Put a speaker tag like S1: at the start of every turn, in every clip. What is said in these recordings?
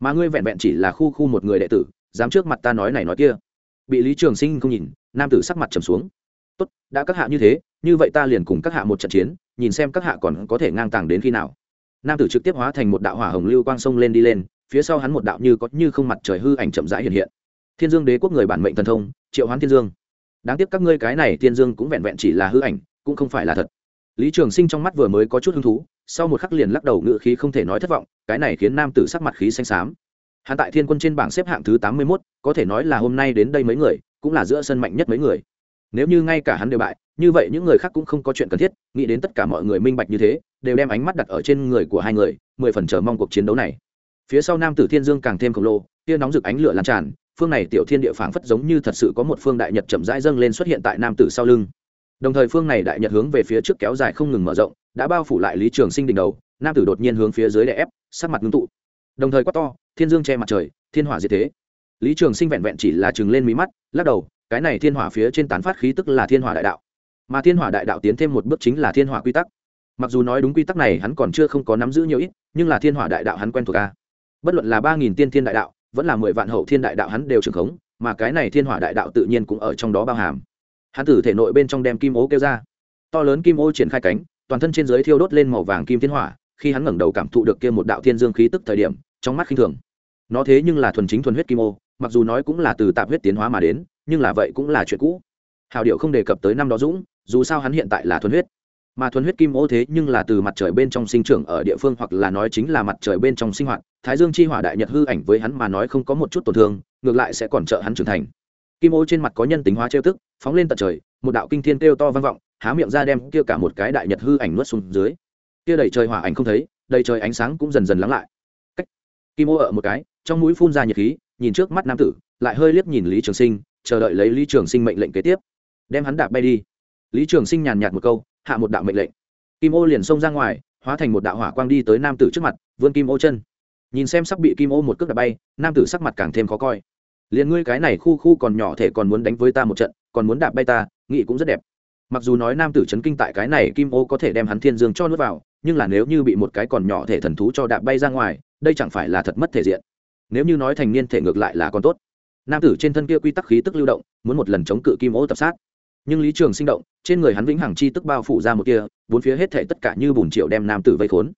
S1: mà ngươi vẹn vẹn chỉ là khu khu một người đệ tử, dám trước mặt ta nói này nói kia. Bị lý trường sinh không nhìn, nam tử sắc mặt trầm xuống. Tốt, đã các hạ như thế, như vậy ta liền cùng các hạ một trận chiến, nhìn xem các hạ còn có thể ngang tàng đến khi nào. Nam tử trực tiếp hóa thành một đạo hỏa hồng lưu quang sông lên đi lên, phía sau hắn một đạo như có như không mặt trời hư ảnh chậm rãi hiện hiện. Thiên dương đế quốc người bản mệnh thần thông, triệu hoán thiên dương. Đáng tiếc các ngươi cái này thiên dương cũng vẹn vẹn chỉ là hư ảnh, cũng không phải là thật. Lý trường sinh trong mắt vừa mới có chút hứng thú sau một khắc liền lắc đầu ngự khí không thể nói thất vọng, cái này khiến nam tử sắc mặt khí xanh xám. Hắn tại thiên quân trên bảng xếp hạng thứ tám mươi mốt, có thể nói là hôm nay đến đây mấy người, cũng là giữa sân mạnh nhất mấy người. Nếu như ngay cả hắn đều bại, như vậy những người khác cũng không có chuyện cần thiết, nghĩ đến tất cả mọi người minh bạch như thế, đều đem ánh mắt đặt ở trên người của hai người, mười phần chờ mong cuộc chiến đấu này. Phía sau nam tử thiên dương càng thêm khổng lồ, tia nóng rực ánh lửa lan tràn, phương này tiểu thiên địa phảng phất giống như thật sự có một phương đại nhật chậm rãi dâng lên xuất hiện tại nam tử sau lưng. Đồng thời phương này đại nhật hướng về phía trước kéo dài không ngừng mở rộng đã bao phủ lại lý trường sinh đỉnh đầu, nam tử đột nhiên hướng phía dưới đè ép, sắc mặt ngưng tụ. Đồng thời quát to, thiên dương che mặt trời, thiên hỏa diệt thế. Lý trường sinh vẹn vẹn chỉ là chừng lên mí mắt, lắc đầu, cái này thiên hỏa phía trên tán phát khí tức là thiên hỏa đại đạo, mà thiên hỏa đại đạo tiến thêm một bước chính là thiên hỏa quy tắc. Mặc dù nói đúng quy tắc này hắn còn chưa không có nắm giữ nhiều ít, nhưng là thiên hỏa đại đạo hắn quen thuộc ca bất luận là ba nghìn tiên thiên đại đạo, vẫn là mười vạn hậu thiên đại đạo hắn đều trưởng khống, mà cái này thiên hỏa đại đạo tự nhiên cũng ở trong đó bao hàm. Hắn tử thể nội bên trong đem kim ô kêu ra. To lớn kim ô triển khai cánh toàn thân trên dưới thiêu đốt lên màu vàng kim thiên hỏa, khi hắn ngẩng đầu cảm thụ được kia một đạo thiên dương khí tức thời điểm, trong mắt khinh thường. Nó thế nhưng là thuần chính thuần huyết kim ô, mặc dù nói cũng là từ tạp huyết tiến hóa mà đến, nhưng là vậy cũng là chuyện cũ. Hào điệu không đề cập tới năm đó dũng, dù sao hắn hiện tại là thuần huyết. Mà thuần huyết kim ô thế nhưng là từ mặt trời bên trong sinh trưởng ở địa phương hoặc là nói chính là mặt trời bên trong sinh hoạt, thái dương chi hỏa đại nhật hư ảnh với hắn mà nói không có một chút tổn thương, ngược lại sẽ còn trợ hắn trưởng thành. Kim ô trên mặt có nhân tính hóa trêu tức, phóng lên tận trời, một đạo kinh thiên kêu to vang vọng há miệng ra đem kia cả một cái đại nhật hư ảnh nuốt xuống dưới. Kia đầy trời hỏa ảnh không thấy, đầy trời ánh sáng cũng dần dần lắng lại. Cách. Kim ô ở một cái, trong mũi phun ra nhiệt khí, nhìn trước mắt nam tử, lại hơi liếc nhìn lý trường sinh, chờ đợi lấy lý trường sinh mệnh lệnh kế tiếp. Đem hắn đạp bay đi. Lý trường sinh nhàn nhạt một câu, hạ một đạo mệnh lệnh. Kim ô liền xông ra ngoài, hóa thành một đạo hỏa quang đi tới nam tử trước mặt, vươn kim ô chân. Nhìn xem sắp bị kim ô một cước đạp bay, nam tử sắc mặt càng thêm khó coi. Liền ngươi cái này khu khu còn nhỏ thể còn muốn đánh với ta một trận, còn muốn đạp bay ta, nghĩ cũng rất đẹp mặc dù nói nam tử chấn kinh tại cái này kim ô có thể đem hắn thiên dương cho nuốt vào, nhưng là nếu như bị một cái còn nhỏ thể thần thú cho đạp bay ra ngoài, đây chẳng phải là thật mất thể diện. Nếu như nói thành niên thể ngược lại là còn tốt. Nam tử trên thân kia quy tắc khí tức lưu động, muốn một lần chống cự kim ô tập sát. Nhưng lý trường sinh động, trên người hắn vĩnh hằng chi tức bao phủ ra một kia, bốn phía hết thể tất cả như bùn triệu đem nam tử vây khốn.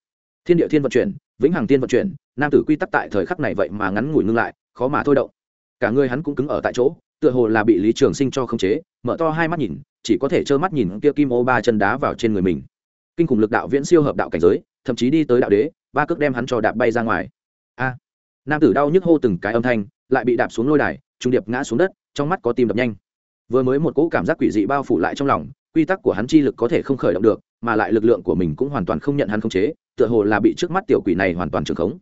S1: Thiên địa thiên vận chuyển, vĩnh hằng thiên vận chuyển, nam tử quy tắc tại thời khắc này vậy mà ngắn ngủi ngưng lại, khó mà thôi động. Cả người hắn cũng cứng ở tại chỗ tựa hồ là bị lý trường sinh cho khống chế, mở to hai mắt nhìn, chỉ có thể trơ mắt nhìn kia kim ô ba chân đá vào trên người mình. Kinh khủng lực đạo viễn siêu hợp đạo cảnh giới, thậm chí đi tới đạo đế, ba cước đem hắn cho đạp bay ra ngoài. A! Nam tử đau nhức hô từng cái âm thanh, lại bị đạp xuống lôi đài, trung điệp ngã xuống đất, trong mắt có tim đập nhanh. Vừa mới một cỗ cảm giác quỷ dị bao phủ lại trong lòng, quy tắc của hắn chi lực có thể không khởi động được, mà lại lực lượng của mình cũng hoàn toàn không nhận hắn khống chế, tựa hồ là bị trước mắt tiểu quỷ này hoàn toàn trường khống.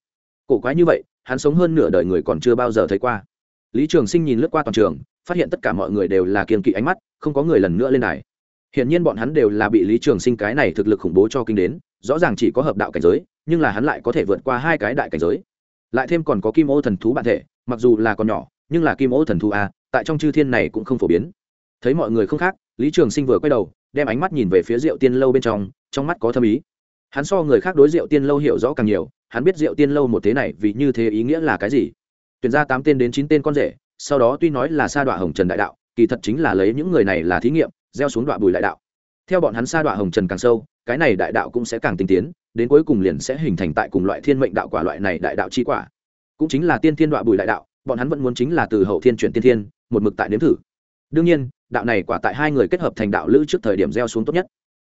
S1: Cổ quái như vậy, hắn sống hơn nửa đời người còn chưa bao giờ thấy qua lý trường sinh nhìn lướt qua toàn trường, phát hiện tất cả mọi người đều là kiềm kỵ ánh mắt, không có người lần nữa lên đài. Hiển nhiên bọn hắn đều là bị lý trường sinh cái này thực lực khủng bố cho kinh đến, rõ ràng chỉ có hợp đạo cảnh giới, nhưng là hắn lại có thể vượt qua hai cái đại cảnh giới. Lại thêm còn có kim ô thần thú bản thể, mặc dù là còn nhỏ, nhưng là kim ô thần thú a tại trong chư thiên này cũng không phổ biến. Thấy mọi người không khác, lý trường sinh vừa quay đầu, đem ánh mắt nhìn về phía rượu tiên lâu bên trong trong mắt có thâm ý. Hắn so người khác đối rượu tiên lâu hiểu rõ càng nhiều, hắn biết rượu tiên lâu một thế này vì như thế ý nghĩa là cái gì tuyển ra tám tên đến chín tên con rể, sau đó tuy nói là sa đọa hồng trần đại đạo, kỳ thật chính là lấy những người này là thí nghiệm, gieo xuống đọa bùi đại đạo. Theo bọn hắn sa đọa hồng trần càng sâu, cái này đại đạo cũng sẽ càng tinh tiến, đến cuối cùng liền sẽ hình thành tại cùng loại thiên mệnh đạo quả loại này đại đạo chi quả. Cũng chính là tiên thiên đọa bùi đại đạo, bọn hắn vẫn muốn chính là từ hậu thiên chuyển tiên thiên, một mực tại nếm thử. Đương nhiên, đạo này quả tại hai người kết hợp thành đạo lữ trước thời điểm gieo xuống tốt nhất.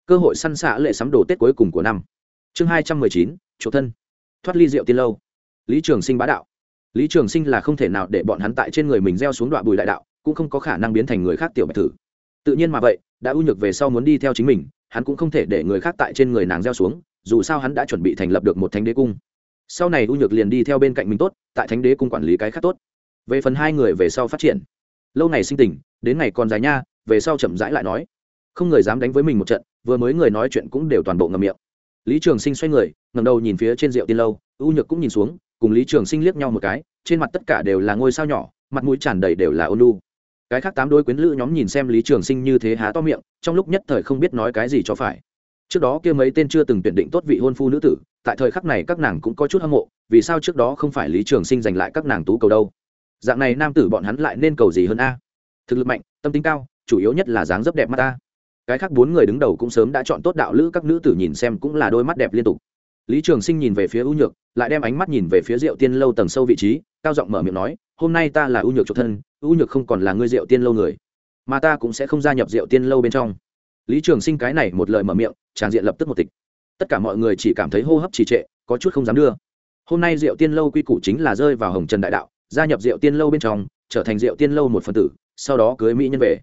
S1: Cơ hội săn xạ lệ sắm đồ tết cuối cùng của năm. Chương hai trăm mười chín chỗ thân. Thoát ly rượu tiên lâu. Lý trường sinh bá đạo lý trường sinh là không thể nào để bọn hắn tại trên người mình gieo xuống đoạn bùi đại đạo, cũng không có khả năng biến thành người khác tiểu bạch thử tự nhiên mà vậy, đã ưu nhược về sau muốn đi theo chính mình, hắn cũng không thể để người khác tại trên người nàng gieo xuống, dù sao hắn đã chuẩn bị thành lập được một thánh đế cung. Sau này ưu nhược liền đi theo bên cạnh mình tốt, tại thánh đế cung quản lý cái khác tốt. Về phần hai người về sau phát triển. Lâu ngày sinh tình, đến ngày còn dài nha, về sau chậm rãi lại nói. Không người dám đánh với mình một trận, vừa mới người nói chuyện cũng đều toàn bộ ngầm miệng. Lý trường sinh xoay người ngầm đầu nhìn phía trên rượu tiên lâu, ưu nhược cũng nhìn xuống cùng lý trường sinh liếc nhau một cái, trên mặt tất cả đều là ngôi sao nhỏ, mặt mũi tràn đầy đều là ôn lu cái khác tám đôi quyến lữ nhóm nhìn xem lý trường sinh như thế há to miệng, trong lúc nhất thời không biết nói cái gì cho phải. Trước đó kia mấy tên chưa từng tuyển định tốt vị hôn phu nữ tử, tại thời khắc này các nàng cũng có chút hâm mộ, vì sao trước đó không phải lý trường sinh giành lại các nàng tú cầu đâu? Dạng này nam tử bọn hắn lại nên cầu gì hơn a? Thực lực mạnh, tâm tính cao, chủ yếu nhất là dáng dấp đẹp mắt ta. Cái khác bốn người đứng đầu cũng sớm đã chọn tốt đạo lữ các nữ tử nhìn xem cũng là đôi mắt đẹp liên tục lý trường sinh nhìn về phía ưu nhược, lại đem ánh mắt nhìn về phía rượu tiên lâu tầng sâu vị trí, cao giọng mở miệng nói, hôm nay ta là ưu nhược chủ thân ưu nhược không còn là ngươi rượu tiên lâu người, mà ta cũng sẽ không gia nhập rượu tiên lâu bên trong. Lý trường sinh cái này một lời mở miệng tràn diện lập tức một tịch. Tất cả mọi người chỉ cảm thấy hô hấp trì trệ, có chút không dám đưa. Hôm nay rượu tiên lâu quy củ chính là rơi vào hồng trần đại đạo, gia nhập rượu tiên lâu bên trong, trở thành rượu tiên lâu một phần tử, sau đó cưới mỹ nhân về.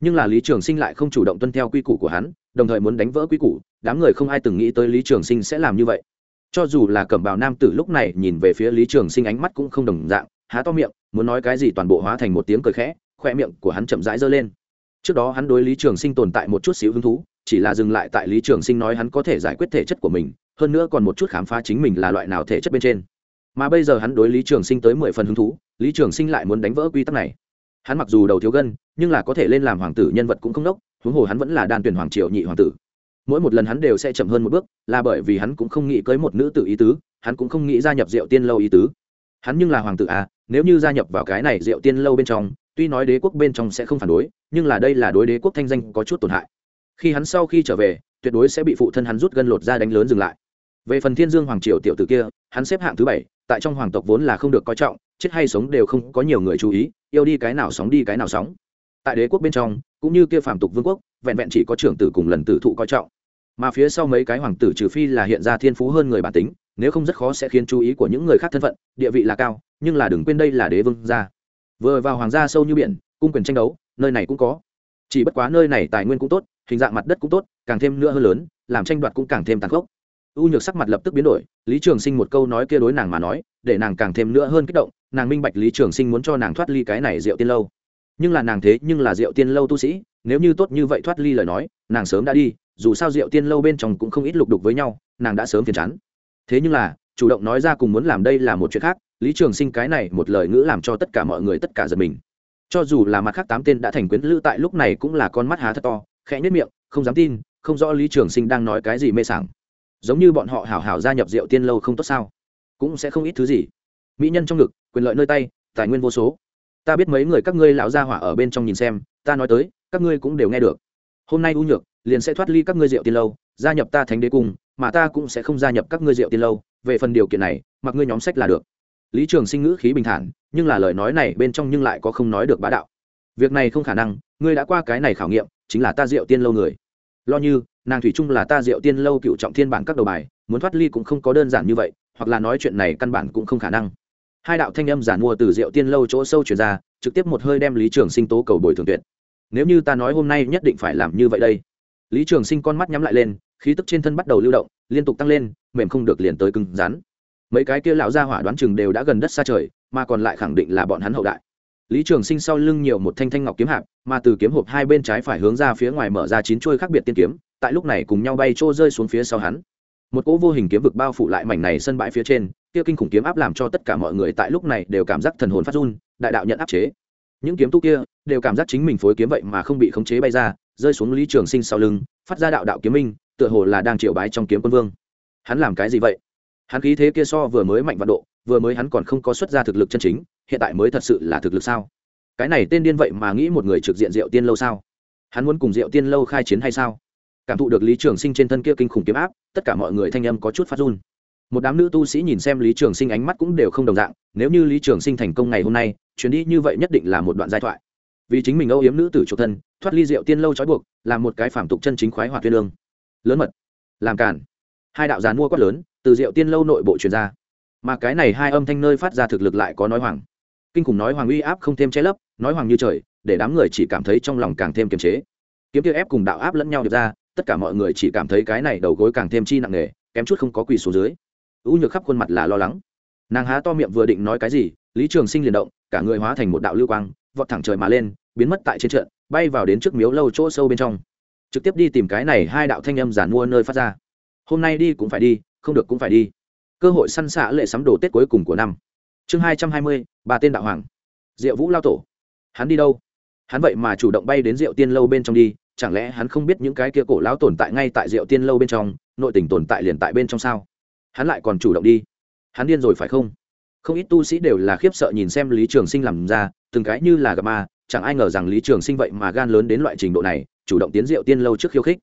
S1: Nhưng là lý trường sinh lại không chủ động tuân theo quy củ của hắn đồng thời muốn đánh vỡ quy củ, đám người không ai từng nghĩ tới lý trường sinh sẽ làm như vậy. Cho dù là cẩm bào nam tử lúc này nhìn về phía lý trường sinh ánh mắt cũng không đồng dạng, há to miệng, muốn nói cái gì toàn bộ hóa thành một tiếng cười khẽ, khoe miệng của hắn chậm rãi giơ lên. Trước đó hắn đối lý trường sinh tồn tại một chút xíu hứng thú, chỉ là dừng lại tại lý trường sinh nói hắn có thể giải quyết thể chất của mình, hơn nữa còn một chút khám phá chính mình là loại nào thể chất bên trên. Mà bây giờ hắn đối lý trường sinh tới mười phần hứng thú, lý trường sinh lại muốn đánh vỡ quy tắc này. Hắn mặc dù đầu thiếu gân, nhưng là có thể lên làm hoàng tử nhân vật cũng không đốc huống hồ hắn vẫn là đan tuyển hoàng triều nhị hoàng tử. Mỗi một lần hắn đều sẽ chậm hơn một bước, là bởi vì hắn cũng không nghĩ cưới một nữ tử ý tứ, hắn cũng không nghĩ gia nhập rượu tiên lâu ý tứ. Hắn nhưng là hoàng tử à nếu như gia nhập vào cái này rượu tiên lâu bên trong, tuy nói đế quốc bên trong sẽ không phản đối, nhưng là đây là đối đế quốc thanh danh có chút tổn hại. Khi hắn sau khi trở về, tuyệt đối sẽ bị phụ thân hắn rút gân lột ra đánh lớn dừng lại. Về phần thiên dương hoàng triều tiểu tử kia, hắn xếp hạng thứ bảy, tại trong hoàng tộc vốn là không được coi trọng, chết hay sống đều không có nhiều người chú ý, yêu đi cái nào sóng đi cái nào sóng. Tại đế quốc bên trong cũng như kia phạm tục vương quốc, vẹn vẹn chỉ có trưởng tử cùng lần tử thụ coi trọng. Mà phía sau mấy cái hoàng tử trừ phi là hiện ra thiên phú hơn người bản tính, nếu không rất khó sẽ khiến chú ý của những người khác thân phận, địa vị là cao, nhưng là đừng quên đây là đế vương gia. Vừa vào hoàng gia sâu như biển, cung quyền tranh đấu, nơi này cũng có. Chỉ bất quá nơi này tài nguyên cũng tốt, hình dạng mặt đất cũng tốt, càng thêm nữa hơn lớn, làm tranh đoạt cũng càng thêm tàn khốc. U nhược sắc mặt lập tức biến đổi, lý trường sinh một câu nói kia đối nàng mà nói, để nàng càng thêm nữa hơn kích động, nàng minh bạch lý trường sinh muốn cho nàng thoát ly cái này rượu tiên lâu nhưng là nàng thế nhưng là rượu tiên lâu tu sĩ, nếu như tốt như vậy thoát ly lời nói, nàng sớm đã đi, dù sao rượu tiên lâu bên trong cũng không ít lục đục với nhau, nàng đã sớm phiền chắn. thế nhưng là, chủ động nói ra cùng muốn làm đây là một chuyện khác, lý trường sinh cái này một lời ngữ làm cho tất cả mọi người tất cả giật mình. Cho dù là mặt khác tám tên đã thành quyến lữ tại lúc này cũng là con mắt há thật to, khẽ nhất miệng, không dám tin, không rõ lý trường sinh đang nói cái gì mê sảng. Giống như bọn họ hảo hảo gia nhập rượu tiên lâu không tốt sao? Cũng sẽ không ít thứ gì. Mỹ nhân trong ngực, quyền lợi nơi tay, tài nguyên vô số ta biết mấy người các ngươi lão gia hỏa ở bên trong nhìn xem, ta nói tới, các ngươi cũng đều nghe được. Hôm nay u nhược liền sẽ thoát ly các ngươi rượu tiên lâu, gia nhập ta thánh đế cung, mà ta cũng sẽ không gia nhập các ngươi rượu tiên lâu, về phần điều kiện này, mặc ngươi nhóm sách là được. Lý trường sinh ngữ khí bình thản, nhưng là lời nói này bên trong nhưng lại có không nói được bá đạo. Việc này không khả năng, ngươi đã qua cái này khảo nghiệm, chính là ta rượu tiên lâu người. Lo như, nàng thủy chung là ta rượu tiên lâu cựu trọng thiên bản các đầu bài, muốn thoát ly cũng không có đơn giản như vậy, hoặc là nói chuyện này căn bản cũng không khả năng hai đạo thanh âm giản mua từ rượu tiên lâu chỗ sâu chuyển ra, trực tiếp một hơi đem lý trường sinh tố cầu bồi thường tuyệt. Nếu như ta nói hôm nay nhất định phải làm như vậy đây. Lý trường sinh con mắt nhắm lại lên, khí tức trên thân bắt đầu lưu động, liên tục tăng lên, mềm không được liền tới cứng rắn. Mấy cái kia lão gia hỏa đoán chừng đều đã gần đất xa trời, mà còn lại khẳng định là bọn hắn hậu đại. Lý trường sinh sau lưng nhiều một thanh thanh ngọc kiếm hạp, mà từ kiếm hộp hai bên trái phải hướng ra phía ngoài mở ra chín chuôi khác biệt tiên kiếm, tại lúc này cùng nhau bay trô rơi xuống phía sau hắn một cỗ vô hình kiếm vực bao phủ lại mảnh này sân bãi phía trên, kia kinh khủng kiếm áp làm cho tất cả mọi người tại lúc này đều cảm giác thần hồn phát run, đại đạo nhận áp chế. Những kiếm tu kia đều cảm giác chính mình phối kiếm vậy mà không bị khống chế bay ra, rơi xuống lý trường sinh sau lưng, phát ra đạo đạo kiếm minh, tựa hồ là đang triệu bái trong kiếm quân vương. Hắn làm cái gì vậy? Hắn khí thế kia so vừa mới mạnh vạn độ, vừa mới hắn còn không có xuất ra thực lực chân chính, hiện tại mới thật sự là thực lực sao? Cái này tên điên vậy mà nghĩ một người trực diện diệu tiên lâu sao? Hắn muốn cùng diệu tiên lâu khai chiến hay sao? Cảm thụ được lý trường sinh trên thân kia kinh khủng kiếm áp, tất cả mọi người thanh âm có chút phát run. Một đám nữ tu sĩ nhìn xem lý trường sinh ánh mắt cũng đều không đồng dạng, nếu như lý trường sinh thành công ngày hôm nay, chuyến đi như vậy nhất định là một đoạn giai thoại. Vì chính mình âu yếm nữ tử chủ thân, thoát ly rượu tiên lâu trói buộc, là một cái phản tục chân chính khoái hoạt tuyên lương. Lớn mật, làm cản hai đạo giàn mua quát lớn, từ rượu tiên lâu nội bộ truyền ra. Mà cái này hai âm thanh nơi phát ra thực lực lại có nói hoàng kinh khủng nói hoàng uy áp không thêm che lấp, nói hoàng như trời, để đám người chỉ cảm thấy trong lòng càng thêm kiềm chế. Kiếm tiêu ép cùng đạo áp lẫn nhau được ra tất cả mọi người chỉ cảm thấy cái này đầu gối càng thêm chi nặng nề, kém chút không có quỳ xuống dưới. Ưu nhược khắp khuôn mặt là lo lắng. Nàng há to miệng vừa định nói cái gì, lý trường sinh liền động, cả người hóa thành một đạo lưu quang, vọt thẳng trời mà lên, biến mất tại trên trận, bay vào đến trước miếu lâu chỗ sâu bên trong. Trực tiếp đi tìm cái này hai đạo thanh âm giản mua nơi phát ra. Hôm nay đi cũng phải đi, không được cũng phải đi. Cơ hội săn xạ lệ sắm đồ tết cuối cùng của năm. Chương hai trăm hai mươi ba tên đạo hoàng. Diệu vũ lao tổ. Hắn đi đâu? Hắn vậy mà chủ động bay đến rượu tiên lâu bên trong đi chẳng lẽ hắn không biết những cái kia cổ lão tồn tại ngay tại rượu tiên lâu bên trong, nội tình tồn tại liền tại bên trong sao? Hắn lại còn chủ động đi. Hắn điên rồi phải không? Không ít tu sĩ đều là khiếp sợ nhìn xem lý trường sinh làm ra, từng cái như là gặp ma, chẳng ai ngờ rằng lý trường sinh vậy mà gan lớn đến loại trình độ này, chủ động tiến rượu tiên lâu trước khiêu khích.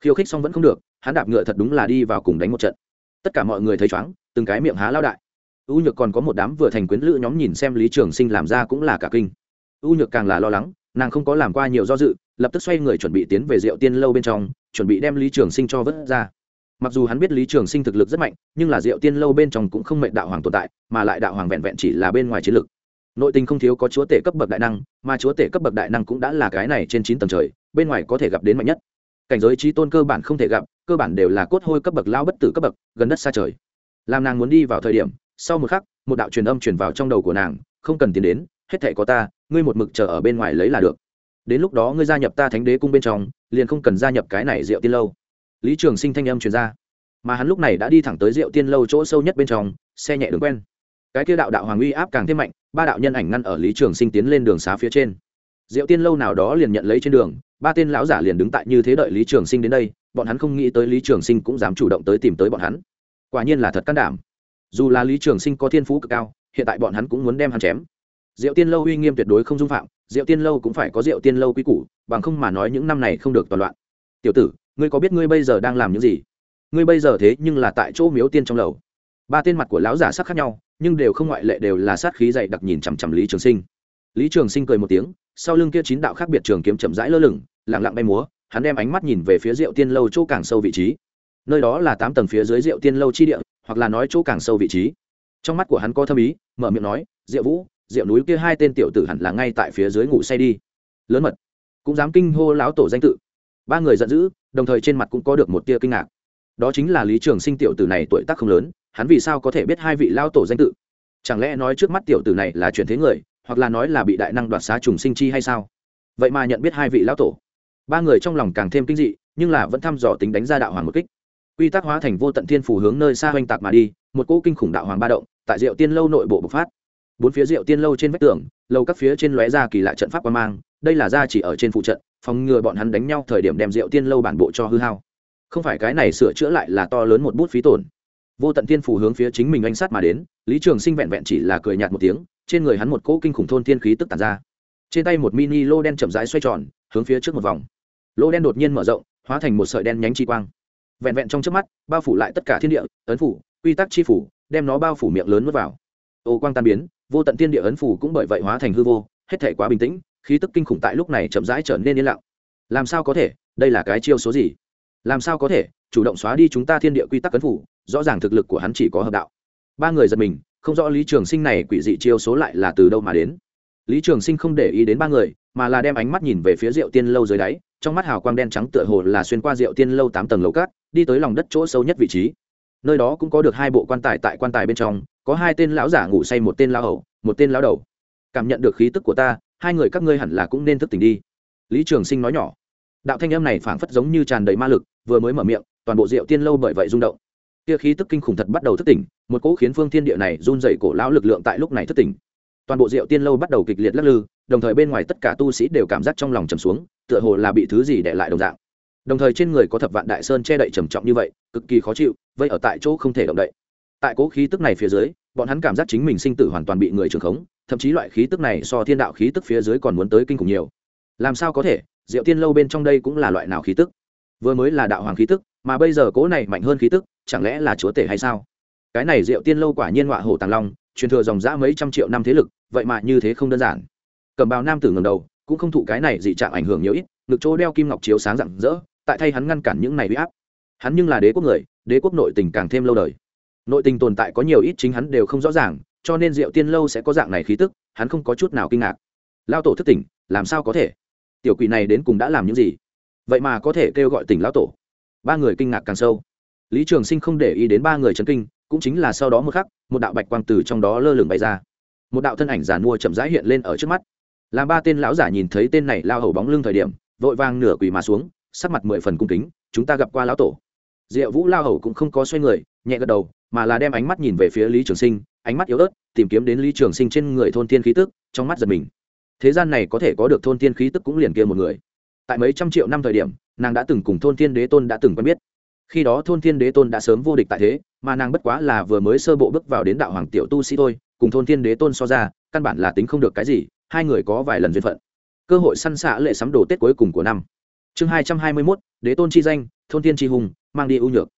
S1: Khiêu khích xong vẫn không được, hắn đạp ngựa thật đúng là đi vào cùng đánh một trận. Tất cả mọi người thấy chóng, từng cái miệng há lao đại. U nhược còn có một đám vừa thành quyến lữ nhóm nhìn xem lý trường sinh làm ra cũng là cả kinh. U nhược càng là lo lắng, nàng không có làm qua nhiều do dự lập tức xoay người chuẩn bị tiến về rượu tiên lâu bên trong, chuẩn bị đem lý trường sinh cho vớt ra. Mặc dù hắn biết lý trường sinh thực lực rất mạnh, nhưng là rượu tiên lâu bên trong cũng không mệnh đạo hoàng tồn tại, mà lại đạo hoàng vẹn vẹn chỉ là bên ngoài chiến lực nội tình không thiếu có chúa tể cấp bậc đại năng, mà chúa tể cấp bậc đại năng cũng đã là cái này trên chín tầng trời, bên ngoài có thể gặp đến mạnh nhất. Cảnh giới trí tôn cơ bản không thể gặp, cơ bản đều là cốt hôi cấp bậc lao bất tử cấp bậc, gần đất xa trời. Làm nàng muốn đi vào thời điểm, sau một khắc, một đạo truyền âm truyền vào trong đầu của nàng, không cần tiến đến, hết thể có ta, ngươi một mực chờ ở bên ngoài lấy là được đến lúc đó ngươi gia nhập ta thánh đế cung bên trong, liền không cần gia nhập cái này rượu tiên lâu. Lý trường sinh thanh âm truyền ra. Mà hắn lúc này đã đi thẳng tới rượu tiên lâu chỗ sâu nhất bên trong, xe nhẹ đường quen. Cái kia đạo đạo hoàng uy áp càng thêm mạnh, ba đạo nhân ảnh ngăn ở lý trường sinh tiến lên đường xá phía trên. Rượu tiên lâu nào đó liền nhận lấy trên đường, ba tên lão giả liền đứng tại như thế đợi lý trường sinh đến đây, bọn hắn không nghĩ tới lý trường sinh cũng dám chủ động tới tìm tới bọn hắn. Quả nhiên là thật can đảm. Dù là lý trường sinh có thiên phú cực cao, hiện tại bọn hắn cũng muốn đem hắn chém. Diệu tiên lâu uy nghiêm tuyệt đối không dung phạm diệu tiên lâu cũng phải có diệu tiên lâu quy củ, bằng không mà nói những năm này không được toàn loạn. Tiểu tử, ngươi có biết ngươi bây giờ đang làm những gì? Ngươi bây giờ thế nhưng là tại chỗ miếu tiên trong lầu. Ba tên mặt của lão giả sắc khác nhau, nhưng đều không ngoại lệ đều là sát khí dày đặc nhìn chằm chằm lý trường sinh. Lý trường sinh cười một tiếng, sau lưng kia chín đạo khác biệt trường kiếm chậm rãi lơ lửng, lặng lặng bay múa, hắn đem ánh mắt nhìn về phía rượu tiên lâu chỗ càng sâu vị trí. Nơi đó là tám tầng phía dưới rượu tiên lâu chi địa, hoặc là nói chỗ càng sâu vị trí. Trong mắt của hắn có thâm ý, mở miệng nói, diệu vũ diệu núi kia hai tên tiểu tử hẳn là ngay tại phía dưới ngủ say đi. Lớn mật. Cũng dám kinh hô lão tổ danh tự. Ba người giận dữ, đồng thời trên mặt cũng có được một tia kinh ngạc. Đó chính là lý trường sinh tiểu tử này tuổi tác không lớn, hắn vì sao có thể biết hai vị lão tổ danh tự? Chẳng lẽ nói trước mắt tiểu tử này là chuyển thế người, hoặc là nói là bị đại năng đoạt xá trùng sinh chi hay sao? Vậy mà nhận biết hai vị lão tổ. Ba người trong lòng càng thêm kinh dị, nhưng là vẫn thăm dò tính đánh ra đạo hoàng một kích. Quy tắc hóa thành vô tận thiên phủ hướng nơi xa oanh tạc mà đi, một cỗ kinh khủng đạo hoàng ba động, tại rượu tiên lâu nội bộ bộc phát bốn phía rượu tiên lâu trên vách tường, lâu các phía trên lóe ra kỳ lạ trận pháp quan mang, đây là ra chỉ ở trên phụ trận, phòng ngừa bọn hắn đánh nhau thời điểm đem rượu tiên lâu bản bộ cho hư hao. Không phải cái này sửa chữa lại là to lớn một bút phí tổn. Vô tận tiên phủ hướng phía chính mình anh sát mà đến, lý trường sinh vẹn vẹn chỉ là cười nhạt một tiếng, trên người hắn một cỗ kinh khủng thôn thiên khí tức tàn ra. Trên tay một mini lô đen chậm rãi xoay tròn, hướng phía trước một vòng. Lô đen đột nhiên mở rộng, hóa thành một sợi đen nhánh chi quang. Vẹn vẹn trong trước mắt, bao phủ lại tất cả thiên địa, ấn phủ, quy tắc chi phủ, đem nó bao phủ miệng lớn mất vào. Ô quang tan biến vô tận thiên địa ấn phủ cũng bởi vậy hóa thành hư vô, hết thể quá bình tĩnh, khí tức kinh khủng tại lúc này chậm rãi trở nên yên lặng. Làm sao có thể? Đây là cái chiêu số gì? Làm sao có thể? Chủ động xóa đi chúng ta thiên địa quy tắc ấn phủ rõ ràng thực lực của hắn chỉ có hợp đạo. Ba người giật mình, không rõ lý trường sinh này quỷ dị chiêu số lại là từ đâu mà đến. Lý trường sinh không để ý đến ba người, mà là đem ánh mắt nhìn về phía rượu tiên lâu dưới đáy, trong mắt hào quang đen trắng tựa hồ là xuyên qua rượu tiên lâu tám tầng lầu cát, đi tới lòng đất chỗ sâu nhất vị trí. Nơi đó cũng có được hai bộ quan tài tại quan tài bên trong có hai tên lão giả ngủ say một tên lão hầu, một tên lão đầu. Cảm nhận được khí tức của ta, hai người các ngươi hẳn là cũng nên thức tỉnh đi. Lý trường sinh nói nhỏ. Đạo thanh âm này phảng phất giống như tràn đầy ma lực, vừa mới mở miệng, toàn bộ rượu tiên lâu bởi vậy rung động. Kia khí tức kinh khủng thật bắt đầu thức tỉnh, một cỗ khiến phương thiên địa này run dậy cổ lão lực lượng tại lúc này thức tỉnh. Toàn bộ rượu tiên lâu bắt đầu kịch liệt lắc lư, đồng thời bên ngoài tất cả tu sĩ đều cảm giác trong lòng trầm xuống, tựa hồ là bị thứ gì để lại đồng dạng. Đồng thời trên người có thập vạn đại sơn che đậy trầm trọng như vậy, cực kỳ khó chịu, vây ở tại chỗ không thể động đậy. Tại cố khí tức này phía dưới bọn hắn cảm giác chính mình sinh tử hoàn toàn bị người trường khống, thậm chí loại khí tức này so thiên đạo khí tức phía dưới còn muốn tới kinh khủng nhiều. Làm sao có thể? Diệu tiên lâu bên trong đây cũng là loại nào khí tức? Vừa mới là đạo hoàng khí tức, mà bây giờ cố này mạnh hơn khí tức, chẳng lẽ là chúa tể hay sao? Cái này diệu tiên lâu quả nhiên họa hổ tàng long, truyền thừa dòng dã mấy trăm triệu năm thế lực, vậy mà như thế không đơn giản. Cầm bào nam tử ngầm đầu, cũng không thụ cái này dị trạng ảnh hưởng nhiều ít, ngực chỗ đeo kim ngọc chiếu sáng rạng rỡ, tại thay hắn ngăn cản những này huy áp. Hắn nhưng là đế quốc người, đế quốc nội tình càng thêm lâu đời nội tình tồn tại có nhiều ít chính hắn đều không rõ ràng, cho nên diệu tiên lâu sẽ có dạng này khí tức, hắn không có chút nào kinh ngạc. Lao tổ thức tỉnh, làm sao có thể? Tiểu quỷ này đến cùng đã làm những gì? Vậy mà có thể kêu gọi tỉnh lão tổ. Ba người kinh ngạc càng sâu. Lý trường sinh không để ý đến ba người chấn kinh, cũng chính là sau đó một khắc, một đạo bạch quang từ trong đó lơ lửng bay ra. Một đạo thân ảnh giàn mua chậm rãi hiện lên ở trước mắt. Làm ba tên lão giả nhìn thấy tên này lao hầu bóng lưng thời điểm, vội vàng nửa quỳ mà xuống, sắc mặt mười phần cung kính, chúng ta gặp qua lão tổ diệu vũ lao hầu cũng không có xoay người, nhẹ gật đầu, mà là đem ánh mắt nhìn về phía lý trường sinh, ánh mắt yếu ớt, tìm kiếm đến lý trường sinh trên người thôn tiên khí tức, trong mắt giật mình. Thế gian này có thể có được thôn tiên khí tức cũng liền kia một người. Tại mấy trăm triệu năm thời điểm, nàng đã từng cùng thôn thiên đế tôn đã từng quen biết. Khi đó thôn thiên đế tôn đã sớm vô địch tại thế, mà nàng bất quá là vừa mới sơ bộ bước vào đến đạo hoàng tiểu tu sĩ thôi, cùng thôn thiên đế tôn so ra, căn bản là tính không được cái gì, hai người có vài lần duyên phận. Cơ hội săn xạ lệ sắm đồ tết cuối cùng của năm. Chương hai trăm hai mươi mốt, đế tôn chi danh thôn thiên chi hùng mang đi ưu nhược.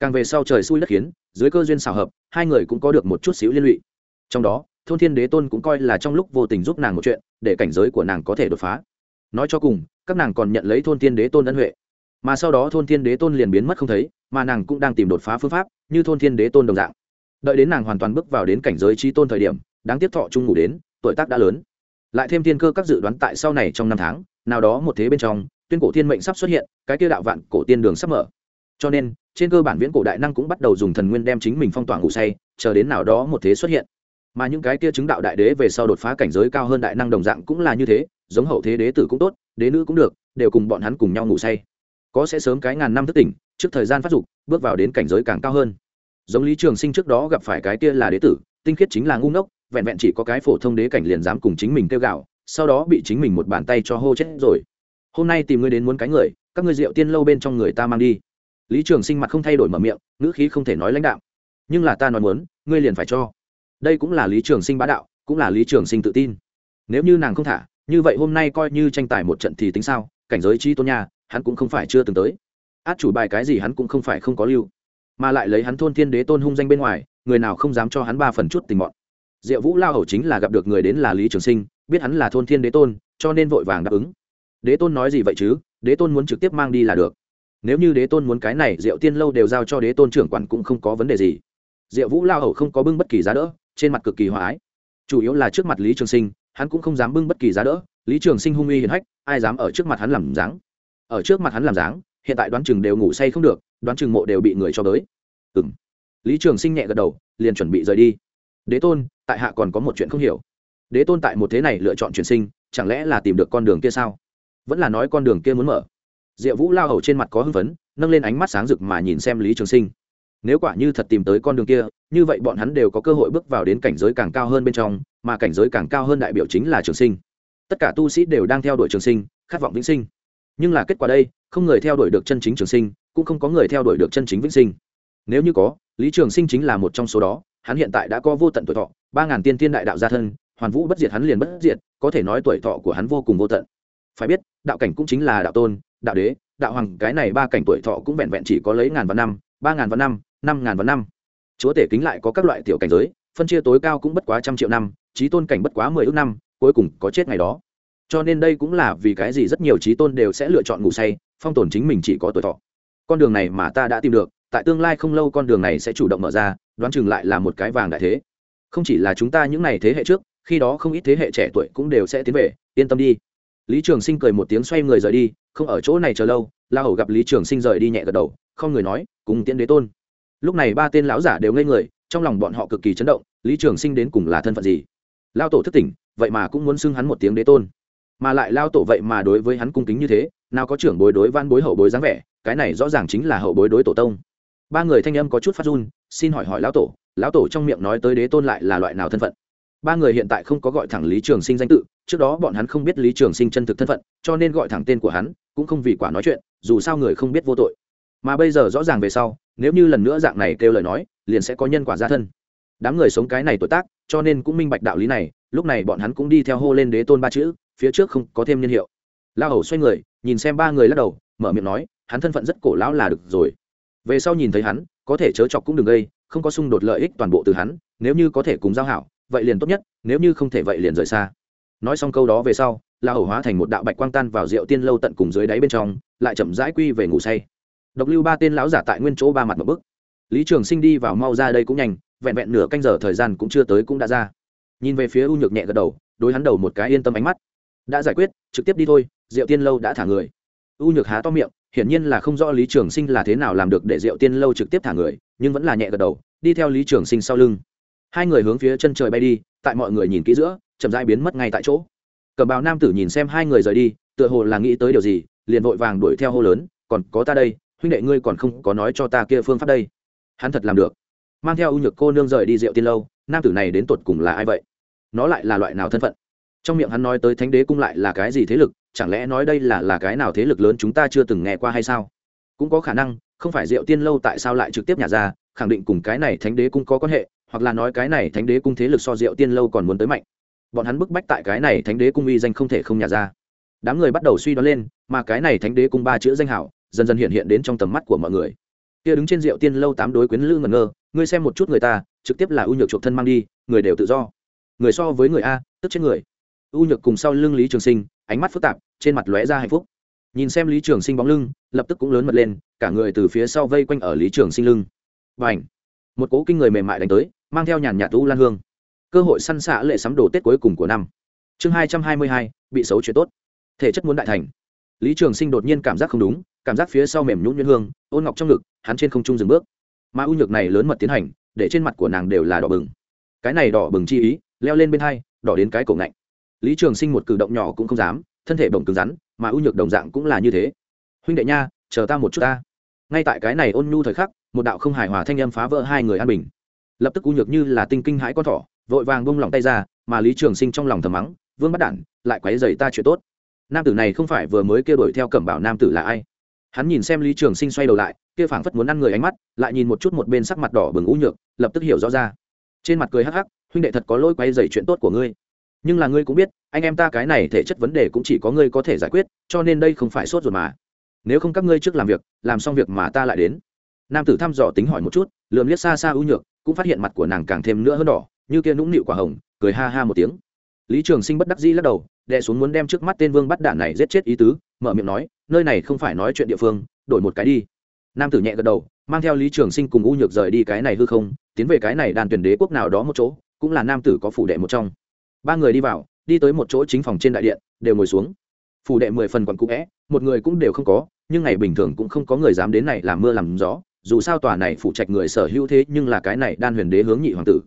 S1: Càng về sau trời xui đất khiến, dưới cơ duyên xào hợp, hai người cũng có được một chút xíu liên lụy. Trong đó, thôn thiên đế tôn cũng coi là trong lúc vô tình giúp nàng một chuyện, để cảnh giới của nàng có thể đột phá. Nói cho cùng, các nàng còn nhận lấy thôn thiên đế tôn ân huệ. Mà sau đó thôn thiên đế tôn liền biến mất không thấy, mà nàng cũng đang tìm đột phá phương pháp, như thôn thiên đế tôn đồng dạng. Đợi đến nàng hoàn toàn bước vào đến cảnh giới trí tôn thời điểm, đáng tiếp thọ chung ngủ đến, tuổi tác đã lớn. Lại thêm thiên cơ các dự đoán tại sau này trong năm tháng, nào đó một thế bên trong tuyên cổ thiên mệnh sắp xuất hiện, cái kia đạo vạn cổ tiên đường sắp mở. Cho nên, trên cơ bản viễn cổ đại năng cũng bắt đầu dùng thần nguyên đem chính mình phong tỏa ngủ say, chờ đến nào đó một thế xuất hiện. Mà những cái kia chứng đạo đại đế về sau đột phá cảnh giới cao hơn đại năng đồng dạng cũng là như thế, giống hậu thế đế tử cũng tốt, đế nữ cũng được, đều cùng bọn hắn cùng nhau ngủ say. Có sẽ sớm cái ngàn năm thức tỉnh, trước thời gian phát dục, bước vào đến cảnh giới càng cao hơn. Giống lý trường sinh trước đó gặp phải cái kia là đế tử, tinh khiết chính là ngu ngốc, vẹn vẹn chỉ có cái phổ thông đế cảnh liền dám cùng chính mình kêu gạo, sau đó bị chính mình một bàn tay cho hô chết rồi hôm nay tìm ngươi đến muốn cái người, các ngươi rượu tiên lâu bên trong người ta mang đi. Lý trường sinh mặt không thay đổi mở miệng, ngữ khí không thể nói lãnh đạo nhưng là ta nói muốn, ngươi liền phải cho. Đây cũng là lý trường sinh bá đạo, cũng là lý trường sinh tự tin. Nếu như nàng không thả, như vậy hôm nay coi như tranh tài một trận thì tính sao? Cảnh giới chi tôn nha, hắn cũng không phải chưa từng tới. Át chủ bài cái gì hắn cũng không phải không có lưu. Mà lại lấy hắn thôn thiên đế tôn hung danh bên ngoài, người nào không dám cho hắn ba phần chút tình bọn diệu vũ lao hầu chính là gặp được người đến là lý trường sinh, biết hắn là thôn thiên đế tôn, cho nên vội vàng đáp ứng đế tôn nói gì vậy chứ? Đế tôn muốn trực tiếp mang đi là được. Nếu như đế tôn muốn cái này, diệu tiên lâu đều giao cho đế tôn trưởng quản cũng không có vấn đề gì. Diệu vũ lao hầu không có bưng bất kỳ giá đỡ, trên mặt cực kỳ hòa ái. Chủ yếu là trước mặt lý trường sinh, hắn cũng không dám bưng bất kỳ giá đỡ. Lý trường sinh hung uy hiền hách, ai dám ở trước mặt hắn làm dáng? Ở trước mặt hắn làm dáng, hiện tại đoán chừng đều ngủ say không được, đoán chừng mộ đều bị người cho tới ừng lý trường sinh nhẹ gật đầu, liền chuẩn bị rời đi. Đế tôn, tại hạ còn có một chuyện không hiểu. Đế tôn tại một thế này lựa chọn chuyển sinh, chẳng lẽ là tìm được con đường kia sao? Vẫn là nói con đường kia muốn mở. Diệu vũ lao hầu trên mặt có hưng phấn, nâng lên ánh mắt sáng rực mà nhìn xem lý trường sinh. Nếu quả như thật tìm tới con đường kia, như vậy bọn hắn đều có cơ hội bước vào đến cảnh giới càng cao hơn bên trong, mà cảnh giới càng cao hơn đại biểu chính là trường sinh. Tất cả tu sĩ đều đang theo đuổi trường sinh, khát vọng vĩnh sinh. Nhưng là kết quả đây, không người theo đuổi được chân chính trường sinh, cũng không có người theo đuổi được chân chính vĩnh sinh. Nếu như có, lý trường sinh chính là một trong số đó, hắn hiện tại đã có vô tận tuổi thọ, ba ngàn tiên tiên đại đạo gia thân, hoàn vũ bất diệt hắn liền bất diệt, có thể nói tuổi thọ của hắn vô cùng vô tận. Phải biết đạo cảnh cũng chính là đạo tôn, đạo đế, đạo hoàng, cái này ba cảnh tuổi thọ cũng vẹn vẹn chỉ có lấy ngàn vạn năm, ba ngàn vạn năm năm ngàn vạn năm. Chúa tể kính lại có các loại tiểu cảnh giới, phân chia tối cao cũng bất quá trăm triệu năm trí tôn cảnh bất quá mười ước năm, cuối cùng có chết ngày đó. Cho nên đây cũng là vì cái gì rất nhiều trí tôn đều sẽ lựa chọn ngủ say, phong tồn chính mình chỉ có tuổi thọ. Con đường này mà ta đã tìm được, tại tương lai không lâu con đường này sẽ chủ động mở ra, đoán chừng lại là một cái vàng đại thế. Không chỉ là chúng ta những n à y thế hệ trước, khi đó không ít thế hệ trẻ tuổi cũng đều sẽ tiến về, yên tâm đi lý trường sinh cười một tiếng xoay người rời đi, không ở chỗ này chờ lâu, la hầu gặp lý trường sinh rời đi nhẹ gật đầu, không người nói, cùng tiễn đế tôn. Lúc này ba tên lão giả đều ngây người, trong lòng bọn họ cực kỳ chấn động, lý trường sinh đến cùng là thân phận gì? Lao tổ thất tỉnh, vậy mà cũng muốn xưng hắn một tiếng đế tôn. Mà lại lao tổ vậy mà đối với hắn cung kính như thế, nào có trưởng bối đối van bối hậu bối dáng vẻ, cái này rõ ràng chính là hậu bối đối tổ tông. Ba người thanh âm có chút phát run, xin hỏi hỏi lão tổ lão tổ trong miệng nói tới đế tôn lại là loại nào thân phận? Ba người hiện tại không có gọi thẳng lý trường sinh danh tự, trước đó bọn hắn không biết lý trường sinh chân thực thân phận, cho nên gọi thẳng tên của hắn, cũng không vì quả nói chuyện, dù sao người không biết vô tội. Mà bây giờ rõ ràng về sau, nếu như lần nữa dạng này kêu lời nói, liền sẽ có nhân quả gia thân. Đám người sống cái này tuổi tác, cho nên cũng minh bạch đạo lý này, lúc này bọn hắn cũng đi theo hô lên đế tôn ba chữ, phía trước không có thêm niên hiệu. La hầu xoay người, nhìn xem ba người lắc đầu, mở miệng nói, hắn thân phận rất cổ lão là được rồi. Về sau nhìn thấy hắn, có thể chớ chọc cũng đừng gây, không có xung đột lợi ích toàn bộ từ hắn, nếu như có thể cùng giao hảo vậy liền tốt nhất, nếu như không thể vậy liền rời xa. Nói xong câu đó về sau, la hổ hóa thành một đạo bạch quang tan vào rượu tiên lâu tận cùng dưới đáy bên trong, lại chậm rãi quy về ngủ say. Độc lưu ba tên lão giả tại nguyên chỗ ba mặt một bức lý trường sinh đi vào mau ra đây cũng nhanh, vẹn vẹn nửa canh giờ thời gian cũng chưa tới cũng đã ra. Nhìn về phía u nhược nhẹ gật đầu, đối hắn đầu một cái yên tâm ánh mắt. Đã giải quyết, trực tiếp đi thôi, rượu tiên lâu đã thả người. U nhược há to miệng, hiển nhiên là không rõ lý trường sinh là thế nào làm được để rượu tiên lâu trực tiếp thả người, nhưng vẫn là nhẹ gật đầu, đi theo lý trường sinh sau lưng hai người hướng phía chân trời bay đi, tại mọi người nhìn kỹ giữa, chậm dãi biến mất ngay tại chỗ. Cẩm bào nam tử nhìn xem hai người rời đi, tựa hồ là nghĩ tới điều gì, liền vội vàng đuổi theo hô lớn, còn có ta đây, huynh đệ ngươi còn không có nói cho ta kia phương pháp đây. Hắn thật làm được. Mang theo ưu nhược cô nương rời đi rượu tiên lâu, nam tử này đến tột cùng là ai vậy? Nó lại là loại nào thân phận? Trong miệng hắn nói tới thánh đế cung lại là cái gì thế lực, chẳng lẽ nói đây là là cái nào thế lực lớn chúng ta chưa từng nghe qua hay sao? Cũng có khả năng, không phải diệu tiên lâu tại sao lại trực tiếp nhả ra, khẳng định cùng cái này thánh đế cung có quan hệ hoặc là nói cái này thánh đế cung thế lực so diệu tiên lâu còn muốn tới mạnh. Bọn hắn bức bách tại cái này thánh đế cung uy danh không thể không nhả ra. Đám người bắt đầu suy đoán lên, mà cái này thánh đế cung ba chữ danh hảo, dần dần hiện hiện đến trong tầm mắt của mọi người. Kia đứng trên rượu tiên lâu tám đối quyến lư ngẩn ngơ, ngươi xem một chút người ta, trực tiếp là ưu nhược chuộc thân mang đi, người đều tự do. Người so với người a, tức chết người. Ưu nhược cùng sau lưng lý trường sinh, ánh mắt phức tạp, trên mặt lóe ra hạnh phúc. Nhìn xem lý trường sinh bóng lưng, lập tức cũng lớn mật lên, cả người từ phía sau vây quanh ở lý trường sinh lưng. Và ảnh một cố kinh người mềm mại đánh tới mang theo nhàn nhạt u lan hương. Cơ hội săn xạ lệ sắm đồ tết cuối cùng của năm. Chương hai trăm hai mươi hai, bị xấu chuyện tốt. Thể chất muốn đại thành. Lý trường sinh đột nhiên cảm giác không đúng, cảm giác phía sau mềm nhũn nhuyễn hương, ôn ngọc trong ngực, hắn trên không trung dừng bước. Mà ưu nhược này lớn mật tiến hành, để trên mặt của nàng đều là đỏ bừng. Cái này đỏ bừng chi ý, leo lên bên hai, đỏ đến cái cổ ngạnh. Lý trường sinh một cử động nhỏ cũng không dám, thân thể bồng cứng rắn, mà ưu nhược đồng dạng cũng là như thế. Huynh đệ nha, chờ ta một chút ta. Ngay tại cái này ôn nhu thời khắc, một đạo không hài hòa thanh âm phá vỡ hai người an bình lập tức ưu nhược như là tinh kinh hãi con thỏ, vội vàng bông lòng tay ra, mà lý trường sinh trong lòng thầm mắng, vương bắt đản, lại quấy dày ta chuyện tốt. Nam tử này không phải vừa mới kêu đuổi theo cẩm bảo nam tử là ai? Hắn nhìn xem lý trường sinh xoay đầu lại, kia phảng phất muốn ăn người ánh mắt, lại nhìn một chút một bên sắc mặt đỏ bừng u nhược, lập tức hiểu rõ ra. Trên mặt cười hắc hắc, huynh đệ thật có lỗi quay dày chuyện tốt của ngươi. Nhưng là ngươi cũng biết, anh em ta cái này thể chất vấn đề cũng chỉ có ngươi có thể giải quyết, cho nên đây không phải sốt ruột mà. Nếu không các ngươi trước làm việc, làm xong việc mà ta lại đến. Nam tử thăm dò tính hỏi một chút, lườm liếc xa xa ưu nhược cũng phát hiện mặt của nàng càng thêm nữa hơn đỏ, như kia nũng nịu quả hồng, cười ha ha một tiếng. Lý trường sinh bất đắc dĩ lắc đầu, đè xuống muốn đem trước mắt tên vương bắt đạn này giết chết ý tứ, mở miệng nói, nơi này không phải nói chuyện địa phương, đổi một cái đi. Nam tử nhẹ gật đầu, mang theo lý trường sinh cùng u nhược rời đi cái này hư không, tiến về cái này đàn tuyển đế quốc nào đó một chỗ, cũng là nam tử có phủ đệ một trong. Ba người đi vào, đi tới một chỗ chính phòng trên đại điện, đều ngồi xuống. Phủ đệ mười phần còn cũ vẽ một người cũng đều không có, nhưng ngày bình thường cũng không có người dám đến này làm mưa làm gió dù sao tòa này phụ trách người sở hữu thế nhưng là cái này đan huyền đế hướng nhị hoàng tử.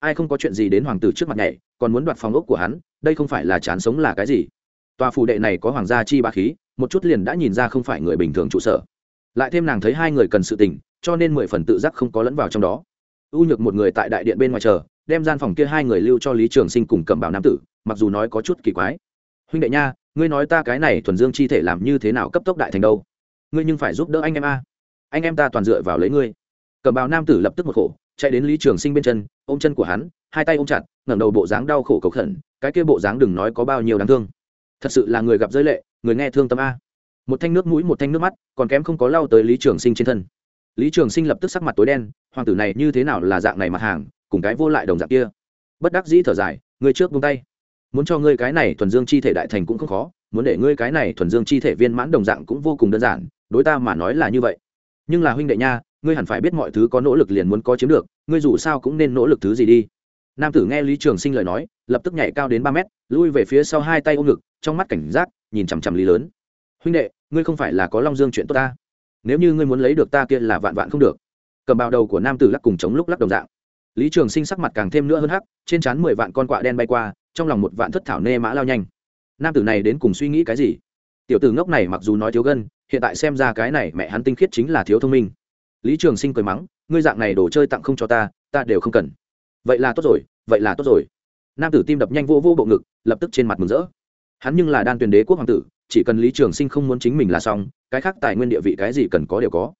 S1: Ai không có chuyện gì đến hoàng tử trước mặt nhảy, còn muốn đoạt phòng ốc của hắn, đây không phải là chán sống là cái gì? Tòa phủ đệ này có hoàng gia chi ba khí, một chút liền đã nhìn ra không phải người bình thường trụ sở. Lại thêm nàng thấy hai người cần sự tình, cho nên mười phần tự giác không có lẫn vào trong đó. U nhược một người tại đại điện bên ngoài chờ, đem gian phòng kia hai người lưu cho lý trường sinh cùng cẩm bảo nam tử, mặc dù nói có chút kỳ quái. Huynh đệ nha, ngươi nói ta cái này thuần dương chi thể làm như thế nào cấp tốc đại thành đâu? Ngươi nhưng phải giúp đỡ anh em a anh em ta toàn dựa vào lấy ngươi. Cầm bào nam tử lập tức một khổ, chạy đến lý trường sinh bên chân, ôm chân của hắn, hai tay ôm chặt, ngẩng đầu bộ dáng đau khổ cầu khẩn, cái kia bộ dáng đừng nói có bao nhiêu đáng thương. Thật sự là người gặp giới lệ, người nghe thương tâm a. Một thanh nước mũi, một thanh nước mắt, còn kém không có lau tới lý trường sinh trên thân. Lý trường sinh lập tức sắc mặt tối đen, hoàng tử này như thế nào là dạng này mặt hàng, cùng cái vô lại đồng dạng kia? Bất đắc dĩ thở dài người trước buông tay. Muốn cho ngươi cái này thuần dương chi thể đại thành cũng không khó, muốn để ngươi cái này thuần dương chi thể viên mãn đồng dạng cũng vô cùng đơn giản, đối ta mà nói là như vậy nhưng là huynh đệ nha, ngươi hẳn phải biết mọi thứ có nỗ lực liền muốn có chiếm được, ngươi dù sao cũng nên nỗ lực thứ gì đi. Nam tử nghe lý trường sinh lời nói, lập tức nhảy cao đến ba mét, lui về phía sau hai tay ôm ngực, trong mắt cảnh giác, nhìn chằm chằm lý lớn. Huynh đệ, ngươi không phải là có long dương chuyện tốt ta? Nếu như ngươi muốn lấy được ta kia là vạn vạn không được. Cầm bào đầu của nam tử lắc cùng chống lúc lắc đồng dạng. Lý trường sinh sắc mặt càng thêm nữa hơn hắc, trên trán mười vạn con quạ đen bay qua, trong lòng một vạn thất thảo nê mã lao nhanh. Nam tử này đến cùng suy nghĩ cái gì? Tiểu tử ngốc này mặc dù nói thiếu gân hiện tại xem ra cái này mẹ hắn tinh khiết chính là thiếu thông minh. Lý trường sinh cười mắng, ngươi dạng này đồ chơi tặng không cho ta ta đều không cần. Vậy là tốt rồi, vậy là tốt rồi. Nam tử tim đập nhanh vô vô bộ ngực, lập tức trên mặt mừng rỡ. Hắn nhưng là đan tuyển đế quốc hoàng tử, chỉ cần lý trường sinh không muốn chính mình là xong, cái khác tài nguyên địa vị cái gì cần có đều có.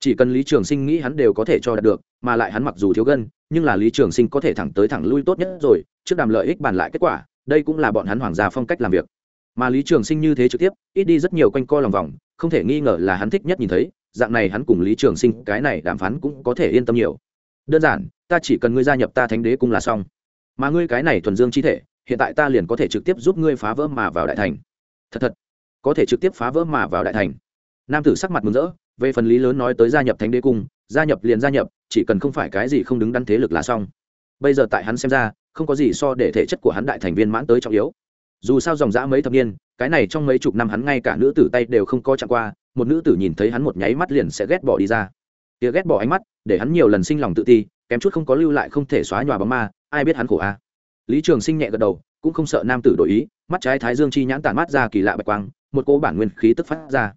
S1: Chỉ cần lý trường sinh nghĩ hắn đều có thể cho đạt được, mà lại hắn mặc dù thiếu gân, nhưng là lý trường sinh có thể thẳng tới thẳng lui tốt nhất rồi, trước đàm lợi ích bàn lại kết quả, đây cũng là bọn hắn hoàng gia phong cách làm việc mà lý trường sinh như thế trực tiếp, ít đi rất nhiều quanh co lòng vòng, không thể nghi ngờ là hắn thích nhất nhìn thấy, dạng này hắn cùng lý trường sinh, cái này đàm phán cũng có thể yên tâm nhiều. Đơn giản, ta chỉ cần ngươi gia nhập ta thánh đế cung là xong. Mà ngươi cái này thuần dương chi thể, hiện tại ta liền có thể trực tiếp giúp ngươi phá vỡ mà vào đại thành. Thật thật, có thể trực tiếp phá vỡ mà vào đại thành. Nam tử sắc mặt mừng rỡ, về phần lý lớn nói tới gia nhập thánh đế cung, gia nhập liền gia nhập, chỉ cần không phải cái gì không đứng đắn thế lực là xong. Bây giờ tại hắn xem ra, không có gì so để thể chất của hắn đại thành viên mãn tới trọng yếu dù sao dòng dã mấy thập niên, cái này trong mấy chục năm hắn ngay cả nữ tử tay đều không có chạm qua, một nữ tử nhìn thấy hắn một nháy mắt liền sẽ ghét bỏ đi ra. Tia ghét bỏ ánh mắt, để hắn nhiều lần sinh lòng tự ti, kém chút không có lưu lại không thể xóa nhòa bóng ma, ai biết hắn khổ a. Lý trường sinh nhẹ gật đầu, cũng không sợ nam tử đổi ý, mắt trái thái dương chi nhãn tản mắt ra kỳ lạ bạch quang, một cỗ bản nguyên khí tức phát ra.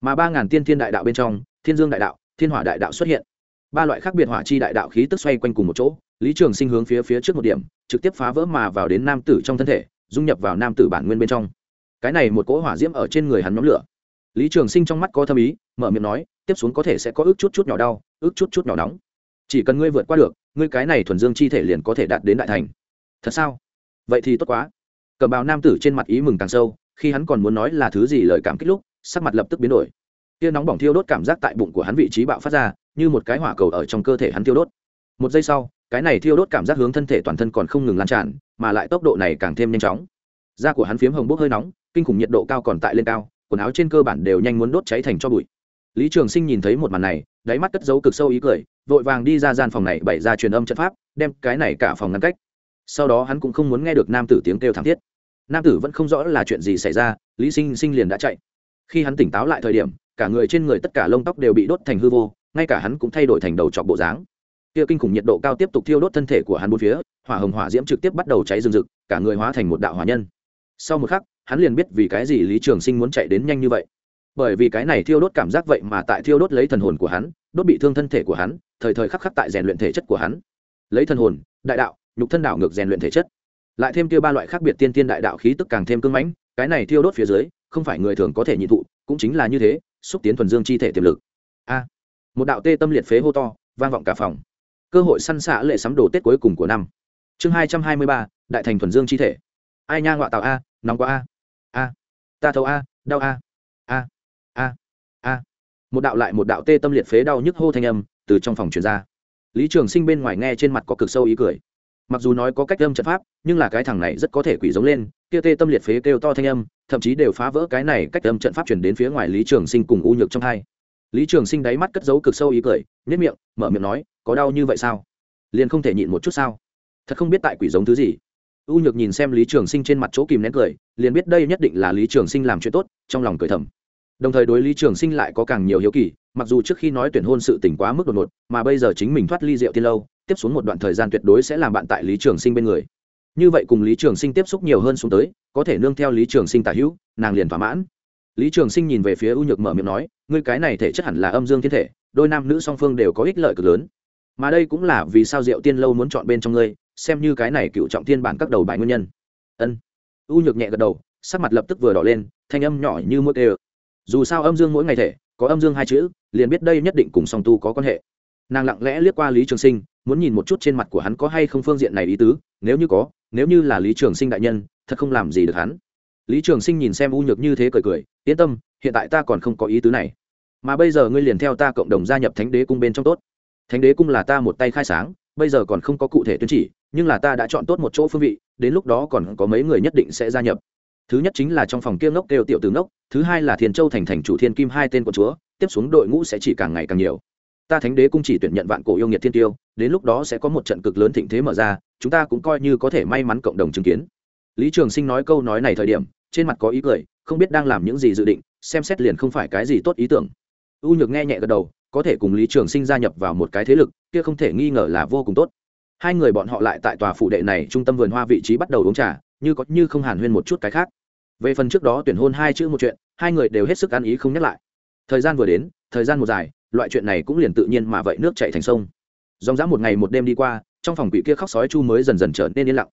S1: Mà ba ngàn tiên thiên đại đạo bên trong, thiên dương đại đạo, thiên hỏa đại đạo xuất hiện. Ba loại khác biệt hỏa chi đại đạo khí tức xoay quanh cùng một chỗ, lý trường sinh hướng phía phía trước một điểm, trực tiếp phá vỡ mà vào đến nam tử trong thân thể dung nhập vào nam tử bản nguyên bên trong. Cái này một cỗ hỏa diễm ở trên người hắn nhóm lửa. Lý trường sinh trong mắt có thâm ý, mở miệng nói, tiếp xuống có thể sẽ có ước chút chút nhỏ đau, ước chút chút nhỏ nóng. Chỉ cần ngươi vượt qua được, ngươi cái này thuần dương chi thể liền có thể đạt đến đại thành. Thật sao? Vậy thì tốt quá. Cầm bào nam tử trên mặt ý mừng càng sâu, khi hắn còn muốn nói là thứ gì lời cảm kích lúc, sắc mặt lập tức biến đổi. Tia nóng bỏng thiêu đốt cảm giác tại bụng của hắn vị trí bạo phát ra, như một cái hỏa cầu ở trong cơ thể hắn thiêu đốt. Một giây sau cái này thiêu đốt cảm giác hướng thân thể toàn thân còn không ngừng lan tràn, mà lại tốc độ này càng thêm nhanh chóng. Da của hắn phiếm hồng bốc hơi nóng, kinh khủng nhiệt độ cao còn tại lên cao, quần áo trên cơ bản đều nhanh muốn đốt cháy thành cho bụi. Lý trường sinh nhìn thấy một màn này, đáy mắt cất dấu cực sâu ý cười, vội vàng đi ra gian phòng này bày ra truyền âm trận pháp, đem cái này cả phòng ngăn cách. Sau đó hắn cũng không muốn nghe được nam tử tiếng kêu thảm thiết. Nam tử vẫn không rõ là chuyện gì xảy ra, lý sinh sinh liền đã chạy. Khi hắn tỉnh táo lại thời điểm, cả người trên người tất cả lông tóc đều bị đốt thành hư vô, ngay cả hắn cũng thay đổi thành đầu trọc bộ dáng kia kinh khủng nhiệt độ cao tiếp tục thiêu đốt thân thể của hắn bốn phía, hỏa hồng hỏa diễm trực tiếp bắt đầu cháy rừng rực, cả người hóa thành một đạo hỏa nhân. Sau một khắc, hắn liền biết vì cái gì lý trường sinh muốn chạy đến nhanh như vậy. Bởi vì cái này thiêu đốt cảm giác vậy mà tại thiêu đốt lấy thần hồn của hắn, đốt bị thương thân thể của hắn, thời thời khắc khắc tại rèn luyện thể chất của hắn. Lấy thần hồn, đại đạo, nhục thân đạo ngược rèn luyện thể chất. Lại thêm kia ba loại khác biệt tiên tiên đại đạo khí tức càng thêm cưng mãnh, cái này thiêu đốt phía dưới, không phải người thường có thể nhị thụ, cũng chính là như thế, xúc tiến thuần dương chi thể tiềm lực. A. Một đạo tê tâm liệt phế hô to, vang vọng cả phòng cơ hội săn xạ lệ sắm đồ tết cuối cùng của năm. Chương hai trăm hai mươi ba, đại thành thuần dương chi thể. Ai nha ngoại tạo a, nóng quá a. A. Ta thấu a, đau a. A. A. A. Một đạo lại một đạo tê tâm liệt phế đau nhức hô thanh âm từ trong phòng truyền ra. Lý trường sinh bên ngoài nghe trên mặt có cực sâu ý cười. Mặc dù nói có cách âm trận pháp, nhưng là cái thằng này rất có thể quỷ giống lên, kia tê tâm liệt phế kêu to thanh âm, thậm chí đều phá vỡ cái này cách âm trận pháp chuyển đến phía ngoài lý trường sinh cùng u nhược trong hai. Lý trường sinh đáy mắt cất giấu cực sâu ý cười nhất miệng, mở miệng nói có đau như vậy sao? Liền không thể nhịn một chút sao? Thật không biết tại quỷ giống thứ gì. U nhược nhìn xem lý trường sinh trên mặt chỗ kìm nén cười, liền biết đây nhất định là lý trường sinh làm chuyện tốt, trong lòng cười thầm. Đồng thời đối lý trường sinh lại có càng nhiều hiếu kỳ, mặc dù trước khi nói tuyển hôn sự tỉnh quá mức đột ngột, mà bây giờ chính mình thoát ly rượu tiên lâu, tiếp xuống một đoạn thời gian tuyệt đối sẽ làm bạn tại lý trường sinh bên người. Như vậy cùng lý trường sinh tiếp xúc nhiều hơn xuống tới, có thể nương theo lý trường sinh tả hữu, nàng liền thỏa mãn. Lý trường sinh nhìn về phía u nhược mở miệng nói, ngươi cái này thể chất hẳn là âm dương thiên thể, đôi nam nữ song phương đều có ích lợi cực lớn mà đây cũng là vì sao diệu tiên lâu muốn chọn bên trong ngươi, xem như cái này cựu trọng thiên bản các đầu bài nguyên nhân. Ân. U nhược nhẹ gật đầu, sắc mặt lập tức vừa đỏ lên, thanh âm nhỏ như mũi tê dù sao âm dương mỗi ngày thể, có âm dương hai chữ, liền biết đây nhất định cùng song tu có quan hệ. Nàng lặng lẽ liếc qua lý trường sinh, muốn nhìn một chút trên mặt của hắn có hay không phương diện này ý tứ, nếu như có, nếu như là lý trường sinh đại nhân, thật không làm gì được hắn. Lý trường sinh nhìn xem u nhược như thế cười cười, yên tâm, hiện tại ta còn không có ý tứ này. Mà bây giờ ngươi liền theo ta cộng đồng gia nhập thánh đế cung bên trong tốt thánh đế cung là ta một tay khai sáng, bây giờ còn không có cụ thể tuyên chỉ, nhưng là ta đã chọn tốt một chỗ phương vị, đến lúc đó còn có mấy người nhất định sẽ gia nhập. Thứ nhất chính là trong phòng kia ngốc kêu tiểu từ ngốc, thứ hai là thiền châu thành thành chủ thiên kim hai tên của chúa, tiếp xuống đội ngũ sẽ chỉ càng ngày càng nhiều. Ta thánh đế cung chỉ tuyển nhận vạn cổ yêu nghiệt thiên tiêu, đến lúc đó sẽ có một trận cực lớn thịnh thế mở ra, chúng ta cũng coi như có thể may mắn cộng đồng chứng kiến. Lý trường sinh nói câu nói này thời điểm, trên mặt có ý cười, không biết đang làm những gì dự định, xem xét liền không phải cái gì tốt ý tưởng. U nhược nghe nhẹ gật đầu có thể cùng lý trường sinh gia nhập vào một cái thế lực, kia không thể nghi ngờ là vô cùng tốt. Hai người bọn họ lại tại tòa phụ đệ này trung tâm vườn hoa vị trí bắt đầu uống trà, như có như không hàn huyên một chút cái khác. Về phần trước đó tuyển hôn hai chữ một chuyện, hai người đều hết sức ăn ý không nhắc lại. Thời gian vừa đến, thời gian một dài, loại chuyện này cũng liền tự nhiên mà vậy nước chạy thành sông. Dòng dã một ngày một đêm đi qua, trong phòng quỷ kia khóc sói chu mới dần dần trở nên yên lặng.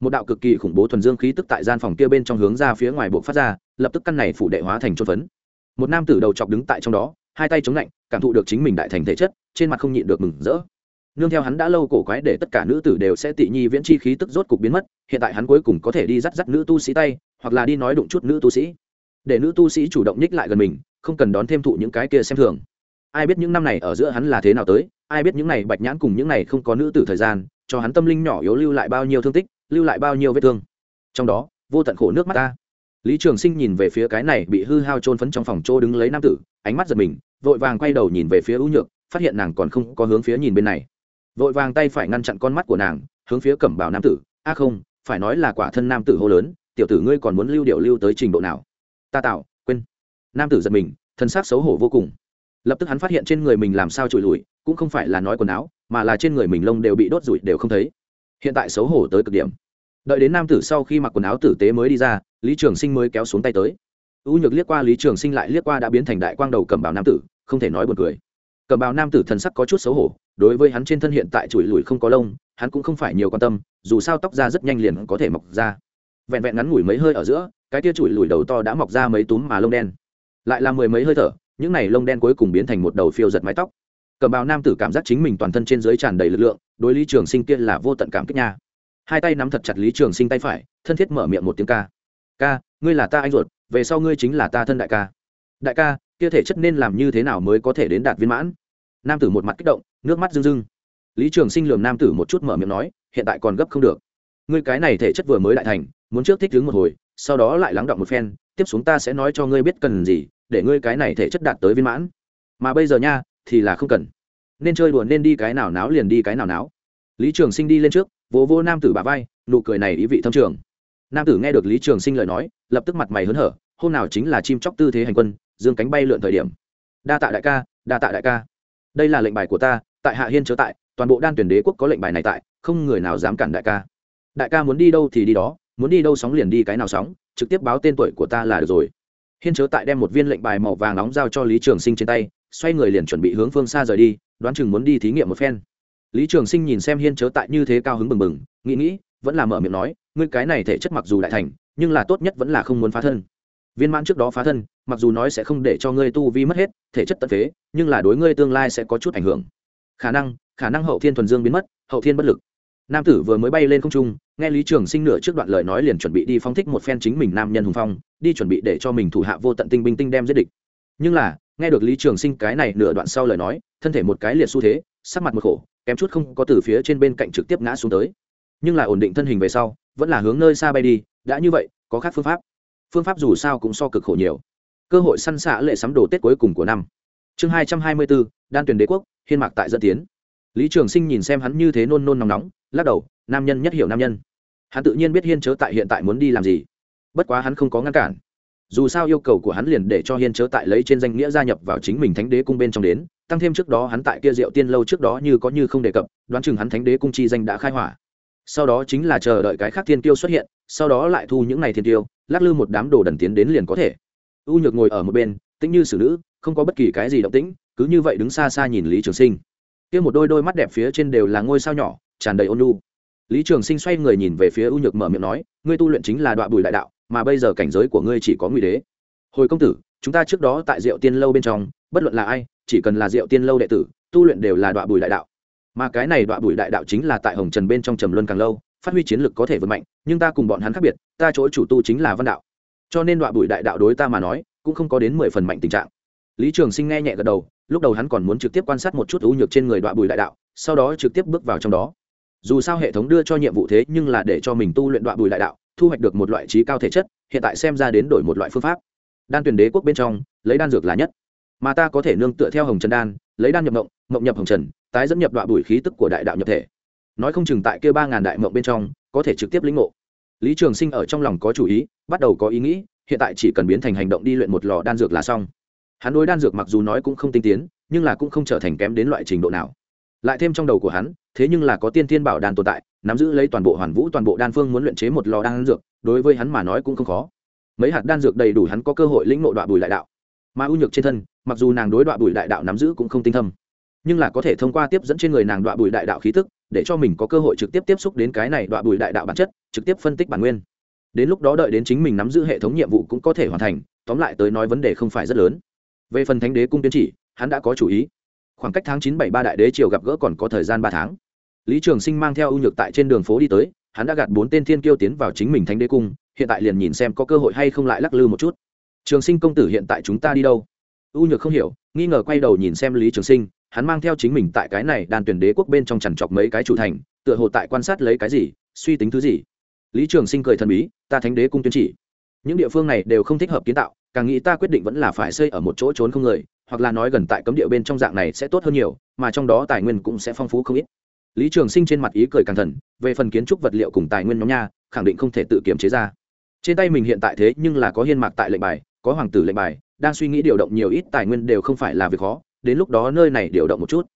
S1: Một đạo cực kỳ khủng bố thuần dương khí tức tại gian phòng kia bên trong hướng ra phía ngoài buộc phát ra, lập tức căn này phủ đệ hóa thành chốt phấn. Một nam tử đầu chọc đứng tại trong đó hai tay chống lạnh, cảm thụ được chính mình đại thành thể chất, trên mặt không nhịn được mừng rỡ. Nương theo hắn đã lâu cổ quái để tất cả nữ tử đều sẽ tị nhi viễn chi khí tức rốt cục biến mất, hiện tại hắn cuối cùng có thể đi dắt dắt nữ tu sĩ tay, hoặc là đi nói đụng chút nữ tu sĩ. Để nữ tu sĩ chủ động nhích lại gần mình, không cần đón thêm thụ những cái kia xem thường. Ai biết những năm này ở giữa hắn là thế nào tới, ai biết những này bạch nhãn cùng những này không có nữ tử thời gian, cho hắn tâm linh nhỏ yếu lưu lại bao nhiêu thương tích, lưu lại bao nhiêu vết thương. Trong đó, vô tận khổ nước mắt ta lý trường sinh nhìn về phía cái này bị hư hao trôn phấn trong phòng chỗ đứng lấy nam tử, ánh mắt giật mình, vội vàng quay đầu nhìn về phía ưu nhược, phát hiện nàng còn không có hướng phía nhìn bên này. Vội vàng tay phải ngăn chặn con mắt của nàng, hướng phía cẩm bảo nam tử, a không, phải nói là quả thân nam tử hô lớn, tiểu tử ngươi còn muốn lưu điệu lưu tới trình độ nào? Ta tạo quên. Nam tử giật mình, thân xác xấu hổ vô cùng. Lập tức hắn phát hiện trên người mình làm sao trụi lùi, cũng không phải là nói quần áo, mà là trên người mình lông đều bị đốt rụi đều không thấy. Hiện tại xấu hổ tới cực điểm đợi đến nam tử sau khi mặc quần áo tử tế mới đi ra, lý trường sinh mới kéo xuống tay tới. U nhược liếc qua lý trường sinh lại liếc qua đã biến thành đại quang đầu cầm bào nam tử, không thể nói b u ồ n cười. Cầm bào nam tử thần sắc có chút xấu hổ, đối với hắn trên thân hiện tại chùi lùi không có lông, hắn cũng không phải nhiều quan tâm, dù sao tóc ra rất nhanh liền có thể mọc ra. Vẹn vẹn ngắn ngủi mấy hơi ở giữa, cái tia chùi lùi đầu to đã mọc ra mấy túm mà lông đen. Lại là mười mấy hơi thở, những này lông đen cuối cùng biến thành một đầu phiêu giật mái tóc. Cầm bào nam tử cảm giác chính mình toàn thân trên dưới tràn đầy lực lượng, đối lý trường sinh kia là vô tận cảm kích nha hai tay nắm thật chặt lý trường sinh tay phải, thân thiết mở miệng một tiếng ca. Ca, ngươi là ta anh ruột, về sau ngươi chính là ta thân đại ca. Đại ca, kia thể chất nên làm như thế nào mới có thể đến đạt viên mãn? Nam tử một mặt kích động, nước mắt rưng rưng. Lý trường sinh lườm nam tử một chút mở miệng nói, hiện tại còn gấp không được. Ngươi cái này thể chất vừa mới đại thành, muốn trước thích đứng một hồi, sau đó lại lắng động một phen, tiếp xuống ta sẽ nói cho ngươi biết cần gì, để ngươi cái này thể chất đạt tới viên mãn. Mà bây giờ nha, thì là không cần. Nên chơi đùa nên đi cái nào náo liền đi cái nào náo. Lý trường sinh đi lên trước vỗ vô nam tử bà vai, nụ cười này ý vị thâm trường. Nam tử nghe được lý trường sinh lời nói, lập tức mặt mày hớn hở, hôm nào chính là chim chóc tư thế hành quân, dương cánh bay lượn thời điểm. Đa tạ đại ca, đa tạ đại ca. Đây là lệnh bài của ta, tại hạ hiên chớ tại, toàn bộ đan tuyển đế quốc có lệnh bài này tại, không người nào dám cản đại ca. Đại ca muốn đi đâu thì đi đó, muốn đi đâu sóng liền đi cái nào sóng, trực tiếp báo tên tuổi của ta là được rồi. Hiên chớ tại đem một viên lệnh bài màu vàng nóng giao cho lý trường sinh trên tay, xoay người liền chuẩn bị hướng phương xa rời đi, đoán chừng muốn đi thí nghiệm một phen lý trường sinh nhìn xem hiên chớ tại như thế cao hứng bừng bừng, nghĩ nghĩ, vẫn là mở miệng nói, ngươi cái này thể chất mặc dù đại thành, nhưng là tốt nhất vẫn là không muốn phá thân. Viên mãn trước đó phá thân, mặc dù nói sẽ không để cho ngươi tu vi mất hết, thể chất tận phế, nhưng là đối ngươi tương lai sẽ có chút ảnh hưởng. Khả năng khả năng hậu thiên thuần dương biến mất, hậu thiên bất lực. Nam tử vừa mới bay lên không trung, nghe lý trường sinh nửa trước đoạn lời nói liền chuẩn bị đi phóng thích một phen chính mình nam nhân hùng phong, đi chuẩn bị để cho mình thủ hạ vô tận tinh binh tinh đem giết địch. Nhưng là, nghe được lý trường sinh cái này nửa đoạn sau lời nói, thân thể một cái liệt xu thế, sắc mặt một khổ kém chút không có từ phía trên bên cạnh trực tiếp ngã xuống tới. Nhưng lại ổn định thân hình về sau, vẫn là hướng nơi xa bay đi, đã như vậy, có khác phương pháp. Phương pháp dù sao cũng so cực khổ nhiều. Cơ hội săn xạ lệ sắm đồ tết cuối cùng của năm. Chương hai trăm hai mươi bốn đan tuyển đế quốc, hiên mạc tại dân tiến. Lý trường sinh nhìn xem hắn như thế nôn nôn nóng nóng, lắc đầu, nam nhân nhất hiểu nam nhân. Hắn tự nhiên biết hiên chớ tại hiện tại muốn đi làm gì. Bất quá hắn không có ngăn cản dù sao yêu cầu của hắn liền để cho hiên chớ tại lấy trên danh nghĩa gia nhập vào chính mình thánh đế cung bên trong đến, tăng thêm trước đó hắn tại kia diệu tiên lâu trước đó như có như không đề cập, đoán chừng hắn thánh đế cung chi danh đã khai hỏa. Sau đó chính là chờ đợi cái khác thiên tiêu xuất hiện, sau đó lại thu những n à y thiên tiêu lắc lư một đám đồ đần tiến đến liền có thể. U nhược ngồi ở một bên, tĩnh như xử nữ, không có bất kỳ cái gì động tĩnh, cứ như vậy đứng xa xa nhìn lý trường sinh. Kia một đôi đôi mắt đẹp phía trên đều là ngôi sao nhỏ, tràn đầy ôn lu lý trường sinh xoay người nhìn về phía u nhược mở miệng nói, ngươi tu luyện chính là đoạn bùi đại đạo, mà bây giờ cảnh giới của ngươi chỉ có nguy đế. Hồi công tử, chúng ta trước đó tại diệu tiên lâu bên trong, bất luận là ai, chỉ cần là diệu tiên lâu đệ tử, tu luyện đều là đoạn bùi đại đạo. Mà cái này đoạn bùi đại đạo chính là tại hồng trần bên trong trầm luân càng lâu, phát huy chiến lực có thể vượt mạnh, nhưng ta cùng bọn hắn khác biệt, ta chỗ chủ tu chính là văn đạo. Cho nên đoạn bùi đại đạo đối ta mà nói, cũng không có đến mười phần mạnh tình trạng. Lý trường sinh nghe nhẹ gật đầu, lúc đầu hắn còn muốn trực tiếp quan sát một chút ưu nhược trên người đoạn bùi đại đạo, sau đó trực tiếp bước vào trong đó dù sao hệ thống đưa cho nhiệm vụ thế nhưng là để cho mình tu luyện đoạn bùi đại đạo, thu hoạch được một loại trí cao thể chất, hiện tại xem ra đến đổi một loại phương pháp. Đan tuyển đế quốc bên trong, lấy đan dược là nhất. Mà ta có thể nương tựa theo hồng trần đan, lấy đan nhập mộng mộng nhập hồng trần, tái dẫn nhập đoạn bùi khí tức của đại đạo nhập thể. Nói không chừng tại kia ba ngàn đại mộng bên trong, có thể trực tiếp lĩnh ngộ. Lý trường sinh ở trong lòng có chủ ý, bắt đầu có ý nghĩ, hiện tại chỉ cần biến thành hành động đi luyện một lò đan dược là xong. Hắn đối đan dược mặc dù nói cũng không tinh tiến, nhưng là cũng không trở thành kém đến loại trình độ nào lại thêm trong đầu của hắn, thế nhưng là có tiên tiên bảo đan tồn tại, nắm giữ lấy toàn bộ hoàn vũ, toàn bộ đan phương muốn luyện chế một lò đan dược, đối với hắn mà nói cũng không khó. Mấy hạt đan dược đầy đủ hắn có cơ hội lĩnh nộ đoạn bùi đại đạo. Mà ưu nhược trên thân, mặc dù nàng đối đoạn bùi đại đạo nắm giữ cũng không tinh thâm, nhưng là có thể thông qua tiếp dẫn trên người nàng đoạn bùi đại đạo khí tức, để cho mình có cơ hội trực tiếp tiếp xúc đến cái này đoạn bùi đại đạo bản chất, trực tiếp phân tích bản nguyên. Đến lúc đó đợi đến chính mình nắm giữ hệ thống nhiệm vụ cũng có thể hoàn thành, tóm lại tới nói vấn đề không phải rất lớn. Về phần thánh đế cung tiến chỉ, hắn đã có chủ ý khoảng cách tháng chín bảy ba đại đế triều gặp gỡ còn có thời gian ba tháng. Lý trường sinh mang theo ưu nhược tại trên đường phố đi tới, hắn đã gạt bốn tên thiên kiêu tiến vào chính mình thánh đế cung, hiện tại liền nhìn xem có cơ hội hay không lại lắc lư một chút. Trường sinh công tử hiện tại chúng ta đi đâu? Ưu nhược không hiểu, nghi ngờ quay đầu nhìn xem lý trường sinh, hắn mang theo chính mình tại cái này đàn tuyển đế quốc bên trong chằn chọc mấy cái chủ thành, tựa hồ tại quan sát lấy cái gì, suy tính thứ gì. Lý trường sinh cười thần bí, ta thánh đế cung tuyên chỉ. Những địa phương này đều không thích hợp kiến tạo, càng nghĩ ta quyết định vẫn là phải xây ở một chỗ trốn không người hoặc là nói gần tại cấm địa bên trong dạng này sẽ tốt hơn nhiều, mà trong đó tài nguyên cũng sẽ phong phú không ít. Lý trường sinh trên mặt ý cười càng thần, về phần kiến trúc vật liệu cùng tài nguyên nhóm nha, khẳng định không thể tự kiểm chế ra. Trên tay mình hiện tại thế nhưng là có hiên mạc tại lệnh bài, có hoàng tử lệnh bài, đang suy nghĩ điều động nhiều ít tài nguyên đều không phải là việc khó, đến lúc đó nơi này điều động một chút.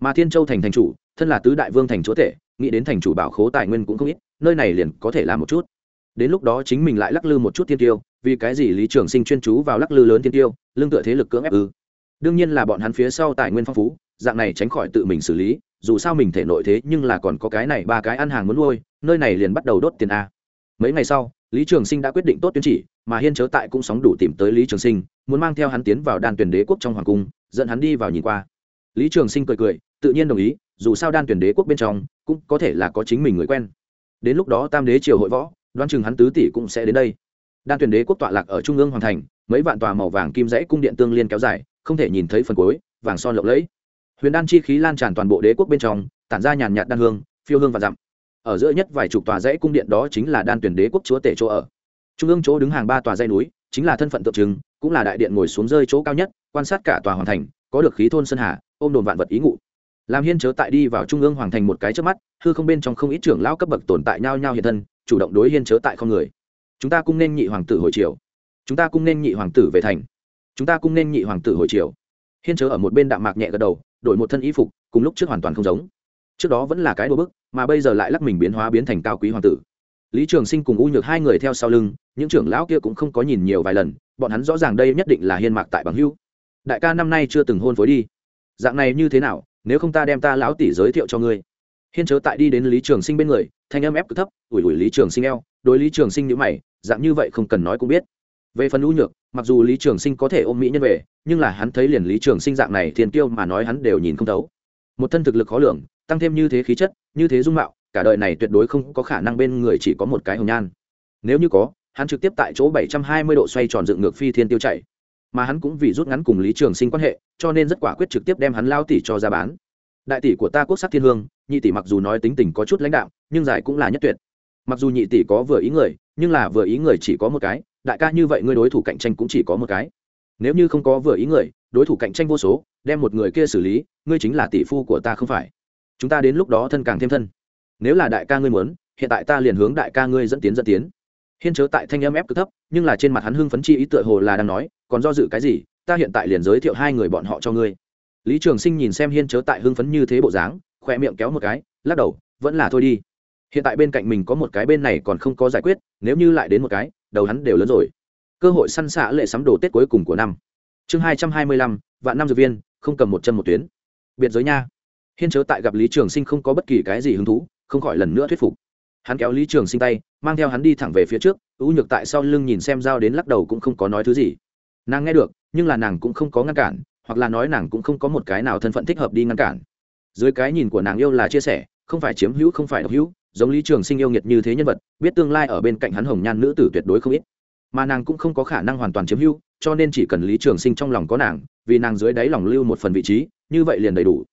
S1: Mà thiên châu thành thành chủ, thân là tứ đại vương thành chúa tể, nghĩ đến thành chủ bảo khố tài nguyên cũng không ít, nơi này liền có thể làm một chút. Đến lúc đó chính mình lại lắc lư một chút thiên tiêu, vì cái gì lý trường sinh chuyên chú vào lắc lư lớn thiên tiêu, lương tựa thế lực cưỡng ép ư? Đương nhiên là bọn hắn phía sau tài nguyên phong phú, dạng này tránh khỏi tự mình xử lý, dù sao mình thể nội thế nhưng là còn có cái này ba cái ăn hàng muốn nuôi, nơi này liền bắt đầu đốt tiền a. Mấy ngày sau, lý trường sinh đã quyết định tốt tuyến chỉ, mà hiên chớ tại cũng sóng đủ tìm tới lý trường sinh, muốn mang theo hắn tiến vào đan tuyển đế quốc trong hoàng cung, dẫn hắn đi vào nhìn qua. Lý trường sinh cười cười, tự nhiên đồng ý, dù sao đan tuyển đế quốc bên trong, cũng có thể là có chính mình người quen. Đến lúc đó tam đế triều hội võ đoan chừng hắn tứ tỷ cũng sẽ đến đây. Đan tuyển đế quốc tọa lạc ở trung ương hoàng thành, mấy vạn tòa màu vàng kim dãy cung điện tương liên kéo dài không thể nhìn thấy phần cuối, vàng son lộng lẫy. Huyền đan chi khí lan tràn toàn bộ đế quốc bên trong, tản ra nhàn nhạt đan hương, phiêu hương và dặm. Ở giữa nhất vài chục tòa dãy cung điện đó chính là đan tuyển đế quốc chúa tể chỗ ở. Trung ương chỗ đứng hàng ba tòa dãy núi, chính là thân phận tượng trưng, cũng là đại điện ngồi xuống rơi chỗ cao nhất, quan sát cả tòa hoàng thành, có được khí thôn sơn hà, ôm đồn vạn vật ý ngụ. Làm hiên chớ tại đi vào trung ương hoàng thành một cái trước mắt, hư không bên trong không ít trưởng lão cấp bậc tồn tại nhau nhau hiện thân, chủ động đối hiên chớ tại không người. Chúng ta cũng nên nhị hoàng tử hồi triều chúng ta cũng nên nhị hoàng tử về thành chúng ta cũng nên nhị hoàng tử hồi triều. Hiên chớ ở một bên đạm mạc nhẹ gật đầu, đổi một thân y phục, cùng lúc trước hoàn toàn không giống. Trước đó vẫn là cái đồ bức, mà bây giờ lại lắc mình biến hóa biến thành cao quý hoàng tử. Lý trường sinh cùng u nhược hai người theo sau lưng, những trưởng lão kia cũng không có nhìn nhiều vài lần, bọn hắn rõ ràng đây nhất định là hiên mạc tại bằng hưu đại ca năm nay chưa từng hôn phối đi. Dạng này như thế nào, nếu không ta đem ta lão tỷ giới thiệu cho ngươi. Hiên chớ tại đi đến lý trường sinh bên người, thanh âm ép cực thấp, ủi ủi lý trường sinh eo, đối lý trường sinh nhữ mày, dạng như vậy không cần nói cũng biết về phần u nhược, mặc dù lý trường sinh có thể ôm mỹ nhân về, nhưng là hắn thấy liền lý trường sinh dạng này thiên tiêu mà nói hắn đều nhìn không thấu. Một thân thực lực khó lường, tăng thêm như thế khí chất, như thế dung mạo, cả đời này tuyệt đối không có khả năng bên người chỉ có một cái hồng nhan. Nếu như có, hắn trực tiếp tại chỗ bảy trăm hai mươi độ xoay tròn dựng ngược phi thiên tiêu chạy. Mà hắn cũng vì rút ngắn cùng lý trường sinh quan hệ, cho nên rất quả quyết trực tiếp đem hắn lao tỷ cho ra bán. Đại tỷ của ta quốc sắc thiên hương, nhị tỷ mặc dù nói tính tình có chút lãnh đạo nhưng giải cũng là nhất tuyệt. Mặc dù nhị tỷ có vừa ý người, nhưng là vừa ý người chỉ có một cái đại ca như vậy ngươi đối thủ cạnh tranh cũng chỉ có một cái. Nếu như không có vừa ý người, đối thủ cạnh tranh vô số, đem một người kia xử lý, ngươi chính là tỷ phu của ta không phải. Chúng ta đến lúc đó thân càng thêm thân. Nếu là đại ca ngươi muốn, hiện tại ta liền hướng đại ca ngươi dẫn tiến dẫn tiến. Hiên chớ tại thanh âm ép cứ thấp, nhưng là trên mặt hắn hưng phấn chi ý tựa hồ là đang nói, còn do dự cái gì, ta hiện tại liền giới thiệu hai người bọn họ cho ngươi. Lý trường sinh nhìn xem hiên chớ tại hưng phấn như thế bộ dáng khoe miệng kéo một cái, lắc đầu, vẫn là thôi đi. Hiện tại bên cạnh mình có một cái bên này còn không có giải quyết, nếu như lại đến một cái đầu hắn đều lớn rồi. Cơ hội săn xạ lệ sắm đồ tết cuối cùng của năm. Chương hai trăm hai mươi lăm, vạn năm dược viên, không cầm một chân một tuyến. Biệt giới nha. Hiên chớ tại gặp lý trường sinh không có bất kỳ cái gì hứng thú, không khỏi lần nữa thuyết phục. Hắn kéo lý trường sinh tay, mang theo hắn đi thẳng về phía trước, ưu nhược tại sau lưng nhìn xem dao đến lắc đầu cũng không có nói thứ gì. Nàng nghe được, nhưng là nàng cũng không có ngăn cản, hoặc là nói nàng cũng không có một cái nào thân phận thích hợp đi ngăn cản. Dưới cái nhìn của nàng yêu là chia sẻ, không phải chiếm hữu, không phải độc hữu giống lý trường sinh yêu nghiệt như thế nhân vật, biết tương lai ở bên cạnh hắn hồng nhan nữ tử tuyệt đối không ít. Mà nàng cũng không có khả năng hoàn toàn chiếm hữu, cho nên chỉ cần lý trường sinh trong lòng có nàng, vì nàng dưới đáy lòng lưu một phần vị trí, như vậy liền đầy đủ.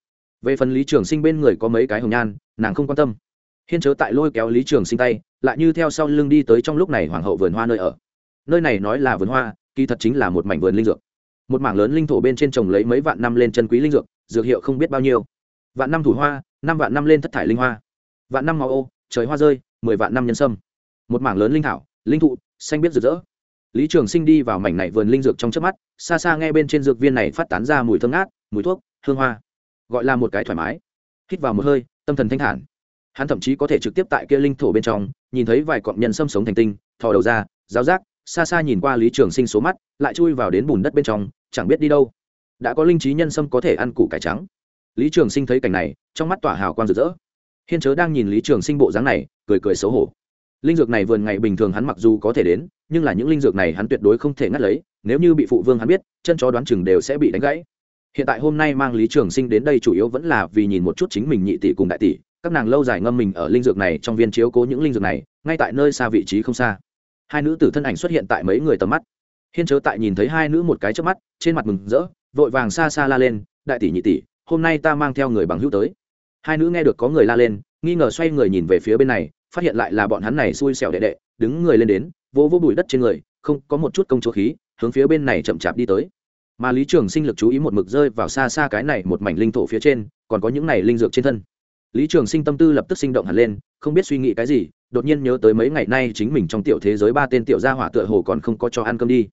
S1: Về phần lý trường sinh bên người có mấy cái hồng nhan, nàng không quan tâm. Hiên chớ tại lôi kéo lý trường sinh tay, lại như theo sau lưng đi tới trong lúc này hoàng hậu vườn hoa nơi ở. Nơi này nói là vườn hoa, kỳ thật chính là một mảnh vườn linh dược. Một mảng lớn linh thổ bên trên trồng lấy mấy vạn năm lên chân quý linh dược dược hiệu không biết bao nhiêu. Vạn năm thủ hoa, năm vạn năm lên thất thải linh hoa vạn năm máu ô, trời hoa rơi, mười vạn năm nhân sâm. Một mảng lớn linh thảo, linh thụ, xanh biết rực rỡ. Lý trường sinh đi vào mảnh này vườn linh dược trong trước mắt, xa xa nghe bên trên dược viên này phát tán ra mùi thơm ngát, mùi thuốc, hương hoa. Gọi là một cái thoải mái. Hít vào một hơi, tâm thần thanh thản. Hắn thậm chí có thể trực tiếp tại kia linh thổ bên trong, nhìn thấy vài cọng nhân sâm sống thành tinh, thò đầu ra giáo giác xa xa nhìn qua lý trường sinh số mắt, lại chui vào đến bùn đất bên trong, chẳng biết đi đâu. Đã có linh trí nhân sâm có thể ăn củ cải trắng. Lý trường sinh thấy cảnh này, trong mắt tỏa hào quang rực rỡ hiên chớ đang nhìn lý trường sinh bộ dáng này, cười cười xấu hổ. Linh dược này vườn ngày bình thường hắn mặc dù có thể đến, nhưng là những linh dược này hắn tuyệt đối không thể ngắt lấy, nếu như bị phụ vương hắn biết, chân chó đoán chừng đều sẽ bị đánh gãy. Hiện tại hôm nay mang lý trường sinh đến đây chủ yếu vẫn là vì nhìn một chút chính mình nhị tỷ cùng đại tỷ, các nàng lâu dài ngâm mình ở linh dược này trong viên chiếu cố những linh dược này, ngay tại nơi xa vị trí không xa. Hai nữ tử thân ảnh xuất hiện tại mấy người tầm mắt. Hiên chớ tại nhìn thấy hai nữ một cái trước mắt, trên mặt mừng rỡ, vội vàng xa xa la lên, đại tỷ nhị tỷ, hôm nay ta mang theo người bằng hữu tới hai nữ nghe được có người la lên, nghi ngờ xoay người nhìn về phía bên này, phát hiện lại là bọn hắn này xui xẻo đệ đệ, đứng người lên đến, vỗ vỗ bụi đất trên người, không, có một chút công chúa khí, hướng phía bên này chậm chạp đi tới. Mà lý trường sinh lực chú ý một mực rơi vào xa xa cái này một mảnh linh thổ phía trên, còn có những này linh dược trên thân. Lý trường sinh tâm tư lập tức sinh động hẳn lên, không biết suy nghĩ cái gì, đột nhiên nhớ tới mấy ngày nay chính mình trong tiểu thế giới ba tên tiểu gia hỏa tựa hồ còn không có cho ăn cơm đi.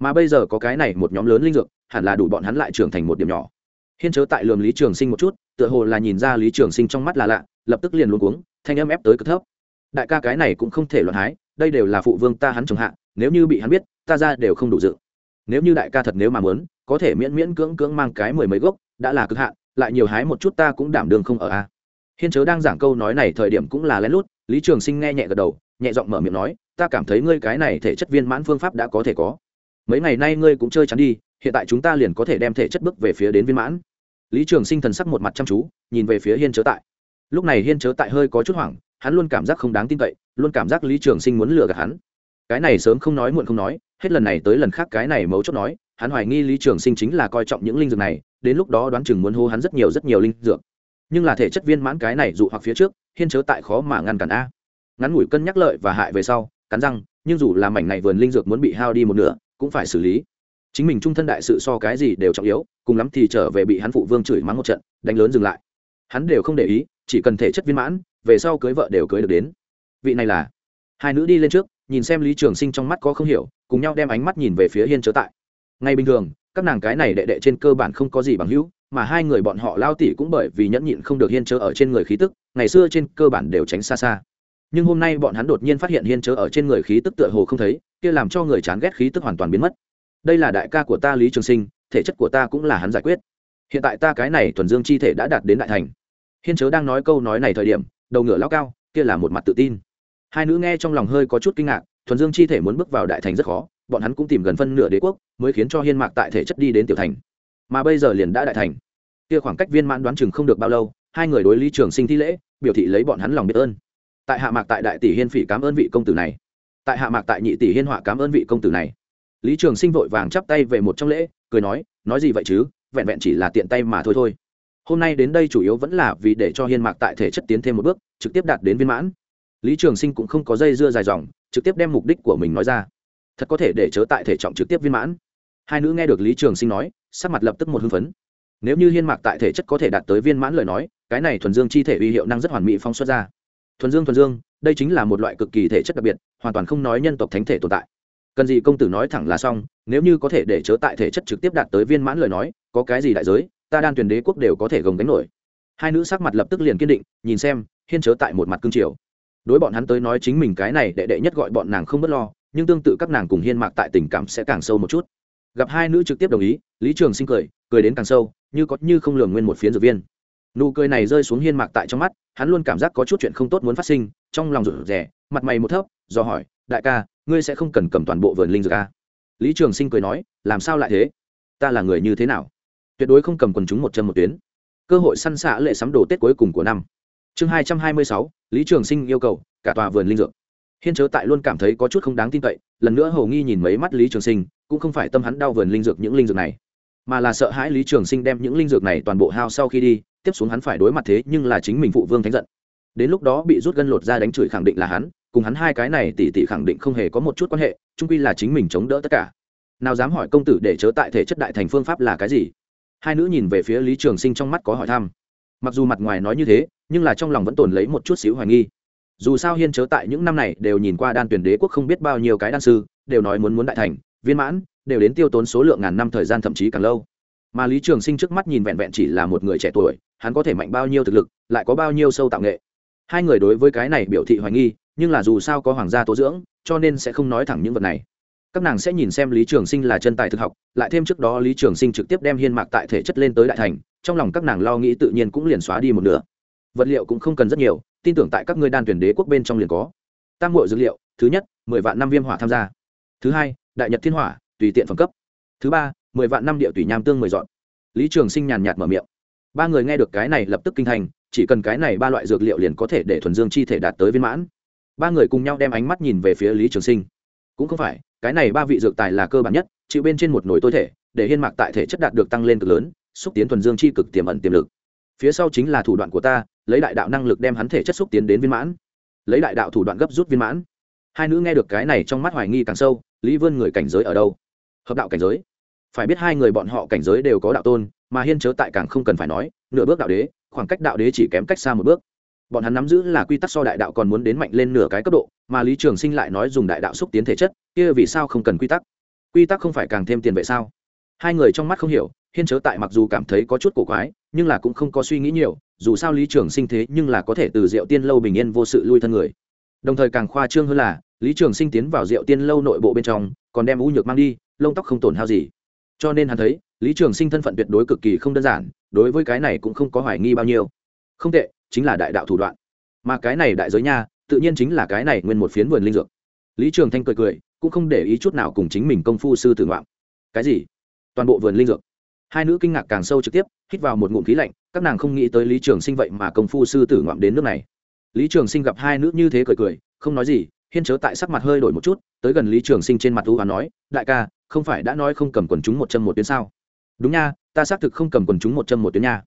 S1: Mà bây giờ có cái này một nhóm lớn linh dược, hẳn là đủ bọn hắn lại trưởng thành một điểm nhỏ hiên chớ tại lường lý trường sinh một chút, tựa hồ là nhìn ra lý trường sinh trong mắt là lạ, lập tức liền luôn cuống, thanh âm ép tới cực thấp. Đại ca cái này cũng không thể luận hái, đây đều là phụ vương ta hắn trồng hạ, nếu như bị hắn biết, ta ra đều không đủ dự. Nếu như đại ca thật nếu mà muốn, có thể miễn miễn cưỡng cưỡng mang cái mười mấy gốc, đã là cực hạn, lại nhiều hái một chút ta cũng đảm đường không ở a. À. Hiên chớ đang giảng câu nói này thời điểm cũng là lén lút, lý trường sinh nghe nhẹ gật đầu, nhẹ giọng mở miệng nói, ta cảm thấy ngươi cái này thể chất viên mãn phương pháp đã có thể có mấy ngày nay ngươi cũng chơi chắn đi, hiện tại chúng ta liền có thể đem thể chất bước về phía đến viên mãn. Lý trường sinh thần sắc một mặt chăm chú, nhìn về phía hiên chớ tại. Lúc này hiên chớ tại hơi có chút hoảng, hắn luôn cảm giác không đáng tin cậy, luôn cảm giác lý trường sinh muốn lừa gạt hắn. Cái này sớm không nói muộn không nói, hết lần này tới lần khác cái này mấu chốt nói, hắn hoài nghi lý trường sinh chính là coi trọng những linh dược này, đến lúc đó đoán chừng muốn hô hắn rất nhiều rất nhiều linh dược. Nhưng là thể chất viên mãn cái này dụ hoặc phía trước, hiên chớ tại khó mà ngăn cản a. Ngắn ngủi cân nhắc lợi và hại về sau, cắn răng, nhưng dù là mảnh này vườn linh dược muốn bị hao đi một nửa cũng phải xử lý. Chính mình trung thân đại sự so cái gì đều trọng yếu, cùng lắm thì trở về bị hắn phụ vương chửi mắng một trận, đánh lớn dừng lại. Hắn đều không để ý, chỉ cần thể chất viên mãn, về sau cưới vợ đều cưới được đến. Vị này là? Hai nữ đi lên trước, nhìn xem lý trường sinh trong mắt có không hiểu, cùng nhau đem ánh mắt nhìn về phía hiên chớ tại. Ngay bình thường, các nàng cái này đệ đệ trên cơ bản không có gì bằng hữu, mà hai người bọn họ lao tỉ cũng bởi vì nhẫn nhịn không được hiên chớ ở trên người khí tức, ngày xưa trên cơ bản đều tránh xa xa nhưng hôm nay bọn hắn đột nhiên phát hiện hiên chớ ở trên người khí tức tựa hồ không thấy, kia làm cho người chán ghét khí tức hoàn toàn biến mất. Đây là đại ca của ta lý trường sinh, thể chất của ta cũng là hắn giải quyết. Hiện tại ta cái này thuần dương chi thể đã đạt đến đại thành. Hiên chớ đang nói câu nói này thời điểm, đầu ngựa lao cao, kia là một mặt tự tin. Hai nữ nghe trong lòng hơi có chút kinh ngạc, thuần dương chi thể muốn bước vào đại thành rất khó, bọn hắn cũng tìm gần phân nửa đế quốc, mới khiến cho hiên mạc tại thể chất đi đến tiểu thành. Mà bây giờ liền đã đại thành. Kia khoảng cách viên mãn đoán chừng không được bao lâu, hai người đối lý trường sinh thi lễ, biểu thị lấy bọn hắn lòng biết ơn tại hạ mạc tại đại tỷ hiên phỉ cảm ơn vị công tử này. Tại hạ mạc tại nhị tỷ hiên họa cảm ơn vị công tử này. Lý trường sinh vội vàng chắp tay về một trong lễ, cười nói nói gì vậy chứ? Vẹn vẹn chỉ là tiện tay mà thôi thôi. Hôm nay đến đây chủ yếu vẫn là vì để cho hiên mạc tại thể chất tiến thêm một bước, trực tiếp đạt đến viên mãn. Lý trường sinh cũng không có dây dưa dài dòng, trực tiếp đem mục đích của mình nói ra. Thật có thể để chớ tại thể trọng trực tiếp viên mãn. Hai nữ nghe được lý trường sinh nói, sắc mặt lập tức một hưng phấn. Nếu như hiên mạc tại thể chất có thể đạt tới viên mãn lời nói, cái này thuần dương chi thể uy hiệu năng rất hoàn mỹ phong xuất ra thuần dương thuần dương, đây chính là một loại cực kỳ thể chất đặc biệt, hoàn toàn không nói nhân tộc thánh thể tồn tại. Cần gì công tử nói thẳng là xong, nếu như có thể để chớ tại thể chất trực tiếp đạt tới viên mãn lời nói, có cái gì đại giới, ta đan tuyển đế quốc đều có thể gồng gánh nổi. Hai nữ sắc mặt lập tức liền kiên định, nhìn xem, hiên chớ tại một mặt cương triều. Đối bọn hắn tới nói chính mình cái này đệ đệ nhất gọi bọn nàng không b lo, nhưng tương tự các nàng cùng hiên mạc tại tình cảm sẽ càng sâu một chút. Gặp hai nữ trực tiếp đồng ý, lý trường sinh cười cười đến càng sâu, như có như không lường nguyên một phiến dược viên nụ cười này rơi xuống hiên mạc tại trong mắt, hắn luôn cảm giác có chút chuyện không tốt muốn phát sinh, trong lòng rụt rè, mặt mày một thấp, do hỏi, đại ca, ngươi sẽ không cần cầm toàn bộ vườn linh dược ca lý trường sinh cười nói, làm sao lại thế? Ta là người như thế nào? Tuyệt đối không cầm quần chúng một chân một tuyến. Cơ hội săn xạ lệ sắm đồ tết cuối cùng của năm. Chương hai trăm hai mươi sáu, lý trường sinh yêu cầu, cả tòa vườn linh dược. Hiên chớ tại luôn cảm thấy có chút không đáng tin cậy, lần nữa hầu nghi nhìn mấy mắt lý trường sinh, cũng không phải tâm hắn đau vườn linh dược những linh dược này, mà là sợ hãi lý trường sinh đem những linh dược này toàn bộ hao sau khi đi tiếp xuống hắn phải đối mặt thế nhưng là chính mình phụ vương thánh giận. Đến lúc đó bị rút gân lột ra đánh chửi khẳng định là hắn, cùng hắn hai cái này tỷ tỷ khẳng định không hề có một chút quan hệ trung quy là chính mình chống đỡ tất cả. Nào dám hỏi công tử để chớ tại thể chất đại thành phương pháp là cái gì? Hai nữ nhìn về phía lý trường sinh trong mắt có hỏi thăm. Mặc dù mặt ngoài nói như thế, nhưng là trong lòng vẫn tồn lấy một chút xíu hoài nghi. Dù sao hiên chớ tại những năm này đều nhìn qua đan tuyển đế quốc không biết bao nhiêu cái đan sư, đều nói muốn muốn đại thành, viên mãn, đều đến tiêu tốn số lượng ngàn năm thời gian thậm chí càng lâu mà lý trường sinh trước mắt nhìn vẹn vẹn chỉ là một người trẻ tuổi, hắn có thể mạnh bao nhiêu thực lực, lại có bao nhiêu sâu tạo nghệ. Hai người đối với cái này biểu thị hoài nghi, nhưng là dù sao có hoàng gia tố dưỡng, cho nên sẽ không nói thẳng những vật này. Các nàng sẽ nhìn xem lý trường sinh là chân tài thực học, lại thêm trước đó lý trường sinh trực tiếp đem hiên mạc tại thể chất lên tới đại thành, trong lòng các nàng lo nghĩ tự nhiên cũng liền xóa đi một nửa. Vật liệu cũng không cần rất nhiều, tin tưởng tại các ngươi đan tuyển đế quốc bên trong liền có. Tam hội dữ liệu, thứ nhất, mười vạn năm viêm hỏa tham gia. Thứ hai, đại nhật thiên hỏa, tùy tiện phẩm cấp. Thứ ba mười vạn năm địa tùy nham tương mười dọn. Lý trường sinh nhàn nhạt mở miệng. Ba người nghe được cái này lập tức kinh thành, chỉ cần cái này ba loại dược liệu liền có thể để thuần dương chi thể đạt tới viên mãn. Ba người cùng nhau đem ánh mắt nhìn về phía lý trường sinh. Cũng không phải, cái này ba vị dược tài là cơ bản nhất, chịu bên trên một nồi tôi thể, để hiên mạc tại thể chất đạt được tăng lên cực lớn, xúc tiến thuần dương chi cực tiềm ẩn tiềm lực. Phía sau chính là thủ đoạn của ta, lấy đại đạo năng lực đem hắn thể chất xúc tiến đến viên mãn. Lấy đại đạo thủ đoạn gấp rút viên mãn. Hai nữ nghe được cái này trong mắt hoài nghi càng sâu, lý vươn người cảnh giới ở đâu? Hợp đạo cảnh giới phải biết hai người bọn họ cảnh giới đều có đạo tôn, mà hiên chớ tại càng không cần phải nói, nửa bước đạo đế, khoảng cách đạo đế chỉ kém cách xa một bước. Bọn hắn nắm giữ là quy tắc so đại đạo còn muốn đến mạnh lên nửa cái cấp độ, mà lý trường sinh lại nói dùng đại đạo xúc tiến thể chất, kia vì sao không cần quy tắc? Quy tắc không phải càng thêm tiền vệ sao? Hai người trong mắt không hiểu, hiên chớ tại mặc dù cảm thấy có chút cổ quái, nhưng là cũng không có suy nghĩ nhiều, dù sao lý trường sinh thế nhưng là có thể từ diệu tiên lâu bình yên vô sự lui thân người. Đồng thời càng khoa trương hơn là, lý trường sinh tiến vào diệu tiên lâu nội bộ bên trong, còn đem u nhược mang đi, lông tóc không tổn hao gì cho nên hắn thấy, lý trường sinh thân phận tuyệt đối cực kỳ không đơn giản, đối với cái này cũng không có hoài nghi bao nhiêu. Không tệ, chính là đại đạo thủ đoạn. Mà cái này đại giới nha, tự nhiên chính là cái này nguyên một phiến vườn linh dược. Lý trường thanh cười cười, cũng không để ý chút nào cùng chính mình công phu sư tử ngoạm. Cái gì? Toàn bộ vườn linh dược. Hai nữ kinh ngạc càng sâu trực tiếp, hít vào một ngụm khí lạnh, các nàng không nghĩ tới lý trường sinh vậy mà công phu sư tử ngoạm đến nước này. Lý trường sinh gặp hai nữ như thế cười cười, không nói gì, hiên chớ tại sắc mặt hơi đổi một chút, tới gần lý trường sinh trên mặt u và nói, đại ca không phải đã nói không cầm quần chúng một chân một tuyến sao? Đúng nha, ta xác thực không cầm quần chúng một chân một tuyến nha.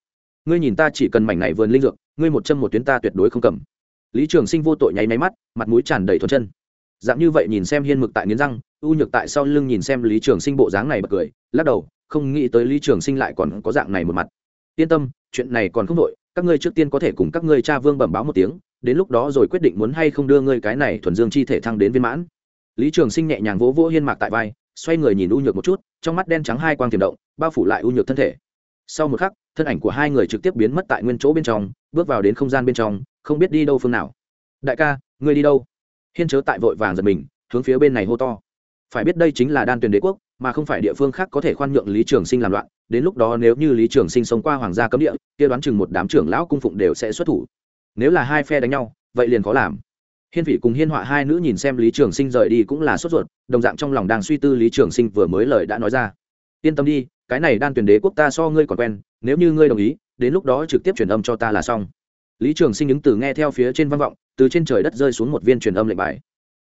S1: Ngươi nhìn ta chỉ cần mảnh này vườn linh dược, ngươi một chân một tuyến ta tuyệt đối không cầm. Lý trường sinh vô tội nháy máy mắt, mặt mũi tràn đầy thuần chân. Dạng như vậy nhìn xem hiên mực tại nghiến răng, u nhược tại sau lưng nhìn xem lý trường sinh bộ dáng này bật cười, lắc đầu, không nghĩ tới lý trường sinh lại còn có dạng này một mặt. Yên tâm, chuyện này còn không đội các ngươi trước tiên có thể cùng các ngươi cha vương bẩm báo một tiếng, đến lúc đó rồi quyết định muốn hay không đưa ngươi cái này thuần dương chi thể thăng đến viên mãn. Lý trường sinh nhẹ nhàng vỗ vỗ hiên mạc tại vai xoay người nhìn u nhược một chút, trong mắt đen trắng hai quang tiềm động, bao phủ lại u nhược thân thể. Sau một khắc, thân ảnh của hai người trực tiếp biến mất tại nguyên chỗ bên trong, bước vào đến không gian bên trong, không biết đi đâu phương nào. Đại ca, ngươi đi đâu? Hiên chớ tại vội vàng giật mình, hướng phía bên này hô to. Phải biết đây chính là đan tuyền đế quốc, mà không phải địa phương khác có thể khoan nhượng lý trường sinh làm loạn. Đến lúc đó nếu như lý trường sinh sống qua hoàng gia cấm địa, kia đoán chừng một đám trưởng lão cung phụng đều sẽ xuất thủ. Nếu là hai phe đánh nhau, vậy liền khó làm hiên vị cùng hiên họa hai nữ nhìn xem lý trường sinh rời đi cũng là sốt ruột, đồng dạng trong lòng đang suy tư lý trường sinh vừa mới lời đã nói ra. Yên tâm đi, cái này đan tuyển đế quốc ta so ngươi còn quen, nếu như ngươi đồng ý, đến lúc đó trực tiếp truyền âm cho ta là xong. Lý trường sinh ứng từ nghe theo phía trên văn vọng, từ trên trời đất rơi xuống một viên truyền âm lệnh bài.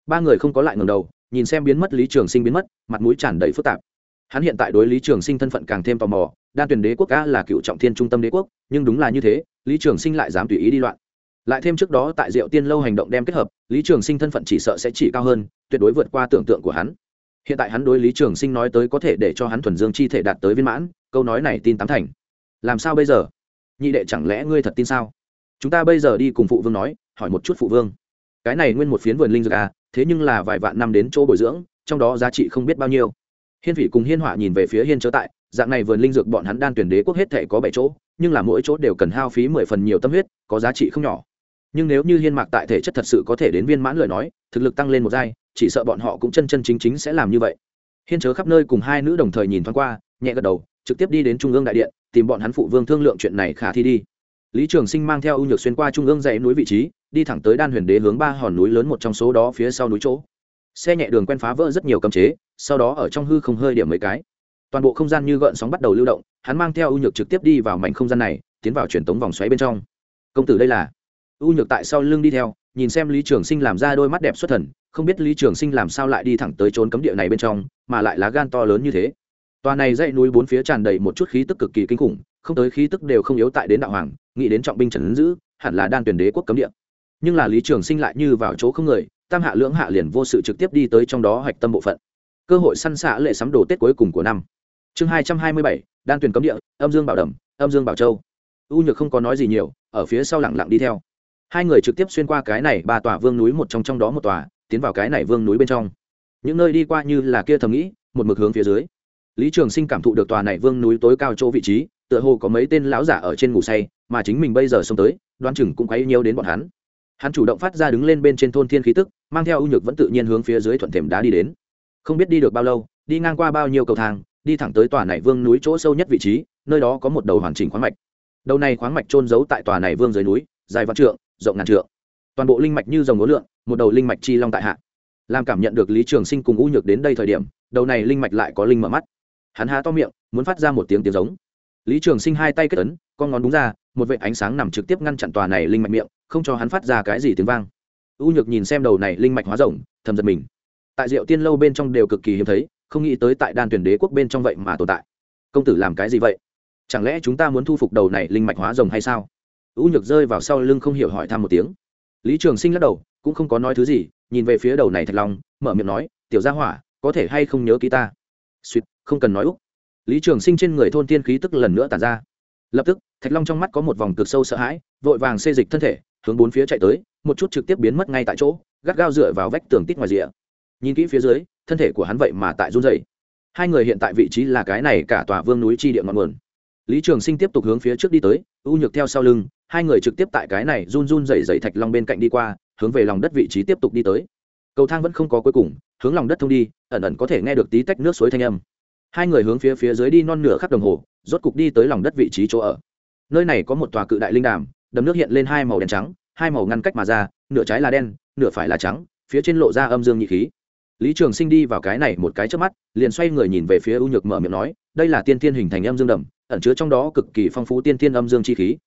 S1: Ba người không có lại ngầm đầu, nhìn xem biến mất lý trường sinh biến mất, mặt mũi tràn đầy phức tạp. Hắn hiện tại đối lý trường sinh thân phận càng thêm tò mò, đan tuyển đế quốc ca là cựu trọng thiên trung tâm đế quốc, nhưng đúng là như thế, lý trường sinh lại dám tùy ý đi loạn lại thêm trước đó tại diệu tiên lâu hành động đem kết hợp, lý trường sinh thân phận chỉ sợ sẽ chỉ cao hơn, tuyệt đối vượt qua tưởng tượng của hắn. Hiện tại hắn đối lý trường sinh nói tới có thể để cho hắn thuần dương chi thể đạt tới viên mãn, câu nói này tin tám thành. Làm sao bây giờ? Nhị đệ chẳng lẽ ngươi thật tin sao? Chúng ta bây giờ đi cùng phụ vương nói, hỏi một chút phụ vương. Cái này nguyên một phiến vườn linh dược à thế nhưng là vài vạn năm đến chỗ bồi dưỡng, trong đó giá trị không biết bao nhiêu. Hiên vị cùng hiên hỏa nhìn về phía hiên chớ tại, dạng này vườn linh dược bọn hắn đan tuyển đế quốc hết thể có bảy chỗ, nhưng là mỗi chỗ đều cần hao phí mười phần nhiều tâm huyết, có giá trị không nhỏ nhưng nếu như hiên mạc tại thể chất thật sự có thể đến viên mãn lời nói, thực lực tăng lên một giai, chỉ sợ bọn họ cũng chân chân chính chính sẽ làm như vậy. Hiên chớ khắp nơi cùng hai nữ đồng thời nhìn thoáng qua, nhẹ gật đầu, trực tiếp đi đến trung ương đại điện, tìm bọn hắn phụ vương thương lượng chuyện này khả thi đi. Lý trường sinh mang theo ưu nhược xuyên qua trung ương dãy núi vị trí, đi thẳng tới đan huyền đế hướng ba hòn núi lớn một trong số đó phía sau núi chỗ. Xe nhẹ đường quen phá vỡ rất nhiều cấm chế, sau đó ở trong hư không hơi điểm mấy cái. Toàn bộ không gian như gợn sóng bắt đầu lưu động, hắn mang theo ưu nhược trực tiếp đi vào mảnh không gian này, tiến vào truyền tống vòng xoáy bên trong. Công tử đây là U nhược tại sau lưng đi theo, nhìn xem lý trường sinh làm ra đôi mắt đẹp xuất thần, không biết lý trường sinh làm sao lại đi thẳng tới trốn cấm địa này bên trong, mà lại lá gan to lớn như thế. Tòa này dãy núi bốn phía tràn đầy một chút khí tức cực kỳ kinh khủng, không tới khí tức đều không yếu tại đến đạo hoàng, nghĩ đến trọng binh trần ứng dữ hẳn là đan tuyển đế quốc cấm địa. Nhưng là lý trường sinh lại như vào chỗ không người, tam hạ lưỡng hạ liền vô sự trực tiếp đi tới trong đó hạch tâm bộ phận. Cơ hội săn xạ lệ sắm đồ tết cuối cùng của năm. Chương hai trăm hai mươi bảy, đan tuyển cấm địa, âm dương bảo đầm, âm dương bảo châu. U nhược không có nói gì nhiều, ở phía sau lẳng lặng đi theo hai người trực tiếp xuyên qua cái này ba tòa vương núi, một trong trong đó một tòa, tiến vào cái này vương núi bên trong. Những nơi đi qua như là kia thầm nghĩ, một mực hướng phía dưới. Lý trường sinh cảm thụ được tòa này vương núi tối cao chỗ vị trí, tựa hồ có mấy tên lão giả ở trên ngủ say, mà chính mình bây giờ xông tới, đoán chừng cũng quấy nhiều đến bọn hắn. Hắn chủ động phát ra đứng lên bên trên thôn thiên khí tức, mang theo ưu nhược vẫn tự nhiên hướng phía dưới thuận thềm đá đi đến. Không biết đi được bao lâu, đi ngang qua bao nhiêu cầu thang, đi thẳng tới tòa này vương núi chỗ sâu nhất vị trí, nơi đó có một đầu hoàn chỉnh khoáng mạch. Đầu này khoáng mạch trôn giấu tại tòa này vương dưới núi, dài vạn trượng rộng ngàn trượng. Toàn bộ linh mạch như dòng ngố lượng một đầu linh mạch chi long tại hạ. Làm cảm nhận được lý trường sinh cùng u nhược đến đây thời điểm, đầu này linh mạch lại có linh mở mắt. Hắn há to miệng, muốn phát ra một tiếng tiếng giống. Lý trường sinh hai tay kết ấn, con ngón đúng ra, một vệ ánh sáng nằm trực tiếp ngăn chặn tòa này linh mạch miệng, không cho hắn phát ra cái gì tiếng vang. U nhược nhìn xem đầu này linh mạch hóa rồng thầm giật mình. Tại diệu tiên lâu bên trong đều cực kỳ hiếm thấy, không nghĩ tới tại đan tuyển đế quốc bên trong vậy mà tồn tại. Công tử làm cái gì vậy? Chẳng lẽ chúng ta muốn thu phục đầu này linh mạch hóa rồng hay sao? U nhược rơi vào sau lưng không hiểu hỏi thăm một tiếng. Lý trường sinh lắc đầu, cũng không có nói thứ gì, nhìn về phía đầu này thạch long, mở miệng nói, tiểu gia hỏa, có thể hay không nhớ ký ta? Suýt không cần nói úc. Lý trường sinh trên người thôn tiên khí tức lần nữa tàn ra. Lập tức, thạch long trong mắt có một vòng cực sâu sợ hãi, vội vàng xê dịch thân thể, hướng bốn phía chạy tới, một chút trực tiếp biến mất ngay tại chỗ, gắt gao dựa vào vách tường tít ngoài rìa. Nhìn kỹ phía dưới, thân thể của hắn vậy mà tại run dày hai người hiện tại vị trí là cái này cả tòa vương núi chi địa ngọn nguồn. Lý trường sinh tiếp tục hướng phía trước đi tới, u nhược theo sau lưng hai người trực tiếp tại cái này run run dày dày thạch long bên cạnh đi qua, hướng về lòng đất vị trí tiếp tục đi tới. Cầu thang vẫn không có cuối cùng, hướng lòng đất thông đi, ẩn ẩn có thể nghe được tí tách nước suối thanh âm. Hai người hướng phía phía dưới đi non nửa khắp đồng hồ, rốt cục đi tới lòng đất vị trí chỗ ở. Nơi này có một tòa cự đại linh đàm, đầm nước hiện lên hai màu đen trắng, hai màu ngăn cách mà ra, nửa trái là đen, nửa phải là trắng, phía trên lộ ra âm dương nhị khí. Lý trường sinh đi vào cái này một cái trước mắt, liền xoay người nhìn về phía u nhược mở miệng nói, đây là tiên tiên hình thành âm dương đầm, ẩn chứa trong đó cực kỳ phong phú tiên tiên âm dương chi khí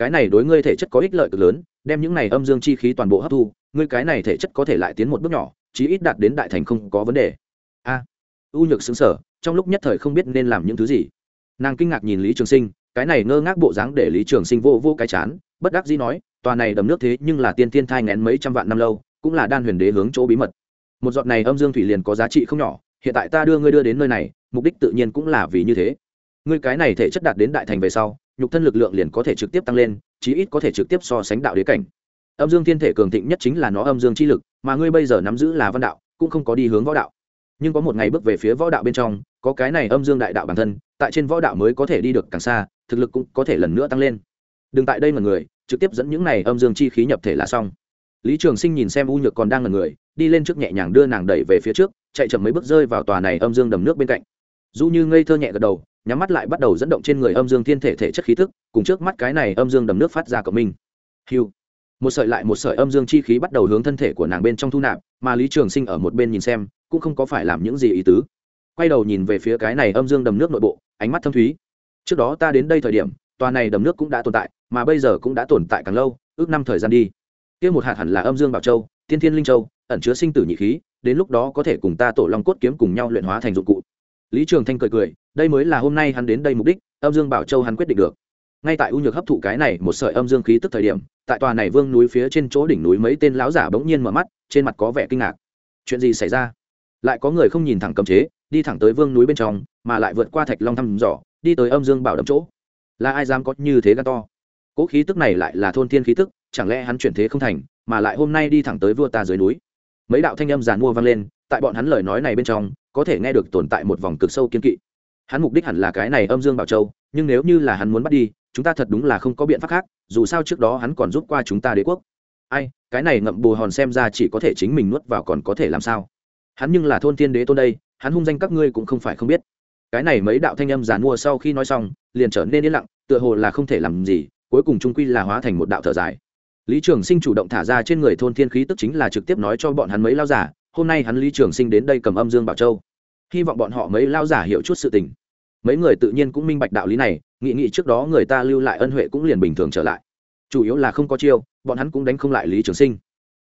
S1: cái này đối ngươi thể chất có ích lợi cực lớn, đem những này âm dương chi khí toàn bộ hấp thu, ngươi cái này thể chất có thể lại tiến một bước nhỏ, chí ít đạt đến đại thành không có vấn đề. A, u nhược xứng sở trong lúc nhất thời không biết nên làm những thứ gì. Nàng kinh ngạc nhìn lý trường sinh, cái này ngơ ngác bộ dáng để lý trường sinh vô vô cái chán, bất đắc dĩ nói, tòa này đầm nước thế nhưng là tiên tiên thai ngén mấy trăm vạn năm lâu, cũng là đan huyền đế hướng chỗ bí mật. Một giọt này âm dương thủy liền có giá trị không nhỏ, hiện tại ta đưa ngươi đưa đến nơi này, mục đích tự nhiên cũng là vì như thế. Ngươi cái này thể chất đạt đến đại thành về sau nhục thân lực lượng liền có thể trực tiếp tăng lên, chí ít có thể trực tiếp so sánh đạo đế cảnh. Âm dương thiên thể cường thịnh nhất chính là nó âm dương chi lực, mà ngươi bây giờ nắm giữ là văn đạo, cũng không có đi hướng võ đạo. Nhưng có một ngày bước về phía võ đạo bên trong, có cái này âm dương đại đạo bản thân, tại trên võ đạo mới có thể đi được càng xa, thực lực cũng có thể lần nữa tăng lên. Đừng tại đây mà người, trực tiếp dẫn những này âm dương chi khí nhập thể là xong. Lý trường sinh nhìn xem u nhược còn đang là người, đi lên trước nhẹ nhàng đưa nàng đẩy về phía trước, chạy chậm mấy bước rơi vào tòa này âm dương đầm nước bên cạnh. Dù như ngây thơ nhẹ gật đầu nhắm mắt lại bắt đầu dẫn động trên người âm dương thiên thể thể chất khí thức cùng trước mắt cái này âm dương đầm nước phát ra của mình. Hiu một sợi lại một sợi âm dương chi khí bắt đầu hướng thân thể của nàng bên trong thu nạp, mà lý trường sinh ở một bên nhìn xem, cũng không có phải làm những gì ý tứ. Quay đầu nhìn về phía cái này âm dương đầm nước nội bộ, ánh mắt thâm thúy. Trước đó ta đến đây thời điểm, tòa này đầm nước cũng đã tồn tại, mà bây giờ cũng đã tồn tại càng lâu, ước năm thời gian đi. Kia một hạt hẳn là âm dương bảo châu, tiên thiên linh châu, ẩn chứa sinh tử nhị khí, đến lúc đó có thể cùng ta tổ long cốt kiếm cùng nhau luyện hóa thành dụng cụ lý trường thanh cười cười, đây mới là hôm nay hắn đến đây mục đích, âm dương bảo châu hắn quyết định được. Ngay tại u nhược hấp thụ cái này một sợi âm dương khí tức thời điểm, tại tòa này vương núi phía trên chỗ đỉnh núi mấy tên lão giả bỗng nhiên mở mắt, trên mặt có vẻ kinh ngạc. Chuyện gì xảy ra? Lại có người không nhìn thẳng cầm chế, đi thẳng tới vương núi bên trong, mà lại vượt qua thạch long thăm dò, đi tới âm dương bảo đậm chỗ. Là ai dám có như thế gan to? Cỗ khí tức này lại là thôn thiên khí tức, chẳng lẽ hắn chuyển thế không thành, mà lại hôm nay đi thẳng tới vua ta dưới núi? Mấy đạo thanh âm giàn mua vang lên, tại bọn hắn lời nói này bên trong có thể nghe được tồn tại một vòng cực sâu kiên kỵ. Hắn mục đích hẳn là cái này âm dương bảo châu, nhưng nếu như là hắn muốn bắt đi, chúng ta thật đúng là không có biện pháp khác, dù sao trước đó hắn còn giúp qua chúng ta đế quốc. Ai, cái này ngậm bù hòn xem ra chỉ có thể chính mình nuốt vào còn có thể làm sao? Hắn nhưng là thôn thiên đế tôn đây, hắn hung danh các ngươi cũng không phải không biết. Cái này mấy đạo thanh âm giàn mua sau khi nói xong, liền trở nên yên lặng, tựa hồ là không thể làm gì, cuối cùng trung quy là hóa thành một đạo thở dài. Lý trường sinh chủ động thả ra trên người thôn thiên khí tức chính là trực tiếp nói cho bọn hắn mấy lao giả hôm nay hắn lý trường sinh đến đây cầm âm dương bảo châu. Hy vọng bọn họ mấy lao giả hiểu chút sự tình. Mấy người tự nhiên cũng minh bạch đạo lý này nghị nghị trước đó người ta lưu lại ân huệ cũng liền bình thường trở lại. Chủ yếu là không có chiêu, bọn hắn cũng đánh không lại lý trường sinh.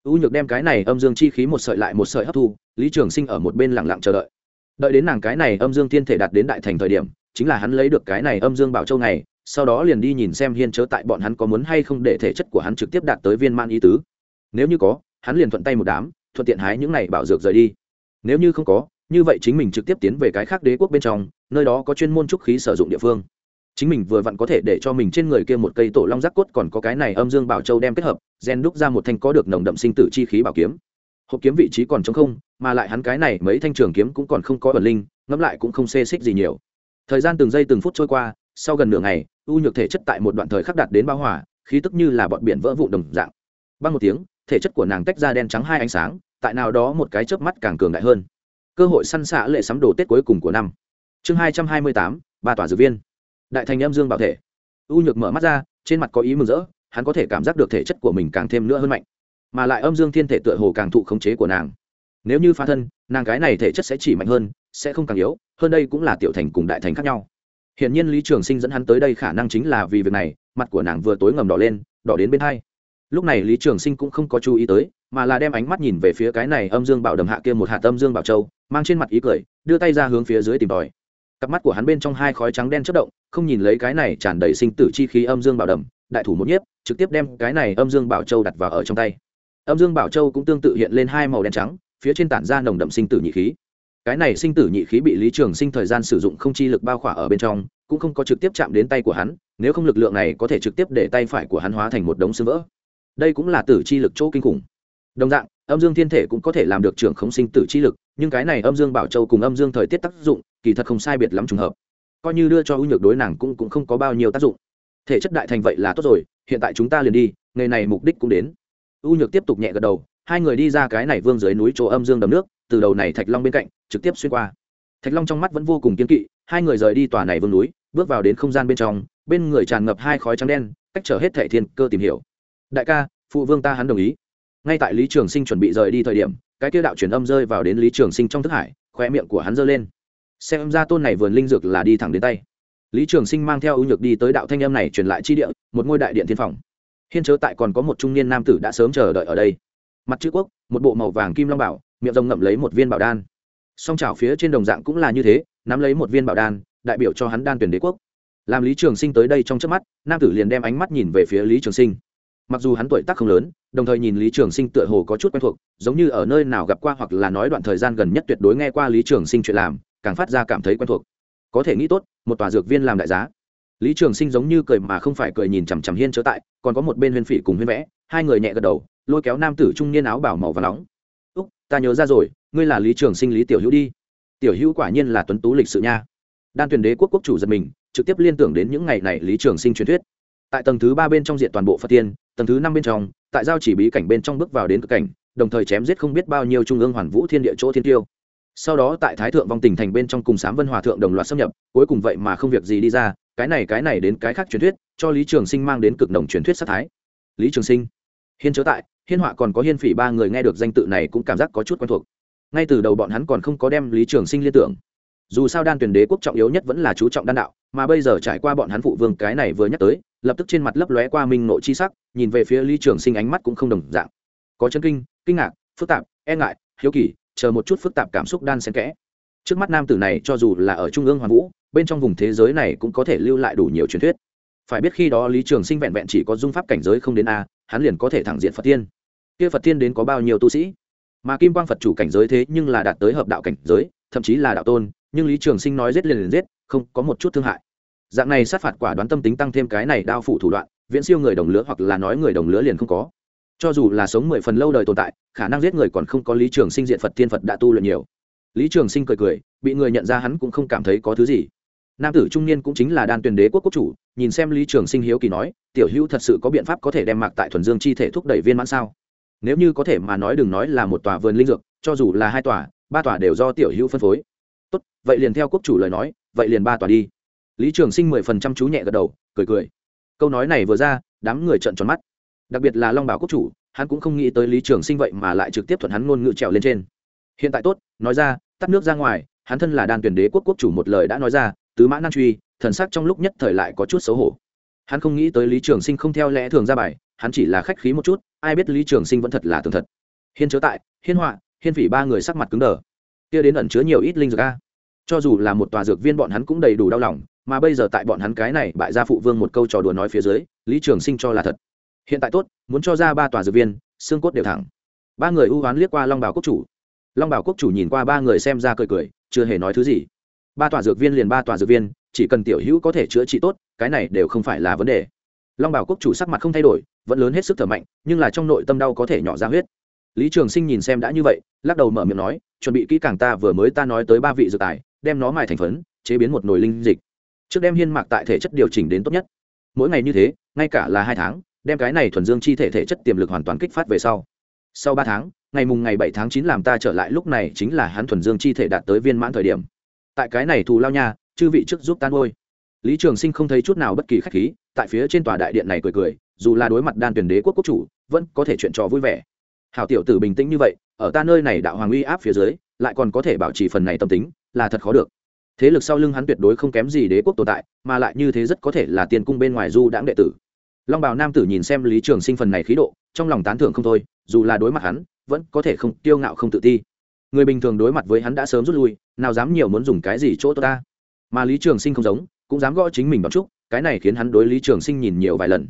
S1: U nhược đem cái này âm dương chi khí một sợi lại một sợi hấp thu, lý trường sinh ở một bên lẳng lặng chờ đợi. Đợi đến nàng cái này âm dương thiên thể đạt đến đại thành thời điểm, chính là hắn lấy được cái này âm dương bảo châu này, sau đó liền đi nhìn xem hiên chớ tại bọn hắn có muốn hay không để thể chất của hắn trực tiếp đạt tới viên man ý tứ. Nếu như có, hắn liền thuận tay một đám thuận tiện hái những này bảo dược rời đi. Nếu như không có, như vậy chính mình trực tiếp tiến về cái khác đế quốc bên trong, nơi đó có chuyên môn trúc khí sử dụng địa phương. Chính mình vừa vặn có thể để cho mình trên người kia một cây tổ long giác cốt còn có cái này âm dương bảo châu đem kết hợp, gen đúc ra một thanh có được nồng đậm sinh tử chi khí bảo kiếm. Hộp kiếm vị trí còn trống không, mà lại hắn cái này mấy thanh trường kiếm cũng còn không có ẩn linh, ngẫm lại cũng không xê xích gì nhiều. Thời gian từng giây từng phút trôi qua, sau gần nửa ngày u nhược thể chất tại một đoạn thời khắc đạt đến bao hỏa khí tức như là bọn biển vỡ vụ đồng dạng. Băng một tiếng, thể chất của nàng tách ra đen trắng hai ánh sáng tại nào đó một cái chớp mắt càng cường đại hơn. Cơ hội săn xạ lệ sắm đồ tết cuối cùng của năm. Chương hai trăm hai mươi tám, ba tòa dược viên. Đại thành âm dương bảo thể. U nhược mở mắt ra, trên mặt có ý mừng rỡ, hắn có thể cảm giác được thể chất của mình càng thêm nữa hơn mạnh. Mà lại âm dương thiên thể tựa hồ càng thụ khống chế của nàng. Nếu như phá thân, nàng gái này thể chất sẽ chỉ mạnh hơn, sẽ không càng yếu, hơn đây cũng là tiểu thành cùng đại thành khác nhau. Hiển nhiên lý trường sinh dẫn hắn tới đây khả năng chính là vì việc này, mặt của nàng vừa tối ngầm đỏ lên, đỏ đến bên hai. Lúc này lý trường sinh cũng không có chú ý tới mà là đem ánh mắt nhìn về phía cái này âm dương bảo đầm hạ kia một hạt âm dương bảo châu, mang trên mặt ý cười, đưa tay ra hướng phía dưới tìm tòi. Cặp mắt của hắn bên trong hai khói trắng đen chất động, không nhìn lấy cái này tràn đầy sinh tử chi khí âm dương bảo đầm, đại thủ một nhiếp, trực tiếp đem cái này âm dương bảo châu đặt vào ở trong tay. Âm dương bảo châu cũng tương tự hiện lên hai màu đen trắng, phía trên tản ra nồng đậm sinh tử nhị khí. Cái này sinh tử nhị khí bị lý trường sinh thời gian sử dụng không chi lực bao khỏa ở bên trong, cũng không có trực tiếp chạm đến tay của hắn, nếu không lực lượng này có thể trực tiếp để tay phải của hắn hóa thành một đống xương vỡ. Đây cũng là tử chi lực chỗ kinh khủng đồng dạng âm dương thiên thể cũng có thể làm được trưởng khống sinh tử chi lực nhưng cái này âm dương bảo châu cùng âm dương thời tiết tác dụng kỳ thật không sai biệt lắm trùng hợp. Coi như đưa cho ưu nhược đối nàng cũng, cũng không có bao nhiêu tác dụng. Thể chất đại thành vậy là tốt rồi hiện tại chúng ta liền đi ngày này mục đích cũng đến. Ưu nhược tiếp tục nhẹ gật đầu hai người đi ra cái này vương dưới núi chỗ âm dương đầm nước từ đầu này thạch long bên cạnh trực tiếp xuyên qua. Thạch long trong mắt vẫn vô cùng kiên kỵ hai người rời đi tòa này vương núi bước vào đến không gian bên trong bên người tràn ngập hai khói trắng đen cách trở hết thẻ thiên cơ tìm hiểu. Đại ca phụ vương ta hắn đồng ý ngay tại lý trường sinh chuẩn bị rời đi thời điểm, cái kia đạo truyền âm rơi vào đến lý trường sinh trong thức hải khoe miệng của hắn giơ lên. Xem ra tôn này vườn linh dược là đi thẳng đến tay. Lý trường sinh mang theo ưu nhược đi tới đạo thanh âm này truyền lại chi địa, một ngôi đại điện thiên phòng. Hiên chớ tại còn có một trung niên nam tử đã sớm chờ đợi ở đây. Mặt chữ quốc, một bộ màu vàng kim long bảo, miệng rồng ngậm lấy một viên bảo đan. Song trào phía trên đồng dạng cũng là như thế, nắm lấy một viên bảo đan, đại biểu cho hắn đan tuyển đế quốc. Làm lý trường sinh tới đây trong trước mắt, nam tử liền đem ánh mắt nhìn về phía lý trường sinh mặc dù hắn tuổi tác không lớn, đồng thời nhìn lý trường sinh tựa hồ có chút quen thuộc, giống như ở nơi nào gặp qua hoặc là nói đoạn thời gian gần nhất tuyệt đối nghe qua lý trường sinh chuyện làm, càng phát ra cảm thấy quen thuộc. Có thể nghĩ tốt, một tòa dược viên làm đại giá. Lý trường sinh giống như cười mà không phải cười nhìn chằm chằm hiên chớ tại, còn có một bên huyên phỉ cùng huyên vẽ, hai người nhẹ gật đầu, lôi kéo nam tử trung niên áo bảo màu và nóng. Úc, ta nhớ ra rồi, ngươi là lý trường sinh lý tiểu hữu đi. Tiểu hữu quả nhiên là tuấn tú lịch sự nha. Đan tuyển đế quốc quốc chủ giật mình, trực tiếp liên tưởng đến những ngày này lý trường sinh truyền thuyết. Tại tầng thứ ba bên trong diện toàn bộ phật tiên tầng thứ năm bên trong, tại giao chỉ bí cảnh bên trong bước vào đến cực cảnh, đồng thời chém giết không biết bao nhiêu trung ương hoàn vũ thiên địa chỗ thiên tiêu. Sau đó tại thái thượng vong tỉnh thành bên trong cùng sám vân hòa thượng đồng loạt xâm nhập, cuối cùng vậy mà không việc gì đi ra, cái này cái này đến cái khác truyền thuyết, cho lý trường sinh mang đến cực đồng truyền thuyết sát thái. Lý trường sinh, hiên chớ tại, hiên họa còn có hiên phỉ ba người nghe được danh tự này cũng cảm giác có chút quen thuộc. Ngay từ đầu bọn hắn còn không có đem lý trường sinh liên tưởng dù sao đan tuyển đế quốc trọng yếu nhất vẫn là chú trọng đan đạo, mà bây giờ trải qua bọn hắn phụ vương cái này vừa nhắc tới, lập tức trên mặt lấp lóe qua minh nội chi sắc, nhìn về phía lý trường sinh ánh mắt cũng không đồng dạng. Có chân kinh kinh ngạc, phức tạp e ngại, hiếu kỳ, chờ một chút phức tạp cảm xúc đan xen kẽ. Trước mắt nam tử này cho dù là ở trung ương hoàng vũ, bên trong vùng thế giới này cũng có thể lưu lại đủ nhiều truyền thuyết. Phải biết khi đó lý trường sinh vẹn vẹn chỉ có dung pháp cảnh giới không đến a, hắn liền có thể thẳng diện phật tiên. Kia phật tiên đến có bao nhiêu tu sĩ? Mà kim quang phật chủ cảnh giới thế nhưng là đạt tới hợp đạo cảnh giới, thậm chí là đạo tôn nhưng lý trường sinh nói giết liền liền giết, không có một chút thương hại. Dạng này sát phạt quả đoán tâm tính tăng thêm cái này đao phủ thủ đoạn, viễn siêu người đồng lứa hoặc là nói người đồng lứa liền không có. Cho dù là sống mười phần lâu đời tồn tại, khả năng giết người còn không có lý trường sinh diện phật thiên phật đã tu luyện nhiều. Lý trường sinh cười cười, bị người nhận ra hắn cũng không cảm thấy có thứ gì. Nam tử trung niên cũng chính là đan tuyền đế quốc quốc chủ, nhìn xem lý trường sinh hiếu kỳ nói, tiểu hữu thật sự có biện pháp có thể đem mạc tại thuần dương chi thể thúc đẩy viên mãn sao? Nếu như có thể mà nói đừng nói là một tòa vườn linh dược, cho dù là hai tòa, ba tòa đều do tiểu hữu phân phối vậy liền theo quốc chủ lời nói, vậy liền ba tòa đi. Lý trường sinh mười phần trăm chú nhẹ gật đầu, cười cười. Câu nói này vừa ra, đám người trợn tròn mắt. Đặc biệt là long bảo quốc chủ, hắn cũng không nghĩ tới lý trường sinh vậy mà lại trực tiếp thuận hắn ngôn ngữ trèo lên trên. Hiện tại tốt, nói ra, tắt nước ra ngoài, hắn thân là đan tuyển đế quốc quốc chủ một lời đã nói ra, tứ mã nan truy, thần sắc trong lúc nhất thời lại có chút xấu hổ. Hắn không nghĩ tới lý trường sinh không theo lẽ thường ra bài, hắn chỉ là khách khí một chút, ai biết lý trường sinh vẫn thật là tường thật. Hiên chớ tại, hiên họa, hiên phỉ ba người sắc mặt cứng đờ. Kia đến ẩn chứa nhiều ít linh dược a cho dù là một tòa dược viên, bọn hắn cũng đầy đủ đau lòng, mà bây giờ tại bọn hắn cái này bại gia phụ vương một câu trò đùa nói phía dưới, lý trường sinh cho là thật. Hiện tại tốt, muốn cho ra ba tòa dược viên, xương cốt đều thẳng. Ba người ưu oán liếc qua long bảo quốc chủ. Long bảo quốc chủ nhìn qua ba người xem ra cười cười, chưa hề nói thứ gì. Ba tòa dược viên liền ba tòa dược viên, chỉ cần tiểu hữu có thể chữa trị tốt, cái này đều không phải là vấn đề. Long bảo quốc chủ sắc mặt không thay đổi, vẫn lớn hết sức thở mạnh, nhưng là trong nội tâm đau có thể nhỏ ra huyết. Lý trường sinh nhìn xem đã như vậy, lắc đầu mở miệng nói, chuẩn bị kỹ càng ta vừa mới ta nói tới ba vị dược tài đem nó mài thành phấn, chế biến một nồi linh dịch. Trước đem hiên mạc tại thể chất điều chỉnh đến tốt nhất. Mỗi ngày như thế, ngay cả là hai tháng, đem cái này thuần dương chi thể thể chất tiềm lực hoàn toàn kích phát về sau. Sau ba tháng, ngày mùng ngày bảy tháng chín làm ta trở lại lúc này chính là hắn thuần dương chi thể đạt tới viên mãn thời điểm. Tại cái này thù lao nha, chư vị trước giúp tan ngôi. Lý trường sinh không thấy chút nào bất kỳ khách khí, tại phía trên tòa đại điện này cười cười, dù là đối mặt đan tuyển đế quốc quốc chủ, vẫn có thể chuyện trò vui vẻ. Hảo tiểu tử bình tĩnh như vậy, ở ta nơi này đạo hoàng uy áp phía dưới lại còn có thể bảo trì phần này tâm tính, là thật khó được. Thế lực sau lưng hắn tuyệt đối không kém gì đế quốc tồn tại, mà lại như thế rất có thể là tiền cung bên ngoài du đãng đệ tử. Long bào nam tử nhìn xem lý trường sinh phần này khí độ, trong lòng tán thưởng không thôi, dù là đối mặt hắn, vẫn có thể không tiêu ngạo không tự ti. Người bình thường đối mặt với hắn đã sớm rút lui, nào dám nhiều muốn dùng cái gì chỗ ta? Mà lý trường sinh không giống, cũng dám gõ chính mình bằng chúc, cái này khiến hắn đối lý trường sinh nhìn nhiều vài lần.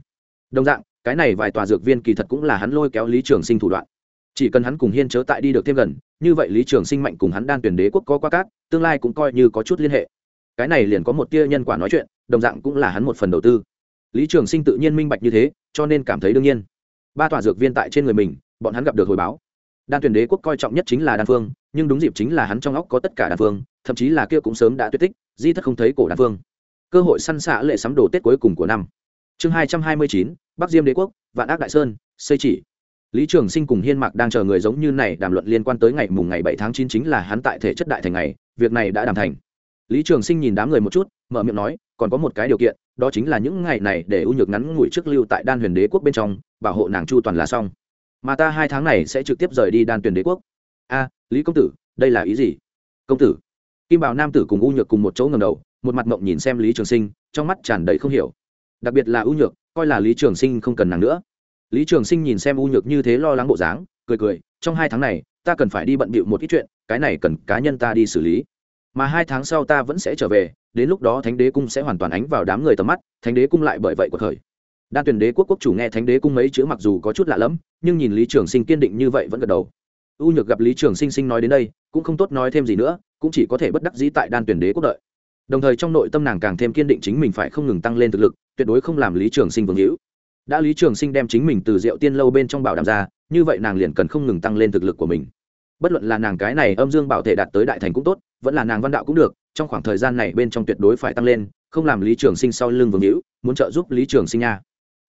S1: Đồng dạng, cái này vài tòa dược viên kỳ thật cũng là hắn lôi kéo lý trường sinh thủ đoạn chỉ cần hắn cùng hiên chớ tại đi được thêm gần, như vậy lý trường sinh mạnh cùng hắn đan tuyển đế quốc có qua cát tương lai cũng coi như có chút liên hệ. Cái này liền có một tia nhân quả nói chuyện, đồng dạng cũng là hắn một phần đầu tư. Lý trường sinh tự nhiên minh bạch như thế, cho nên cảm thấy đương nhiên. Ba tòa dược viên tại trên người mình, bọn hắn gặp được hồi báo. Đan tuyển đế quốc coi trọng nhất chính là đan phương, nhưng đúng dịp chính là hắn trong óc có tất cả đan phương, thậm chí là kia cũng sớm đã tuyệt tích, di thất không thấy cổ đan phương. Cơ hội săn xạ lệ sắm đồ tết cuối cùng của năm. Chương hai trăm hai mươi chín, bắc diêm đế quốc, vạn ác đại sơn, xây chỉ lý trường sinh cùng hiên mạc đang chờ người giống như này đàm luận liên quan tới ngày mùng ngày bảy tháng chín chính là hắn tại thể chất đại thành ngày, việc này đã đàm thành. Lý trường sinh nhìn đám người một chút, mở miệng nói, còn có một cái điều kiện, đó chính là những ngày này để ưu nhược ngắn ngủi trước lưu tại đan huyền đế quốc bên trong, bảo hộ nàng chu toàn là xong. Mà ta hai tháng này sẽ trực tiếp rời đi đan tuyển đế quốc. A, lý công tử, đây là ý gì? Công tử. Kim bảo nam tử cùng u nhược cùng một chỗ ngầm đầu, một mặt mộng nhìn xem lý trường sinh, trong mắt tràn đầy không hiểu. Đặc biệt là u nhược, coi là lý trường sinh không cần nàng nữa lý trường sinh nhìn xem u nhược như thế lo lắng bộ dáng, cười cười, trong hai tháng này, ta cần phải đi bận bịu một ít chuyện, cái này cần cá nhân ta đi xử lý. Mà hai tháng sau ta vẫn sẽ trở về, đến lúc đó thánh đế cung sẽ hoàn toàn ánh vào đám người tầm mắt, thánh đế cung lại bởi vậy của khởi. đan tuyển đế quốc quốc chủ nghe thánh đế cung mấy chữ mặc dù có chút lạ lẫm, nhưng nhìn lý trường sinh kiên định như vậy vẫn gật đầu. U nhược gặp lý trường sinh sinh nói đến đây, cũng không tốt nói thêm gì nữa, cũng chỉ có thể bất đắc dĩ tại đan tuyển đế quốc đợi. Đồng thời trong nội tâm nàng càng thêm kiên định chính mình phải không ngừng tăng lên thực lực, tuyệt đối không làm lý trường sinh vương hữu đã lý trường sinh đem chính mình từ rượu tiên lâu bên trong bảo đảm ra, như vậy nàng liền cần không ngừng tăng lên thực lực của mình. Bất luận là nàng cái này âm dương bảo thể đạt tới đại thành cũng tốt, vẫn là nàng văn đạo cũng được, trong khoảng thời gian này bên trong tuyệt đối phải tăng lên, không làm lý trường sinh sau lưng vương hữu, muốn trợ giúp lý trường sinh nha.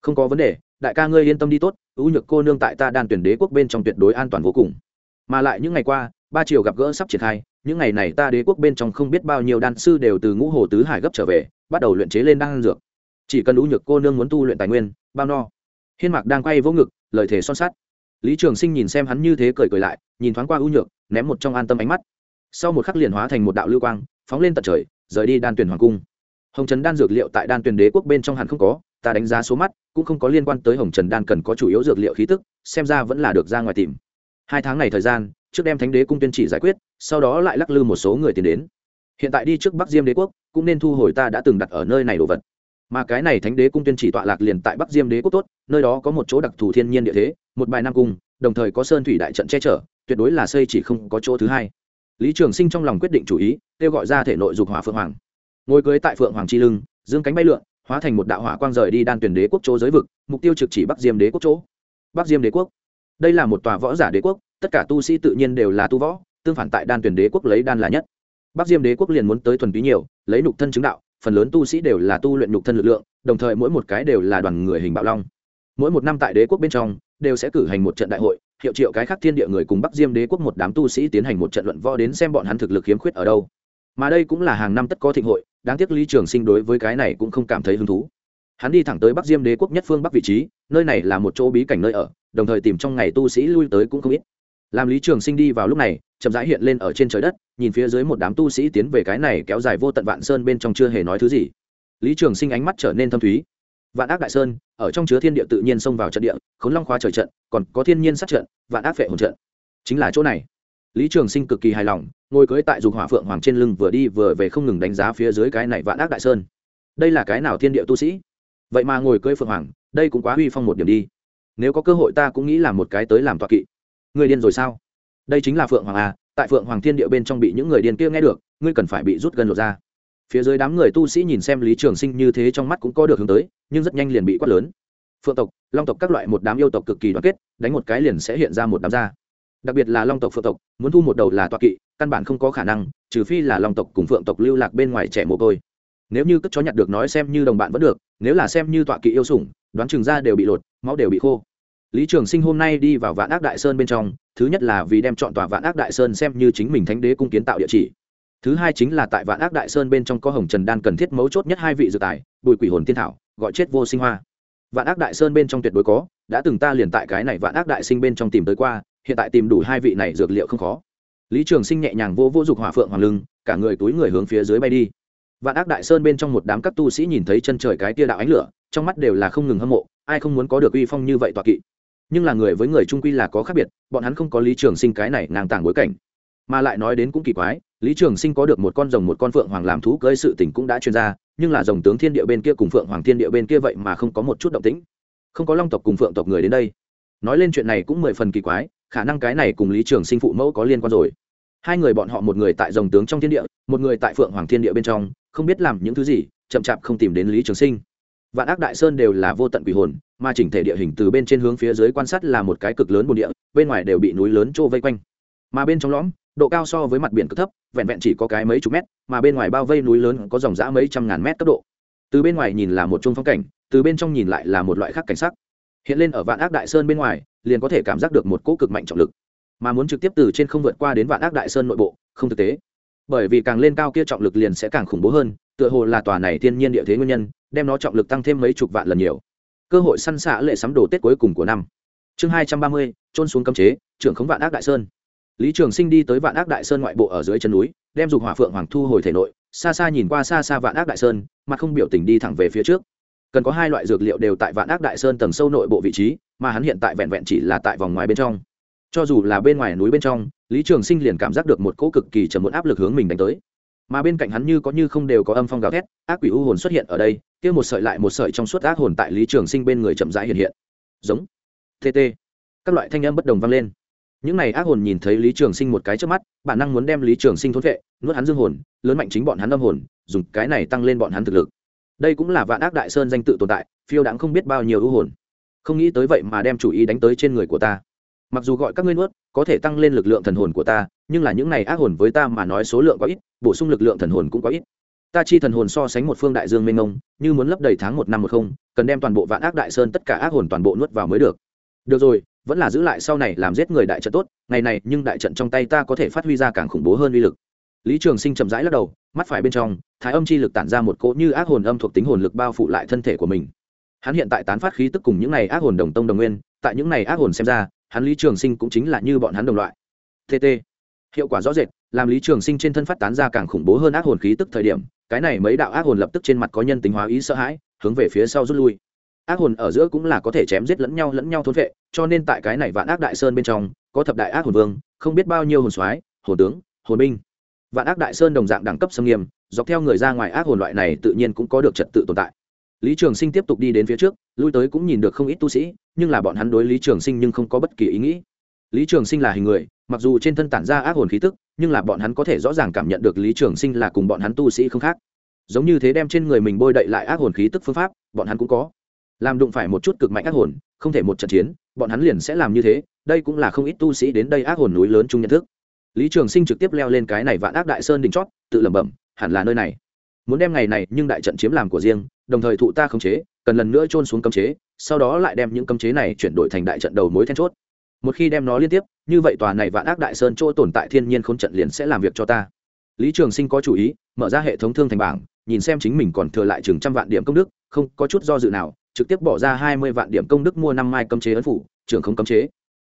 S1: Không có vấn đề, đại ca ngươi yên tâm đi tốt, ưu nhược cô nương tại ta đan tuyển đế quốc bên trong tuyệt đối an toàn vô cùng. Mà lại những ngày qua, ba triều gặp gỡ sắp triển khai, những ngày này ta đế quốc bên trong không biết bao nhiêu đan sư đều từ ngũ hồ tứ hải gấp trở về, bắt đầu luyện chế lên đan dược chỉ cần lũ nhược cô nương muốn tu luyện tài nguyên, bao no. Hiên mạc đang quay vỗ ngực, lời thề son sắt. Lý trường sinh nhìn xem hắn như thế cười cười lại, nhìn thoáng qua ưu nhược, ném một trong an tâm ánh mắt. Sau một khắc liền hóa thành một đạo lưu quang, phóng lên tận trời, rời đi đan tuyển hoàng cung. Hồng trần đan dược liệu tại đan tuyển đế quốc bên trong hẳn không có, ta đánh giá số mắt cũng không có liên quan tới hồng trần đan cần có chủ yếu dược liệu khí tức, xem ra vẫn là được ra ngoài tìm. Hai tháng này thời gian, trước đem thánh đế cung tuyên chỉ giải quyết, sau đó lại lắc lư một số người tiến đến. Hiện tại đi trước bắc diêm đế quốc, cũng nên thu hồi ta đã từng đặt ở nơi này đồ vật mà cái này thánh đế cung tuyên chỉ tọa lạc liền tại bắc diêm đế quốc tốt, nơi đó có một chỗ đặc thù thiên nhiên địa thế, một bài nam cung, đồng thời có sơn thủy đại trận che chở, tuyệt đối là xây chỉ không có chỗ thứ hai. Lý trường sinh trong lòng quyết định chủ ý, kêu gọi ra thể nội dục hỏa phượng hoàng. Ngồi cưới tại phượng hoàng chi lưng, dương cánh bay lượn, hóa thành một đạo hỏa quang rời đi đan tuyển đế quốc chỗ giới vực, mục tiêu trực chỉ bắc diêm đế quốc chỗ. Bắc diêm đế quốc. Đây là một tòa võ giả đế quốc, tất cả tu sĩ tự nhiên đều là tu võ, tương phản tại đan tuyển đế quốc lấy đan là nhất. Bắc diêm đế quốc liền muốn tới thuần túy nhiều, lấy nục thân chứng đạo phần lớn tu sĩ đều là tu luyện nhục thân lực lượng, đồng thời mỗi một cái đều là đoàn người hình bạo long. Mỗi một năm tại đế quốc bên trong, đều sẽ cử hành một trận đại hội, hiệu triệu cái khác thiên địa người cùng bắc diêm đế quốc một đám tu sĩ tiến hành một trận luận võ đến xem bọn hắn thực lực khiếm khuyết ở đâu. Mà đây cũng là hàng năm tất có thịnh hội, đáng tiếc lý trường sinh đối với cái này cũng không cảm thấy hứng thú. Hắn đi thẳng tới bắc diêm đế quốc nhất phương bắc vị trí, nơi này là một chỗ bí cảnh nơi ở, đồng thời tìm trong ngày tu sĩ lui tới cũng không ít làm lý trường sinh đi vào lúc này, chậm rãi hiện lên ở trên trời đất, nhìn phía dưới một đám tu sĩ tiến về cái này kéo dài vô tận vạn sơn bên trong chưa hề nói thứ gì. Lý trường sinh ánh mắt trở nên thâm thúy. Vạn ác đại sơn, ở trong chứa thiên địa tự nhiên xông vào trận địa, khốn long khoa trời trận, còn có thiên nhiên sát trận, vạn ác vệ hồn trận. Chính là chỗ này. Lý trường sinh cực kỳ hài lòng, ngồi cưới tại dục hỏa phượng hoàng trên lưng vừa đi vừa về không ngừng đánh giá phía dưới cái này vạn ác đại sơn. Đây là cái nào thiên địa tu sĩ? Vậy mà ngồi cưới phượng hoàng, đây cũng quá huy phong một điểm đi. Nếu có cơ hội ta cũng nghĩ là một cái tới làm tọa kỵ. Ngươi điên rồi sao? Đây chính là phượng hoàng à tại phượng hoàng thiên địa bên trong bị những người điên kia nghe được, ngươi cần phải bị rút gần lột ra phía dưới đám người tu sĩ nhìn xem lý trường sinh như thế trong mắt cũng có được hướng tới, nhưng rất nhanh liền bị quát lớn. Phượng tộc, long tộc các loại một đám yêu tộc cực kỳ đoàn kết, đánh một cái liền sẽ hiện ra một đám da. Đặc biệt là long tộc phượng tộc, muốn thu một đầu là toa kỵ, căn bản không có khả năng, trừ phi là long tộc cùng phượng tộc lưu lạc bên ngoài trẻ mồ côi. Nếu như cất chó nhặt được nói xem như đồng bạn vẫn được, nếu là xem như tọa kỵ yêu sủng, đoán chừng ra đều bị lột, máu đều bị khô lý trường sinh hôm nay đi vào vạn ác đại sơn bên trong, thứ nhất là vì đem chọn tòa vạn ác đại sơn xem như chính mình thánh đế cung kiến tạo địa chỉ. Thứ hai chính là tại vạn ác đại sơn bên trong có hồng trần đan cần thiết mấu chốt nhất hai vị dự tài, bùi quỷ hồn tiên thảo, gọi chết vô sinh hoa. Vạn ác đại sơn bên trong tuyệt đối có, đã từng ta liền tại cái này vạn ác đại sinh bên trong tìm tới qua, hiện tại tìm đủ hai vị này dược liệu không khó. Lý trường sinh nhẹ nhàng vô vô dục hỏa phượng hoàng lưng, cả người túi người hướng phía dưới bay đi. Vạn ác đại sơn bên trong một đám các tu sĩ nhìn thấy chân trời cái tia đạo ánh lửa, trong mắt đều là không ngừng hâm mộ, ai không muốn có được uy phong như vậy tọa kỵ nhưng là người với người trung quy là có khác biệt, bọn hắn không có lý trường sinh cái này ngang tàng bối cảnh. Mà lại nói đến cũng kỳ quái, lý trường sinh có được một con rồng một con phượng hoàng làm thú cưới sự tình cũng đã chuyên ra, nhưng là rồng tướng thiên địa bên kia cùng phượng hoàng thiên địa bên kia vậy mà không có một chút động tĩnh. Không có long tộc cùng phượng tộc người đến đây. Nói lên chuyện này cũng mười phần kỳ quái, khả năng cái này cùng lý trường sinh phụ mẫu có liên quan rồi. Hai người bọn họ một người tại rồng tướng trong thiên địa, một người tại phượng hoàng thiên địa bên trong, không biết làm những thứ gì, chậm chạp không tìm đến lý trường sinh vạn ác đại sơn đều là vô tận quỷ hồn, mà chỉnh thể địa hình từ bên trên hướng phía dưới quan sát là một cái cực lớn bồn địa, bên ngoài đều bị núi lớn trô vây quanh. Mà bên trong lõm, độ cao so với mặt biển cực thấp, vẹn vẹn chỉ có cái mấy chục mét, mà bên ngoài bao vây núi lớn có dòng dã mấy trăm ngàn mét cấp độ. Từ bên ngoài nhìn là một chung phong cảnh, từ bên trong nhìn lại là một loại khác cảnh sắc. Hiện lên ở vạn ác đại sơn bên ngoài, liền có thể cảm giác được một cỗ cực mạnh trọng lực. Mà muốn trực tiếp từ trên không vượt qua đến vạn ác đại sơn nội bộ, không thực tế. Bởi vì càng lên cao kia trọng lực liền sẽ càng khủng bố hơn tựa hồ là tòa này thiên nhiên địa thế nguyên nhân, đem nó trọng lực tăng thêm mấy chục vạn lần nhiều. Cơ hội săn xạ lệ sắm đồ tết cuối cùng của năm. Chương hai trăm ba mươi trôn xuống cấm chế, trưởng khống vạn ác đại sơn. Lý trường sinh đi tới vạn ác đại sơn ngoại bộ ở dưới chân núi, đem dục hỏa phượng hoàng thu hồi thể nội, xa xa nhìn qua xa xa vạn ác đại sơn, mà không biểu tình đi thẳng về phía trước. Cần có hai loại dược liệu đều tại vạn ác đại sơn tầng sâu nội bộ vị trí, mà hắn hiện tại vẹn vẹn chỉ là tại vòng ngoài bên trong. Cho dù là bên ngoài núi bên trong, lý trường sinh liền cảm giác được một cỗ cực kỳ trầm một áp lực hướng mình đánh tới mà bên cạnh hắn như có như không đều có âm phong gào thét, ác quỷ u hồn xuất hiện ở đây, kia một sợi lại một sợi trong suốt ác hồn tại lý trường sinh bên người chậm rãi hiện hiện. Giống. Tt các loại thanh âm bất đồng vang lên. Những này ác hồn nhìn thấy lý trường sinh một cái trước mắt, bản năng muốn đem lý trường sinh thốn vệ, nuốt hắn dương hồn, lớn mạnh chính bọn hắn âm hồn, dùng cái này tăng lên bọn hắn thực lực. Đây cũng là vạn ác đại sơn danh tự tồn tại, phiêu đãng không biết bao nhiêu ưu hồn. Không nghĩ tới vậy mà đem chủ ý đánh tới trên người của ta. Mặc dù gọi các ngươi nuốt có thể tăng lên lực lượng thần hồn của ta, nhưng là những này ác hồn với ta mà nói số lượng có ít, bổ sung lực lượng thần hồn cũng có ít. Ta chi thần hồn so sánh một phương đại dương mênh mông, như muốn lấp đầy tháng một năm một không, cần đem toàn bộ vạn ác đại sơn tất cả ác hồn toàn bộ nuốt vào mới được. Được rồi, vẫn là giữ lại sau này làm giết người đại trận tốt, ngày này nhưng đại trận trong tay ta có thể phát huy ra càng khủng bố hơn uy lực. Lý trường sinh chậm rãi lắc đầu, mắt phải bên trong, thái âm chi lực tản ra một cỗ như ác hồn âm thuộc tính hồn lực bao phủ lại thân thể của mình. Hắn hiện tại tán phát khí tức cùng những này ác hồn đồng tông đồng nguyên, tại những này ác hồn xem ra hắn lý trường sinh cũng chính là như bọn hắn đồng loại. Tt hiệu quả rõ rệt, làm lý trường sinh trên thân phát tán ra càng khủng bố hơn ác hồn khí tức thời điểm, cái này mấy đạo ác hồn lập tức trên mặt có nhân tính hóa ý sợ hãi, hướng về phía sau rút lui. Ác hồn ở giữa cũng là có thể chém giết lẫn nhau lẫn nhau thôn vệ, cho nên tại cái này vạn ác đại sơn bên trong, có thập đại ác hồn vương, không biết bao nhiêu hồn soái, hồn tướng, hồn binh. Vạn ác đại sơn đồng dạng đẳng cấp xâm nghiêm, dọc theo người ra ngoài ác hồn loại này tự nhiên cũng có được trật tự tồn tại lý trường sinh tiếp tục đi đến phía trước, lui tới cũng nhìn được không ít tu sĩ, nhưng là bọn hắn đối lý trường sinh nhưng không có bất kỳ ý nghĩ. Lý trường sinh là hình người, mặc dù trên thân tản ra ác hồn khí tức, nhưng là bọn hắn có thể rõ ràng cảm nhận được lý trường sinh là cùng bọn hắn tu sĩ không khác. Giống như thế đem trên người mình bôi đậy lại ác hồn khí tức phương pháp, bọn hắn cũng có. Làm đụng phải một chút cực mạnh ác hồn, không thể một trận chiến, bọn hắn liền sẽ làm như thế, đây cũng là không ít tu sĩ đến đây ác hồn núi lớn chung nhận thức. Lý trường sinh trực tiếp leo lên cái này vạn ác đại sơn đỉnh chót, tự lẩm bẩm, hẳn là nơi này. Muốn đem ngày này nhưng đại trận chiếm làm của riêng đồng thời thụ ta khống chế, cần lần nữa trôn xuống cấm chế, sau đó lại đem những cấm chế này chuyển đổi thành đại trận đầu mối then chốt. Một khi đem nó liên tiếp, như vậy tòa này vạn ác đại sơn chỗ tồn tại thiên nhiên khốn trận liền sẽ làm việc cho ta. Lý trường sinh có chủ ý, mở ra hệ thống thương thành bảng, nhìn xem chính mình còn thừa lại chừng trăm vạn điểm công đức, không có chút do dự nào, trực tiếp bỏ ra hai mươi vạn điểm công đức mua năm mai cấm chế ấn phủ, trưởng không cấm chế.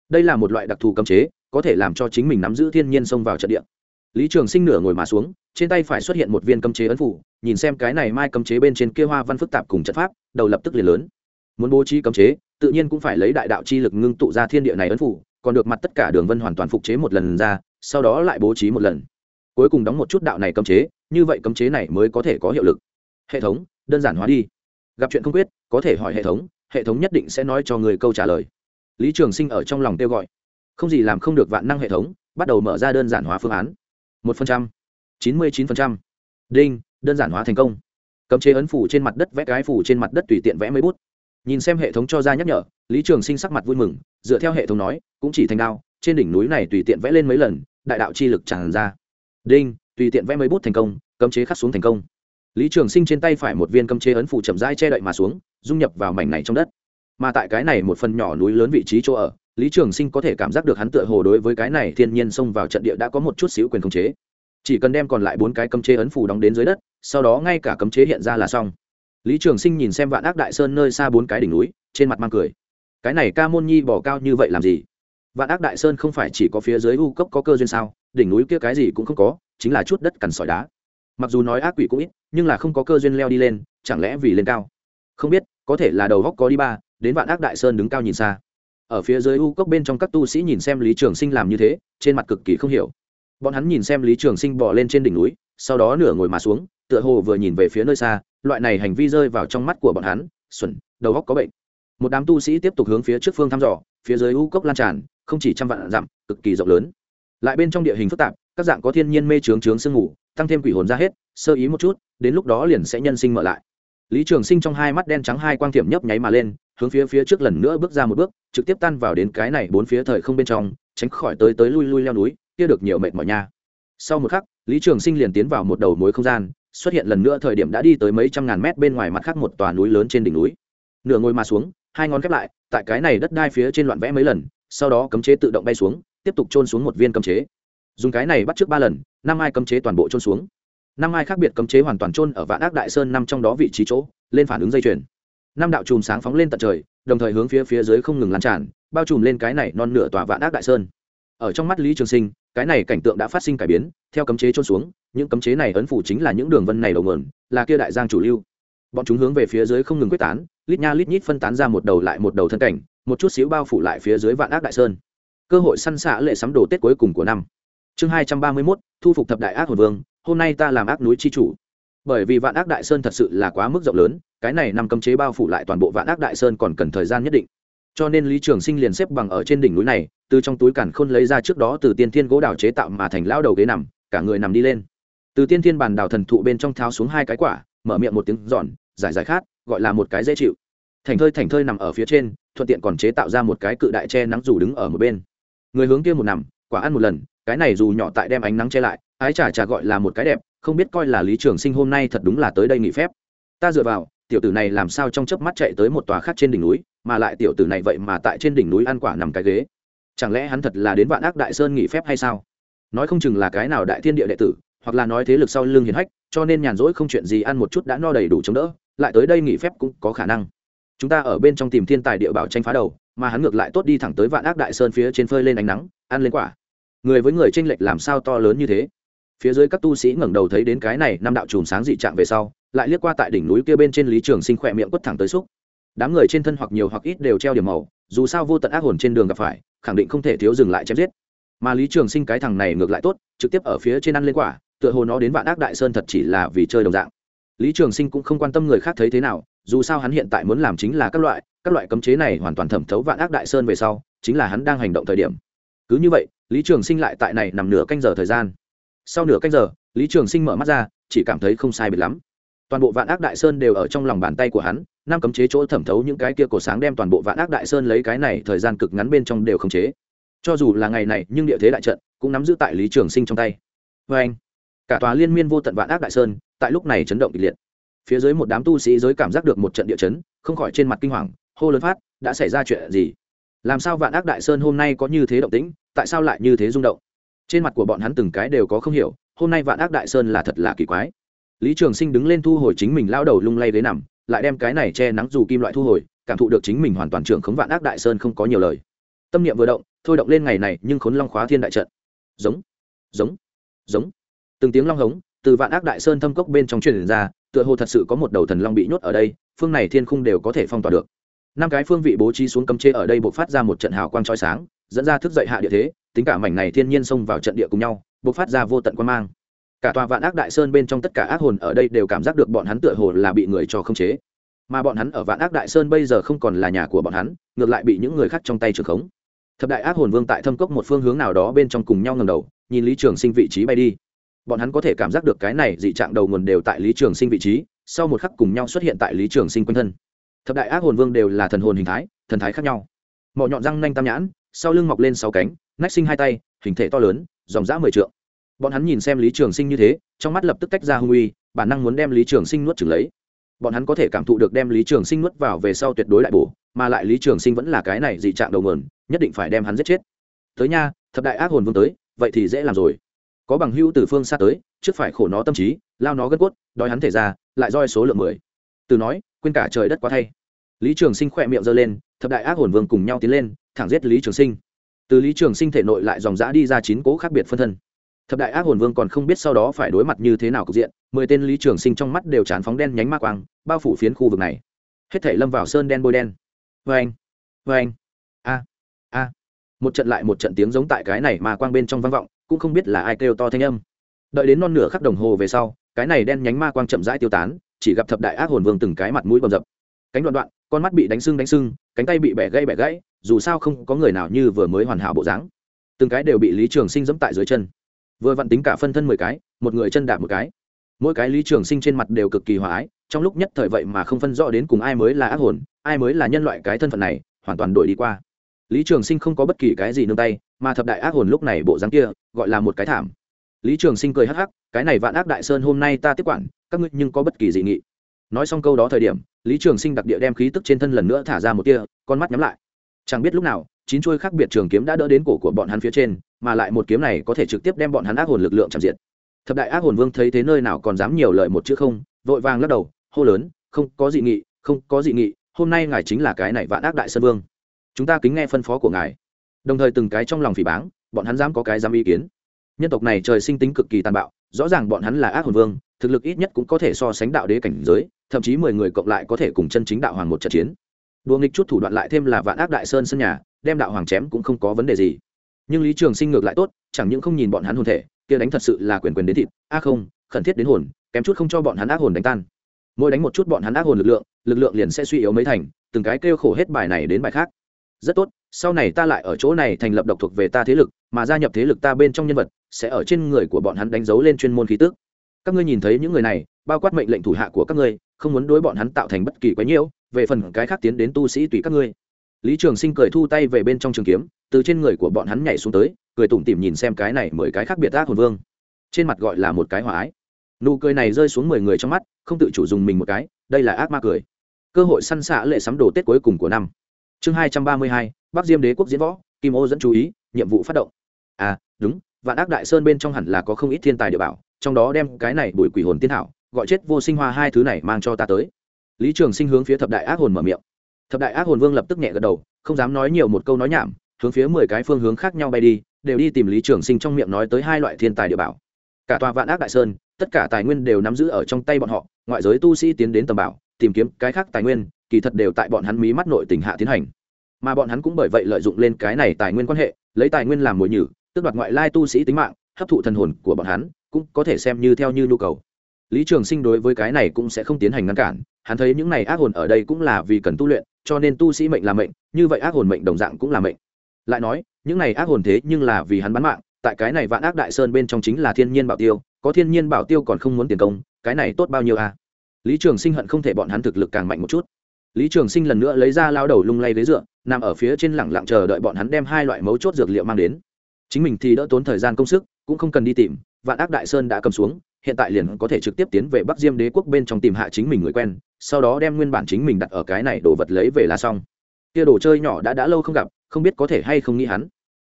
S1: Đây là một loại đặc thù cấm chế, có thể làm cho chính mình nắm giữ thiên nhiên xông vào trận địa. Lý trường sinh nửa ngồi mà xuống, trên tay phải xuất hiện một viên cấm chế ấn phủ nhìn xem cái này mai cấm chế bên trên kia hoa văn phức tạp cùng trận pháp, đầu lập tức liền lớn. Muốn bố trí cấm chế, tự nhiên cũng phải lấy đại đạo chi lực ngưng tụ ra thiên địa này ấn phủ, còn được mặt tất cả đường vân hoàn toàn phục chế một lần ra, sau đó lại bố trí một lần. Cuối cùng đóng một chút đạo này cấm chế, như vậy cấm chế này mới có thể có hiệu lực. Hệ thống, đơn giản hóa đi. Gặp chuyện không quyết, có thể hỏi hệ thống hệ thống nhất định sẽ nói cho người câu trả lời. Lý trường sinh ở trong lòng kêu gọi. Không gì làm không được vạn năng hệ thống, bắt đầu mở ra đơn giản hóa phương án. Một phần trăm, chín mươi chín phần trăm. Đinh đơn giản hóa thành công. Cấm chế ấn phủ trên mặt đất vẽ cái phủ trên mặt đất tùy tiện vẽ mấy bút. Nhìn xem hệ thống cho ra nhắc nhở, lý trường sinh sắc mặt vui mừng, dựa theo hệ thống nói, cũng chỉ thành đao, trên đỉnh núi này tùy tiện vẽ lên mấy lần, đại đạo chi lực tràn ra. Đinh, tùy tiện vẽ mấy bút thành công, cấm chế khắc xuống thành công. Lý trường sinh trên tay phải một viên cấm chế ấn phủ chậm rãi che đậy mà xuống, dung nhập vào mảnh này trong đất. Mà tại cái này một phần nhỏ núi lớn vị trí chỗ ở, lý trường sinh có thể cảm giác được hắn tựa hồ đối với cái này thiên nhiên xông vào trận địa đã có một chút xíu quyền khống chế. Chỉ cần đem còn lại bốn cái cấm chế ấn phủ đóng đến dưới đất sau đó ngay cả cấm chế hiện ra là xong. Lý trường sinh nhìn xem vạn ác đại sơn nơi xa bốn cái đỉnh núi, trên mặt mang cười. Cái này ca môn nhi bỏ cao như vậy làm gì? Vạn ác đại sơn không phải chỉ có phía dưới u cốc có cơ duyên sao? Đỉnh núi kia cái gì cũng không có, chính là chút đất cằn sỏi đá. Mặc dù nói ác quỷ cũng ít, nhưng là không có cơ duyên leo đi lên, chẳng lẽ vì lên cao? Không biết, có thể là đầu góc có đi ba, đến vạn ác đại sơn đứng cao nhìn xa. Ở phía dưới u cốc bên trong các tu sĩ nhìn xem lý trường sinh làm như thế, trên mặt cực kỳ không hiểu. Bọn hắn nhìn xem lý trường sinh bỏ lên trên đỉnh núi, sau đó nửa ngồi mà xuống tựa hồ vừa nhìn về phía nơi xa, loại này hành vi rơi vào trong mắt của bọn hắn, xuẩn, đầu góc có bệnh. Một đám tu sĩ tiếp tục hướng phía trước phương thăm dò, phía dưới u cốc lan tràn, không chỉ trăm vạn dặm, cực kỳ rộng lớn. Lại bên trong địa hình phức tạp, các dạng có thiên nhiên mê trướng trướng sương ngủ tăng thêm quỷ hồn ra hết, sơ ý một chút, đến lúc đó liền sẽ nhân sinh mở lại. Lý trường sinh trong hai mắt đen trắng hai quang tiệm nhấp nháy mà lên, hướng phía phía trước lần nữa bước ra một bước, trực tiếp tan vào đến cái này bốn phía thời không bên trong, tránh khỏi tới tới lui lui leo núi, kia được nhiều mệt mỏi nha. Sau một khắc, lý trường sinh liền tiến vào một đầu mối không gian xuất hiện lần nữa thời điểm đã đi tới mấy trăm ngàn mét bên ngoài mặt khác một tòa núi lớn trên đỉnh núi. Nửa ngồi mà xuống, hai ngón khép lại, tại cái này đất đai phía trên loạn vẽ mấy lần, sau đó cấm chế tự động bay xuống, tiếp tục trôn xuống một viên cấm chế. Dùng cái này bắt trước ba lần, năm ai cấm chế toàn bộ trôn xuống. Năm ai khác biệt cấm chế hoàn toàn trôn ở vạn ác đại sơn năm trong đó vị trí chỗ, lên phản ứng dây chuyền. Năm đạo chùm sáng phóng lên tận trời, đồng thời hướng phía phía dưới không ngừng lan tràn, bao trùm lên cái này non nửa tòa vạn ác đại sơn. Ở trong mắt lý trường sinh cái này cảnh tượng đã phát sinh cải biến, theo cấm chế trôn xuống, những cấm chế này ấn phủ chính là những đường vân này đầu nguồn, là kia đại giang chủ lưu. Bọn chúng hướng về phía dưới không ngừng quyết tán, lít nha lít nhít phân tán ra một đầu lại một đầu thân cảnh, một chút xíu bao phủ lại phía dưới vạn ác đại sơn. Cơ hội săn xạ lệ sắm đồ tết cuối cùng của năm. Chương hai trăm ba mươi mốt, thu phục thập đại ác hồn vương, hôm nay ta làm ác núi chi chủ. Bởi vì vạn ác đại sơn thật sự là quá mức rộng lớn, cái này nằm cấm chế bao phủ lại toàn bộ vạn ác đại sơn còn cần thời gian nhất định cho nên lý trường sinh liền xếp bằng ở trên đỉnh núi này, từ trong túi cản khôn lấy ra trước đó từ tiên thiên gỗ đào chế tạo mà thành lao đầu ghế nằm, cả người nằm đi lên. Từ tiên thiên bàn đào thần thụ bên trong tháo xuống hai cái quả, mở miệng một tiếng giòn, giải giải khát, gọi là một cái dễ chịu. Thành thơi thành thơi nằm ở phía trên, thuận tiện còn chế tạo ra một cái cự đại che nắng dù đứng ở một bên. Người hướng kia một nằm, quả ăn một lần, cái này dù nhỏ tại đem ánh nắng che lại, ái trà trà gọi là một cái đẹp, không biết coi là lý trường sinh hôm nay thật đúng là tới đây nghỉ phép. Ta dựa vào, tiểu tử này làm sao trong chớp mắt chạy tới một tòa khác trên đỉnh núi mà lại tiểu tử này vậy mà tại trên đỉnh núi ăn quả nằm cái ghế. Chẳng lẽ hắn thật là đến vạn ác đại sơn nghỉ phép hay sao? Nói không chừng là cái nào đại thiên địa đệ tử, hoặc là nói thế lực sau lưng hiền hách, cho nên nhàn rỗi không chuyện gì ăn một chút đã no đầy đủ chống đỡ, lại tới đây nghỉ phép cũng có khả năng. Chúng ta ở bên trong tìm thiên tài địa bảo tranh phá đầu, mà hắn ngược lại tốt đi thẳng tới vạn ác đại sơn phía trên phơi lên ánh nắng, ăn lên quả. Người với người tranh lệch làm sao to lớn như thế? Phía dưới các tu sĩ ngẩng đầu thấy đến cái này năm đạo chùm sáng dị trạng về sau, lại liếc qua tại đỉnh núi kia bên trên lý trường sinh khỏe miệng quất thẳng tới xúc đám người trên thân hoặc nhiều hoặc ít đều treo điểm màu, dù sao vô tận ác hồn trên đường gặp phải, khẳng định không thể thiếu dừng lại chém giết. Mà lý trường sinh cái thằng này ngược lại tốt, trực tiếp ở phía trên ăn lên quả, tựa hồ nó đến vạn ác đại sơn thật chỉ là vì chơi đồng dạng. Lý trường sinh cũng không quan tâm người khác thấy thế nào, dù sao hắn hiện tại muốn làm chính là các loại các loại cấm chế này hoàn toàn thẩm thấu vạn ác đại sơn về sau, chính là hắn đang hành động thời điểm. Cứ như vậy, lý trường sinh lại tại này nằm nửa canh giờ thời gian. Sau nửa canh giờ, lý trường sinh mở mắt ra, chỉ cảm thấy không sai biệt lắm toàn bộ vạn ác đại sơn đều ở trong lòng bàn tay của hắn, năm cấm chế chỗ thẩm thấu những cái kia cổ sáng đem toàn bộ vạn ác đại sơn lấy cái này thời gian cực ngắn bên trong đều khống chế. Cho dù là ngày này, nhưng địa thế đại trận cũng nắm giữ tại lý trường sinh trong tay. Vê anh, cả tòa liên miên vô tận vạn ác đại sơn tại lúc này chấn động kịch liệt. Phía dưới một đám tu sĩ giới cảm giác được một trận địa chấn, không khỏi trên mặt kinh hoàng, hô lớn phát, đã xảy ra chuyện gì? Làm sao vạn ác đại sơn hôm nay có như thế động tĩnh, tại sao lại như thế rung động? Trên mặt của bọn hắn từng cái đều có không hiểu, hôm nay vạn ác đại sơn là thật là kỳ quái lý trường sinh đứng lên thu hồi chính mình lao đầu lung lay ghế nằm, lại đem cái này che nắng dù kim loại thu hồi, cảm thụ được chính mình hoàn toàn trưởng khống vạn ác đại sơn không có nhiều lời. Tâm niệm vừa động, thôi động lên ngày này nhưng khốn long khóa thiên đại trận. Giống giống giống. Từng tiếng long hống từ vạn ác đại sơn thâm cốc bên trong truyền ra, tựa hồ thật sự có một đầu thần long bị nhốt ở đây, phương này thiên khung đều có thể phong tỏa được. Năm cái phương vị bố trí xuống cấm chế ở đây buộc phát ra một trận hào quang trói sáng, dẫn ra thức dậy hạ địa thế, tính cả mảnh này thiên nhiên xông vào trận địa cùng nhau buộc phát ra vô tận quan mang cả tòa vạn ác đại sơn bên trong tất cả ác hồn ở đây đều cảm giác được bọn hắn tựa hồ là bị người cho không chế. Mà bọn hắn ở vạn ác đại sơn bây giờ không còn là nhà của bọn hắn, ngược lại bị những người khác trong tay trường khống. Thập đại ác hồn vương tại thâm cốc một phương hướng nào đó bên trong cùng nhau ngầm đầu, nhìn lý trường sinh vị trí bay đi. Bọn hắn có thể cảm giác được cái này dị trạng đầu nguồn đều tại lý trường sinh vị trí, sau một khắc cùng nhau xuất hiện tại lý trường sinh quanh thân. Thập đại ác hồn vương đều là thần hồn hình thái, thần thái khác nhau. Mỏ nhọn răng nanh tam nhãn, sau lưng mọc lên sáu cánh, nách sinh hai tay, hình thể to lớn, dòng dã mười trượng bọn hắn nhìn xem lý trường sinh như thế, trong mắt lập tức tách ra hung uy, bản năng muốn đem lý trường sinh nuốt trừng lấy. Bọn hắn có thể cảm thụ được đem lý trường sinh nuốt vào về sau tuyệt đối đại bổ, mà lại lý trường sinh vẫn là cái này dị trạng đầu nguồn, nhất định phải đem hắn giết chết. Tới nha, thập đại ác hồn vương tới, vậy thì dễ làm rồi. Có bằng hữu từ phương xa tới, trước phải khổ nó tâm trí, lao nó gân cốt, đói hắn thể ra, lại roi số lượng mười. Từ nói, quên cả trời đất quá thay. Lý trường sinh khỏe miệng giơ lên, thập đại ác hồn vương cùng nhau tiến lên, thẳng giết lý trường sinh. Từ lý trường sinh thể nội lại dòng dã đi ra chín cố khác biệt phân thân thập đại ác hồn vương còn không biết sau đó phải đối mặt như thế nào cục diện, mười tên lý trường sinh trong mắt đều chán phóng đen nhánh ma quang, bao phủ phiến khu vực này. Hết thể lâm vào sơn đen bôi đen. Vê anh vê anh a a. Một trận lại một trận tiếng giống tại cái này mà quang bên trong vang vọng, cũng không biết là ai kêu to thanh âm. Đợi đến non nửa khắc đồng hồ về sau, cái này đen nhánh ma quang chậm rãi tiêu tán, chỉ gặp thập đại ác hồn vương từng cái mặt mũi bầm dập. Cánh đoạn đoạn, con mắt bị đánh sưng đánh sưng, cánh tay bị bẻ gãy bẻ gãy, dù sao không có người nào như vừa mới hoàn hảo bộ dáng. Từng cái đều bị lý trường sinh dẫm tại dưới chân vừa vặn tính cả phân thân mười cái, một người chân đạp một cái. Mỗi cái lý trường sinh trên mặt đều cực kỳ hòa ái, trong lúc nhất thời vậy mà không phân rõ đến cùng ai mới là ác hồn, ai mới là nhân loại cái thân phận này, hoàn toàn đổi đi qua. Lý trường sinh không có bất kỳ cái gì nương tay, mà thập đại ác hồn lúc này bộ dáng kia, gọi là một cái thảm. Lý trường sinh cười hắc hắc, cái này vạn ác đại sơn hôm nay ta tiếp quản, các ngươi nhưng có bất kỳ dị nghị. Nói xong câu đó thời điểm, lý trường sinh đặc địa đem khí tức trên thân lần nữa thả ra một tia, con mắt nhắm lại. Chẳng biết lúc nào, chín chuôi khác biệt trường kiếm đã đỡ đến cổ của bọn hắn phía trên mà lại một kiếm này có thể trực tiếp đem bọn hắn ác hồn lực lượng chạm diệt. Thập đại ác hồn vương thấy thế nơi nào còn dám nhiều lời một chữ không, vội vàng lắc đầu, hô lớn, không có dị nghị, không có dị nghị, hôm nay ngài chính là cái này vạn ác đại sơn vương. Chúng ta kính nghe phân phó của ngài. Đồng thời từng cái trong lòng phỉ báng, bọn hắn dám có cái dám ý kiến. Nhân tộc này trời sinh tính cực kỳ tàn bạo, rõ ràng bọn hắn là ác hồn vương, thực lực ít nhất cũng có thể so sánh đạo đế cảnh giới, thậm chí mười người cộng lại có thể cùng chân chính đạo hoàng một trận chiến. Đua nghịch chút thủ đoạn lại thêm là vạn ác đại sơn sân nhà, đem đạo hoàng chém cũng không có vấn đề gì nhưng lý trường sinh ngược lại tốt, chẳng những không nhìn bọn hắn hồn thể, kia đánh thật sự là quyền quyền đến thịt, a không, khẩn thiết đến hồn, kém chút không cho bọn hắn ác hồn đánh tan. Mỗi đánh một chút bọn hắn ác hồn lực lượng lực lượng liền sẽ suy yếu mấy thành, từng cái kêu khổ hết bài này đến bài khác. Rất tốt, sau này ta lại ở chỗ này thành lập độc thuộc về ta thế lực, mà gia nhập thế lực ta bên trong nhân vật, sẽ ở trên người của bọn hắn đánh dấu lên chuyên môn khí tức. Các ngươi nhìn thấy những người này, bao quát mệnh lệnh thủ hạ của các ngươi, không muốn đối bọn hắn tạo thành bất kỳ quái nhiễu, về phần cái khác tiến đến tu sĩ tùy các ngươi lý trường sinh cười thu tay về bên trong trường kiếm từ trên người của bọn hắn nhảy xuống tới cười tủm tỉm nhìn xem cái này mười cái khác biệt ác hồn vương. Trên mặt gọi là một cái hòa ái. Nụ cười này rơi xuống mười người trong mắt không tự chủ dùng mình một cái đây là ác ma cười. Cơ hội săn xạ lệ sắm đồ tết cuối cùng của năm. Chương hai trăm ba mươi hai bắc diêm đế quốc diễn võ kim ô dẫn chú ý nhiệm vụ phát động. À đúng vạn ác đại sơn bên trong hẳn là có không ít thiên tài địa bảo trong đó đem cái này bùi quỷ hồn tiên hảo, gọi chết vô sinh hoa hai thứ này mang cho ta tới. Lý trường sinh hướng phía thập đại ác hồn mở miệng thập đại ác hồn vương lập tức nhẹ gật đầu, không dám nói nhiều một câu nói nhảm, hướng phía mười cái phương hướng khác nhau bay đi, đều đi tìm lý trường sinh trong miệng nói tới hai loại thiên tài địa bảo. Cả tòa vạn ác đại sơn, tất cả tài nguyên đều nắm giữ ở trong tay bọn họ, ngoại giới tu sĩ tiến đến tầm bảo, tìm kiếm cái khác tài nguyên, kỳ thật đều tại bọn hắn mí mắt nội tình hạ tiến hành. Mà bọn hắn cũng bởi vậy lợi dụng lên cái này tài nguyên quan hệ, lấy tài nguyên làm mồi nhử, tước đoạt ngoại lai tu sĩ tính mạng, hấp thụ thần hồn của bọn hắn, cũng có thể xem như theo như nhu cầu lý trường sinh đối với cái này cũng sẽ không tiến hành ngăn cản, hắn thấy những này ác hồn ở đây cũng là vì cần tu luyện, cho nên tu sĩ mệnh là mệnh, như vậy ác hồn mệnh đồng dạng cũng là mệnh. Lại nói, những này ác hồn thế nhưng là vì hắn bán mạng, tại cái này vạn ác đại sơn bên trong chính là thiên nhiên bảo tiêu, có thiên nhiên bảo tiêu còn không muốn tiền công, cái này tốt bao nhiêu à? Lý trường sinh hận không thể bọn hắn thực lực càng mạnh một chút. Lý trường sinh lần nữa lấy ra lao đầu lung lay ghế dựa, nằm ở phía trên lẳng lặng chờ đợi bọn hắn đem hai loại mấu chốt dược liệu mang đến. Chính mình thì đỡ tốn thời gian công sức, cũng không cần đi tìm, vạn ác đại sơn đã cầm xuống hiện tại liền có thể trực tiếp tiến về bắc diêm đế quốc bên trong tìm hạ chính mình người quen, sau đó đem nguyên bản chính mình đặt ở cái này đồ vật lấy về là xong. Kia đồ chơi nhỏ đã đã lâu không gặp, không biết có thể hay không nghĩ hắn.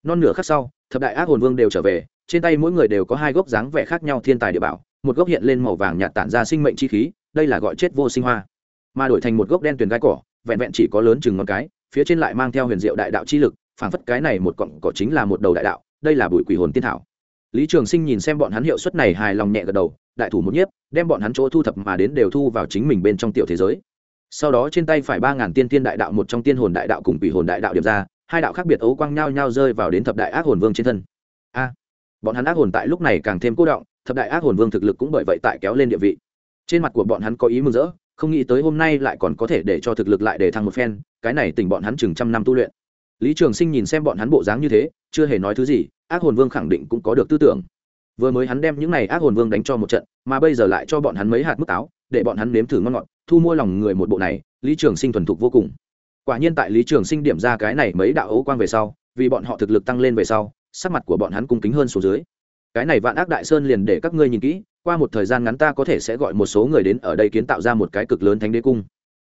S1: Non nửa khắc sau, thập đại ác hồn vương đều trở về, trên tay mỗi người đều có hai gốc dáng vẻ khác nhau thiên tài địa bảo, một gốc hiện lên màu vàng nhạt tản ra sinh mệnh chi khí, đây là gọi chết vô sinh hoa. Mà đổi thành một gốc đen tuyền gai cỏ, vẹn vẹn chỉ có lớn chừng ngón cái, phía trên lại mang theo huyền diệu đại đạo chi lực, phảng phất cái này một cọng cỏ chính là một đầu đại đạo, đây là bụi quỷ hồn tiên thảo lý trường sinh nhìn xem bọn hắn hiệu suất này hài lòng nhẹ gật đầu, đại thủ một nhiếp, đem bọn hắn chỗ thu thập mà đến đều thu vào chính mình bên trong tiểu thế giới. Sau đó trên tay phải ba ngàn tiên tiên đại đạo một trong tiên hồn đại đạo cùng quỷ hồn đại đạo điểm ra, hai đạo khác biệt ấu quang nhau nhau rơi vào đến thập đại ác hồn vương trên thân. A, bọn hắn ác hồn tại lúc này càng thêm cố động, thập đại ác hồn vương thực lực cũng bởi vậy tại kéo lên địa vị. Trên mặt của bọn hắn có ý mừng rỡ, không nghĩ tới hôm nay lại còn có thể để cho thực lực lại để thăng một phen, cái này tỉnh bọn hắn chừng trăm năm tu luyện lý trường sinh nhìn xem bọn hắn bộ dáng như thế, chưa hề nói thứ gì, ác hồn vương khẳng định cũng có được tư tưởng. Vừa mới hắn đem những này ác hồn vương đánh cho một trận, mà bây giờ lại cho bọn hắn mấy hạt mức táo, để bọn hắn nếm thử ngon ngọt, thu mua lòng người một bộ này, lý trường sinh thuần thục vô cùng. Quả nhiên tại lý trường sinh điểm ra cái này mấy đạo ấu quang về sau, vì bọn họ thực lực tăng lên về sau, sắc mặt của bọn hắn cung kính hơn số dưới. Cái này vạn ác đại sơn liền để các ngươi nhìn kỹ, qua một thời gian ngắn ta có thể sẽ gọi một số người đến ở đây kiến tạo ra một cái cực lớn thánh đế cung.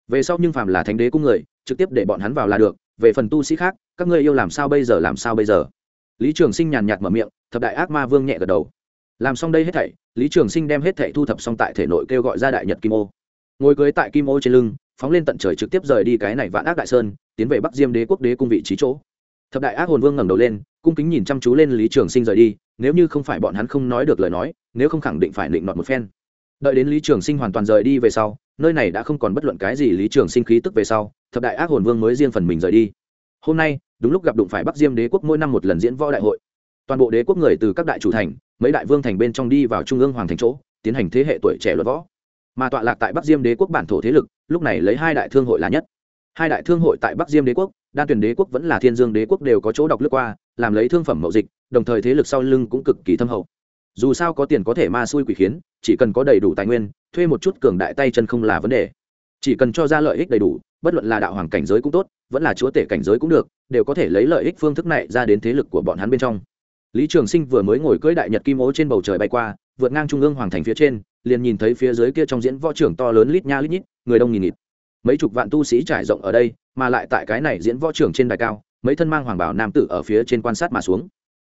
S1: Về sau nhưng phàm là thánh đế cung người, trực tiếp để bọn hắn vào là được về phần tu sĩ khác, các ngươi yêu làm sao bây giờ làm sao bây giờ? Lý trường sinh nhàn nhạt mở miệng, thập đại ác ma vương nhẹ gật đầu. Làm xong đây hết thảy, lý trường sinh đem hết thảy thu thập xong tại thể nội kêu gọi ra đại nhật kim ô. Ngồi cưới tại kim ô trên lưng, phóng lên tận trời trực tiếp rời đi cái này vạn ác đại sơn, tiến về bắc diêm đế quốc đế cung vị trí chỗ. Thập đại ác hồn vương ngẩng đầu lên, cung kính nhìn chăm chú lên lý trường sinh rời đi, nếu như không phải bọn hắn không nói được lời nói, nếu không khẳng định phải định nọt một phen. Đợi đến lý trường sinh hoàn toàn rời đi về sau, nơi này đã không còn bất luận cái gì lý trường sinh khí tức về sau thập đại ác hồn vương mới riêng phần mình rời đi. Hôm nay, đúng lúc gặp đụng phải bắc diêm đế quốc mỗi năm một lần diễn võ đại hội. Toàn bộ đế quốc người từ các đại chủ thành, mấy đại vương thành bên trong đi vào trung ương hoàng thành chỗ, tiến hành thế hệ tuổi trẻ luật võ. Mà tọa lạc tại bắc diêm đế quốc bản thổ thế lực, lúc này lấy hai đại thương hội là nhất. Hai đại thương hội tại bắc diêm đế quốc, đan tuyển đế quốc vẫn là thiên dương đế quốc đều có chỗ đọc lướt qua, làm lấy thương phẩm mậu dịch, đồng thời thế lực sau lưng cũng cực kỳ thâm hậu. Dù sao có tiền có thể ma xui quỷ khiến, chỉ cần có đầy đủ tài nguyên, thuê một chút cường đại tay chân không là vấn đề. Chỉ cần cho ra lợi ích đầy đủ bất luận là đạo hoàng cảnh giới cũng tốt, vẫn là chúa tể cảnh giới cũng được, đều có thể lấy lợi ích phương thức này ra đến thế lực của bọn hắn bên trong. Lý trường sinh vừa mới ngồi cưỡi đại nhật kim ố trên bầu trời bay qua, vượt ngang trung ương hoàng thành phía trên, liền nhìn thấy phía dưới kia trong diễn võ trưởng to lớn lít nha lít nhít, người đông nghìn nghịt. Mấy chục vạn tu sĩ trải rộng ở đây, mà lại tại cái này diễn võ trưởng trên đài cao, mấy thân mang hoàng bảo nam tử ở phía trên quan sát mà xuống.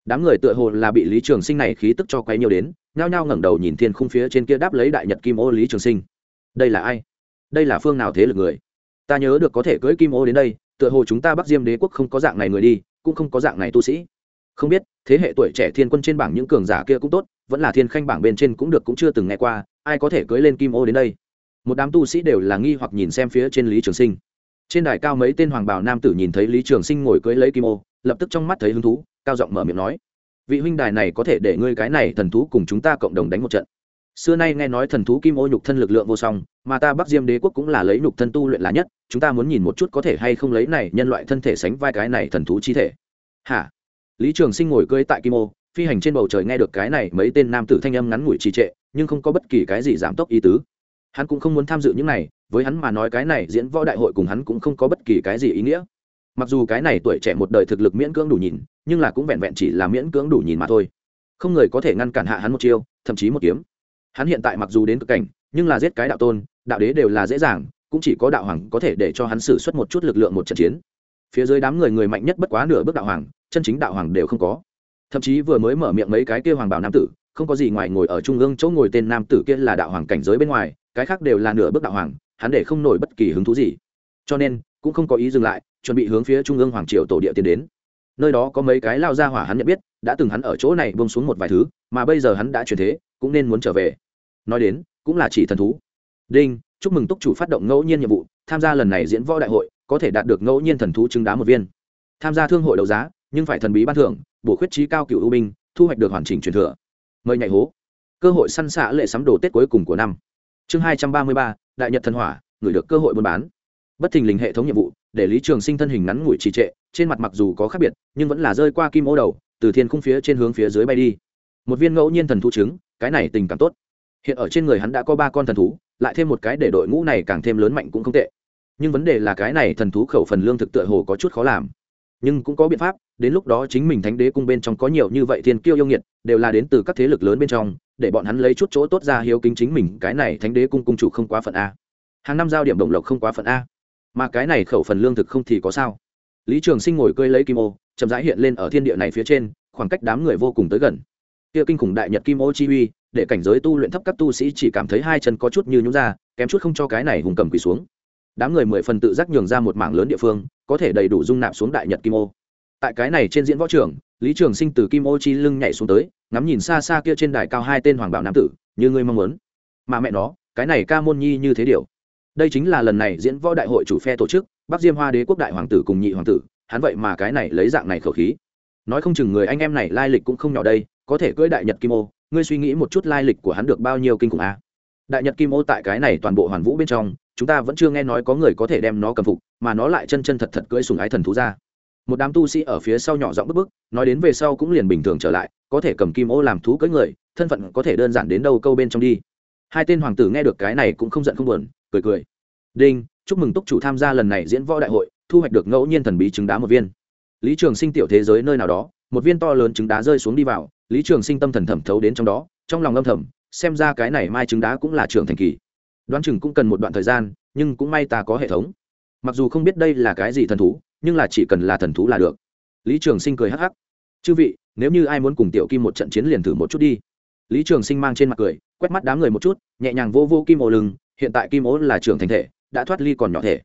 S1: Đám người tựa hồ là bị lý trường sinh này khí tức cho quấy nhiều đến, nhao nhao ngẩng đầu nhìn thiên khung phía trên kia đáp lấy đại nhật kim ô lý trường sinh. Đây là ai? Đây là phương nào thế lực người? Ta nhớ được có thể cưỡi kim ô đến đây, tựa hồ chúng ta bắc diêm đế quốc không có dạng này người đi, cũng không có dạng này tu sĩ. Không biết, thế hệ tuổi trẻ thiên quân trên bảng những cường giả kia cũng tốt, vẫn là thiên khanh bảng bên trên cũng được cũng chưa từng nghe qua, ai có thể cưới lên kim ô đến đây? Một đám tu sĩ đều là nghi hoặc nhìn xem phía trên lý trường sinh. Trên đài cao mấy tên hoàng bào nam tử nhìn thấy lý trường sinh ngồi cưới lấy kim ô, lập tức trong mắt thấy hứng thú, cao giọng mở miệng nói, vị huynh đài này có thể để ngươi cái này thần thú cùng chúng ta cộng đồng đánh một trận xưa nay nghe nói thần thú kim ô nhục thân lực lượng vô song, mà ta bắc diêm đế quốc cũng là lấy nhục thân tu luyện là nhất, chúng ta muốn nhìn một chút có thể hay không lấy này nhân loại thân thể sánh vai cái này thần thú chi thể. Hả? Lý trường sinh ngồi cưới tại kim ô, phi hành trên bầu trời nghe được cái này mấy tên nam tử thanh âm ngắn ngủi trì trệ, nhưng không có bất kỳ cái gì giảm tốc ý tứ. Hắn cũng không muốn tham dự những này, với hắn mà nói cái này diễn võ đại hội cùng hắn cũng không có bất kỳ cái gì ý nghĩa. Mặc dù cái này tuổi trẻ một đời thực lực miễn cưỡng đủ nhìn, nhưng là cũng vẹn vẹn chỉ là miễn cưỡng đủ nhìn mà thôi. Không người có thể ngăn cản hạ hắn một chiêu, thậm chí một kiếm hắn hiện tại mặc dù đến cực cảnh, nhưng là giết cái đạo tôn, đạo đế đều là dễ dàng, cũng chỉ có đạo hoàng có thể để cho hắn xử suất một chút lực lượng một trận chiến. Phía dưới đám người người mạnh nhất bất quá nửa bước đạo hoàng, chân chính đạo hoàng đều không có. Thậm chí vừa mới mở miệng mấy cái kia hoàng bảo nam tử, không có gì ngoài ngồi ở trung ương chỗ ngồi tên nam tử kia là đạo hoàng cảnh giới bên ngoài, cái khác đều là nửa bước đạo hoàng, hắn để không nổi bất kỳ hứng thú gì. Cho nên, cũng không có ý dừng lại, chuẩn bị hướng phía trung ương hoàng triều tổ địa tiến đến. Nơi đó có mấy cái lao ra hỏa hắn nhận biết, đã từng hắn ở chỗ này bông xuống một vài thứ, mà bây giờ hắn đã chuyển thế, cũng nên muốn trở về nói đến, cũng là chỉ thần thú. Đinh, chúc mừng túc chủ phát động ngẫu nhiên nhiệm vụ, tham gia lần này diễn võ đại hội, có thể đạt được ngẫu nhiên thần thú chứng đá một viên. Tham gia thương hội đấu giá, nhưng phải thần bí ban thưởng, bổ khuyết trí cao cựu ưu binh, thu hoạch được hoàn chỉnh truyền thừa. Mời nhảy hố. Cơ hội săn xạ lệ sắm đồ tết cuối cùng của năm. Chương hai trăm ba mươi ba, đại nhật thần hỏa người được cơ hội buôn bán. Bất thình lình hệ thống nhiệm vụ, để lý trường sinh thân hình ngắn ngủi trì trệ, trên mặt mặc dù có khác biệt, nhưng vẫn là rơi qua kim ô đầu, từ thiên khung phía trên hướng phía dưới bay đi. Một viên ngẫu nhiên thần thú trứng, cái này tình cảm tốt hiện ở trên người hắn đã có ba con thần thú, lại thêm một cái để đội ngũ này càng thêm lớn mạnh cũng không tệ. Nhưng vấn đề là cái này thần thú khẩu phần lương thực tựa hồ có chút khó làm. Nhưng cũng có biện pháp, đến lúc đó chính mình thánh đế cung bên trong có nhiều như vậy thiên kiêu yêu nghiệt, đều là đến từ các thế lực lớn bên trong, để bọn hắn lấy chút chỗ tốt ra hiếu kính chính mình, cái này thánh đế cung cung chủ không quá phận a. Hàng năm giao điểm động lộc không quá phận a. Mà cái này khẩu phần lương thực không thì có sao? Lý trường sinh ngồi cơi lấy kim ô, chậm rãi hiện lên ở thiên địa này phía trên, khoảng cách đám người vô cùng tới gần kia kinh khủng đại nhật kim ô chi uy, để cảnh giới tu luyện thấp các tu sĩ chỉ cảm thấy hai chân có chút như nhúng ra, kém chút không cho cái này hùng cầm quỳ xuống. Đám người mười phần tự giác nhường ra một mảng lớn địa phương, có thể đầy đủ dung nạp xuống đại nhật kim ô. Tại cái này trên diễn võ trường, lý trường sinh từ kim ô chi lưng nhảy xuống tới, ngắm nhìn xa xa kia trên đài cao hai tên hoàng bảo nam tử, như ngươi mong muốn. Mà mẹ nó, cái này ca môn nhi như thế điều? Đây chính là lần này diễn võ đại hội chủ phe tổ chức, bắc diêm hoa đế quốc đại hoàng tử cùng nhị hoàng tử, hắn vậy mà cái này lấy dạng này khẩu khí. Nói không chừng người anh em này lai lịch cũng không nhỏ đây có thể cưỡi đại nhật kim ô, ngươi suy nghĩ một chút lai lịch của hắn được bao nhiêu kinh khủng a? À? đại nhật kim ô tại cái này toàn bộ hoàn vũ bên trong, chúng ta vẫn chưa nghe nói có người có thể đem nó cầm phục, mà nó lại chân chân thật thật cưỡi sùng ái thần thú ra. Một đám tu sĩ ở phía sau nhỏ giọng bức bức, nói đến về sau cũng liền bình thường trở lại, có thể cầm kim ô làm thú cưỡi người, thân phận có thể đơn giản đến đâu câu bên trong đi. Hai tên hoàng tử nghe được cái này cũng không giận không buồn, cười cười. Đinh, chúc mừng túc chủ tham gia lần này diễn võ đại hội, thu hoạch được ngẫu nhiên thần bí chứng đá một viên. Lý trường sinh tiểu thế giới nơi nào đó một viên to lớn trứng đá rơi xuống đi vào, lý trường sinh tâm thần thẩm thấu đến trong đó, trong lòng âm thầm, xem ra cái này mai trứng đá cũng là trường thành kỳ. Đoán chừng cũng cần một đoạn thời gian, nhưng cũng may ta có hệ thống. Mặc dù không biết đây là cái gì thần thú, nhưng là chỉ cần là thần thú là được. Lý trường sinh cười hắc hắc. Chư vị, nếu như ai muốn cùng tiểu kim một trận chiến liền thử một chút đi. Lý trường sinh mang trên mặt cười, quét mắt đám người một chút, nhẹ nhàng vô vô kim ổ lưng, hiện tại kim ố là trưởng thành thể, đã thoát ly còn nhỏ thể.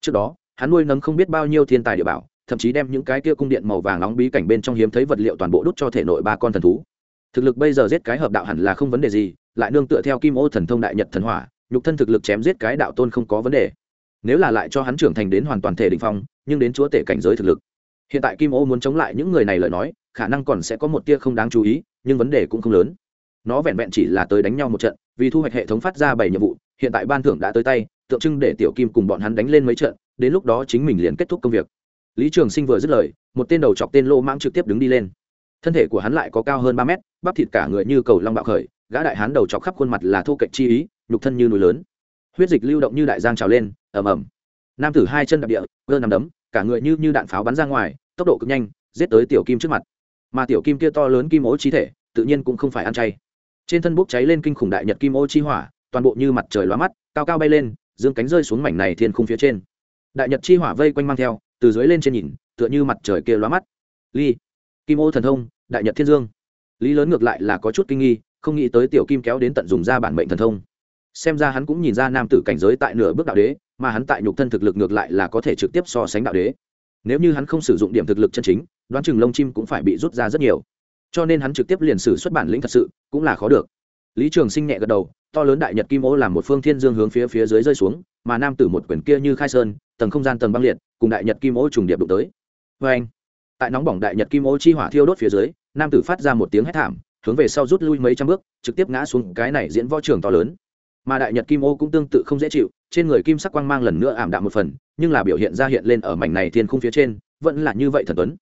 S1: Trước đó, hắn nuôi nấng không biết bao nhiêu thiên tài địa bảo thậm chí đem những cái kia cung điện màu vàng nóng bí cảnh bên trong hiếm thấy vật liệu toàn bộ đút cho thể nội ba con thần thú. Thực lực bây giờ giết cái hợp đạo hẳn là không vấn đề gì, lại nương tựa theo kim ô thần thông đại nhật thần hỏa, nhục thân thực lực chém giết cái đạo tôn không có vấn đề. Nếu là lại cho hắn trưởng thành đến hoàn toàn thể định phong, nhưng đến chúa tể cảnh giới thực lực. Hiện tại kim ô muốn chống lại những người này lời nói, khả năng còn sẽ có một tia không đáng chú ý, nhưng vấn đề cũng không lớn. Nó vẹn vẹn chỉ là tới đánh nhau một trận, vì thu hoạch hệ thống phát ra bảy nhiệm vụ, hiện tại ban thưởng đã tới tay, tượng trưng để tiểu kim cùng bọn hắn đánh lên mấy trận, đến lúc đó chính mình liền kết thúc công việc lý trường sinh vừa dứt lời, một tên đầu chọc tên lô mãng trực tiếp đứng đi lên. Thân thể của hắn lại có cao hơn ba mét, bắp thịt cả người như cầu long bạo khởi, gã đại hán đầu chọc khắp khuôn mặt là thô cạnh chi ý, nhục thân như núi lớn. Huyết dịch lưu động như đại giang trào lên, ầm ầm. Nam tử hai chân đạp địa, cơ nằm đấm, cả người như như đạn pháo bắn ra ngoài, tốc độ cực nhanh, giết tới tiểu kim trước mặt. Mà tiểu kim kia to lớn kim ố chi thể, tự nhiên cũng không phải ăn chay. Trên thân bốc cháy lên kinh khủng đại nhật kim ô chi hỏa, toàn bộ như mặt trời lóa mắt, cao cao bay lên, dương cánh rơi xuống mảnh này thiên khung phía trên. Đại nhật chi hỏa vây quanh mang theo từ dưới lên trên nhìn, tựa như mặt trời kia lóa mắt. Ly, kim ô thần thông, đại nhật thiên dương. Lý lớn ngược lại là có chút kinh nghi, không nghĩ tới tiểu kim kéo đến tận dùng ra bản mệnh thần thông. Xem ra hắn cũng nhìn ra nam tử cảnh giới tại nửa bước đạo đế, mà hắn tại nhục thân thực lực ngược lại là có thể trực tiếp so sánh đạo đế. Nếu như hắn không sử dụng điểm thực lực chân chính, đoán chừng lông chim cũng phải bị rút ra rất nhiều. Cho nên hắn trực tiếp liền sử xuất bản lĩnh thật sự, cũng là khó được. Lý trường sinh nhẹ gật đầu, to lớn đại nhật kim ô làm một phương thiên dương hướng phía phía dưới rơi xuống mà nam tử một quyển kia như khai sơn, tầng không gian tầng băng liệt, cùng đại nhật kim ô trùng điệp đụng tới. Vê anh, tại nóng bỏng đại nhật kim ô chi hỏa thiêu đốt phía dưới, nam tử phát ra một tiếng hét thảm, hướng về sau rút lui mấy trăm bước, trực tiếp ngã xuống cái này diễn võ trường to lớn. Mà đại nhật kim ô cũng tương tự không dễ chịu, trên người kim sắc quang mang lần nữa ảm đạm một phần, nhưng là biểu hiện ra hiện lên ở mảnh này thiên khung phía trên, vẫn là như vậy thần tuấn.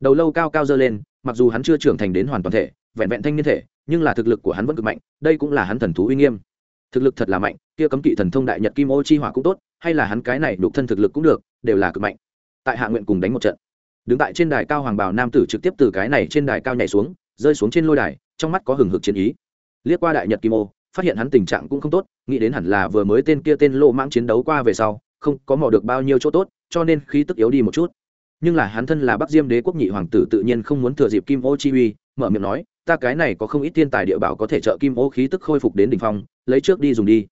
S1: Đầu lâu cao cao dơ lên, mặc dù hắn chưa trưởng thành đến hoàn toàn thể, vẹn vẹn thanh niên thể, nhưng là thực lực của hắn vẫn cực mạnh, đây cũng là hắn thần thú uy nghiêm. Thực lực thật là mạnh kia cấm kỵ thần thông đại nhật kim ô chi hỏa cũng tốt, hay là hắn cái này đục thân thực lực cũng được, đều là cực mạnh. Tại hạ nguyện cùng đánh một trận. Đứng tại trên đài cao hoàng bào nam tử trực tiếp từ cái này trên đài cao nhảy xuống, rơi xuống trên lôi đài, trong mắt có hừng hực chiến ý. Liếc qua đại nhật kim ô, phát hiện hắn tình trạng cũng không tốt, nghĩ đến hẳn là vừa mới tên kia tên lô mãng chiến đấu qua về sau, không có mò được bao nhiêu chỗ tốt, cho nên khí tức yếu đi một chút. Nhưng là hắn thân là bắc diêm đế quốc nhị hoàng tử tự nhiên không muốn thừa dịp kim ô chi uy, mở miệng nói, ta cái này có không ít thiên tài địa bảo có thể trợ kim ô khí tức khôi phục đến đ ỉ n h phong, lấy trước đi dùng đi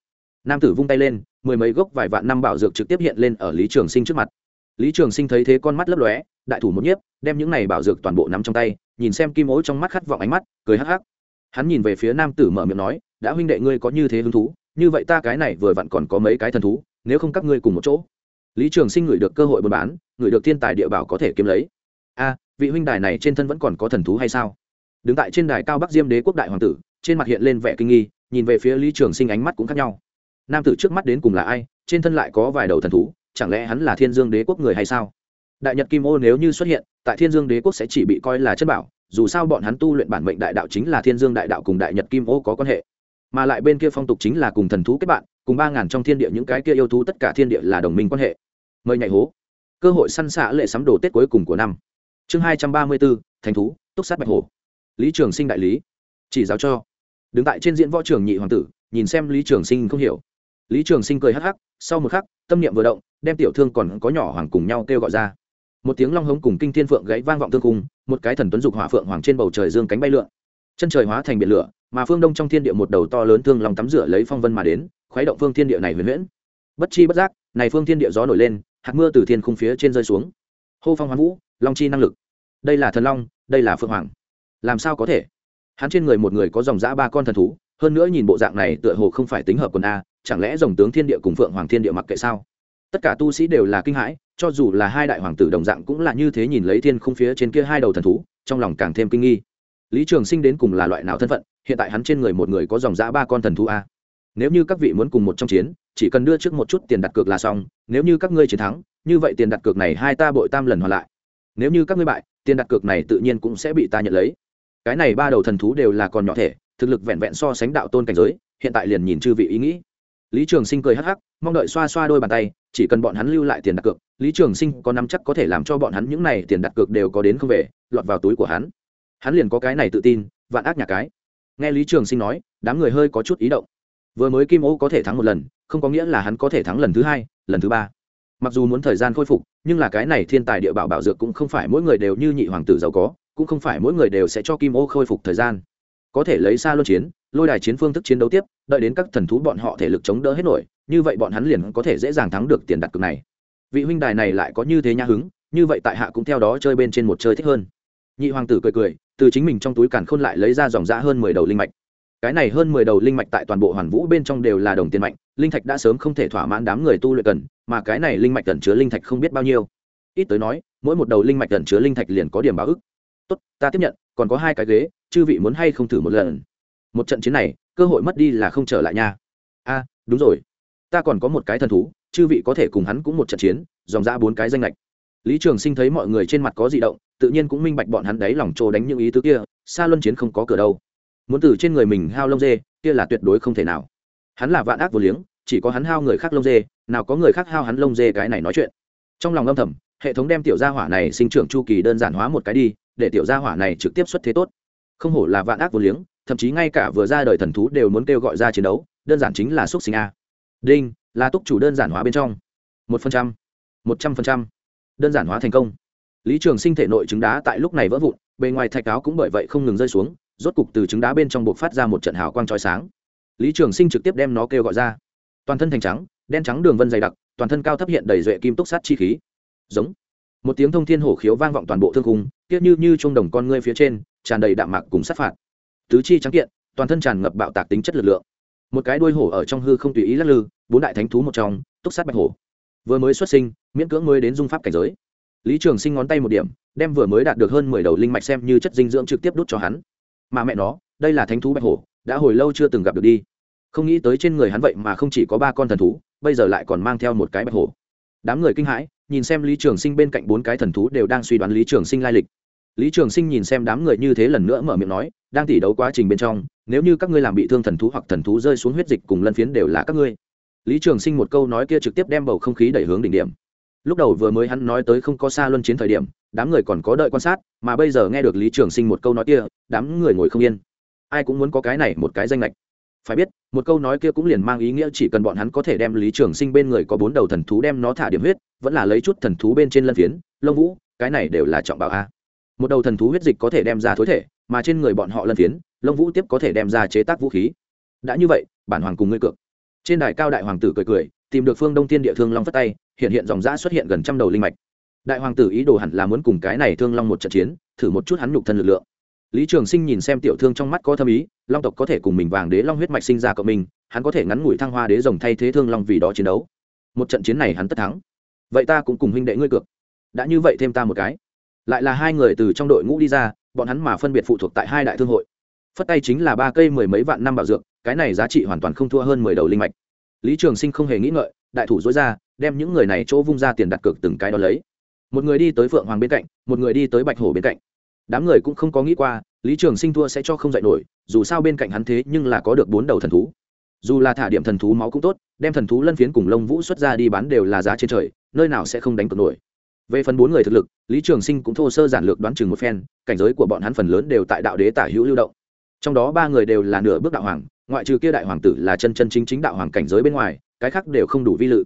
S1: nam tử vung tay lên, mười mấy gốc vài vạn năm bảo dược trực tiếp hiện lên ở lý trường sinh trước mặt. Lý trường sinh thấy thế con mắt lấp lóe, đại thủ một nhiếp, đem những này bảo dược toàn bộ nắm trong tay, nhìn xem kim ố trong mắt khát vọng ánh mắt, cười hắc hắc. Hắn nhìn về phía nam tử mở miệng nói, đã huynh đệ ngươi có như thế hứng thú, như vậy ta cái này vừa vặn còn có mấy cái thần thú, nếu không các ngươi cùng một chỗ. Lý trường sinh ngửi được cơ hội buôn bán, ngửi được thiên tài địa bảo có thể kiếm lấy. A, vị huynh đài này trên thân vẫn còn có thần thú hay sao? Đứng tại trên đài cao bắc diêm đế quốc đại hoàng tử, trên mặt hiện lên vẻ kinh nghi, nhìn về phía lý trường sinh ánh mắt cũng khác nhau nam tử trước mắt đến cùng là ai, trên thân lại có vài đầu thần thú, chẳng lẽ hắn là thiên dương đế quốc người hay sao? Đại nhật kim ô nếu như xuất hiện, tại thiên dương đế quốc sẽ chỉ bị coi là chất bảo, dù sao bọn hắn tu luyện bản mệnh đại đạo chính là thiên dương đại đạo cùng đại nhật kim ô có quan hệ. Mà lại bên kia phong tục chính là cùng thần thú kết bạn, cùng ba ngàn trong thiên địa những cái kia yêu thú tất cả thiên địa là đồng minh quan hệ. Mời nhảy hố. Cơ hội săn xạ lệ sắm đồ tết cuối cùng của năm. Chương hai trăm ba mươi bốn thành thú, túc sát bạch hồ lý trường sinh đại lý. Chỉ giáo cho. Đứng tại trên diễn võ trường nhị hoàng tử, nhìn xem lý trường sinh không hiểu lý trường sinh cười hắc hắc, sau một khắc, tâm niệm vừa động, đem tiểu thương còn có nhỏ hoàng cùng nhau kêu gọi ra. Một tiếng long hống cùng kinh thiên phượng gãy vang vọng thương cùng một cái thần tuấn dục hỏa phượng hoàng trên bầu trời dương cánh bay lượn. Chân trời hóa thành biển lửa, mà phương đông trong thiên địa một đầu to lớn thương lòng tắm rửa lấy phong vân mà đến, khuấy động phương thiên địa này huyền huyễn. Bất chi bất giác, này phương thiên địa gió nổi lên, hạt mưa từ thiên khung phía trên rơi xuống. Hô phong hoán vũ, long chi năng lực. Đây là thần long, đây là phượng hoàng. Làm sao có thể? Hắn trên người một người có dòng dã ba con thần thú, hơn nữa nhìn bộ dạng này tựa hồ không phải tính hợp quần a chẳng lẽ rồng tướng thiên địa cùng phượng hoàng thiên địa mặc kệ sao? Tất cả tu sĩ đều là kinh hãi, cho dù là hai đại hoàng tử đồng dạng cũng là như thế nhìn lấy thiên không phía trên kia hai đầu thần thú, trong lòng càng thêm kinh nghi. Lý trường sinh đến cùng là loại nào thân phận, hiện tại hắn trên người một người có dòng dã ba con thần thú a? Nếu như các vị muốn cùng một trong chiến, chỉ cần đưa trước một chút tiền đặt cược là xong, nếu như các ngươi chiến thắng, như vậy tiền đặt cược này hai ta bội tam lần hoàn lại. Nếu như các ngươi bại, tiền đặt cược này tự nhiên cũng sẽ bị ta nhận lấy. Cái này ba đầu thần thú đều là còn nhỏ thể, thực lực vẹn vẹn so sánh đạo tôn cảnh giới, hiện tại liền nhìn chư vị ý nghĩ lý trường sinh cười hắc hắc, mong đợi xoa xoa đôi bàn tay, chỉ cần bọn hắn lưu lại tiền đặt cược, lý trường sinh có nắm chắc có thể làm cho bọn hắn những này tiền đặt cược đều có đến không về, lọt vào túi của hắn. Hắn liền có cái này tự tin, vạn ác nhà cái. Nghe lý trường sinh nói, đám người hơi có chút ý động. Vừa mới kim ô có thể thắng một lần, không có nghĩa là hắn có thể thắng lần thứ hai, lần thứ ba. Mặc dù muốn thời gian khôi phục, nhưng là cái này thiên tài địa bảo bảo dược cũng không phải mỗi người đều như nhị hoàng tử giàu có, cũng không phải mỗi người đều sẽ cho kim ô khôi phục thời gian. Có thể lấy xa luân chiến lôi đài chiến phương thức chiến đấu tiếp, đợi đến các thần thú bọn họ thể lực chống đỡ hết nổi, như vậy bọn hắn liền có thể dễ dàng thắng được tiền đặt cược này. Vị huynh đài này lại có như thế nhã hứng, như vậy tại hạ cũng theo đó chơi bên trên một chơi thích hơn. Nhị hoàng tử cười cười, từ chính mình trong túi càn khôn lại lấy ra dòng giã hơn mười đầu linh mạch. Cái này hơn mười đầu linh mạch tại toàn bộ hoàn vũ bên trong đều là đồng tiền mạnh, linh thạch đã sớm không thể thỏa mãn đám người tu luyện cần, mà cái này linh mạch cần chứa linh thạch không biết bao nhiêu. Ít tới nói, mỗi một đầu linh mạch cần chứa linh thạch liền có điểm báo ức. Tốt, ta tiếp nhận, còn có hai cái ghế, chư vị muốn hay không thử một lần? Một trận chiến này, cơ hội mất đi là không trở lại nha. A, đúng rồi. Ta còn có một cái thần thú, chư vị có thể cùng hắn cũng một trận chiến, dòng ra bốn cái danh lệch lý trường sinh thấy mọi người trên mặt có di động, tự nhiên cũng minh bạch bọn hắn đấy lòng trồ đánh những ý tứ kia xa luân chiến không có cửa đâu. Muốn từ trên người mình hao lông dê, kia là tuyệt đối không thể nào. Hắn là vạn ác vô liếng, chỉ có hắn hao người khác lông dê, nào có người khác hao hắn lông dê cái này nói chuyện. Trong lòng âm thầm, hệ thống đem tiểu gia hỏa này sinh trưởng chu kỳ đơn giản hóa một cái đi, để tiểu gia hỏa này trực tiếp xuất thế tốt. Không hổ là vạn ác vô liếng thậm chí ngay cả vừa ra đời thần thú đều muốn kêu gọi ra chiến đấu, đơn giản chính là xúc sinh a. Đinh, là túc chủ đơn giản hóa bên trong. Một phần trăm, một trăm phần trăm. Đơn giản hóa thành công. Lý trường sinh thể nội trứng đá tại lúc này vỡ vụn, bề ngoài thạch áo cũng bởi vậy không ngừng rơi xuống, rốt cục từ trứng đá bên trong buộc phát ra một trận hào quang trói sáng. Lý trường sinh trực tiếp đem nó kêu gọi ra. Toàn thân thành trắng, đen trắng đường vân dày đặc, toàn thân cao thấp hiện đầy duệ kim túc sát chi khí. Giống. Một tiếng thông thiên hổ khiếu vang vọng toàn bộ thương cung tiếc như như trung đồng con ngươi phía trên, tràn đầy đạm mạc cùng sát phạt tứ chi trắng kiện, toàn thân tràn ngập bạo tạc tính chất lực lượng. Một cái đuôi hổ ở trong hư không tùy ý lắc lư, bốn đại thánh thú một trong, túc sát bạch hổ. Vừa mới xuất sinh, miễn cưỡng mới đến dung pháp cảnh giới. Lý trường sinh ngón tay một điểm, đem vừa mới đạt được hơn mười đầu linh mạch xem như chất dinh dưỡng trực tiếp đút cho hắn. Mà mẹ nó, đây là thánh thú bạch hổ, đã hồi lâu chưa từng gặp được đi. Không nghĩ tới trên người hắn vậy mà không chỉ có ba con thần thú, bây giờ lại còn mang theo một cái bạch hổ. Đám người kinh hãi, nhìn xem lý trường sinh bên cạnh bốn cái thần thú đều đang suy đoán lý trường sinh lai lịch lý trường sinh nhìn xem đám người như thế lần nữa mở miệng nói, đang tỉ đấu quá trình bên trong, nếu như các ngươi làm bị thương thần thú hoặc thần thú rơi xuống huyết dịch cùng lân phiến đều là các ngươi. Lý trường sinh một câu nói kia trực tiếp đem bầu không khí đẩy hướng đỉnh điểm. Lúc đầu vừa mới hắn nói tới không có xa luân chiến thời điểm, đám người còn có đợi quan sát, mà bây giờ nghe được lý trường sinh một câu nói kia, đám người ngồi không yên. Ai cũng muốn có cái này một cái danh lệch phải biết, một câu nói kia cũng liền mang ý nghĩa chỉ cần bọn hắn có thể đem lý trường sinh bên người có bốn đầu thần thú đem nó thả điểm huyết, vẫn là lấy chút thần thú bên trên lân phiến, lông vũ, cái này đều là trọng bảo a một đầu thần thú huyết dịch có thể đem ra thối thể, mà trên người bọn họ lân phiến, lông vũ tiếp có thể đem ra chế tác vũ khí. Đã như vậy, bản hoàng cùng ngươi cược. Trên đài cao đại hoàng tử cười cười, tìm được phương đông tiên địa thương long phất tay, hiện hiện dòng giã xuất hiện gần trăm đầu linh mạch. Đại hoàng tử ý đồ hẳn là muốn cùng cái này thương long một trận chiến, thử một chút hắn nhục thân lực lượng. Lý trường sinh nhìn xem tiểu thương trong mắt có thâm ý, long tộc có thể cùng mình vàng đế long huyết mạch sinh ra cộng mình, hắn có thể ngắn ngủi thăng hoa đế rồng thay thế thương long vì đó chiến đấu. Một trận chiến này hắn tất thắng. Vậy ta cũng cùng huynh đệ ngươi cược. Đã như vậy thêm ta một cái lại là hai người từ trong đội ngũ đi ra, bọn hắn mà phân biệt phụ thuộc tại hai đại thương hội. Phất tay chính là ba cây mười mấy vạn năm bảo dược, cái này giá trị hoàn toàn không thua hơn mười đầu linh mạch. Lý trường sinh không hề nghĩ ngợi, đại thủ dối ra, đem những người này chỗ vung ra tiền đặt cược từng cái đó lấy. Một người đi tới phượng hoàng bên cạnh, một người đi tới bạch hổ bên cạnh. Đám người cũng không có nghĩ qua, lý trường sinh thua sẽ cho không dạy nổi, dù sao bên cạnh hắn thế nhưng là có được bốn đầu thần thú. Dù là thả điểm thần thú máu cũng tốt, đem thần thú lân phiến cùng lông vũ xuất ra đi bán đều là giá trên trời, nơi nào sẽ không đánh cược nổi về phần bốn người thực lực, lý trường sinh cũng thô sơ giản lược đoán chừng một phen, cảnh giới của bọn hắn phần lớn đều tại đạo đế tả hữu lưu động. Trong đó ba người đều là nửa bước đạo hoàng, ngoại trừ kia đại hoàng tử là chân chân chính chính đạo hoàng cảnh giới bên ngoài, cái khác đều không đủ vi lự.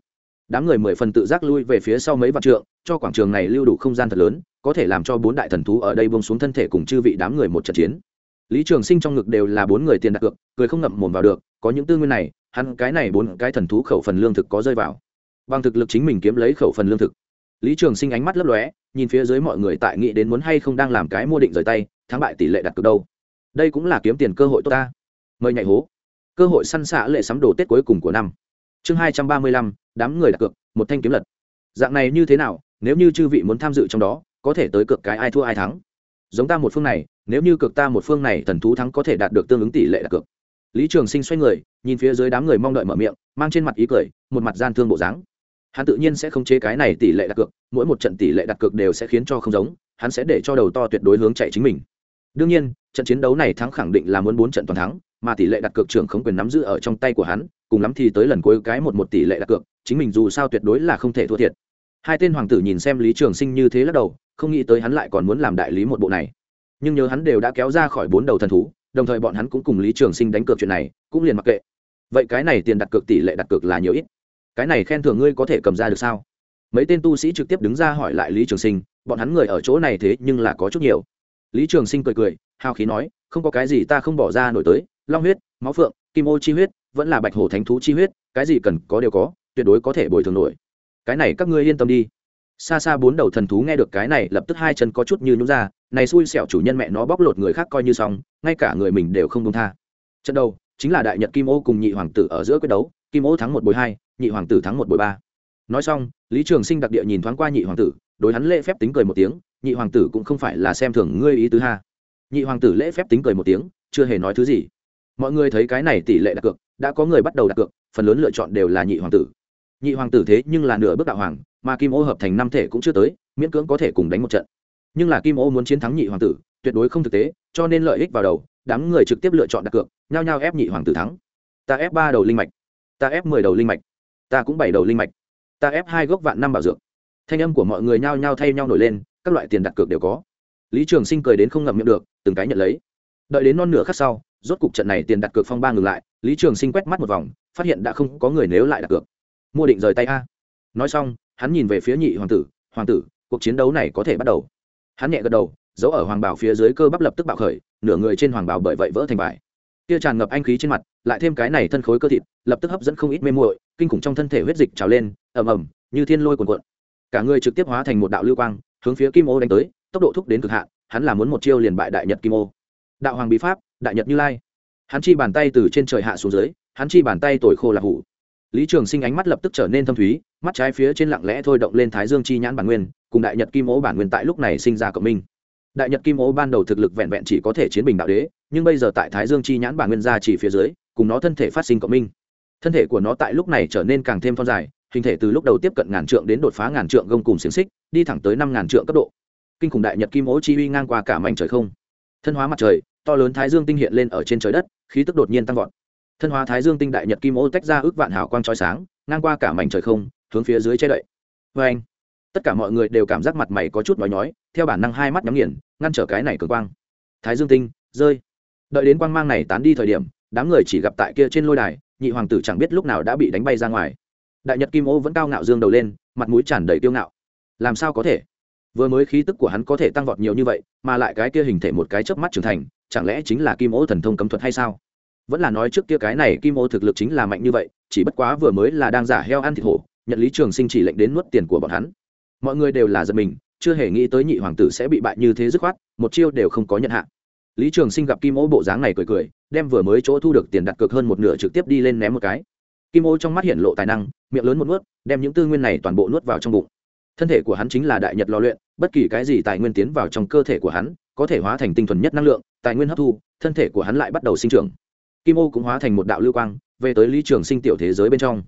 S1: Đám người mười phần tự giác lui về phía sau mấy vạn trượng, cho quảng trường này lưu đủ không gian thật lớn, có thể làm cho bốn đại thần thú ở đây bông xuống thân thể cùng chư vị đám người một trận chiến. Lý trường sinh trong ngực đều là bốn người tiền đặt cược, cười không ngậm mồm vào được, có những tư nguyên này, hắn cái này bốn cái thần thú khẩu phần lương thực có rơi vào. Bằng thực lực chính mình kiếm lấy khẩu phần lương thực lý trường sinh ánh mắt lấp lóe, nhìn phía dưới mọi người tại nghĩ đến muốn hay không đang làm cái mua định rời tay, thắng bại tỷ lệ đặt cược đâu. Đây cũng là kiếm tiền cơ hội tốt ta. Mời nhảy hố. Cơ hội săn xạ lệ sắm đồ tết cuối cùng của năm. Chương hai trăm ba mươi lăm, đám người đặt cược, một thanh kiếm lật. Dạng này như thế nào, nếu như chư vị muốn tham dự trong đó, có thể tới cược cái ai thua ai thắng. Giống ta một phương này, nếu như cược ta một phương này, thần thú thắng có thể đạt được tương ứng tỷ lệ đặt cược. Lý trường sinh xoay người, nhìn phía dưới đám người mong đợi mở miệng, mang trên mặt ý cười, một mặt gian thương bộ dáng hắn tự nhiên sẽ không chế cái này tỷ lệ đặt cược, mỗi một trận tỷ lệ đặt cược đều sẽ khiến cho không giống, hắn sẽ để cho đầu to tuyệt đối hướng chạy chính mình. Đương nhiên, trận chiến đấu này thắng khẳng định là muốn bốn trận toàn thắng, mà tỷ lệ đặt cược trưởng không quyền nắm giữ ở trong tay của hắn, cùng lắm thì tới lần cuối cái một một tỷ lệ đặt cược, chính mình dù sao tuyệt đối là không thể thua thiệt. Hai tên hoàng tử nhìn xem lý trường sinh như thế lắc đầu, không nghĩ tới hắn lại còn muốn làm đại lý một bộ này. Nhưng nhớ hắn đều đã kéo ra khỏi bốn đầu thần thú, đồng thời bọn hắn cũng cùng lý trường sinh đánh cược chuyện này, cũng liền mặc kệ. Vậy cái này tiền đặt cược tỷ lệ đặt cược là nhiều ít? Cái này khen thưởng ngươi có thể cầm ra được sao? Mấy tên tu sĩ trực tiếp đứng ra hỏi lại lý trường sinh, bọn hắn người ở chỗ này thế nhưng là có chút nhiều. Lý trường sinh cười cười, hào khí nói, không có cái gì ta không bỏ ra nổi tới, long huyết, máu phượng, kim ô chi huyết, vẫn là bạch hổ thánh thú chi huyết, cái gì cần có đều có, tuyệt đối có thể bồi thường nổi. Cái này các ngươi yên tâm đi. Xa xa bốn đầu thần thú nghe được cái này, lập tức hai chân có chút như nhúng ra, này xui xẻo chủ nhân mẹ nó bóc lột người khác coi như xong, ngay cả người mình đều không công tha. Trận đầu, chính là đại nhật kim ô cùng nhị hoàng tử ở giữa quyết đấu, kim ô thắng một bồi hai nhị hoàng tử thắng một buổi ba. Nói xong, lý trường sinh đặc địa nhìn thoáng qua nhị hoàng tử, đối hắn lễ phép tính cười một tiếng, nhị hoàng tử cũng không phải là xem thường ngươi ý tứ ha. Nhị hoàng tử lễ phép tính cười một tiếng, chưa hề nói thứ gì. Mọi người thấy cái này tỷ lệ đặt cược, đã có người bắt đầu đặt cược, phần lớn lựa chọn đều là nhị hoàng tử. Nhị hoàng tử thế nhưng là nửa bước đạo hoàng, mà kim ô hợp thành năm thể cũng chưa tới, miễn cưỡng có thể cùng đánh một trận. Nhưng là kim ô muốn chiến thắng nhị hoàng tử, tuyệt đối không thực tế, cho nên lợi ích vào đầu, đám người trực tiếp lựa chọn đặt cược, nhao nhao ép nhị hoàng tử thắng. Ta ép ba đầu linh mạch. Ta ép mười đầu linh mạch ta cũng bảy đầu linh mạch. Ta ép hai gốc vạn năm bảo dược. Thanh âm của mọi người nhao nhao thay nhau nổi lên, các loại tiền đặt cược đều có. Lý trường sinh cười đến không ngậm miệng được, từng cái nhận lấy. Đợi đến non nửa khắc sau, rốt cục trận này tiền đặt cược phong ba ngừng lại, lý trường sinh quét mắt một vòng, phát hiện đã không có người nếu lại đặt cược. Mua định rời tay a. Nói xong, hắn nhìn về phía nhị hoàng tử hoàng tử, cuộc chiến đấu này có thể bắt đầu. Hắn nhẹ gật đầu, giấu ở hoàng bảo phía dưới cơ bắp lập tức bạo khởi, nửa người trên hoàng bảo bởi vậy vỡ thành vải. Kia tràn ngập anh khí trên mặt lại thêm cái này thân khối cơ thịt, lập tức hấp dẫn không ít mê muội, kinh khủng trong thân thể huyết dịch trào lên, ầm ầm, như thiên lôi cuồn cuộn. Cả người trực tiếp hóa thành một đạo lưu quang, hướng phía kim ô đánh tới, tốc độ thúc đến cực hạn, hắn là muốn một chiêu liền bại đại nhật kim ô. Đạo hoàng bí pháp, đại nhật như lai. Hắn chi bàn tay từ trên trời hạ xuống dưới, hắn chi bàn tay tồi khô là hủ. Lý trường sinh ánh mắt lập tức trở nên thâm thúy, mắt trái phía trên lặng lẽ thôi động lên thái dương chi nhãn bản nguyên, cùng đại nhật kim ô bản nguyên tại lúc này sinh ra cộng minh. Đại nhật kim ô ban đầu thực lực vẹn vẹn chỉ có thể chiến bình đạo đế, nhưng bây giờ tại thái dương chi nhãn bản nguyên ra chỉ phía dưới cùng nó thân thể phát sinh cộng minh. Thân thể của nó tại lúc này trở nên càng thêm thon dài, hình thể từ lúc đầu tiếp cận ngàn trượng đến đột phá ngàn trượng gông cùng xiềng xích, đi thẳng tới năm ngàn trượng cấp độ. Kinh khủng đại nhật kim ố chi uy ngang qua cả mảnh trời không. Thân hóa mặt trời, to lớn thái dương tinh hiện lên ở trên trời đất, khí tức đột nhiên tăng vọt. Thân hóa thái dương tinh đại nhật kim ô tách ra ước vạn hào quang trói sáng, ngang qua cả mảnh trời không, hướng phía dưới che đậy. Vê anh, tất cả mọi người đều cảm giác mặt mày có chút nói nhói, theo bản năng hai mắt nhắm nghiền, ngăn trở cái này cường quang. Thái dương tinh, rơi. Đợi đến quang mang này tán đi thời điểm đám người chỉ gặp tại kia trên lôi đài, nhị hoàng tử chẳng biết lúc nào đã bị đánh bay ra ngoài. Đại nhật kim ô vẫn cao ngạo dương đầu lên, mặt mũi tràn đầy tiêu ngạo. Làm sao có thể? Vừa mới khí tức của hắn có thể tăng vọt nhiều như vậy, mà lại cái kia hình thể một cái chớp mắt trưởng thành, chẳng lẽ chính là kim ô thần thông cấm thuật hay sao? Vẫn là nói trước kia cái này kim ô thực lực chính là mạnh như vậy, chỉ bất quá vừa mới là đang giả heo ăn thịt hổ, nhận lý trường sinh chỉ lệnh đến nuốt tiền của bọn hắn. Mọi người đều là giật mình, chưa hề nghĩ tới nhị hoàng tử sẽ bị bại như thế dứt khoát, một chiêu đều không có nhận hạ lý trường sinh gặp kim ô bộ dáng này cười cười, đem vừa mới chỗ thu được tiền đặt cược hơn một nửa trực tiếp đi lên ném một cái. Kim ô trong mắt hiện lộ tài năng, miệng lớn một nuốt, đem những tư nguyên này toàn bộ nuốt vào trong bụng. Thân thể của hắn chính là đại nhật lò luyện, bất kỳ cái gì tài nguyên tiến vào trong cơ thể của hắn, có thể hóa thành tinh thuần nhất năng lượng, tài nguyên hấp thu, thân thể của hắn lại bắt đầu sinh trưởng. Kim ô cũng hóa thành một đạo lưu quang, về tới lý trường sinh tiểu thế giới bên trong.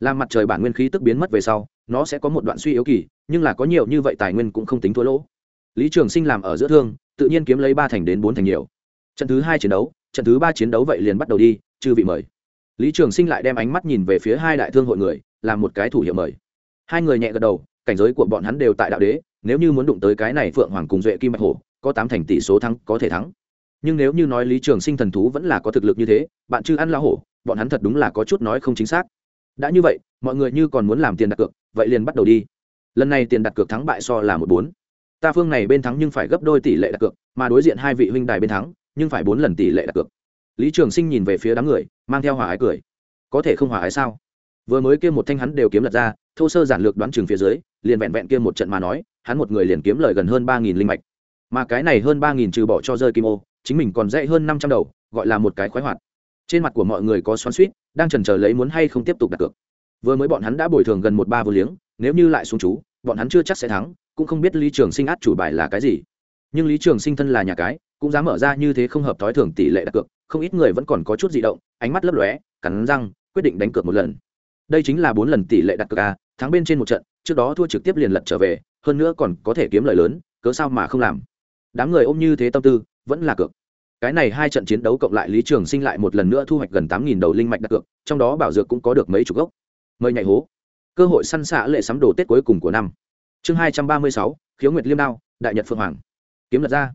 S1: Làm mặt trời bản nguyên khí tức biến mất về sau, nó sẽ có một đoạn suy yếu kỳ, nhưng là có nhiều như vậy tài nguyên cũng không tính thua lỗ lý trường sinh làm ở giữa thương, tự nhiên kiếm lấy ba thành đến bốn thành nhiều. Trận thứ hai chiến đấu, trận thứ ba chiến đấu vậy liền bắt đầu đi, chư vị mời. Lý trường sinh lại đem ánh mắt nhìn về phía hai đại thương hội người, làm một cái thủ hiệu mời. Hai người nhẹ gật đầu, cảnh giới của bọn hắn đều tại đạo đế, nếu như muốn đụng tới cái này phượng hoàng cùng duệ kim bạch hổ, có tám thành tỷ số thắng, có thể thắng. Nhưng nếu như nói lý trường sinh thần thú vẫn là có thực lực như thế, bạn chưa ăn la hổ, bọn hắn thật đúng là có chút nói không chính xác. Đã như vậy, mọi người như còn muốn làm tiền đặt cược, vậy liền bắt đầu đi. Lần này tiền đặt cược thắng bại so là một bốn ta phương này bên thắng nhưng phải gấp đôi tỷ lệ đặt cược, mà đối diện hai vị huynh đài bên thắng, nhưng phải bốn lần tỷ lệ đặt cược. Lý trường sinh nhìn về phía đám người, mang theo hỏa ái cười. Có thể không hỏa ái sao? Vừa mới kia một thanh hắn đều kiếm lật ra, thô sơ giản lược đoán chừng phía dưới, liền vẹn vẹn kia một trận mà nói, hắn một người liền kiếm lời gần hơn ba nghìn linh mạch. Mà cái này hơn ba nghìn trừ bỏ cho rơi kim ô, chính mình còn dễ hơn năm trăm đầu, gọi là một cái khoái hoạt. Trên mặt của mọi người có xoắn suýt đang chần chờ lấy muốn hay không tiếp tục đặt cược. Vừa mới bọn hắn đã bồi thường gần một ba vô liếng, nếu như lại xuống chú bọn hắn chưa chắc sẽ thắng, cũng không biết lý trường sinh át chủ bài là cái gì. Nhưng lý trường sinh thân là nhà cái, cũng dám mở ra như thế không hợp thói thường tỷ lệ đặt cược, không ít người vẫn còn có chút di động, ánh mắt lấp lóe, cắn răng, quyết định đánh cược một lần. Đây chính là bốn lần tỷ lệ đặt cược a, thắng bên trên một trận, trước đó thua trực tiếp liền lật trở về, hơn nữa còn có thể kiếm lời lớn, cớ sao mà không làm. Đám người ôm như thế tâm tư, vẫn là cược. Cái này hai trận chiến đấu cộng lại lý trường sinh lại một lần nữa thu hoạch gần tám nghìn đầu linh mạch đặt cược, trong đó bảo dược cũng có được mấy chục gốc. Mời nhảy hố cơ hội săn xạ lệ sắm đồ tết cuối cùng của năm. Chương hai trăm ba mươi sáu, khiếu nguyệt liêm đao, đại nhật phượng hoàng. Kiếm lật ra.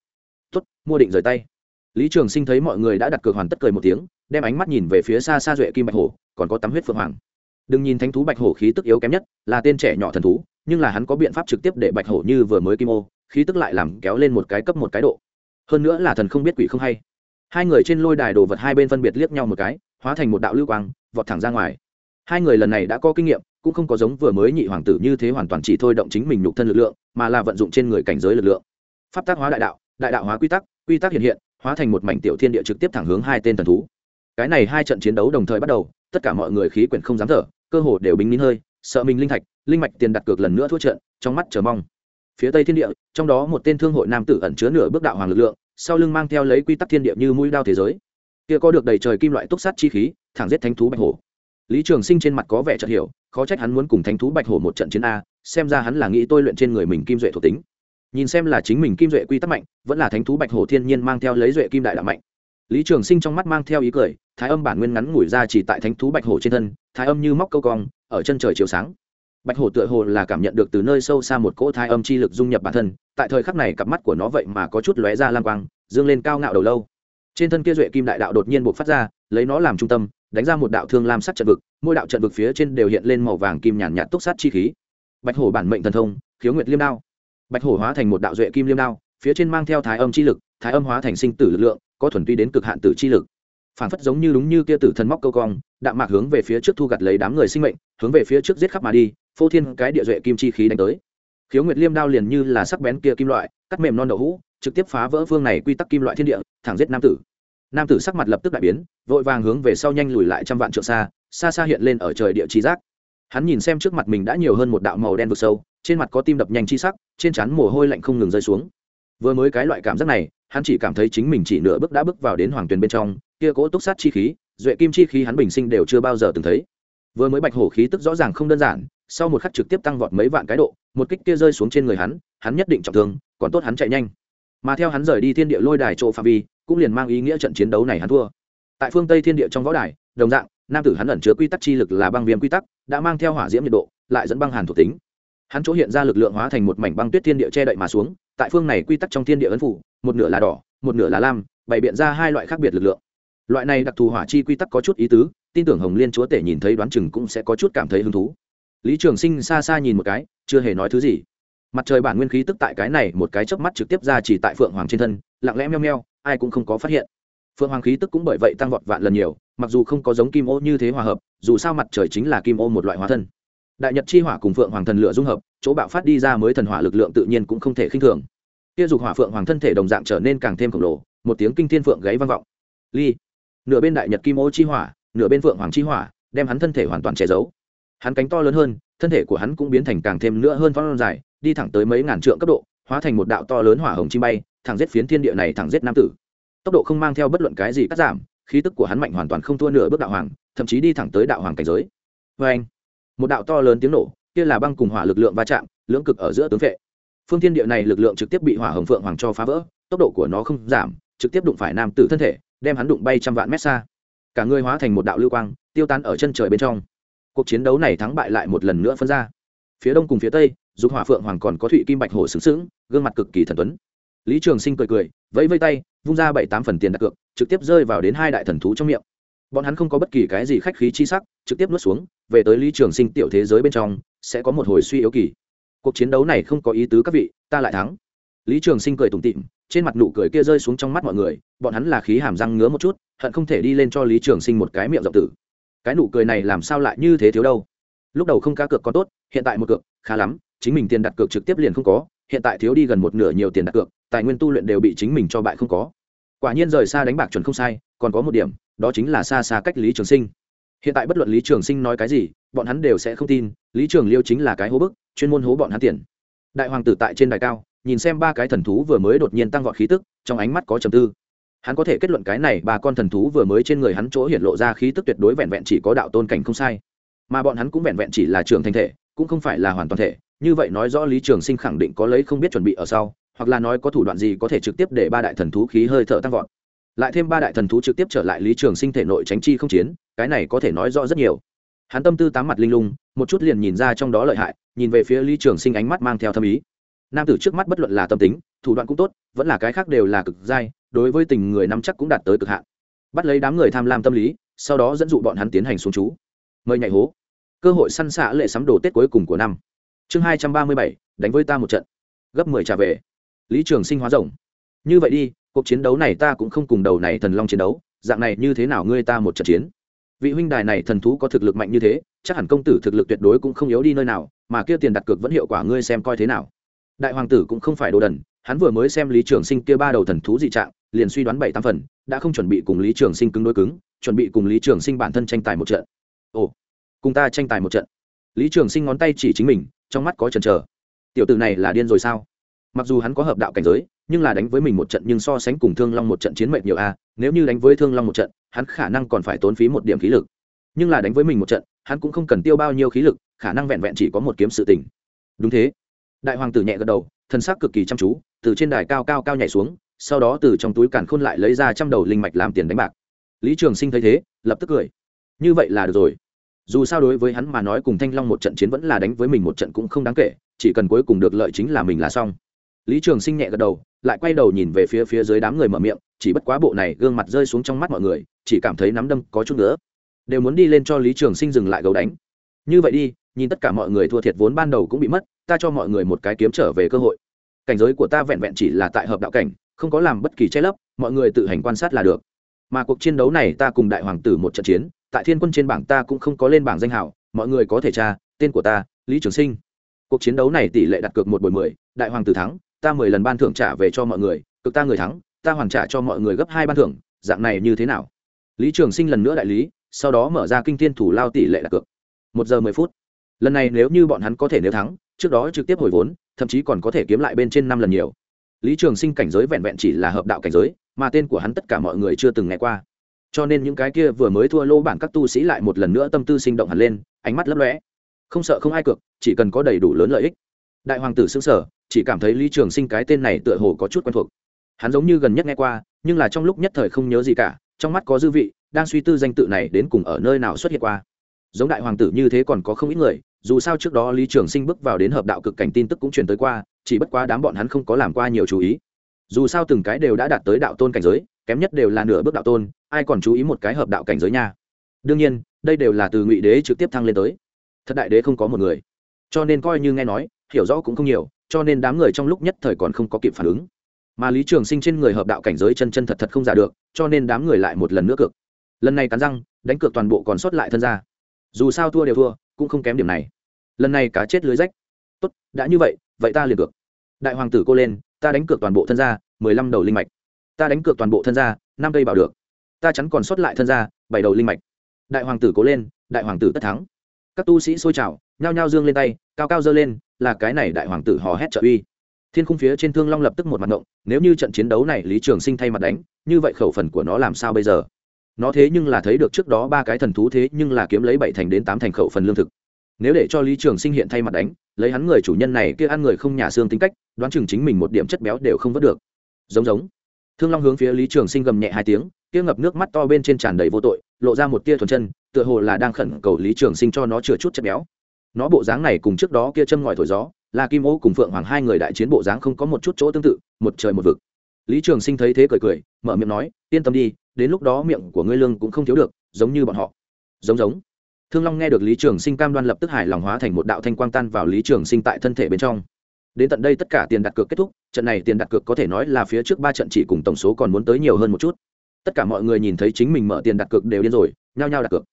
S1: Tuất mua định rời tay. Lý trường sinh thấy mọi người đã đặt cược hoàn tất cười một tiếng, đem ánh mắt nhìn về phía xa xa duệ kim bạch hổ, còn có tắm huyết phượng hoàng. Đừng nhìn thánh thú bạch hổ khí tức yếu kém nhất, là tên trẻ nhỏ thần thú, nhưng là hắn có biện pháp trực tiếp để bạch hổ như vừa mới kim ô, khí tức lại làm kéo lên một cái cấp một cái độ. Hơn nữa là thần không biết quỷ không hay. Hai người trên lôi đài đồ vật hai bên phân biệt liếc nhau một cái, hóa thành một đạo lưu quang, vọt thẳng ra ngoài hai người lần này đã có kinh nghiệm, cũng không có giống vừa mới nhị hoàng tử như thế hoàn toàn chỉ thôi động chính mình nhục thân lực lượng, mà là vận dụng trên người cảnh giới lực lượng. Pháp tác hóa đại đạo đại đạo hóa quy tắc quy tắc hiện hiện, hóa thành một mảnh tiểu thiên địa trực tiếp thẳng hướng hai tên thần thú. Cái này hai trận chiến đấu đồng thời bắt đầu, tất cả mọi người khí quyển không dám thở, cơ hồ đều bính nín hơi, sợ mình linh thạch, linh mạch tiền đặt cược lần nữa thua trận, trong mắt chờ mong. Phía tây thiên địa, trong đó một tên thương hội nam tử ẩn chứa nửa bước đạo hoàng lực lượng, sau lưng mang theo lấy quy tắc thiên địa như mũi đao thế giới. Kia có được đầy trời kim loại túc sát chi khí, thẳng giết thánh thú bạch hổ lý trường sinh trên mặt có vẻ chợt hiểu, khó trách hắn muốn cùng thánh thú bạch hổ một trận chiến a, xem ra hắn là nghĩ tôi luyện trên người mình kim duệ thuộc tính. Nhìn xem là chính mình kim duệ quy tắc mạnh, vẫn là thánh thú bạch hổ thiên nhiên mang theo lấy duệ kim đại đạo mạnh. Lý trường sinh trong mắt mang theo ý cười, thái âm bản nguyên ngắn ngủi ra chỉ tại thánh thú bạch hổ trên thân, thái âm như móc câu cong, ở chân trời chiều sáng. Bạch hổ tựa hồ là cảm nhận được từ nơi sâu xa một cỗ thái âm chi lực dung nhập bản thân, tại thời khắc này cặp mắt của nó vậy mà có chút lóe ra lang quang, dương lên cao ngạo đầu lâu. Trên thân kia duệ kim đại đạo đột nhiên buộc phát ra, lấy nó làm trung tâm đánh ra một đạo thương lam sắc trận vực, mỗi đạo trận vực phía trên đều hiện lên màu vàng kim nhàn nhạt túc sát chi khí. Bạch hổ bản mệnh thần thông, khiếu nguyệt liêm đao. Bạch hổ hóa thành một đạo duệ kim liêm đao, phía trên mang theo thái âm chi lực, thái âm hóa thành sinh tử lực lượng, có thuần tuy đến cực hạn tử chi lực. Phản phất giống như đúng như kia tử thần móc câu cong, đạm mạc hướng về phía trước thu gặt lấy đám người sinh mệnh, hướng về phía trước giết khắp mà đi, phô thiên cái địa duệ kim chi khí đánh tới. Khiếu nguyệt liêm đao liền như là sắc bén kia kim loại, cắt mềm non đậu hũ, trực tiếp phá vỡ phương này quy tắc kim loại thiên địa, thẳng giết nam tử nam tử sắc mặt lập tức đại biến, vội vàng hướng về sau nhanh lùi lại trăm vạn trượng xa xa xa hiện lên ở trời địa chi giác. Hắn nhìn xem trước mặt mình đã nhiều hơn một đạo màu đen vực sâu, trên mặt có tim đập nhanh chi sắc, trên trán mồ hôi lạnh không ngừng rơi xuống. Vừa mới cái loại cảm giác này, hắn chỉ cảm thấy chính mình chỉ nửa bước đã bước vào đến hoàng tuyền bên trong, kia cỗ túc sát chi khí, duệ kim chi khí hắn bình sinh đều chưa bao giờ từng thấy. Vừa mới bạch hổ khí tức rõ ràng không đơn giản, sau một khắc trực tiếp tăng vọt mấy vạn cái độ, một kích kia rơi xuống trên người hắn hắn nhất định trọng thương, còn tốt hắn chạy nhanh. Mà theo hắn rời đi thiên địa lôi đài chỗ phạm vi cũng liền mang ý nghĩa trận chiến đấu này hắn thua. Tại phương tây thiên địa trong võ đài, đồng dạng, nam tử hắn ẩn chứa quy tắc chi lực là băng viêm quy tắc, đã mang theo hỏa diễm nhiệt độ, lại dẫn băng hàn thuộc tính. Hắn chỗ hiện ra lực lượng hóa thành một mảnh băng tuyết thiên địa che đậy mà xuống, tại phương này quy tắc trong thiên địa ấn phủ, một nửa là đỏ, một nửa là lam, bày biện ra hai loại khác biệt lực lượng. Loại này đặc thù hỏa chi quy tắc có chút ý tứ, tin tưởng hồng liên chúa tể nhìn thấy đoán chừng cũng sẽ có chút cảm thấy hứng thú. Lý trường sinh xa xa nhìn một cái, chưa hề nói thứ gì. Mặt trời bản nguyên khí tức tại cái này một cái chớp mắt trực tiếp ra chỉ tại phượng hoàng trên thân, lặng lẽ meo meo ai cũng không có phát hiện. Phượng hoàng khí tức cũng bởi vậy tăng vọt vạn lần nhiều, mặc dù không có giống kim ô như thế hòa hợp, dù sao mặt trời chính là kim ô một loại hóa thân. Đại nhật chi hỏa cùng phượng hoàng thần lửa dung hợp, chỗ bạo phát đi ra mới thần hỏa lực lượng tự nhiên cũng không thể khinh thường. Kia dục hỏa phượng hoàng thân thể đồng dạng trở nên càng thêm khổng lồ, một tiếng kinh thiên phượng gáy vang vọng. Ly, nửa bên đại nhật kim ô chi hỏa, nửa bên phượng hoàng chi hỏa, đem hắn thân thể hoàn toàn che giấu. Hắn cánh to lớn hơn, thân thể của hắn cũng biến thành càng thêm nữa hơn phong dài, đi thẳng tới mấy ngàn trượng cấp độ, hóa thành một đạo to lớn hỏa hồng chi bay thẳng giết phiến thiên địa này thẳng giết nam tử. Tốc độ không mang theo bất luận cái gì cắt giảm, khí tức của hắn mạnh hoàn toàn không thua nửa bước đạo hoàng, thậm chí đi thẳng tới đạo hoàng cảnh giới. Vê anh, một đạo to lớn tiếng nổ, kia là băng cùng hỏa lực lượng va chạm, lưỡng cực ở giữa tướng vệ. Phương thiên địa này lực lượng trực tiếp bị hỏa hồng phượng hoàng cho phá vỡ, tốc độ của nó không giảm, trực tiếp đụng phải nam tử thân thể, đem hắn đụng bay trăm vạn mét xa. Cả người hóa thành một đạo lưu quang, tiêu tan ở chân trời bên trong. Cuộc chiến đấu này thắng bại lại một lần nữa phân ra. Phía đông cùng phía tây, dục hỏa phượng hoàng còn có thụy kim bạch hổ xứng xứng gương mặt cực kỳ thần tuấn lý trường sinh cười cười, vẫy vây tay, vung ra bảy tám phần tiền đặt cược, trực tiếp rơi vào đến hai đại thần thú trong miệng. Bọn hắn không có bất kỳ cái gì khách khí chi sắc, trực tiếp nuốt xuống, về tới lý trường sinh tiểu thế giới bên trong, sẽ có một hồi suy yếu kỳ. Cuộc chiến đấu này không có ý tứ các vị, ta lại thắng. Lý trường sinh cười tủm tịm trên mặt nụ cười kia rơi xuống trong mắt mọi người, bọn hắn là khí hàm răng ngứa một chút, hận không thể đi lên cho lý trường sinh một cái miệng rộng tử. Cái nụ cười này làm sao lại như thế thiếu đâu? Lúc đầu không cá cược có tốt, hiện tại một cược, khá lắm, chính mình tiền đặt cược trực tiếp liền không có, hiện tại thiếu đi gần một nửa nhiều tiền đặt cược tài nguyên tu luyện đều bị chính mình cho bại không có. Quả nhiên rời xa đánh bạc chuẩn không sai, còn có một điểm, đó chính là xa xa cách lý trường sinh. Hiện tại bất luận lý trường sinh nói cái gì, bọn hắn đều sẽ không tin, lý trường liêu chính là cái hố bức, chuyên môn hố bọn hắn tiền. Đại hoàng tử tại trên đài cao, nhìn xem ba cái thần thú vừa mới đột nhiên tăng vọt khí tức, trong ánh mắt có trầm tư. Hắn có thể kết luận cái này ba con thần thú vừa mới trên người hắn chỗ hiện lộ ra khí tức tuyệt đối vẹn vẹn chỉ có đạo tôn cảnh không sai. Mà bọn hắn cũng vẹn vẹn chỉ là trường thành thể, cũng không phải là hoàn toàn thể, như vậy nói rõ lý trường sinh khẳng định có lấy không biết chuẩn bị ở sau hoặc là nói có thủ đoạn gì có thể trực tiếp để ba đại thần thú khí hơi thở tăng vọt. Lại thêm ba đại thần thú trực tiếp trở lại lý trường sinh thể nội tránh chi không chiến, cái này có thể nói rõ rất nhiều. Hắn tâm tư tám mặt linh lung, một chút liền nhìn ra trong đó lợi hại, nhìn về phía lý trường sinh ánh mắt mang theo thâm ý. Nam tử trước mắt bất luận là tâm tính, thủ đoạn cũng tốt, vẫn là cái khác đều là cực dai, đối với tình người nắm chắc cũng đạt tới cực hạn. Bắt lấy đám người tham lam tâm lý, sau đó dẫn dụ bọn hắn tiến hành xuống chú mời nhảy hố. Cơ hội săn xạ lệ sắm đồ tết cuối cùng của năm. Chương hai trăm ba mươi bảy, đánh với ta một trận. Gấp mười trả về lý trường sinh hóa rồng. Như vậy đi, cuộc chiến đấu này ta cũng không cùng đầu này thần long chiến đấu, dạng này như thế nào ngươi ta một trận chiến? Vị huynh đài này thần thú có thực lực mạnh như thế, chắc hẳn công tử thực lực tuyệt đối cũng không yếu đi nơi nào, mà kia tiền đặt cược vẫn hiệu quả ngươi xem coi thế nào. Đại hoàng tử cũng không phải đồ đần, hắn vừa mới xem lý trường sinh kia ba đầu thần thú dị trạng, liền suy đoán bảy tám phần, đã không chuẩn bị cùng lý trường sinh cứng đối cứng, chuẩn bị cùng lý trường sinh bản thân tranh tài một trận. Ồ, cùng ta tranh tài một trận. Lý trường sinh ngón tay chỉ chính mình, trong mắt có chần chờ. Tiểu tử này là điên rồi sao? Mặc dù hắn có hợp đạo cảnh giới, nhưng là đánh với mình một trận nhưng so sánh cùng thương long một trận chiến mệnh nhiều a nếu như đánh với thương long một trận, hắn khả năng còn phải tốn phí một điểm khí lực. Nhưng là đánh với mình một trận, hắn cũng không cần tiêu bao nhiêu khí lực, khả năng vẹn vẹn chỉ có một kiếm sự tình. Đúng thế. Đại hoàng tử nhẹ gật đầu thân xác cực kỳ chăm chú, từ trên đài cao cao cao nhảy xuống, sau đó từ trong túi càn khôn lại lấy ra trăm đầu linh mạch làm tiền đánh bạc. Lý trường sinh thấy thế, lập tức cười. Như vậy là được rồi. Dù sao đối với hắn mà nói cùng thanh long một trận chiến vẫn là đánh với mình một trận cũng không đáng kể, chỉ cần cuối cùng được lợi chính là mình là xong lý trường sinh nhẹ gật đầu lại quay đầu nhìn về phía phía dưới đám người mở miệng chỉ bất quá bộ này gương mặt rơi xuống trong mắt mọi người chỉ cảm thấy nắm đâm có chút nữa. Đều muốn đi lên cho lý trường sinh dừng lại gấu đánh. Như vậy đi nhìn tất cả mọi người thua thiệt vốn ban đầu cũng bị mất ta cho mọi người một cái kiếm trở về cơ hội. Cảnh giới của ta vẹn vẹn chỉ là tại hợp đạo cảnh không có làm bất kỳ che lấp mọi người tự hành quan sát là được. Mà cuộc chiến đấu này ta cùng đại hoàng tử một trận chiến tại thiên quân trên bảng ta cũng không có lên bảng danh hiệu, mọi người có thể tra tên của ta lý trường sinh. Cuộc chiến đấu này tỷ lệ đặt cược một buổi mười đại hoàng tử thắng ta mười lần ban thưởng trả về cho mọi người, cực ta người thắng, ta hoàn trả cho mọi người gấp hai ban thưởng, dạng này như thế nào? Lý trường sinh lần nữa đại lý, sau đó mở ra kinh thiên thủ lao tỷ lệ đặt cược. Một giờ mười phút. Lần này nếu như bọn hắn có thể nếu thắng, trước đó trực tiếp hồi vốn, thậm chí còn có thể kiếm lại bên trên năm lần nhiều. Lý trường sinh cảnh giới vẹn vẹn chỉ là hợp đạo cảnh giới, mà tên của hắn tất cả mọi người chưa từng nghe qua. Cho nên những cái kia vừa mới thua lô bản các tu sĩ lại một lần nữa tâm tư sinh động hẳn lên, ánh mắt lấp lóe. Không sợ không ai cược, chỉ cần có đầy đủ lớn lợi ích đại hoàng tử xứng sở chỉ cảm thấy lý trường sinh cái tên này tựa hồ có chút quen thuộc. Hắn giống như gần nhất nghe qua, nhưng là trong lúc nhất thời không nhớ gì cả, trong mắt có dư vị, đang suy tư danh tự này đến cùng ở nơi nào xuất hiện qua. Giống đại hoàng tử như thế còn có không ít người, dù sao trước đó lý trường sinh bước vào đến hợp đạo cực cảnh tin tức cũng truyền tới qua, chỉ bất quá đám bọn hắn không có làm qua nhiều chú ý. Dù sao từng cái đều đã đạt tới đạo tôn cảnh giới, kém nhất đều là nửa bước đạo tôn, ai còn chú ý một cái hợp đạo cảnh giới nha. Đương nhiên, đây đều là từ ngụy đế trực tiếp thăng lên tới. Thật đại đế không có một người. Cho nên coi như nghe nói hiểu rõ cũng không nhiều, cho nên đám người trong lúc nhất thời còn không có kịp phản ứng. Mà lý trường sinh trên người hợp đạo cảnh giới chân chân thật thật không giả được, cho nên đám người lại một lần nữa cược. Lần này cắn răng, đánh cược toàn bộ còn sót lại thân ra. Dù sao thua đều thua, cũng không kém điểm này. Lần này cá chết lưới rách. Tốt, đã như vậy vậy ta liền cược. Đại hoàng tử cô lên, ta đánh cược toàn bộ thân ra, mười lăm đầu linh mạch. Ta đánh cược toàn bộ thân ra, năm cây bảo được. Ta chắn còn sót lại thân ra, bảy đầu linh mạch. Đại hoàng tử cố lên, đại hoàng tử tất thắng các tu sĩ xôi trào, nhao nhao dương lên tay, cao cao dơ lên, là cái này đại hoàng tử hò hét trợ uy. Thiên khung phía trên thương long lập tức một mặt động, nếu như trận chiến đấu này lý trường sinh thay mặt đánh, như vậy khẩu phần của nó làm sao bây giờ? Nó thế nhưng là thấy được trước đó ba cái thần thú thế nhưng là kiếm lấy bảy thành đến tám thành khẩu phần lương thực. Nếu để cho lý trường sinh hiện thay mặt đánh, lấy hắn người chủ nhân này kia ăn người không nhà xương tính cách, đoán chừng chính mình một điểm chất béo đều không vớt được. Giống giống. Thương long hướng phía lý trường sinh gầm nhẹ hai tiếng, kia ngập nước mắt to bên trên tràn đầy vô tội, lộ ra một tia thuần chân tựa hồ là đang khẩn cầu lý trường sinh cho nó chừa chút chất béo. Nó bộ dáng này cùng trước đó kia châm ngòi thổi gió, là kim ô cùng phượng hoàng hai người đại chiến bộ dáng không có một chút chỗ tương tự, một trời một vực. Lý trường sinh thấy thế cười cười, mở miệng nói, yên tâm đi, đến lúc đó miệng của ngươi lương cũng không thiếu được, giống như bọn họ. Giống giống. Thương long nghe được lý trường sinh cam đoan lập tức hài lòng hóa thành một đạo thanh quang tan vào lý trường sinh tại thân thể bên trong. Đến tận đây tất cả tiền đặt cược kết thúc, trận này tiền đặt cược có thể nói là phía trước ba trận chỉ cùng tổng số còn muốn tới nhiều hơn một chút. Tất cả mọi người nhìn thấy chính mình mở tiền đặt cược đều điên rồi, nhao nhao đặt cược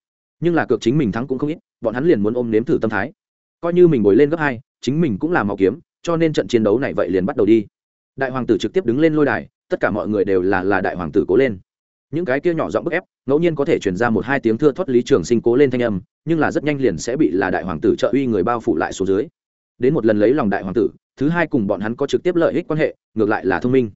S1: nhưng là cược chính mình thắng cũng không ít, bọn hắn liền muốn ôm nếm thử tâm thái. Coi như mình bồi lên gấp hai, chính mình cũng là màu kiếm, cho nên trận chiến đấu này vậy liền bắt đầu đi. Đại hoàng tử trực tiếp đứng lên lôi đài, tất cả mọi người đều là là đại hoàng tử cố lên. Những cái kia nhỏ giọng bức ép, ngẫu nhiên có thể chuyển ra một hai tiếng thưa thoát lý trường sinh cố lên thanh âm, nhưng là rất nhanh liền sẽ bị là đại hoàng tử trợ uy người bao phủ lại số dưới. Đến một lần lấy lòng đại hoàng tử, thứ hai cùng bọn hắn có trực tiếp lợi ích quan hệ, ngược lại là thông minh.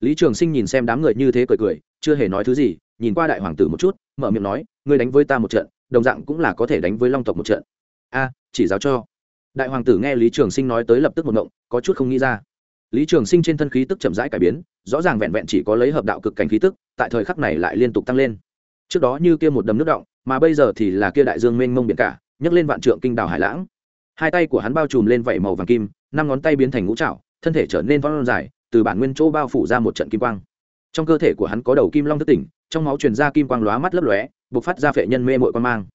S1: Lý trường sinh nhìn xem đám người như thế cười cười, chưa hề nói thứ gì, nhìn qua đại hoàng tử một chút, mở miệng nói, ngươi đánh với ta một trận đồng dạng cũng là có thể đánh với long tộc một trận. A, chỉ giáo cho. Đại hoàng tử nghe lý trường sinh nói tới lập tức một ngộng, có chút không nghĩ ra. Lý trường sinh trên thân khí tức chậm rãi cải biến, rõ ràng vẹn vẹn chỉ có lấy hợp đạo cực cảnh khí tức, tại thời khắc này lại liên tục tăng lên. Trước đó như kia một đầm nước động, mà bây giờ thì là kia đại dương mênh mông biển cả, nhấc lên vạn trượng kinh đảo hải lãng. Hai tay của hắn bao trùm lên vảy màu vàng kim, năm ngón tay biến thành ngũ trạo thân thể trở nên vong dài, từ bản nguyên chỗ bao phủ ra một trận kim quang trong cơ thể của hắn có đầu kim long thức tỉnh, trong máu truyền ra kim quang lóa mắt lấp lóe, bộc phát ra phệ nhân mê mội quang mang.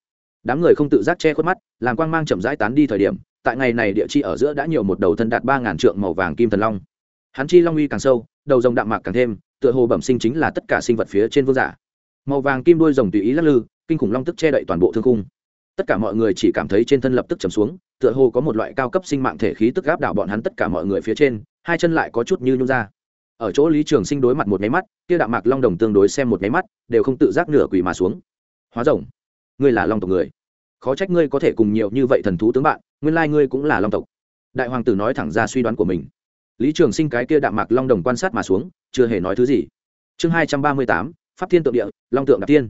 S1: Đám người không tự giác che khuất mắt, làm quang mang chậm rãi tán đi thời điểm, tại ngày này địa chi ở giữa đã nhiều một đầu thân đạt ba ngàn trượng màu vàng kim thần long. Hắn chi long uy càng sâu, đầu rồng đạm mạc càng thêm, tựa hồ bẩm sinh chính là tất cả sinh vật phía trên vương giả. Màu vàng kim đôi rồng tùy ý lắc lư, kinh khủng long tức che đậy toàn bộ thương cung tất cả mọi người chỉ cảm thấy trên thân lập tức chầm xuống, tựa hồ có một loại cao cấp sinh mạng thể khí tức gáp đảo bọn hắn tất cả mọi người phía trên, hai chân lại có chút như nhung ra ở chỗ lý trường sinh đối mặt một nháy mắt, kia Đạo mạc long đồng tương đối xem một nháy mắt, đều không tự giác nửa quỷ mà xuống. Hóa rồng, ngươi là long tộc người. Khó trách ngươi có thể cùng nhiều như vậy thần thú tướng bạn, nguyên lai ngươi cũng là long tộc. Đại hoàng tử nói thẳng ra suy đoán của mình. Lý trường sinh cái kia đạm mạc long đồng quan sát mà xuống, chưa hề nói thứ gì. Chương hai trăm ba mươi tám, pháp thiên tượng địa, long tượng đạp tiên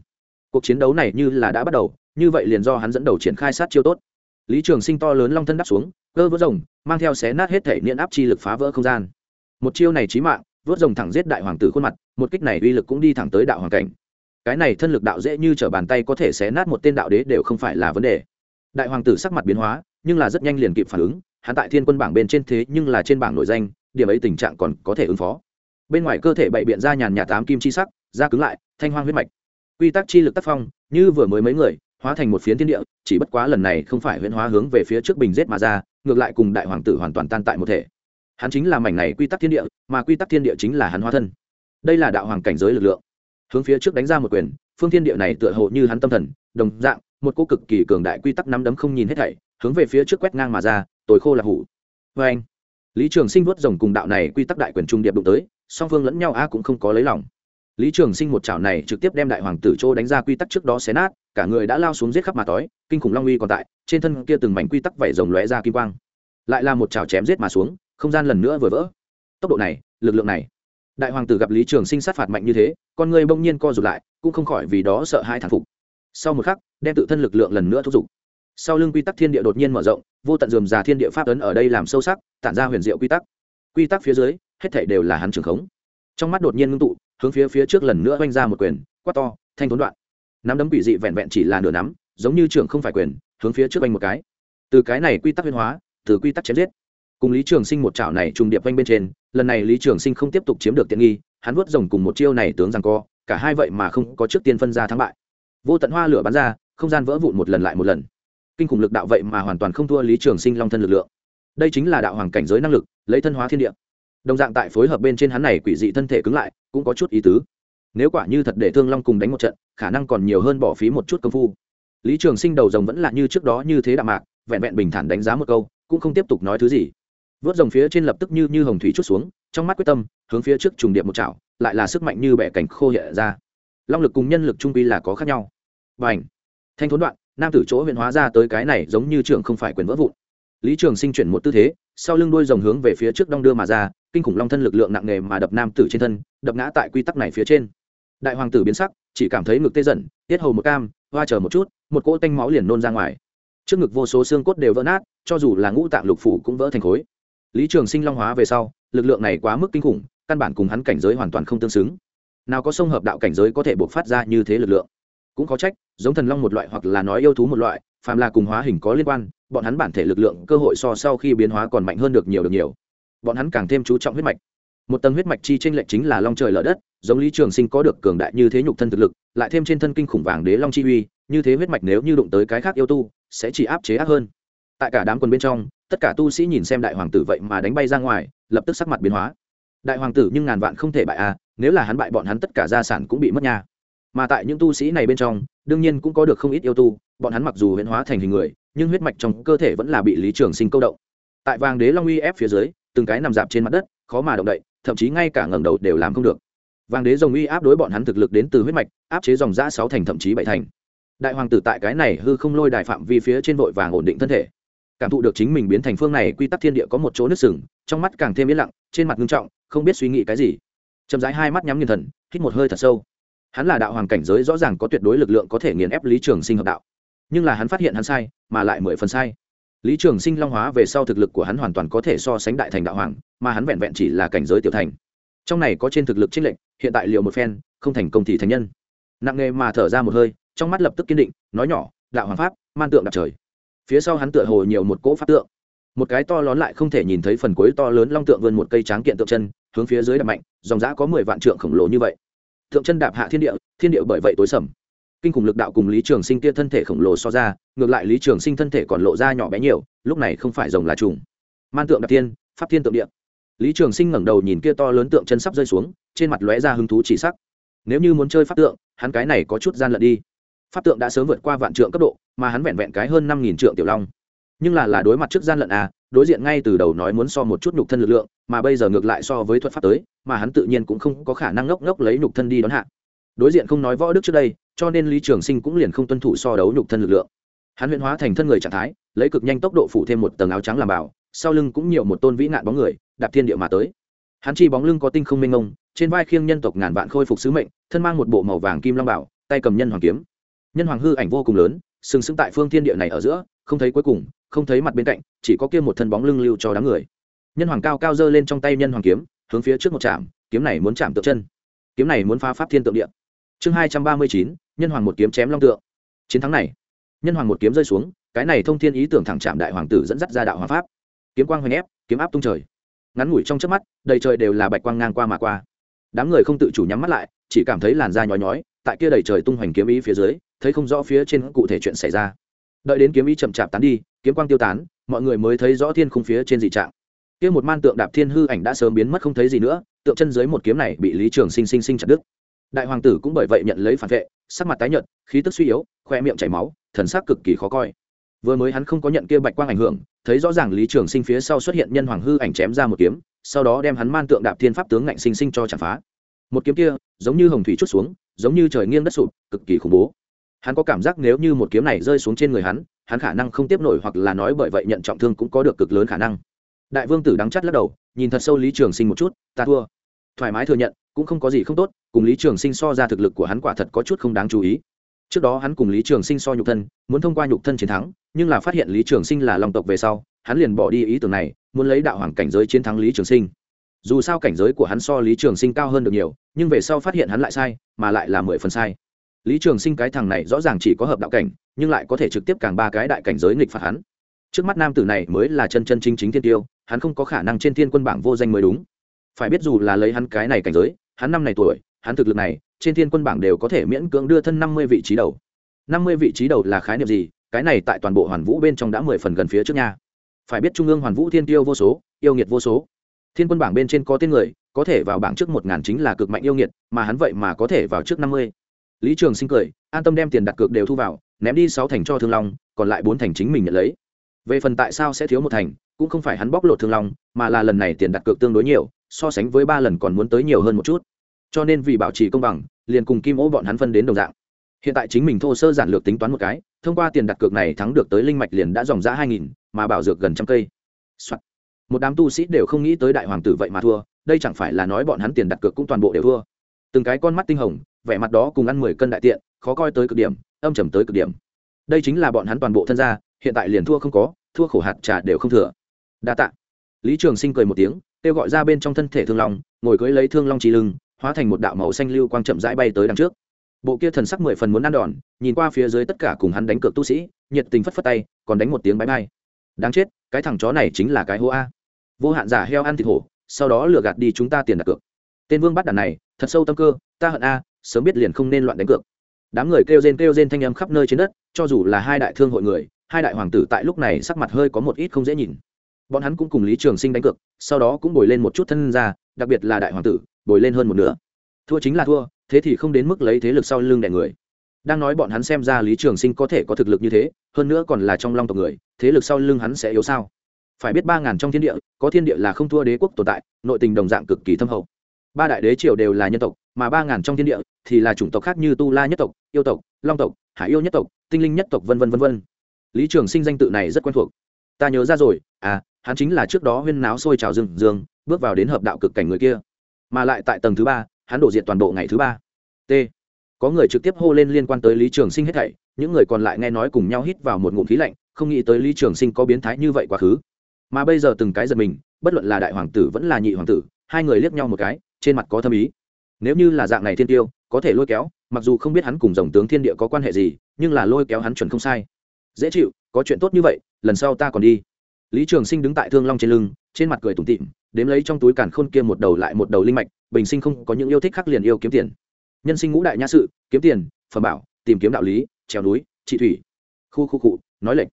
S1: cuộc chiến đấu này như là đã bắt đầu, như vậy liền do hắn dẫn đầu triển khai sát chiêu tốt. Lý trường sinh to lớn long thân đắp xuống, cơ vỡ rồng, mang theo xé nát hết thể niễn áp chi lực phá vỡ không gian. Một chiêu này trí mạng vớt rồng thẳng giết đại hoàng tử khuôn mặt, một kích này uy lực cũng đi thẳng tới đạo hoàng cảnh. Cái này thân lực đạo dễ như t bàn tay có thể xé nát một tên đạo đế đều không phải là vấn đề. Đại hoàng tử sắc mặt biến hóa, nhưng là rất nhanh liền kịp phản ứng, hắn tại thiên quân bảng bên trên thế nhưng là trên bảng nội danh, điểm ấy tình trạng còn có thể ứng phó. Bên ngoài cơ thể bậy biện ra nhàn nhà tám kim chi sắc, da cứng lại, thanh hoang huyết mạch. Quy tắc chi lực tác phong, như vừa mới mấy người, hóa thành một phiến thiên địa, chỉ bất quá lần này không phải huyễn hóa hướng về phía trước bình giết mà ra, ngược lại cùng đại hoàng tử hoàn toàn tan tại một thể. Hắn chính là mảnh này quy tắc thiên địa mà quy tắc thiên địa chính là hắn hóa thân. Đây là đạo hoàng cảnh giới lực lượng. Hướng phía trước đánh ra một quyền, phương thiên địa này tựa hồ như hắn tâm thần, đồng dạng, một cô cực kỳ cường đại quy tắc nắm đấm không nhìn hết thảy, hướng về phía trước quét ngang mà ra tối khô là hủ. Vê anh lý trường sinh vuốt rồng cùng đạo này quy tắc đại quyền trung điệp đụng tới, song phương lẫn nhau a cũng không có lấy lòng. Lý trường sinh một chảo này trực tiếp đem đại hoàng tử châu đánh ra quy tắc trước đó xé nát, cả người đã lao xuống giết khắp mà tói, kinh khủng long uy còn tại, trên thân kia từng mảnh quy tắc vẩy rồng lóe ra kim quang. Lại là một chảo chém giết mà xuống, không gian lần nữa vừa vỡ tốc độ này, lực lượng này. Đại hoàng tử gặp lý trường sinh sát phạt mạnh như thế, con người bỗng nhiên co rụt lại, cũng không khỏi vì đó sợ hai thản phục. Sau một khắc, đem tự thân lực lượng lần nữa thúc giục. Sau lưng quy tắc thiên địa đột nhiên mở rộng, vô tận dườm già thiên địa pháp ấn ở đây làm sâu sắc, tản ra huyền diệu quy tắc. Quy tắc phía dưới, hết thể đều là hắn trường khống. Trong mắt đột nhiên ngưng tụ, hướng phía phía trước lần nữa oanh ra một quyền, quát to, thanh thốn đoạn. Nắm đấm quỷ dị vẹn vẹn chỉ là nửa nắm, giống như trường không phải quyền, hướng phía trước oanh một cái. Từ cái này quy tắc huyên hóa, từ quy tắc chém giết cùng lý trường sinh một chảo này trùng điệp oanh bên trên, lần này lý trường sinh không tiếp tục chiếm được tiện nghi, hắn vuốt rồng cùng một chiêu này tướng rằng co, cả hai vậy mà không có trước tiên phân ra thắng bại. Vô tận hoa lửa bắn ra, không gian vỡ vụn một lần lại một lần. Kinh khủng lực đạo vậy mà hoàn toàn không thua lý trường sinh long thân lực lượng. Đây chính là đạo hoàng cảnh giới năng lực, lấy thân hóa thiên địa. Đồng dạng tại phối hợp bên trên hắn này quỷ dị thân thể cứng lại, cũng có chút ý tứ. Nếu quả như thật để thương long cùng đánh một trận, khả năng còn nhiều hơn bỏ phí một chút công phu. Lý trường sinh đầu rồng vẫn là như trước đó như thế đạm mạc, vẹn vẹn bình thản đánh giá một câu, cũng không tiếp tục nói thứ gì vớt rồng phía trên lập tức như như hồng thủy chút xuống, trong mắt quyết tâm, hướng phía trước trùng điệp một chảo, lại là sức mạnh như bẻ cảnh khô hiện ra. Long lực cùng nhân lực trung quy là có khác nhau. Và ảnh thanh thốn đoạn, nam tử chỗ huyện hóa ra tới cái này giống như trường không phải quyền vỡ vụn. Lý trường sinh chuyển một tư thế, sau lưng đuôi rồng hướng về phía trước đong đưa mà ra, kinh khủng long thân lực lượng nặng nề mà đập nam tử trên thân, đập ngã tại quy tắc này phía trên. Đại hoàng tử biến sắc, chỉ cảm thấy ngực tê dần, tiết hầu một cam, hoa chờ một chút, một cỗ tanh máu liền nôn ra ngoài. Trước ngực vô số xương cốt đều vỡ nát, cho dù là ngũ tạng lục phủ cũng vỡ thành khối lý trường sinh long hóa về sau, lực lượng này quá mức kinh khủng, căn bản cùng hắn cảnh giới hoàn toàn không tương xứng. Nào có sông hợp đạo cảnh giới có thể buộc phát ra như thế lực lượng? Cũng có trách, giống thần long một loại hoặc là nói yêu thú một loại, phàm là cùng hóa hình có liên quan, bọn hắn bản thể lực lượng, cơ hội so sau khi biến hóa còn mạnh hơn được nhiều được nhiều. Bọn hắn càng thêm chú trọng huyết mạch. Một tầng huyết mạch chi tranh lệch chính là long trời lở đất, giống lý trường sinh có được cường đại như thế nhục thân thực lực, lại thêm trên thân kinh khủng vàng đế long chi uy, như thế huyết mạch nếu như đụng tới cái khác yêu tu, sẽ chỉ áp chế ác hơn tại cả đám quân bên trong, tất cả tu sĩ nhìn xem đại hoàng tử vậy mà đánh bay ra ngoài, lập tức sắc mặt biến hóa. Đại hoàng tử nhưng ngàn vạn không thể bại a nếu là hắn bại bọn hắn tất cả gia sản cũng bị mất nha. Mà tại những tu sĩ này bên trong, đương nhiên cũng có được không ít yêu tu, bọn hắn mặc dù huyễn hóa thành hình người, nhưng huyết mạch trong cơ thể vẫn là bị lý trường sinh câu động. Tại vàng đế long uy ép phía dưới, từng cái nằm dạp trên mặt đất, khó mà động đậy, thậm chí ngay cả ngẩng đầu đều làm không được. Vàng đế rồng uy áp đối bọn hắn thực lực đến từ huyết mạch, áp chế dòng giã sáu thành thậm chí bảy thành. Đại hoàng tử tại cái này hư không lôi đại phạm vi phía trên vội vàng ổn định thân thể cảm thụ được chính mình biến thành phương này quy tắc thiên địa có một chỗ nước sừng, trong mắt càng thêm yên lặng, trên mặt ngưng trọng, không biết suy nghĩ cái gì. Chậm rãi hai mắt nhắm nghiền thần, hít một hơi thật sâu. Hắn là đạo hoàng cảnh giới rõ ràng có tuyệt đối lực lượng có thể nghiền ép lý trường sinh hợp đạo. Nhưng là hắn phát hiện hắn sai, mà lại mười phần sai. Lý trường sinh long hóa về sau thực lực của hắn hoàn toàn có thể so sánh đại thành đạo hoàng, mà hắn vẹn vẹn chỉ là cảnh giới tiểu thành. Trong này có trên thực lực trích lệnh hiện tại liệu một phen, không thành công thì thành nhân. Nặng nề mà thở ra một hơi, trong mắt lập tức kiên định, nói nhỏ, đạo hoàng pháp, man tượng đạp trời phía sau hắn tựa hồ nhiều một cỗ pháp tượng. Một cái to lớn lại không thể nhìn thấy phần cuối to lớn long tượng vươn một cây tráng kiện tượng chân, hướng phía dưới đập mạnh, dòng giã có mười vạn trượng khổng lồ như vậy. Tượng chân đạp hạ thiên địa thiên địa bởi vậy tối sầm. Kinh khủng lực đạo cùng lý trường sinh kia thân thể khổng lồ so ra, ngược lại lý trường sinh thân thể còn lộ ra nhỏ bé nhiều, lúc này không phải rồng là trùng. Man tượng đạp thiên, pháp thiên tượng địa. Lý trường sinh ngẩng đầu nhìn kia to lớn tượng chân sắp rơi xuống, trên mặt lóe ra hứng thú chỉ sắc. Nếu như muốn chơi pháp tượng, hắn cái này có chút gian lận đi pháp tượng đã sớm vượt qua vạn trượng cấp độ, mà hắn vẹn vẹn cái hơn năm nghìn trượng tiểu long. Nhưng là là đối mặt trước gian lận à đối diện ngay từ đầu nói muốn so một chút nhục thân lực lượng, mà bây giờ ngược lại so với thuật pháp tới, mà hắn tự nhiên cũng không có khả năng ngốc ngốc lấy nhục thân đi đón hạ. Đối diện không nói võ đức trước đây, cho nên lý trường sinh cũng liền không tuân thủ so đấu nhục thân lực lượng. Hắn huyện hóa thành thân người trạng thái, lấy cực nhanh tốc độ phủ thêm một tầng áo trắng làm bảo, sau lưng cũng nhiều một tôn vĩ nạn bóng người, đạp thiên địa mà tới. Hắn chi bóng lưng có tinh không minh ngông trên vai khiêng nhân tộc ngàn vạn khôi phục sứ mệnh, thân mang một bộ màu vàng kim long bảo, tay cầm nhân hoàng kiếm nhân hoàng hư ảnh vô cùng lớn, sừng sững tại phương thiên địa này ở giữa, không thấy cuối cùng, không thấy mặt bên cạnh, chỉ có kia một thân bóng lưng lưu cho đám người. Nhân hoàng cao cao giơ lên trong tay nhân hoàng kiếm, hướng phía trước một chạm, kiếm này muốn chạm tượng chân. Kiếm này muốn phá pháp thiên tượng địa. Chương hai trăm ba mươi chín, nhân hoàng một kiếm chém long tượng. Chiến thắng này. Nhân hoàng một kiếm rơi xuống, cái này thông thiên ý tưởng thẳng chạm đại hoàng tử dẫn dắt ra đạo hoàng pháp. Kiếm quang hoành ép, kiếm áp tung trời. Ngắn ngủi trong chớp mắt, đầy trời đều là bạch quang ngang qua mà qua. Đám người không tự chủ nhắm mắt lại, chỉ cảm thấy làn da nhói nhói tại kia đầy trời tung hoành kiếm ý phía dưới, thấy không rõ phía trên cụ thể chuyện xảy ra. Đợi đến kiếm ý chậm chạp tán đi, kiếm quang tiêu tán, mọi người mới thấy rõ thiên khung phía trên dị trạng. Kia một man tượng đạp thiên hư ảnh đã sớm biến mất không thấy gì nữa, tượng chân dưới một kiếm này bị lý trường sinh sinh sinh chặt đứt. Đại hoàng tử cũng bởi vậy nhận lấy phản vệ, sắc mặt tái nhợt, khí tức suy yếu, khoe miệng chảy máu, thần sắc cực kỳ khó coi. Vừa mới hắn không có nhận kia bạch quang ảnh hưởng, thấy rõ ràng lý trường sinh phía sau xuất hiện nhân hoàng hư ảnh chém ra một kiếm, sau đó đem hắn man tượng đạp thiên pháp tướng ngạnh sinh sinh cho chạm phá. Một kiếm kia, giống như hồng thủy chút xuống giống như trời nghiêng đất sụp, cực kỳ khủng bố. Hắn có cảm giác nếu như một kiếm này rơi xuống trên người hắn hắn khả năng không tiếp nổi hoặc là nói bởi vậy nhận trọng thương cũng có được cực lớn khả năng. Đại vương tử đắng chắt lắc đầu, nhìn thật sâu lý trường sinh một chút, ta thua. Thoải mái thừa nhận, cũng không có gì không tốt, cùng lý trường sinh so ra thực lực của hắn quả thật có chút không đáng chú ý. Trước đó hắn cùng lý trường sinh so nhục thân, muốn thông qua nhục thân chiến thắng, nhưng là phát hiện lý trường sinh là lòng tộc về sau, hắn liền bỏ đi ý tưởng này, muốn lấy đạo hoàng cảnh giới chiến thắng lý trường sinh dù sao cảnh giới của hắn so lý trường sinh cao hơn được nhiều, nhưng về sau phát hiện hắn lại sai, mà lại là mười phần sai. Lý trường sinh cái thằng này rõ ràng chỉ có hợp đạo cảnh, nhưng lại có thể trực tiếp càng ba cái đại cảnh giới nghịch phạt hắn. Trước mắt nam tử này mới là chân chân chính chính thiên tiêu, hắn không có khả năng trên thiên quân bảng vô danh mới đúng. Phải biết dù là lấy hắn cái này cảnh giới, hắn năm này tuổi, hắn thực lực này, trên thiên quân bảng đều có thể miễn cưỡng đưa thân năm mươi vị trí đầu. Năm mươi vị trí đầu là khái niệm gì? Cái này tại toàn bộ hoàn vũ bên trong đã mười phần gần phía trước nha. Phải biết trung ương hoàn vũ thiên tiêu vô số, yêu nghiệt vô số thiên quân bảng bên trên có tên người, có thể vào bảng trước một ngàn chính là cực mạnh yêu nghiệt, mà hắn vậy mà có thể vào trước năm mươi. Lý trường sinh cười, an tâm đem tiền đặt cược đều thu vào, ném đi sáu thành cho thương long, còn lại bốn thành chính mình nhận lấy. Về phần tại sao sẽ thiếu một thành, cũng không phải hắn bóc lột thương long, mà là lần này tiền đặt cược tương đối nhiều, so sánh với ba lần còn muốn tới nhiều hơn một chút. Cho nên vì bảo trì công bằng, liền cùng kim ô bọn hắn phân đến đồng dạng. Hiện tại chính mình thô sơ giản lược tính toán một cái, thông qua tiền đặt cược này thắng được tới linh mạch liền đã dòng ra hai nghìn, mà bảo dược gần trăm cây、Soạn một đám tu sĩ đều không nghĩ tới đại hoàng tử vậy mà thua, đây chẳng phải là nói bọn hắn tiền đặt cược cũng toàn bộ đều thua. Từng cái con mắt tinh hồng, vẻ mặt đó cùng ăn mười cân đại tiện, khó coi tới cực điểm, âm trầm tới cực điểm. Đây chính là bọn hắn toàn bộ thân gia, hiện tại liền thua không có, thua khổ hạt trà đều không thừa. Đa tạ. Lý trường sinh cười một tiếng, kêu gọi ra bên trong thân thể thương long, ngồi cưới lấy thương long trí lưng, hóa thành một đạo màu xanh lưu quang chậm rãi bay tới đằng trước. Bộ kia thần sắc mười phần muốn ăn đòn, nhìn qua phía dưới tất cả cùng hắn đánh cược tu sĩ, nhiệt tình phất phất tay, còn đánh một tiếng bãi bay đáng chết, cái thằng chó này chính là cái hô a. Vô hạn giả heo ăn thịt hổ, sau đó lừa gạt đi chúng ta tiền đặt cược. Tên vương bắt đàn này, thật sâu tâm cơ, ta hận a, sớm biết liền không nên loạn đánh cược. Đám người kêu rên kêu rên thanh âm khắp nơi trên đất, cho dù là hai đại thương hội người, hai đại hoàng tử tại lúc này sắc mặt hơi có một ít không dễ nhìn. Bọn hắn cũng cùng lý trường sinh đánh cược, sau đó cũng bồi lên một chút thân ra, đặc biệt là đại hoàng tử, bồi lên hơn một nửa. Thua chính là thua, thế thì không đến mức lấy thế lực sau lưng đẻ người đang nói bọn hắn xem ra lý trường sinh có thể có thực lực như thế, hơn nữa còn là trong long tộc người, thế lực sau lưng hắn sẽ yếu sao? Phải biết ba ngàn trong thiên địa, có thiên địa là không thua đế quốc tồn tại, nội tình đồng dạng cực kỳ thâm hậu. Ba đại đế triều đều là nhân tộc, mà ba ngàn trong thiên địa thì là chủng tộc khác như tu la nhất tộc, yêu tộc, long tộc, hải yêu nhất tộc, tinh linh nhất tộc v v v v lý trường sinh danh tự này rất quen thuộc. Ta nhớ ra rồi à hắn chính là trước đó huyên náo sôi trào rừng dương bước vào đến hợp đạo cực cảnh người kia. Mà lại tại tầng thứ ba, hắn đổ diện toàn bộ ngày thứ ba. T có người trực tiếp hô lên liên quan tới lý trường sinh hết thảy, những người còn lại nghe nói cùng nhau hít vào một ngụm khí lạnh, không nghĩ tới lý trường sinh có biến thái như vậy quá khứ. Mà bây giờ từng cái giật mình, bất luận là đại hoàng tử vẫn là nhị hoàng tử, hai người liếc nhau một cái, trên mặt có thâm ý. Nếu như là dạng này thiên tiêu, có thể lôi kéo, mặc dù không biết hắn cùng dòng tướng thiên địa có quan hệ gì, nhưng là lôi kéo hắn chuẩn không sai. Dễ chịu, có chuyện tốt như vậy, lần sau ta còn đi. Lý trường sinh đứng tại thương long trên lưng, trên mặt cười tủm tịm đếm lấy trong túi càn khôn kia một đầu lại một đầu linh mạch, bình sinh không có những yêu thích khác liền yêu kiếm tiền nhân sinh ngũ đại nhã sự, kiếm tiền, phẩm bảo, tìm kiếm đạo lý, trèo núi, trị thủy. Khu khu cụ nói lệnh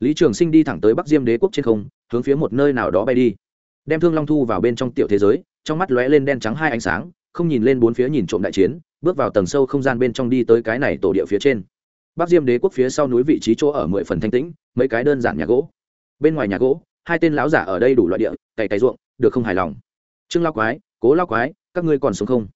S1: lý trường sinh đi thẳng tới bắc diêm đế quốc trên không, hướng phía một nơi nào đó bay đi. Đem thương long thu vào bên trong tiểu thế giới, trong mắt lóe lên đen trắng hai ánh sáng, không nhìn lên bốn phía nhìn trộm đại chiến, bước vào tầng sâu không gian bên trong đi tới cái này tổ địa phía trên. Bắc diêm đế quốc phía sau núi vị trí chỗ ở mười phần thanh tĩnh, mấy cái đơn giản nhà gỗ. Bên ngoài nhà gỗ, hai tên lão giả ở đây đủ loại địa, cày cày ruộng, được không hài lòng? Trương lao quái, cố lao quái, các ngươi còn sống không?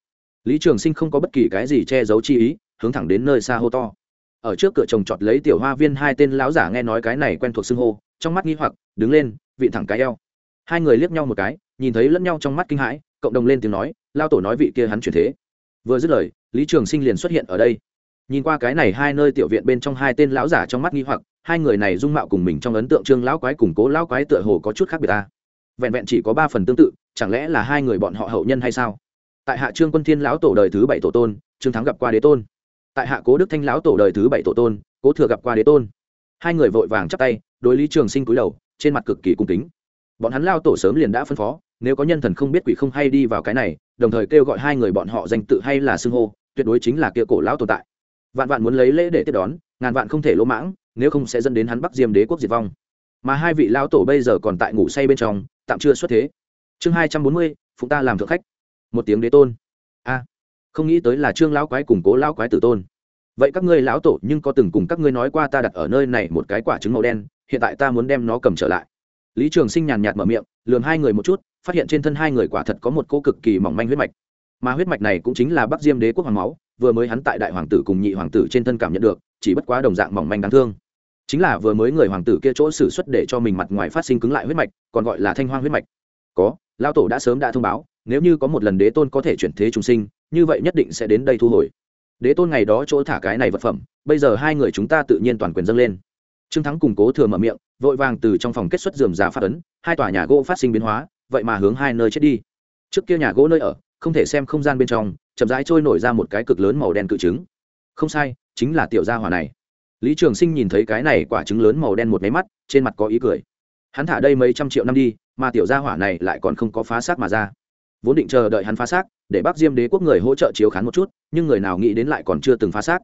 S1: Lý trường sinh không có bất kỳ cái gì che giấu chi ý, hướng thẳng đến nơi xa hô to. Ở trước cửa trồng trọt lấy tiểu hoa viên, hai tên lão giả nghe nói cái này quen thuộc xưng hô, trong mắt nghi hoặc, đứng lên, vị thẳng cái eo. Hai người liếc nhau một cái, nhìn thấy lẫn nhau trong mắt kinh hãi, cộng đồng lên tiếng nói, lao tổ nói vị kia hắn chuyển thế. Vừa dứt lời, lý trường sinh liền xuất hiện ở đây. Nhìn qua cái này hai nơi tiểu viện bên trong hai tên lão giả trong mắt nghi hoặc, hai người này dung mạo cùng mình trong ấn tượng trương lão quái củng cố lão quái tựa hồ có chút khác biệt ta. Vẹn vẹn chỉ có ba phần tương tự, chẳng lẽ là hai người bọn họ hậu nhân hay sao? Tại hạ trương quân thiên lão tổ đời thứ bảy tổ tôn, trương thắng gặp qua đế tôn. Tại hạ cố đức thanh lão tổ đời thứ bảy tổ tôn, cố thừa gặp qua đế tôn. Hai người vội vàng chắp tay, đối lý trường sinh cúi đầu, trên mặt cực kỳ cung kính. Bọn hắn lao tổ sớm liền đã phân phó, nếu có nhân thần không biết quỷ không hay đi vào cái này, đồng thời kêu gọi hai người bọn họ danh tự hay là xưng hô, tuyệt đối chính là kia cổ lão tồn tại. Vạn vạn muốn lấy lễ để tiếp đón, ngàn vạn không thể lỗ mãng, nếu không sẽ dẫn đến hắn bắc diêm đế quốc diệt vong. Mà hai vị lão tổ bây giờ còn tại ngủ say bên trong, tạm chưa xuất thế. Chương hai trăm bốn mươi, phụng ta làm thượng khách một tiếng đế tôn. A, không nghĩ tới là trương lão quái củng cố lão quái tử tôn. Vậy các ngươi lão tổ nhưng có từng cùng các ngươi nói qua ta đặt ở nơi này một cái quả trứng màu đen, hiện tại ta muốn đem nó cầm trở lại. Lý trường sinh nhàn nhạt mở miệng lường hai người một chút, phát hiện trên thân hai người quả thật có một cô cực kỳ mỏng manh huyết mạch. Mà huyết mạch này cũng chính là bắc diêm đế quốc hoàng máu, vừa mới hắn tại đại hoàng tử cùng nhị hoàng tử trên thân cảm nhận được, chỉ bất quá đồng dạng mỏng manh đáng thương. Chính là vừa mới người hoàng tử kia chỗ xử xuất để cho mình mặt ngoài phát sinh cứng lại huyết mạch, còn gọi là thanh hoang huyết mạch có lao tổ đã sớm đã thông báo, nếu như có một lần đế tôn có thể chuyển thế trùng sinh, như vậy nhất định sẽ đến đây thu hồi. Đế tôn ngày đó chỗ thả cái này vật phẩm, bây giờ hai người chúng ta tự nhiên toàn quyền dâng lên. Trương thắng củng cố thừa mở miệng, vội vàng từ trong phòng kết xuất dườm già phát ấn, hai tòa nhà gỗ phát sinh biến hóa, vậy mà hướng hai nơi chết đi. Trước kia nhà gỗ nơi ở, không thể xem không gian bên trong, chậm rãi trôi nổi ra một cái cực lớn màu đen cự trứng. Không sai, chính là tiểu gia hỏa này. Lý trường sinh nhìn thấy cái này quả trứng lớn màu đen một máy mắt, trên mặt có ý cười. Hắn thả đây mấy trăm triệu năm đi mà tiểu gia hỏa này lại còn không có phá xác mà ra. Vốn định chờ đợi hắn phá xác, để bác diêm đế quốc người hỗ trợ chiếu khán một chút, nhưng người nào nghĩ đến lại còn chưa từng phá xác.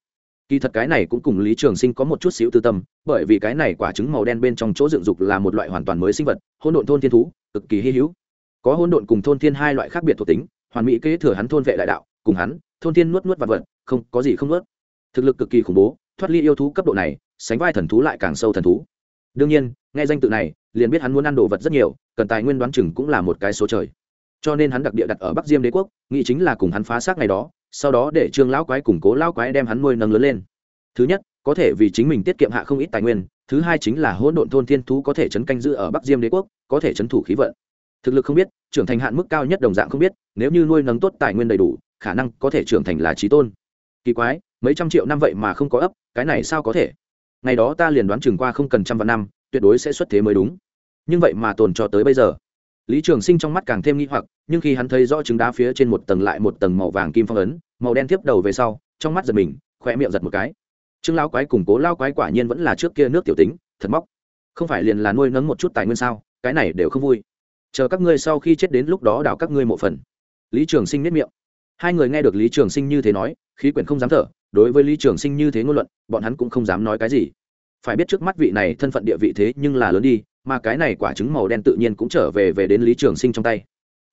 S1: Kỳ thật cái này cũng cùng lý trường sinh có một chút xíu tư tâm, bởi vì cái này quả trứng màu đen bên trong chỗ dựng dục là một loại hoàn toàn mới sinh vật hôn độn thôn thiên thú, cực kỳ hy hữu. Có hôn độn cùng thôn thiên hai loại khác biệt thuộc tính, hoàn mỹ kế thừa hắn thôn vệ đại đạo, cùng hắn, thôn thiên nuốt nuốt vật vật, không, có gì không nuốt. Thực lực cực kỳ khủng bố, thoát ly yêu thú cấp độ này, sánh vai thần thú lại càng sâu thần thú. Đương nhiên, nghe danh tự này liền biết hắn muốn ăn đồ vật rất nhiều, cần tài nguyên đoán chừng cũng là một cái số trời. Cho nên hắn đặc địa đặt ở bắc diêm đế quốc, nghĩ chính là cùng hắn phá xác ngày đó, sau đó để trương lão quái củng cố lão quái đem hắn nuôi nâng lớn lên. Thứ nhất, có thể vì chính mình tiết kiệm hạ không ít tài nguyên, thứ hai chính là hỗn độn thôn thiên thú có thể chấn canh giữ ở bắc diêm đế quốc, có thể chấn thủ khí vận. Thực lực không biết, trưởng thành hạn mức cao nhất đồng dạng không biết, nếu như nuôi nấng tốt tài nguyên đầy đủ, khả năng có thể trưởng thành là trí tôn. Kỳ quái, mấy trăm triệu năm vậy mà không có ấp, cái này sao có thể? Ngày đó ta liền đoán chừng qua không cần trăm vạn năm, tuyệt đối sẽ xuất thế mới đúng nhưng vậy mà tồn cho tới bây giờ. Lý trường sinh trong mắt càng thêm nghi hoặc, nhưng khi hắn thấy rõ trứng đá phía trên một tầng lại một tầng màu vàng kim phong ấn, màu đen tiếp đầu về sau, trong mắt giật mình khoe miệng giật một cái. Trứng lao quái củng cố lao quái quả nhiên vẫn là trước kia nước tiểu tính, thật móc. Không phải liền là nuôi nấng một chút tài nguyên sao, cái này đều không vui. Chờ các ngươi sau khi chết đến lúc đó đào các ngươi mộ phần. Lý trường sinh nếp miệng. Hai người nghe được lý trường sinh như thế nói, khí quyển không dám thở, đối với lý trường sinh như thế ngôn luận, bọn hắn cũng không dám nói cái gì. Phải biết trước mắt vị này thân phận địa vị thế nhưng là lớn đi mà cái này quả trứng màu đen tự nhiên cũng trở về về đến lý trường sinh trong tay.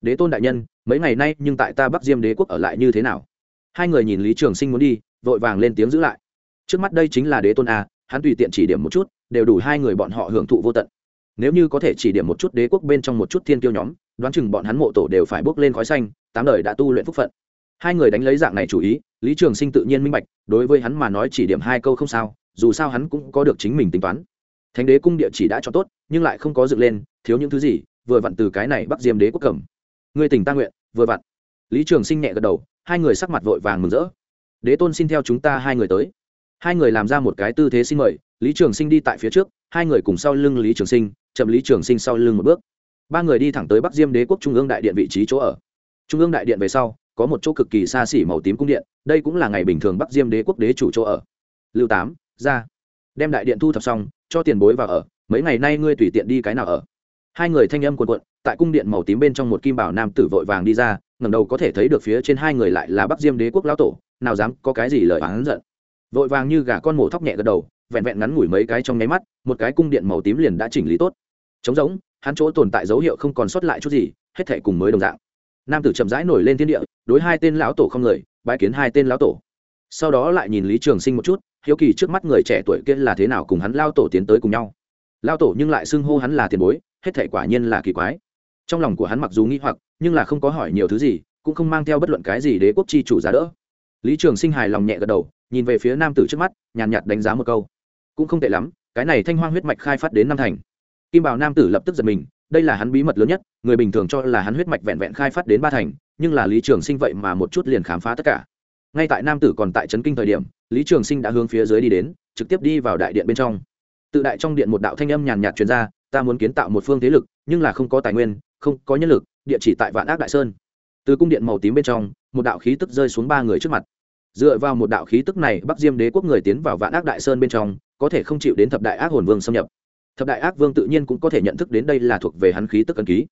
S1: Đế tôn đại nhân, mấy ngày nay nhưng tại ta bắc diêm đế quốc ở lại như thế nào? Hai người nhìn lý trường sinh muốn đi, vội vàng lên tiếng giữ lại. Trước mắt đây chính là đế tôn a, hắn tùy tiện chỉ điểm một chút, đều đủ hai người bọn họ hưởng thụ vô tận. Nếu như có thể chỉ điểm một chút đế quốc bên trong một chút thiên tiêu nhóm, đoán chừng bọn hắn mộ tổ đều phải bước lên khói xanh, tám đời đã tu luyện phúc phận. Hai người đánh lấy dạng này chủ ý, lý trường sinh tự nhiên minh bạch, đối với hắn mà nói chỉ điểm hai câu không sao, dù sao hắn cũng có được chính mình tính toán thánh đế cung địa chỉ đã cho tốt, nhưng lại không có dựng lên, thiếu những thứ gì, vừa vặn từ cái này bắc diêm đế quốc cầm. Người tỉnh ta nguyện, vừa vặn. Lý trường sinh nhẹ gật đầu, hai người sắc mặt vội vàng mừng rỡ. Đế tôn xin theo chúng ta hai người tới. Hai người làm ra một cái tư thế xin mời, lý trường sinh đi tại phía trước, hai người cùng sau lưng lý trường sinh, chậm lý trường sinh sau lưng một bước. Ba người đi thẳng tới bắc diêm đế quốc trung ương đại điện vị trí chỗ ở. Trung ương đại điện về sau, có một chỗ cực kỳ xa xỉ màu tím cung điện, đây cũng là ngày bình thường bắc diêm đế quốc đế chủ chỗ ở. Lưu tám, ra. Đem đại điện thu thập xong cho tiền bối vào ở, mấy ngày nay ngươi tùy tiện đi cái nào ở. Hai người thanh âm cuộn cuộn, tại cung điện màu tím bên trong một kim bảo nam tử vội vàng đi ra, ngẩng đầu có thể thấy được phía trên hai người lại là bắc diêm đế quốc lão tổ, nào dám có cái gì lời oán giận. Vội vàng như gà con mổ thóc nhẹ gật đầu, vẹn vẹn ngắn ngủi mấy cái trong nháy mắt, một cái cung điện màu tím liền đã chỉnh lý tốt. Trống rỗng, hắn chỗ tồn tại dấu hiệu không còn sót lại chút gì, hết thể cùng mới đồng dạng. Nam tử chậm rãi nổi lên thiên địa, đối hai tên lão tổ không người bãi kiến hai tên lão tổ. Sau đó lại nhìn lý trường sinh một chút hiếu kỳ trước mắt người trẻ tuổi kia là thế nào cùng hắn lao tổ tiến tới cùng nhau. Lao tổ nhưng lại xưng hô hắn là tiền bối, hết thể quả nhiên là kỳ quái. Trong lòng của hắn mặc dù nghĩ hoặc, nhưng là không có hỏi nhiều thứ gì, cũng không mang theo bất luận cái gì đế quốc chi chủ giá đỡ. Lý trường sinh hài lòng nhẹ gật đầu, nhìn về phía nam tử trước mắt, nhàn nhạt đánh giá một câu. Cũng không tệ lắm, cái này thanh hoang huyết mạch khai phát đến năm thành. Kim bảo nam tử lập tức giật mình, đây là hắn bí mật lớn nhất, người bình thường cho là hắn huyết mạch vẹn vẹn khai phát đến ba thành, nhưng là lý trường sinh vậy mà một chút liền khám phá tất cả ngay tại nam tử còn tại trấn kinh thời điểm, lý trường sinh đã hướng phía dưới đi đến, trực tiếp đi vào đại điện bên trong. Tự đại trong điện một đạo thanh âm nhàn nhạt truyền ra, ta muốn kiến tạo một phương thế lực, nhưng là không có tài nguyên, không có nhân lực, địa chỉ tại vạn ác đại sơn. Từ cung điện màu tím bên trong, một đạo khí tức rơi xuống ba người trước mặt. Dựa vào một đạo khí tức này, bắc diêm đế quốc người tiến vào vạn ác đại sơn bên trong, có thể không chịu đến thập đại ác hồn vương xâm nhập. Thập đại ác vương tự nhiên cũng có thể nhận thức đến đây là thuộc về hắn khí tức cần ký.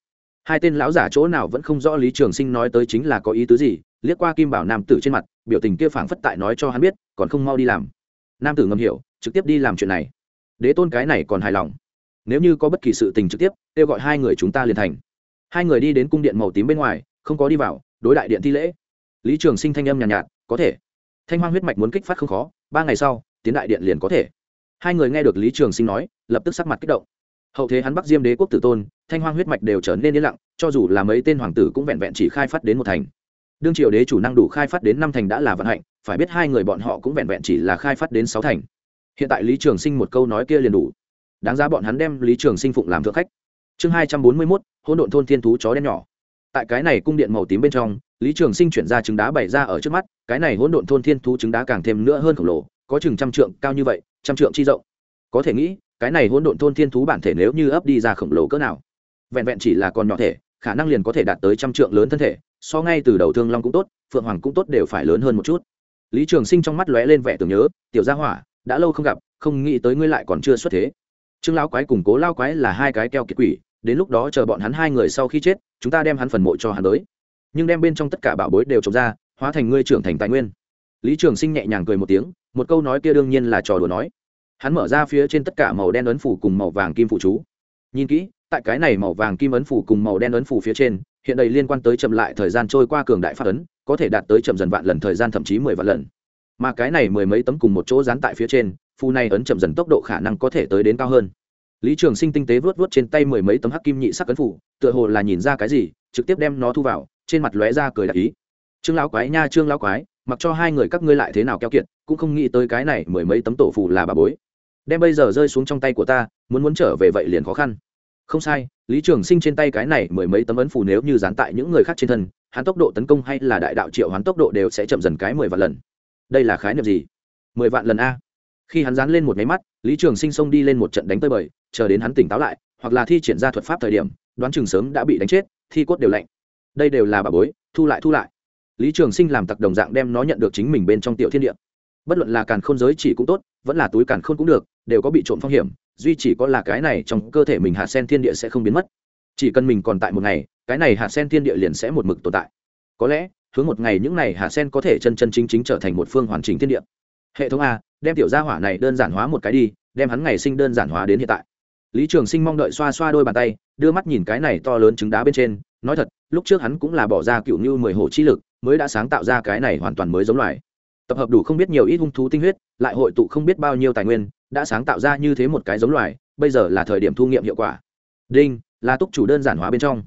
S1: Hai tên lão giả chỗ nào vẫn không rõ lý trường sinh nói tới chính là có ý tứ gì, liếc qua kim bảo nam tử trên mặt biểu tình kia phảng phất tại nói cho hắn biết còn không mau đi làm. Nam tử ngầm hiểu trực tiếp đi làm chuyện này. Đế tôn cái này còn hài lòng. Nếu như có bất kỳ sự tình trực tiếp kêu gọi hai người chúng ta liền thành. Hai người đi đến cung điện màu tím bên ngoài không có đi vào đối đại điện thi lễ. Lý trường sinh thanh âm nhàn nhạt, nhạt có thể. Thanh hoang huyết mạch muốn kích phát không khó ba ngày sau tiến đại điện liền có thể. Hai người nghe được lý trường sinh nói lập tức sắc mặt kích động. Hậu thế hắn bắc diêm đế quốc tử tôn thanh hoang huyết mạch đều trở nên yên lặng cho dù là mấy tên hoàng tử cũng vẹn vẹn chỉ khai phát đến một thành đương triều đế chủ năng đủ khai phát đến năm thành đã là vận hạnh, phải biết hai người bọn họ cũng vẹn vẹn chỉ là khai phát đến sáu thành. Hiện tại lý trường sinh một câu nói kia liền đủ. Đáng ra bọn hắn đem lý trường sinh phụng làm thượng khách. Chương hai trăm bốn mươi mốt, hỗn độn thôn thiên thú chó đen nhỏ. Tại cái này cung điện màu tím bên trong, lý trường sinh chuyển ra trứng đá bày ra ở trước mắt, cái này hỗn độn thôn thiên thú trứng đá càng thêm nữa hơn khổng lồ, có chừng trăm trượng, cao như vậy, trăm trượng chi rộng. Có thể nghĩ, cái này hỗn độn thôn thiên thú bản thể nếu như ấp đi ra khổng lồ cỡ nào, vẹn vẹn chỉ là con nhỏ thể, khả năng liền có thể đạt tới trăm trượng lớn thân thể so ngay từ đầu thương long cũng tốt, phượng hoàng cũng tốt đều phải lớn hơn một chút. Lý trường sinh trong mắt lóe lên vẻ tưởng nhớ, tiểu gia hỏa, đã lâu không gặp, không nghĩ tới ngươi lại còn chưa xuất thế. Trương lão quái cùng cố lao quái là hai cái keo kiệt quỷ, đến lúc đó chờ bọn hắn hai người sau khi chết, chúng ta đem hắn phần mộ cho hắn tới. Nhưng đem bên trong tất cả bảo bối đều trồng ra, hóa thành ngươi trưởng thành tài nguyên. Lý trường sinh nhẹ nhàng cười một tiếng, một câu nói kia đương nhiên là trò đùa nói. Hắn mở ra phía trên tất cả màu đen ấn phủ cùng màu vàng kim phụ chú. Nhìn kỹ, tại cái này màu vàng kim ấn phủ cùng màu đen ấn phủ phía trên hiện đầy liên quan tới chậm lại thời gian trôi qua cường đại phát ấn, có thể đạt tới chậm dần vạn lần thời gian thậm chí mười vạn lần. Mà cái này mười mấy tấm cùng một chỗ dán tại phía trên, phù này ấn chậm dần tốc độ khả năng có thể tới đến cao hơn. Lý trường sinh tinh tế vớt vớt trên tay mười mấy tấm hắc kim nhị sắc ấn phủ, tựa hồ là nhìn ra cái gì, trực tiếp đem nó thu vào, trên mặt lóe ra cười đặc ý. Trương lão quái nha, trương lão quái, mặc cho hai người các ngươi lại thế nào keo kiệt, cũng không nghĩ tới cái này mười mấy tấm tổ phù là bà bối. Đem bây giờ rơi xuống trong tay của ta, muốn muốn trở về vậy liền khó khăn. Không sai lý trường sinh trên tay cái này mười mấy tấm ấn phù nếu như dán tại những người khác trên thân, hắn tốc độ tấn công hay là đại đạo triệu hắn tốc độ đều sẽ chậm dần cái mười vạn lần. Đây là khái niệm gì? Mười vạn lần a. Khi hắn dán lên một máy mắt, lý trường sinh xông đi lên một trận đánh tơi bời, chờ đến hắn tỉnh táo lại, hoặc là thi triển ra thuật pháp thời điểm, đoán chừng sớm đã bị đánh chết, thi cốt đều lạnh. Đây đều là bà bối, thu lại thu lại. Lý trường sinh làm tặc đồng dạng đem nó nhận được chính mình bên trong tiểu thiên địa bất luận là càn khôn giới chỉ cũng tốt, vẫn là túi càn khôn cũng được, đều có bị trộm phong hiểm, duy chỉ có là cái này trong cơ thể mình hạ sen thiên địa sẽ không biến mất. Chỉ cần mình còn tại một ngày, cái này hạ sen thiên địa liền sẽ một mực tồn tại. Có lẽ, hướng một ngày những này hạ sen có thể chân chân chính chính trở thành một phương hoàn chỉnh thiên địa. Hệ thống a, đem tiểu gia hỏa này đơn giản hóa một cái đi, đem hắn ngày sinh đơn giản hóa đến hiện tại. Lý trường sinh mong đợi xoa xoa đôi bàn tay, đưa mắt nhìn cái này to lớn trứng đá bên trên, nói thật, lúc trước hắn cũng là bỏ ra cựu như mười hồ chi lực, mới đã sáng tạo ra cái này hoàn toàn mới giống loài tập hợp đủ không biết nhiều ít hung thú tinh huyết, lại hội tụ không biết bao nhiêu tài nguyên, đã sáng tạo ra như thế một cái giống loài, bây giờ là thời điểm thu nghiệm hiệu quả. Đinh, là túc chủ đơn giản hóa bên trong.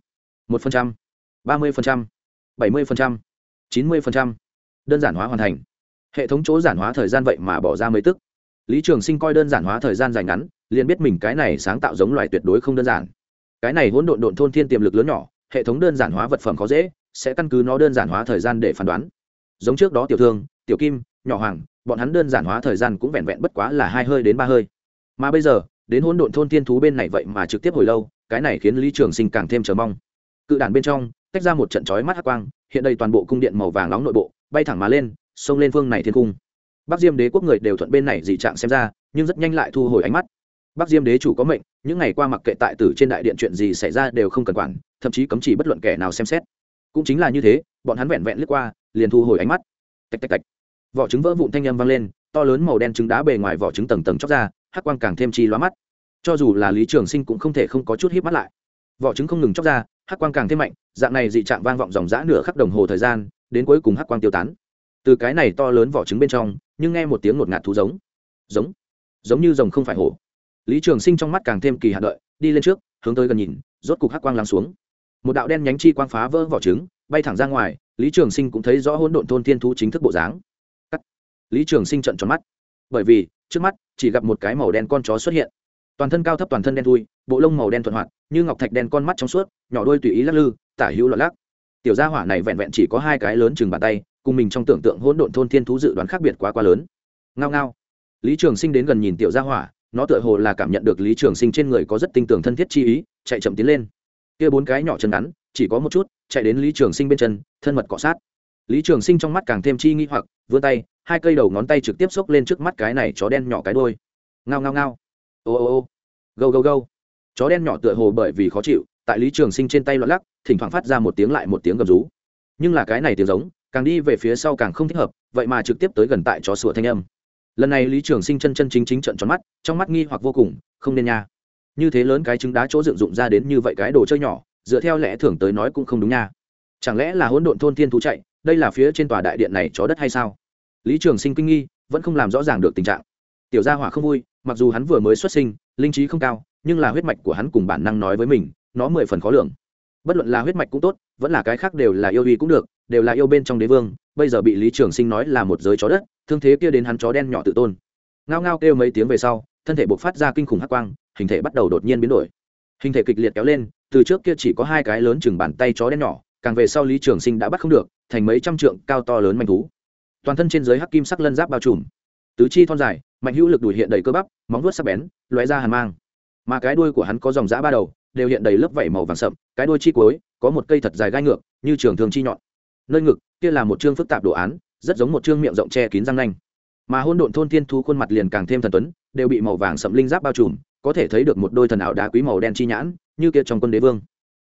S1: Một phần trăm, ba mươi phần trăm, bảy mươi phần trăm, chín mươi phần trăm, đơn giản hóa hoàn thành. Hệ thống chỗ giản hóa thời gian vậy mà bỏ ra mấy tức. Lý trường sinh coi đơn giản hóa thời gian dài ngắn, liền biết mình cái này sáng tạo giống loài tuyệt đối không đơn giản. Cái này hỗn độn độn thôn thiên tiềm lực lớn nhỏ, hệ thống đơn giản hóa vật phẩm khó dễ, sẽ căn cứ nó đơn giản hóa thời gian để phán đoán. Giống trước đó tiểu thương tiểu kim, nhỏ hoàng, bọn hắn đơn giản hóa thời gian cũng vẹn vẹn bất quá là hai hơi đến ba hơi. Mà bây giờ, đến hỗn độn thôn thiên thú bên này vậy mà trực tiếp hồi lâu, cái này khiến lý trường sinh càng thêm chờ mong. Cự đàn bên trong, tách ra một trận chói mắt hắc quang, hiện đây toàn bộ cung điện màu vàng nóng nội bộ, bay thẳng mà lên, xông lên phương này thiên cung. Bắc diêm đế quốc người đều thuận bên này dị trạng xem ra, nhưng rất nhanh lại thu hồi ánh mắt. Bắc diêm đế chủ có mệnh, những ngày qua mặc kệ tại tử trên đại điện chuyện gì xảy ra đều không cần quản, thậm chí cấm chỉ bất luận kẻ nào xem xét. Cũng chính là như thế, bọn hắn vẹn vẹn lướt qua, liền thu hồi ánh mắt. Tạch tạch tạch vỏ trứng vỡ vụn thanh âm vang lên, to lớn màu đen trứng đá bề ngoài vỏ trứng tầng tầng chóc ra, hắc quang càng thêm chi lóa mắt. Cho dù là lý trường sinh cũng không thể không có chút hít mắt lại. Vỏ trứng không ngừng chóc ra, hắc quang càng thêm mạnh, dạng này dị trạng vang vọng dòng g nửa khắp đồng hồ thời gian, đến cuối cùng hắc quang tiêu tán. Từ cái này to lớn vỏ trứng bên trong, nhưng nghe một tiếng ngột ngạt thú giống. Giống. Giống như rồng không phải hổ. Lý trường sinh trong mắt càng thêm kỳ hạn đợi, đi lên trước, hướng tới gần nhìn, rốt cục hắc quang lắng xuống. Một đạo đen nhánh chi quang phá vỡ vỏ trứng, bay thẳng ra ngoài, lý trường sinh cũng thấy rõ hỗn độn thôn thiên thú chính thức bộ dáng lý trường sinh trận tròn mắt. Bởi vì, trước mắt, chỉ gặp một cái màu đen con chó xuất hiện. Toàn thân cao thấp toàn thân đen thui, bộ lông màu đen thuận hoạt, như ngọc thạch đen con mắt trong suốt, nhỏ đôi tùy ý lắc lư, tả hữu lọt lắc. Tiểu gia hỏa này vẹn vẹn chỉ có hai cái lớn chừng bàn tay, cùng mình trong tưởng tượng hỗn độn thôn thiên thú dự đoán khác biệt quá quá lớn. Ngao ngao. Lý trường sinh đến gần nhìn tiểu gia hỏa, nó tựa hồ là cảm nhận được lý trường sinh trên người có rất tinh tường thân thiết chi ý, chạy chậm tiến lên. Kia bốn cái nhỏ chân ngắn, chỉ có một chút, chạy đến lý trường sinh bên chân, thân mật cọ sát. Lý trường sinh trong mắt càng thêm chi nghi hoặc, vươn tay hai cây đầu ngón tay trực tiếp xốc lên trước mắt cái này chó đen nhỏ cái đôi ngao ngao ngao. Ô ô ô. Gâu gâu gâu. Chó đen nhỏ tựa hồ bởi vì khó chịu, tại lý trường sinh trên tay loạn lắc, thỉnh thoảng phát ra một tiếng lại một tiếng gầm rú. Nhưng là cái này tiếng giống, càng đi về phía sau càng không thích hợp, vậy mà trực tiếp tới gần tại chó sủa thanh âm. Lần này lý trường sinh chân chân chính chính trận tròn mắt, trong mắt nghi hoặc vô cùng, không nên nha. Như thế lớn cái trứng đá chỗ dựng dụng ra đến như vậy cái đồ chơi nhỏ, dựa theo lẽ thường tới nói cũng không đúng nha. Chẳng lẽ là hỗn độn thôn thiên thú chạy, đây là phía trên tòa đại điện này chó đất hay sao? Lý trường sinh kinh nghi, vẫn không làm rõ ràng được tình trạng. Tiểu gia hỏa không vui, mặc dù hắn vừa mới xuất sinh, linh trí không cao, nhưng là huyết mạch của hắn cùng bản năng nói với mình, nó mười phần khó lường. Bất luận là huyết mạch cũng tốt, vẫn là cái khác đều là yêu uy cũng được, đều là yêu bên trong đế vương, bây giờ bị lý trường sinh nói là một giới chó đất, thương thế kia đến hắn chó đen nhỏ tự tôn. Ngao ngao kêu mấy tiếng về sau, thân thể buộc phát ra kinh khủng hắc quang, hình thể bắt đầu đột nhiên biến đổi. Hình thể kịch liệt kéo lên, từ trước kia chỉ có hai cái lớn chừng bàn tay chó đen nhỏ, càng về sau lý trường sinh đã bắt không được, thành mấy trăm trượng cao to lớn manh thú toàn thân trên dưới hắc kim sắc lân giáp bao trùm. Tứ chi thon dài, mạnh hữu lực đùi hiện đầy cơ bắp, móng vuốt sắc bén, lóe ra hàn mang. Mà cái đuôi của hắn có dòng giã ba đầu, đều hiện đầy lớp vảy màu vàng sậm, cái đuôi chi cuối, có một cây thật dài gai ngược, như trường thường chi nhọn. Nơi ngực, kia là một chương phức tạp đồ án, rất giống một chương miệng rộng che kín răng nanh. Mà hôn độn thôn thiên thú khuôn mặt liền càng thêm thần tuấn, đều bị màu vàng sậm linh giáp bao trùm, có thể thấy được một đôi thần ảo đá quý màu đen chi nhãn, như kia trong quân đế vương.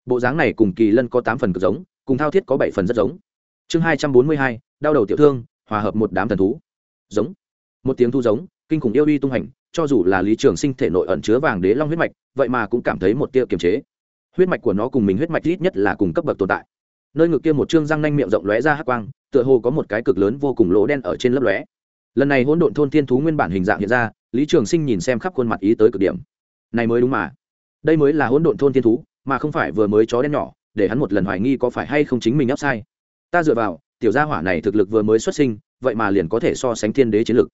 S1: Bộ dáng này cùng kỳ lân có tám phần cực giống, cùng thao thiết có bảy phần rất giống. Chương hai trăm bốn mươi hai, đau đầu tiểu thương hòa hợp một đám thần thú. Giống. Một tiếng thu giống, kinh khủng yêu uy tung hành, cho dù là lý trường sinh thể nội ẩn chứa vàng đế long huyết mạch, vậy mà cũng cảm thấy một tia kiềm chế. Huyết mạch của nó cùng mình huyết mạch ít nhất là cùng cấp bậc tồn tại. Nơi ngực kia một chương răng nanh miệng rộng lóe ra hắc quang, tựa hồ có một cái cực lớn vô cùng lỗ đen ở trên lớp lóe. Lần này hỗn độn thôn thiên thú nguyên bản hình dạng hiện ra, lý trường sinh nhìn xem khắp khuôn mặt ý tới cực điểm. Này mới đúng mà. Đây mới là hỗn độn thôn thiên thú, mà không phải vừa mới chó đen nhỏ, để hắn một lần hoài nghi có phải hay không chính mình áp sai. Ta dựa vào tiểu gia hỏa này thực lực vừa mới xuất sinh, vậy mà liền có thể so sánh thiên đế chiến lực.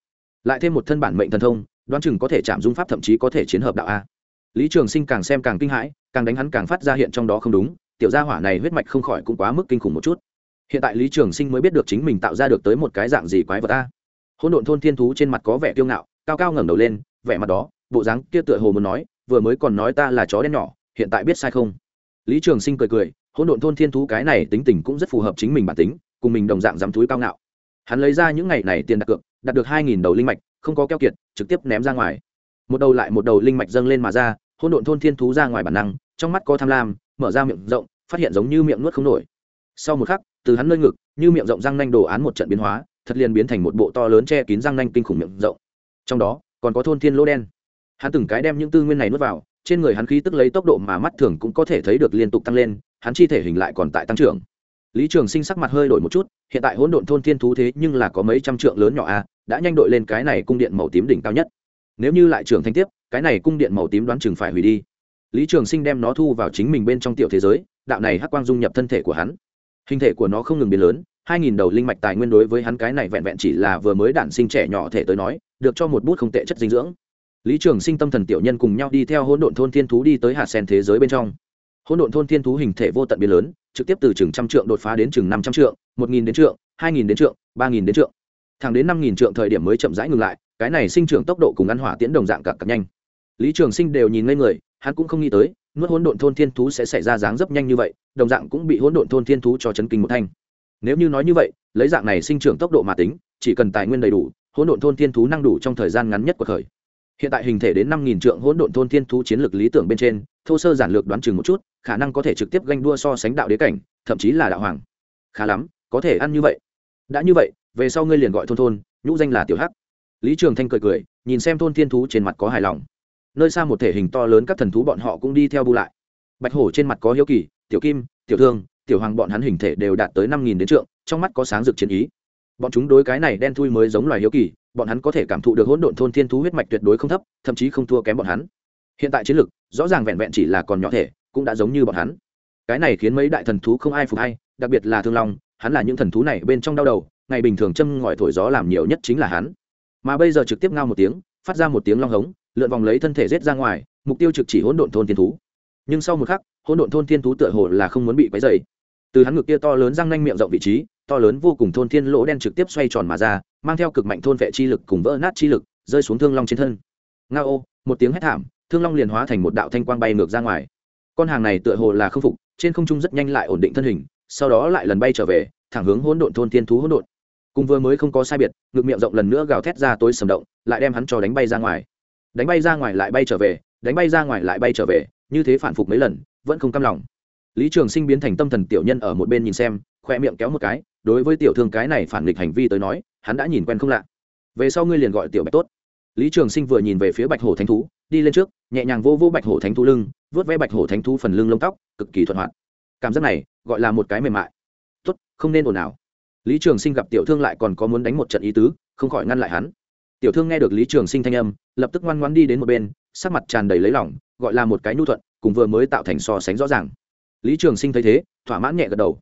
S1: Lại thêm một thân bản mệnh thần thông, đoán chừng có thể chạm dung pháp thậm chí có thể chiến hợp đạo a. Lý trường sinh càng xem càng kinh hãi, càng đánh hắn càng phát ra hiện trong đó không đúng, tiểu gia hỏa này huyết mạch không khỏi cũng quá mức kinh khủng một chút. Hiện tại lý trường sinh mới biết được chính mình tạo ra được tới một cái dạng gì quái vật ta hỗn độn thôn thiên thú trên mặt có vẻ kiêu ngạo, cao cao ngẩng đầu lên, vẻ mặt đó, bộ dáng kia tựa hồ muốn nói, vừa mới còn nói ta là chó đen nhỏ, hiện tại biết sai không? Lý trường sinh cười cười, hỗn độn thôn thiên thú cái này tính tình cũng rất phù hợp chính mình bản tính cùng mình đồng dạng dám túi cao ngạo. Hắn lấy ra những ngày này tiền đặt cược, đặt được hai nghìn đầu linh mạch, không có keo kiệt, trực tiếp ném ra ngoài. Một đầu lại một đầu linh mạch dâng lên mà ra, hỗn độn thôn thiên thú ra ngoài bản năng, trong mắt có tham lam, mở ra miệng rộng, phát hiện giống như miệng nuốt không nổi. Sau một khắc, từ hắn nơi ngực, như miệng rộng răng nanh đồ án một trận biến hóa, thật liền biến thành một bộ to lớn che kín răng nanh kinh khủng miệng rộng. Trong đó, còn có thôn thiên lỗ đen. Hắn từng cái đem những tư nguyên này nuốt vào, trên người hắn khí tức lấy tốc độ mà mắt thường cũng có thể thấy được liên tục tăng lên, hắn chi thể hình lại còn tại tăng trưởng lý trường sinh sắc mặt hơi đổi một chút, hiện tại hỗn độn thôn thiên thú thế nhưng là có mấy trăm trượng lớn nhỏ a, đã nhanh đội lên cái này cung điện màu tím đỉnh cao nhất. Nếu như lại trưởng thanh tiếp, cái này cung điện màu tím đoán chừng phải hủy đi. Lý trường sinh đem nó thu vào chính mình bên trong tiểu thế giới, đạo này hắc quang dung nhập thân thể của hắn. Hình thể của nó không ngừng biến lớn, hai nghìn đầu linh mạch tài nguyên đối với hắn cái này vẹn vẹn chỉ là vừa mới đản sinh trẻ nhỏ thể tới nói, được cho một bút không tệ chất dinh dưỡng. Lý trường sinh tâm thần tiểu nhân cùng nhau đi theo hỗn độn thôn thiên thú đi tới hạt sen thế giới bên trong. Hỗn độn thôn thiên thú hình thể vô tận biến lớn trực tiếp từ chừng trăm trượng đột phá đến chừng năm trăm trượng, một nghìn đến trượng, hai nghìn đến trượng, ba nghìn đến trượng. Thẳng đến năm nghìn trượng thời điểm mới chậm rãi ngừng lại, cái này sinh trưởng tốc độ cùng ăn hỏa tiễn đồng dạng cặp cặp nhanh. Lý trường sinh đều nhìn ngây người, hắn cũng không nghĩ tới, nuốt hỗn độn thôn thiên thú sẽ xảy ra dáng dấp nhanh như vậy, đồng dạng cũng bị hỗn độn thôn thiên thú cho chấn kinh một thanh. Nếu như nói như vậy, lấy dạng này sinh trưởng tốc độ mà tính, chỉ cần tài nguyên đầy đủ, hỗn độn thôn thiên thú năng đủ trong thời gian ngắn nhất của khởi hiện tại hình thể đến năm nghìn trượng hỗn độn thôn thiên thú chiến lược lý tưởng bên trên, thô sơ giản lược đoán chừng một chút, khả năng có thể trực tiếp ganh đua so sánh đạo đế cảnh, thậm chí là đạo hoàng. Khá lắm, có thể ăn như vậy. Đã như vậy, về sau ngươi liền gọi thôn thôn, nhũ danh là tiểu hắc. Lý trường thanh cười cười, nhìn xem thôn thiên thú trên mặt có hài lòng. Nơi xa một thể hình to lớn các thần thú bọn họ cũng đi theo bu lại. Bạch hổ trên mặt có hiếu kỳ, tiểu kim, tiểu thương, tiểu hoàng, bọn hắn hình thể đều đạt tới năm nghìn đến trượng, trong mắt có sáng rực chiến ý bọn chúng đối cái này đen thui mới giống loài hiếu kỳ, bọn hắn có thể cảm thụ được hỗn độn thôn thiên thú huyết mạch tuyệt đối không thấp, thậm chí không thua kém bọn hắn. Hiện tại chiến lực rõ ràng vẹn vẹn chỉ là còn nhỏ thể, cũng đã giống như bọn hắn. Cái này khiến mấy đại thần thú không ai phục hay, đặc biệt là thương long, hắn là những thần thú này bên trong đau đầu, ngày bình thường châm ngòi thổi gió làm nhiều nhất chính là hắn. Mà bây giờ trực tiếp ngao một tiếng, phát ra một tiếng long hống, lượn vòng lấy thân thể rết ra ngoài, mục tiêu trực chỉ hỗn độn thôn thiên thú. Nhưng sau một khắc, hỗn độn thôn thiên thú tựa hồ là không muốn bị quấy dày từ hắn ngực kia to lớn răng nanh miệng rộng vị trí, to lớn vô cùng thôn thiên lỗ đen trực tiếp xoay tròn mà ra, mang theo cực mạnh thôn vệ chi lực cùng vỡ nát chi lực, rơi xuống thương long trên thân. Nga ô, một tiếng hét thảm, thương long liền hóa thành một đạo thanh quang bay ngược ra ngoài. Con hàng này tựa hồ là không phục, trên không trung rất nhanh lại ổn định thân hình, sau đó lại lần bay trở về, thẳng hướng hỗn độn thôn thiên thú hỗn độn. Cùng vừa mới không có sai biệt, ngực miệng rộng lần nữa gào thét ra tối sầm động, lại đem hắn cho đánh bay ra ngoài. Đánh bay ra ngoài lại bay trở về, đánh bay ra ngoài lại bay trở về, như thế phản phục mấy lần, vẫn không cam lòng lý trường sinh biến thành tâm thần tiểu nhân ở một bên nhìn xem, khoe miệng kéo một cái, đối với tiểu thương cái này phản nghịch hành vi tới nói, hắn đã nhìn quen không lạ. Về sau ngươi liền gọi tiểu bạch tốt. Lý trường sinh vừa nhìn về phía bạch hổ thánh thú, đi lên trước, nhẹ nhàng vô vô bạch hổ thánh thú lưng vớt vẽ bạch hổ thánh thú phần lưng lông tóc, cực kỳ thuận hoạt. Cảm giác này, gọi là một cái mềm mại. Tốt, không nên ồn ào. Lý trường sinh gặp tiểu thương lại còn có muốn đánh một trận ý tứ, không khỏi ngăn lại hắn. Tiểu thương nghe được lý trường sinh thanh âm, lập tức ngoan ngoan đi đến một bên, sắc mặt tràn đầy lấy lỏng gọi là một cái nhu thuận, cùng vừa mới tạo thành so sánh rõ ràng lý trường sinh thấy thế, thỏa mãn nhẹ gật đầu.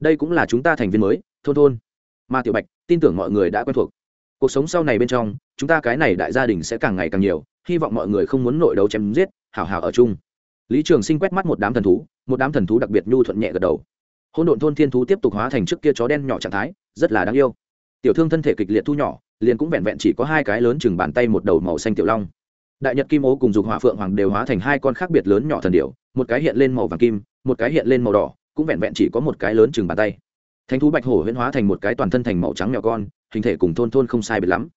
S1: Đây cũng là chúng ta thành viên mới, thôn thôn. Mà tiểu bạch, tin tưởng mọi người đã quen thuộc. Cuộc sống sau này bên trong, chúng ta cái này đại gia đình sẽ càng ngày càng nhiều, hy vọng mọi người không muốn nội đấu chém giết hảo hảo ở chung. Lý trường sinh quét mắt một đám thần thú, một đám thần thú đặc biệt nhu thuận nhẹ gật đầu. Hôn độn thôn thiên thú tiếp tục hóa thành trước kia chó đen nhỏ trạng thái, rất là đáng yêu. Tiểu thương thân thể kịch liệt thu nhỏ, liền cũng vẹn vẹn chỉ có hai cái lớn chừng bàn tay một đầu màu xanh tiểu long. Đại nhật kim ố cùng dục hỏa phượng hoàng đều hóa thành hai con khác biệt lớn nhỏ thần điểu, một cái hiện lên màu vàng kim một cái hiện lên màu đỏ, cũng vẹn vẹn chỉ có một cái lớn chừng bàn tay. Thánh thú bạch hổ huyễn hóa thành một cái toàn thân thành màu trắng nhỏ con, hình thể cùng thôn thôn không sai biệt lắm.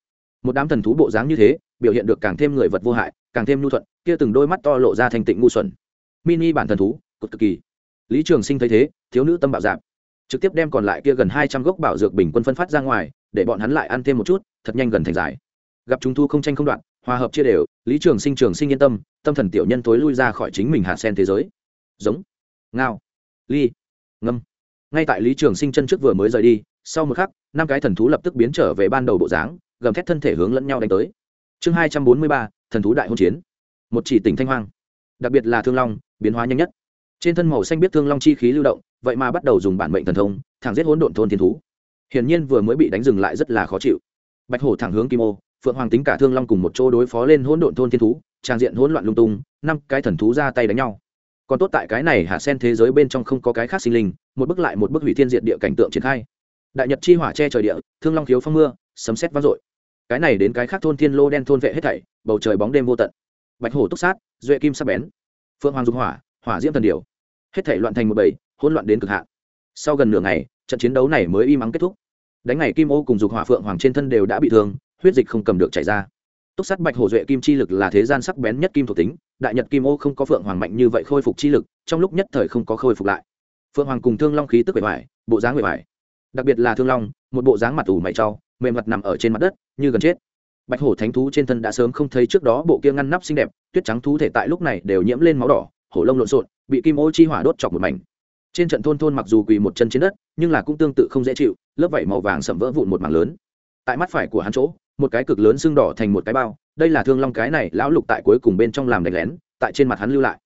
S1: Một đám thần thú bộ dáng như thế, biểu hiện được càng thêm người vật vô hại, càng thêm nhu thuận, kia từng đôi mắt to lộ ra thành tịnh ngu xuẩn. Mini bản thần thú cực cực kỳ. Lý trường sinh thấy thế, thiếu nữ tâm bạo dạp trực tiếp đem còn lại kia gần hai trăm gốc bảo dược bình quân phân phát ra ngoài, để bọn hắn lại ăn thêm một chút, thật nhanh gần thành giải. Gặp chúng thu không tranh không đoạn, hòa hợp chia đều, lý trường sinh trường sinh yên tâm tâm thần tiểu nhân tối lui ra khỏi chính mình hạ sen thế giới. Giống ngao, ly, ngâm. Ngay tại lý trường sinh chân trước vừa mới rời đi, sau một khắc, năm cái thần thú lập tức biến trở về ban đầu bộ dáng, gầm thét thân thể hướng lẫn nhau đánh tới. Chương hai trăm bốn mươi ba, thần thú đại hôn chiến. Một chỉ tỉnh thanh hoang, đặc biệt là thương long, biến hóa nhanh nhất. Trên thân màu xanh biết thương long chi khí lưu động, vậy mà bắt đầu dùng bản mệnh thần thông, thẳng giết hỗn độn thôn thiên thú. Hiển nhiên vừa mới bị đánh dừng lại rất là khó chịu. Bạch hổ thẳng hướng kim ô, phượng hoàng tính cả thương long cùng một chỗ đối phó lên hỗn độn thôn thiên thú, trang diện hỗn loạn lung tung, năm cái thần thú ra tay đánh nhau còn tốt tại cái này hạ sen thế giới bên trong không có cái khác sinh linh, một bức lại một bức hủy thiên diệt địa cảnh tượng triển khai. Đại nhật chi hỏa che trời địa, thương long thiếu phong mưa, sấm xét vang dội. Cái này đến cái khác thôn thiên lô đen thôn vệ hết thảy, bầu trời bóng đêm vô tận. Bạch hổ túc sát, duệ kim sắc bén. Phượng hoàng dung hỏa hỏa diễm thần điều hết thảy loạn thành một bầy, hỗn loạn đến cực hạn. Sau gần nửa ngày, trận chiến đấu này mới im ắng kết thúc. Đánh ngày kim ô cùng dục hỏa phượng hoàng trên thân đều đã bị thương, huyết dịch không cầm được chảy ra. Túc sát bạch hổ duệ kim chi lực là thế gian sắc bén nhất kim thuộc tính đại nhật kim ô không có phượng hoàng mạnh như vậy khôi phục chi lực, trong lúc nhất thời không có khôi phục lại. Phượng hoàng cùng thương long khí tức bề ngoài, bộ dáng bề ngoài. Đặc biệt là thương long, một bộ dáng mặt ủ mày trau mềm mặt nằm ở trên mặt đất, như gần chết. Bạch hổ thánh thú trên thân đã sớm không thấy trước đó bộ kia ngăn nắp xinh đẹp, tuyết trắng thú thể tại lúc này đều nhiễm lên máu đỏ, hổ lông lộn xộn, bị kim ô chi hỏa đốt chọc một mảnh. Trên trận thôn thôn mặc dù quỳ một chân trên đất, nhưng là cũng tương tự không dễ chịu, lớp vảy màu vàng sậm vỡ vụn một mảng lớn. Tại mắt phải của hắn chỗ, một cái cực lớn xương đỏ thành một cái bao đây là thương long cái này lão lục tại cuối cùng bên trong làm đánh lén, tại trên mặt hắn lưu lại.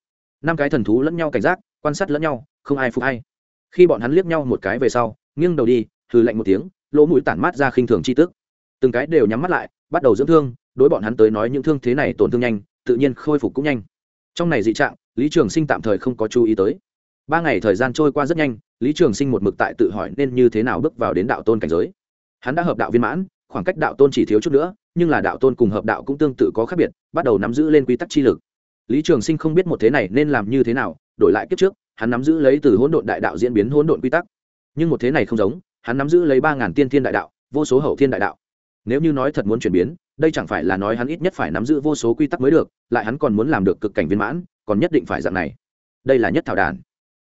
S1: Năm cái thần thú lẫn nhau cảnh giác, quan sát lẫn nhau, không ai phục hay khi bọn hắn liếc nhau một cái về sau, nghiêng đầu đi, hừ lạnh một tiếng, lỗ mũi tản mát ra khinh thường chi tức. Từng cái đều nhắm mắt lại, bắt đầu dưỡng thương, đối bọn hắn tới nói những thương thế này tổn thương nhanh, tự nhiên khôi phục cũng nhanh. Trong này dị trạng, lý trường sinh tạm thời không có chú ý tới. Ba ngày thời gian trôi qua rất nhanh, lý trường sinh một mực tại tự hỏi nên như thế nào bước vào đến đạo tôn cảnh giới. Hắn đã hợp đạo viên mãn, khoảng cách đạo tôn chỉ thiếu chút nữa nhưng là đạo tôn cùng hợp đạo cũng tương tự có khác biệt, bắt đầu nắm giữ lên quy tắc chi lực. Lý trường sinh không biết một thế này nên làm như thế nào, đổi lại kiếp trước, hắn nắm giữ lấy từ hỗn độn đại đạo diễn biến hỗn độn quy tắc. Nhưng một thế này không giống, hắn nắm giữ lấy ba ngàn tiên thiên đại đạo, vô số hậu thiên đại đạo. Nếu như nói thật muốn chuyển biến, đây chẳng phải là nói hắn ít nhất phải nắm giữ vô số quy tắc mới được, lại hắn còn muốn làm được cực cảnh viên mãn, còn nhất định phải dạng này. Đây là nhất thảo đàn.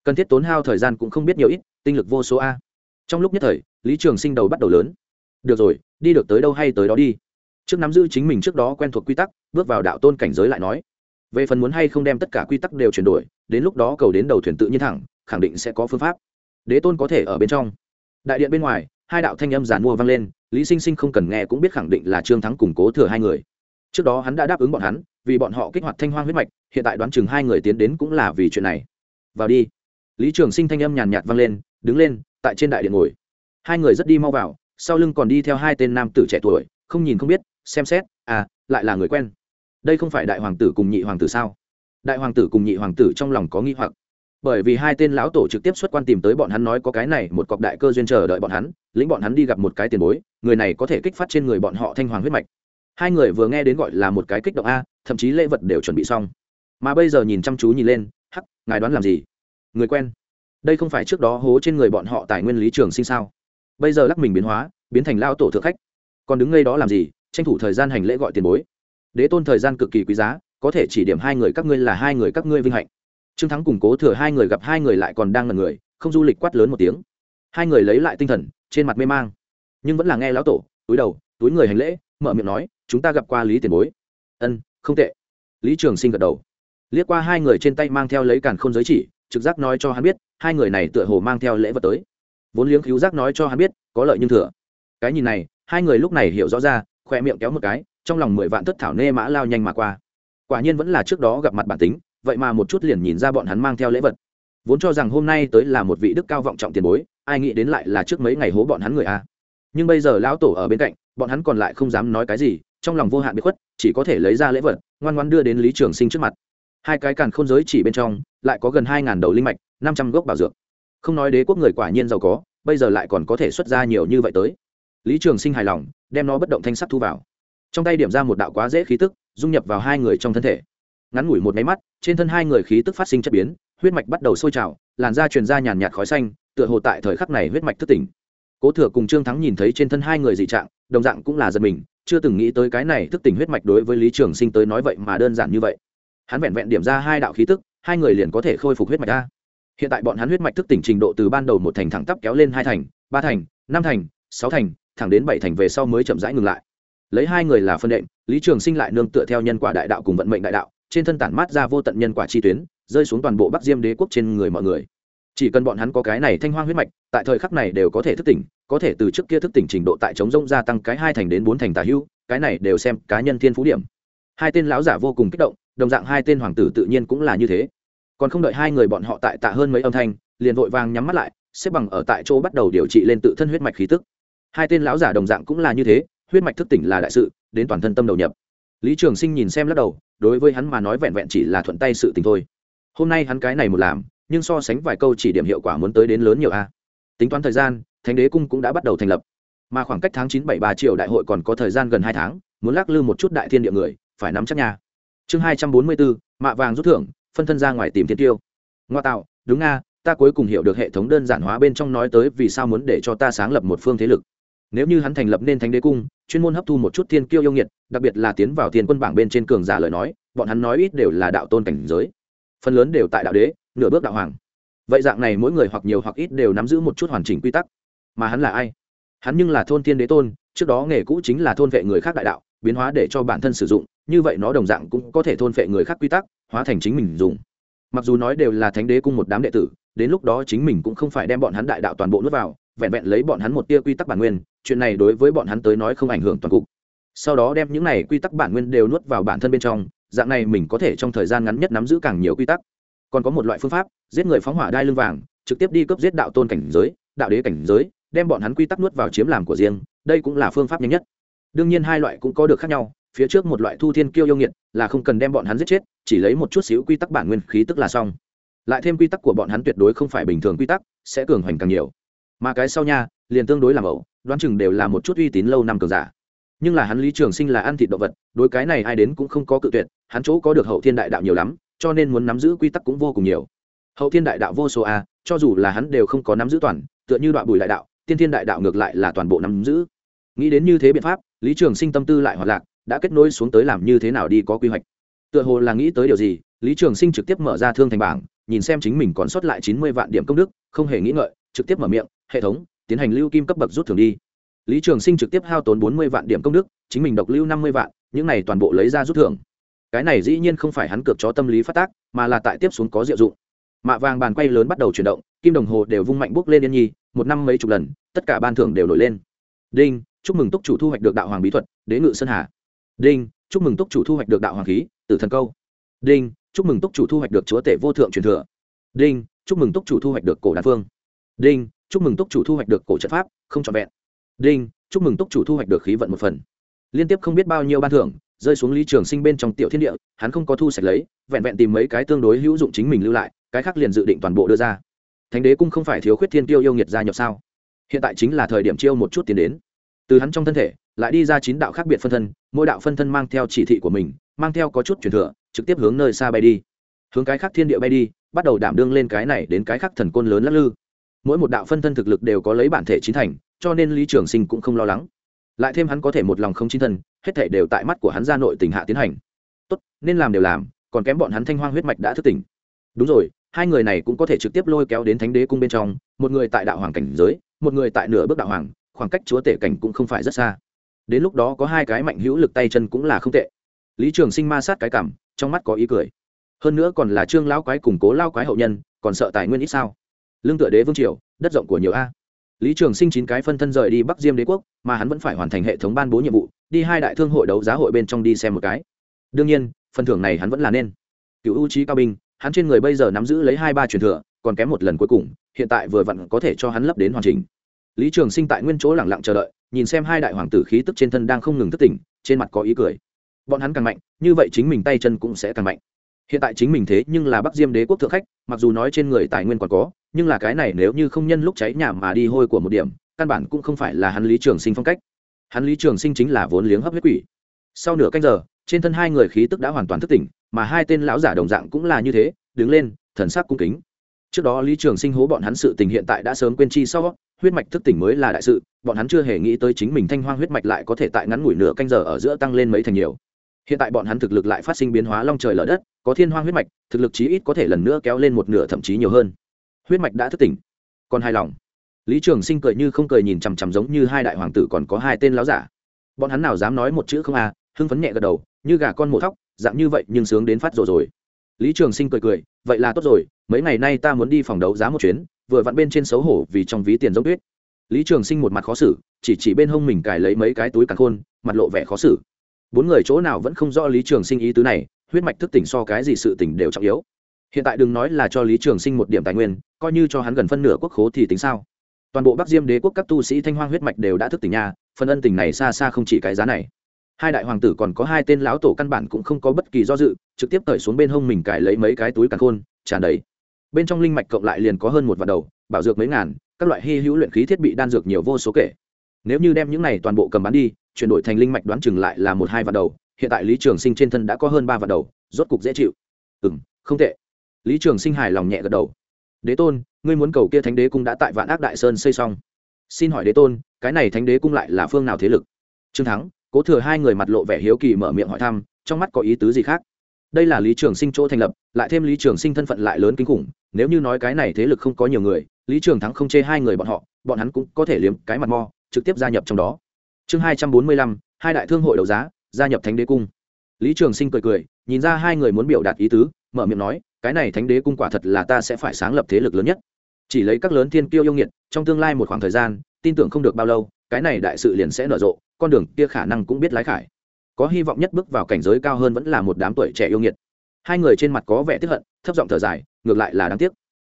S1: Cần thiết tốn hao thời gian cũng không biết nhiều ít, tinh lực vô số a. Trong lúc nhất thời, lý trường sinh đầu bắt đầu lớn. Được rồi, đi được tới đâu hay tới đó đi trước nắm giữ chính mình trước đó quen thuộc quy tắc, bước vào đạo tôn cảnh giới lại nói, về phần muốn hay không đem tất cả quy tắc đều chuyển đổi, đến lúc đó cầu đến đầu thuyền tự nhiên thẳng, khẳng định sẽ có phương pháp. Đế tôn có thể ở bên trong. Đại điện bên ngoài, hai đạo thanh âm giàn mua vang lên, lý sinh sinh không cần nghe cũng biết khẳng định là trương thắng củng cố thừa hai người. Trước đó hắn đã đáp ứng bọn hắn, vì bọn họ kích hoạt thanh hoang huyết mạch, hiện tại đoán chừng hai người tiến đến cũng là vì chuyện này. Vào đi. Lý trường sinh thanh âm nhàn nhạt vang lên, đứng lên, tại trên đại điện ngồi. Hai người rất đi mau vào, sau lưng còn đi theo hai tên nam tử trẻ tuổi, không nhìn không biết xem xét à lại là người quen. Đây không phải đại hoàng tử cùng nhị hoàng tử sao? Đại hoàng tử cùng nhị hoàng tử trong lòng có nghi hoặc. Bởi vì hai tên lão tổ trực tiếp xuất quan tìm tới bọn hắn nói có cái này, một cọc đại cơ duyên chờ đợi bọn hắn, lĩnh bọn hắn đi gặp một cái tiền bối, người này có thể kích phát trên người bọn họ thanh hoàng huyết mạch. Hai người vừa nghe đến gọi là một cái kích động a, thậm chí lễ vật đều chuẩn bị xong. Mà bây giờ nhìn chăm chú nhìn lên, hắc, ngài đoán làm gì? Người quen. Đây không phải trước đó hố trên người bọn họ tài nguyên lý trường sinh sao? Bây giờ lắc mình biến hóa, biến thành lao tổ thượng khách. Còn đứng ngay đó làm gì? Tranh thủ thời gian hành lễ gọi tiền bối. Đế tôn thời gian cực kỳ quý giá, có thể chỉ điểm hai người các ngươi là hai người các ngươi vinh hạnh. Trương thắng củng cố thừa hai người gặp hai người lại còn đang ngần người, không du lịch quát lớn một tiếng. Hai người lấy lại tinh thần, trên mặt mê mang. Nhưng vẫn là nghe lão tổ, túi đầu, túi người hành lễ, mở miệng nói, chúng ta gặp qua lý tiền bối. Ân, không tệ. Lý trường sinh gật đầu. Liếc qua hai người trên tay mang theo lấy càn khôn giới chỉ, trực giác nói cho hắn biết, hai người này tựa hồ mang theo lễ vật tới. Vốn liếng cứu giác nói cho hắn biết, có lợi nhưng thừa. Cái nhìn này, hai người lúc này hiểu rõ ra khoe miệng kéo một cái, trong lòng mười vạn thất thảo nê mã lao nhanh mà qua. Quả nhiên vẫn là trước đó gặp mặt bản tính, vậy mà một chút liền nhìn ra bọn hắn mang theo lễ vật. Vốn cho rằng hôm nay tới là một vị đức cao vọng trọng tiền bối, ai nghĩ đến lại là trước mấy ngày hố bọn hắn người a. Nhưng bây giờ lão tổ ở bên cạnh, bọn hắn còn lại không dám nói cái gì, trong lòng vô hạn bị khuất, chỉ có thể lấy ra lễ vật, ngoan ngoan đưa đến lý trường sinh trước mặt. Hai cái càn không giới chỉ bên trong, lại có gần hai ngàn đầu linh mạch, năm trăm gốc bảo dược. Không nói đế quốc người quả nhiên giàu có, bây giờ lại còn có thể xuất ra nhiều như vậy tới. Lý trường sinh hài lòng đem nó bất động thanh sắc thu vào. Trong tay điểm ra một đạo quá dễ khí tức, dung nhập vào hai người trong thân thể. Ngắn ngủi một máy mắt, trên thân hai người khí tức phát sinh chất biến, huyết mạch bắt đầu sôi trào, làn da truyền ra nhàn nhạt khói xanh, tựa hồ tại thời khắc này huyết mạch thức tỉnh. Cố thừa cùng trương thắng nhìn thấy trên thân hai người dị trạng, đồng dạng cũng là giật mình, chưa từng nghĩ tới cái này thức tỉnh huyết mạch đối với lý trường sinh tới nói vậy mà đơn giản như vậy. Hắn vẹn vẹn điểm ra hai đạo khí tức, hai người liền có thể khôi phục huyết mạch ra. Hiện tại bọn hắn huyết mạch thức tỉnh trình độ từ ban đầu một thành thẳng tắp kéo lên hai thành, ba thành, năm thành, sáu thành thẳng đến bảy thành về sau mới chậm rãi ngừng lại. Lấy hai người là phân đệm, lý trường sinh lại nương tựa theo nhân quả đại đạo cùng vận mệnh đại đạo, trên thân tản mát ra vô tận nhân quả chi tuyến, rơi xuống toàn bộ bắc diêm đế quốc trên người mọi người. Chỉ cần bọn hắn có cái này thanh hoang huyết mạch, tại thời khắc này đều có thể thức tỉnh, có thể từ trước kia thức tỉnh trình độ tại chống rông gia tăng cái hai thành đến bốn thành tà hưu, cái này đều xem cá nhân thiên phú điểm. Hai tên lão giả vô cùng kích động, đồng dạng hai tên hoàng tử tự nhiên cũng là như thế. Còn không đợi hai người bọn họ tại tạ hơn mấy âm thanh, liền vội vàng nhắm mắt lại, xếp bằng ở tại chỗ bắt đầu điều trị lên tự thân huyết mạch khí tức hai tên lão giả đồng dạng cũng là như thế, huyết mạch thức tỉnh là đại sự, đến toàn thân tâm đầu nhập. Lý trường sinh nhìn xem lắc đầu, đối với hắn mà nói vẹn vẹn chỉ là thuận tay sự tình thôi. Hôm nay hắn cái này một làm, nhưng so sánh vài câu chỉ điểm hiệu quả muốn tới đến lớn nhiều a. Tính toán thời gian, thánh đế cung cũng đã bắt đầu thành lập. Mà khoảng cách tháng chín bảy ba triệu đại hội còn có thời gian gần hai tháng, muốn lắc lư một chút đại thiên địa người, phải nắm chắc nhà chương hai trăm bốn mươi bốn, mạ vàng rút thưởng, phân thân ra ngoài tìm thiên tiêu. Ngoa tạo, đúng nga ta cuối cùng hiểu được hệ thống đơn giản hóa bên trong nói tới vì sao muốn để cho ta sáng lập một phương thế lực nếu như hắn thành lập nên thánh đế cung, chuyên môn hấp thu một chút thiên kiêu yêu nghiệt, đặc biệt là tiến vào thiên quân bảng bên trên cường giả lời nói, bọn hắn nói ít đều là đạo tôn cảnh giới. Phần lớn đều tại đạo đế, nửa bước đạo hoàng. Vậy dạng này mỗi người hoặc nhiều hoặc ít đều nắm giữ một chút hoàn chỉnh quy tắc. Mà hắn là ai? Hắn nhưng là thôn thiên đế tôn, trước đó nghề cũ chính là thôn vệ người khác đại đạo, biến hóa để cho bản thân sử dụng, như vậy nó đồng dạng cũng có thể thôn vệ người khác quy tắc, hóa thành chính mình dùng. Mặc dù nói đều là thánh đế cung một đám đệ tử, đến lúc đó chính mình cũng không phải đem bọn hắn đại đạo toàn bộ nuốt vào, vẹn vẹn lấy bọn hắn một tia quy tắc bản nguyên chuyện này đối với bọn hắn tới nói không ảnh hưởng toàn cục. Sau đó đem những này quy tắc bản nguyên đều nuốt vào bản thân bên trong, dạng này mình có thể trong thời gian ngắn nhất nắm giữ càng nhiều quy tắc. Còn có một loại phương pháp, giết người phóng hỏa đai lưng vàng, trực tiếp đi cướp giết đạo tôn cảnh giới, đạo đế cảnh giới, đem bọn hắn quy tắc nuốt vào chiếm làm của riêng, đây cũng là phương pháp nhanh nhất. Đương nhiên hai loại cũng có được khác nhau, phía trước một loại thu thiên kiêu yêu nghiệt, là không cần đem bọn hắn giết chết, chỉ lấy một chút xíu quy tắc bản nguyên khí tức là xong. Lại thêm quy tắc của bọn hắn tuyệt đối không phải bình thường quy tắc, sẽ cường hoành càng nhiều. Mà cái sau nha, liền tương đối làm ẩu đoán chừng đều là một chút uy tín lâu năm cường giả. Nhưng là hắn lý trường sinh là ăn thịt động vật, đối cái này ai đến cũng không có cự tuyệt, hắn chỗ có được hậu thiên đại đạo nhiều lắm, cho nên muốn nắm giữ quy tắc cũng vô cùng nhiều. Hậu thiên đại đạo vô số a, cho dù là hắn đều không có nắm giữ toàn, tựa như đoạn bùi đại đạo, tiên thiên đại đạo ngược lại là toàn bộ nắm giữ. Nghĩ đến như thế biện pháp, lý trường sinh tâm tư lại hoạt lạc, đã kết nối xuống tới làm như thế nào đi có quy hoạch. Tựa hồ là nghĩ tới điều gì, lý trường sinh trực tiếp mở ra thương thành bảng, nhìn xem chính mình còn sót lại chín mươi vạn điểm công đức, không hề nghĩ ngợi, trực tiếp mở miệng, hệ thống tiến hành lưu kim cấp bậc rút thưởng đi. Lý trường sinh trực tiếp hao tốn bốn mươi vạn điểm công đức, chính mình độc lưu năm mươi vạn, những này toàn bộ lấy ra rút thưởng. Cái này dĩ nhiên không phải hắn cược cho tâm lý phát tác, mà là tại tiếp xuống có diệu dụng. Mạ vàng bàn quay lớn bắt đầu chuyển động, kim đồng hồ đều vung mạnh bốc lên yên nhi, một năm mấy chục lần, tất cả ban thưởng đều nổi lên. Đinh, chúc mừng túc chủ thu hoạch được đạo hoàng bí thuật, đế ngự sơn hà. Đinh, chúc mừng túc chủ thu hoạch được đạo hoàng khí, tử thần câu. Đinh, chúc mừng túc chủ thu hoạch được chúa tể vô thượng truyền thừa. Đinh, chúc mừng túc chủ thu hoạch được cổ đan phương. Đinh chúc mừng túc chủ thu hoạch được cổ trận pháp, không trọn vẹn. Đinh, chúc mừng túc chủ thu hoạch được khí vận một phần. Liên tiếp không biết bao nhiêu ban thưởng, rơi xuống lý trường sinh bên trong tiểu thiên địa, hắn không có thu sạch lấy, vẹn vẹn tìm mấy cái tương đối hữu dụng chính mình lưu lại, cái khác liền dự định toàn bộ đưa ra. Thánh đế cung không phải thiếu khuyết thiên tiêu yêu nghiệt gia nhập sao? Hiện tại chính là thời điểm chiêu một chút tiền đến. Từ hắn trong thân thể, lại đi ra chín đạo khác biệt phân thân, mỗi đạo phân thân mang theo chỉ thị của mình, mang theo có chút truyền thừa, trực tiếp hướng nơi xa bay đi. Hướng cái khác thiên địa bay đi, bắt đầu đảm đương lên cái này đến cái khác thần côn lớn lắc lư mỗi một đạo phân thân thực lực đều có lấy bản thể chín thành, cho nên lý trường sinh cũng không lo lắng. Lại thêm hắn có thể một lòng không chín thân, hết thể đều tại mắt của hắn ra nội tình hạ tiến hành. Tốt, nên làm đều làm, còn kém bọn hắn thanh hoang huyết mạch đã thức tỉnh. Đúng rồi, hai người này cũng có thể trực tiếp lôi kéo đến thánh đế cung bên trong, một người tại đạo hoàng cảnh giới, một người tại nửa bước đạo hoàng, khoảng cách chúa tể cảnh cũng không phải rất xa. Đến lúc đó có hai cái mạnh hữu lực tay chân cũng là không tệ. Lý trường sinh ma sát cái cảm, trong mắt có ý cười. Hơn nữa còn là trương lão quái củng cố lao quái hậu nhân, còn sợ tài nguyên ít sao? Lương tựa đế vương triều, đất rộng của nhiều a. Lý trường sinh chín cái phân thân rời đi bắc diêm đế quốc, mà hắn vẫn phải hoàn thành hệ thống ban bố nhiệm vụ, đi hai đại thương hội đấu giá hội bên trong đi xem một cái. Đương nhiên, phần thưởng này hắn vẫn là nên. Cựu ưu trí cao binh, hắn trên người bây giờ nắm giữ lấy hai ba truyền thừa, còn kém một lần cuối cùng, hiện tại vừa vặn có thể cho hắn lấp đến hoàn chỉnh. Lý trường sinh tại nguyên chỗ lẳng lặng chờ đợi, nhìn xem hai đại hoàng tử khí tức trên thân đang không ngừng thức tỉnh, trên mặt có ý cười. Bọn hắn càng mạnh, như vậy chính mình tay chân cũng sẽ càng mạnh. Hiện tại chính mình thế nhưng là bắc diêm đế quốc thượng khách, mặc dù nói trên người tài nguyên còn có nhưng là cái này nếu như không nhân lúc cháy nhà mà đi hôi của một điểm, căn bản cũng không phải là hắn lý trường sinh phong cách. Hắn lý trường sinh chính là vốn liếng hấp huyết quỷ. Sau nửa canh giờ, trên thân hai người khí tức đã hoàn toàn thức tỉnh, mà hai tên lão giả đồng dạng cũng là như thế, đứng lên, thần sắc cung kính. Trước đó lý trường sinh hố bọn hắn sự tình hiện tại đã sớm quên chi sau, huyết mạch thức tỉnh mới là đại sự, bọn hắn chưa hề nghĩ tới chính mình thanh hoang huyết mạch lại có thể tại ngắn ngủi nửa canh giờ ở giữa tăng lên mấy thành nhiều. Hiện tại bọn hắn thực lực lại phát sinh biến hóa long trời lở đất, có thiên hoang huyết mạch, thực lực chí ít có thể lần nữa kéo lên một nửa thậm chí nhiều hơn huyết mạch đã thức tỉnh. Còn hài lòng. Lý trường sinh cười như không cười nhìn chằm chằm giống như hai đại hoàng tử còn có hai tên láo giả. Bọn hắn nào dám nói một chữ không à hưng phấn nhẹ gật đầu, như gà con mổ thóc, dạng như vậy nhưng sướng đến phát rồi rồi. Lý trường sinh cười cười, vậy là tốt rồi, mấy ngày nay ta muốn đi phòng đấu giá một chuyến, vừa vặn bên trên xấu hổ vì trong ví tiền giống tuyết. Lý trường sinh một mặt khó xử, chỉ chỉ bên hông mình cài lấy mấy cái túi càn khôn, mặt lộ vẻ khó xử. Bốn người chỗ nào vẫn không rõ lý trường sinh ý tứ này, huyết mạch thức tỉnh so cái gì sự tỉnh đều trọng yếu hiện tại đừng nói là cho lý trường sinh một điểm tài nguyên, coi như cho hắn gần phân nửa quốc khố thì tính sao? Toàn bộ bắc diêm đế quốc các tu sĩ thanh hoang huyết mạch đều đã thức tỉnh nha, phần ân tình này xa xa không chỉ cái giá này. Hai đại hoàng tử còn có hai tên lão tổ căn bản cũng không có bất kỳ do dự, trực tiếp cởi xuống bên hông mình cài lấy mấy cái túi càn khôn, tràn đầy. Bên trong linh mạch cộng lại liền có hơn một vạn đầu, bảo dược mấy ngàn, các loại hy hữu luyện khí thiết bị đan dược nhiều vô số kể. Nếu như đem những này toàn bộ cầm bán đi, chuyển đổi thành linh mạch đoán chừng lại là một hai vạn đầu, hiện tại lý trường sinh trên thân đã có hơn ba vạn đầu, rốt cục dễ chịu. Ừ n không tệ lý trường sinh hài lòng nhẹ gật đầu. Đế tôn, ngươi muốn cầu kia thánh đế cung đã tại vạn ác đại sơn xây xong. Xin hỏi đế tôn, cái này thánh đế cung lại là phương nào thế lực? Trương thắng, cố thừa hai người mặt lộ vẻ hiếu kỳ mở miệng hỏi thăm, trong mắt có ý tứ gì khác? Đây là lý trường sinh chỗ thành lập, lại thêm lý trường sinh thân phận lại lớn kinh khủng, nếu như nói cái này thế lực không có nhiều người, lý trường thắng không chê hai người bọn họ, bọn hắn cũng có thể liếm cái mặt mo, trực tiếp gia nhập trong đó. Chương hai trăm bốn mươi lăm, hai đại thương hội đấu giá, gia nhập thánh đế cung. Lý trường sinh cười cười, nhìn ra hai người muốn biểu đạt ý tứ, mở miệng nói cái này thánh đế cung quả thật là ta sẽ phải sáng lập thế lực lớn nhất. Chỉ lấy các lớn thiên kiêu yêu nghiệt, trong tương lai một khoảng thời gian, tin tưởng không được bao lâu, cái này đại sự liền sẽ nở rộ, con đường kia khả năng cũng biết lái khải. Có hy vọng nhất bước vào cảnh giới cao hơn vẫn là một đám tuổi trẻ yêu nghiệt. Hai người trên mặt có vẻ tiếp hận, thấp giọng thở dài, ngược lại là đáng tiếc.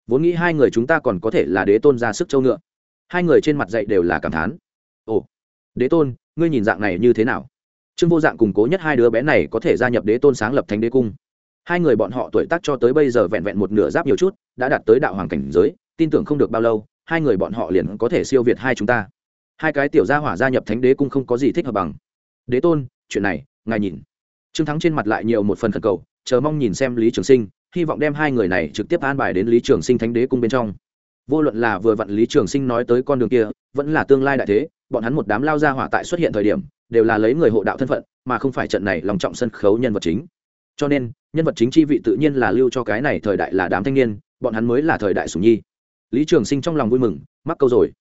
S1: Vốn nghĩ hai người chúng ta còn có thể là đế tôn ra sức châu ngựa. Hai người trên mặt dậy đều là cảm thán. Ồ, đế tôn, ngươi nhìn dạng này như thế nào? Trương vô dạng củng cố nhất hai đứa bé này có thể gia nhập đế tôn sáng lập thánh đế cung hai người bọn họ tuổi tác cho tới bây giờ vẹn vẹn một nửa giáp nhiều chút, đã đạt tới đạo hoàng cảnh giới, tin tưởng không được bao lâu, hai người bọn họ liền có thể siêu việt hai chúng ta. Hai cái tiểu gia hỏa gia nhập thánh đế cung không có gì thích hợp bằng. Đế tôn, chuyện này, ngài nhìn. Trương thắng trên mặt lại nhiều một phần khẩn cầu, chờ mong nhìn xem lý trường sinh, hy vọng đem hai người này trực tiếp an bài đến lý trường sinh thánh đế cung bên trong. Vô luận là vừa vặn lý trường sinh nói tới con đường kia, vẫn là tương lai đại thế, bọn hắn một đám lao ra hỏa tại xuất hiện thời điểm, đều là lấy người hộ đạo thân phận, mà không phải trận này lòng trọng sân khấu nhân vật chính. Cho nên nhân vật chính chi vị tự nhiên là lưu cho cái này thời đại là đám thanh niên, bọn hắn mới là thời đại sùng nhi. Lý trường sinh trong lòng vui mừng, mắc câu rồi.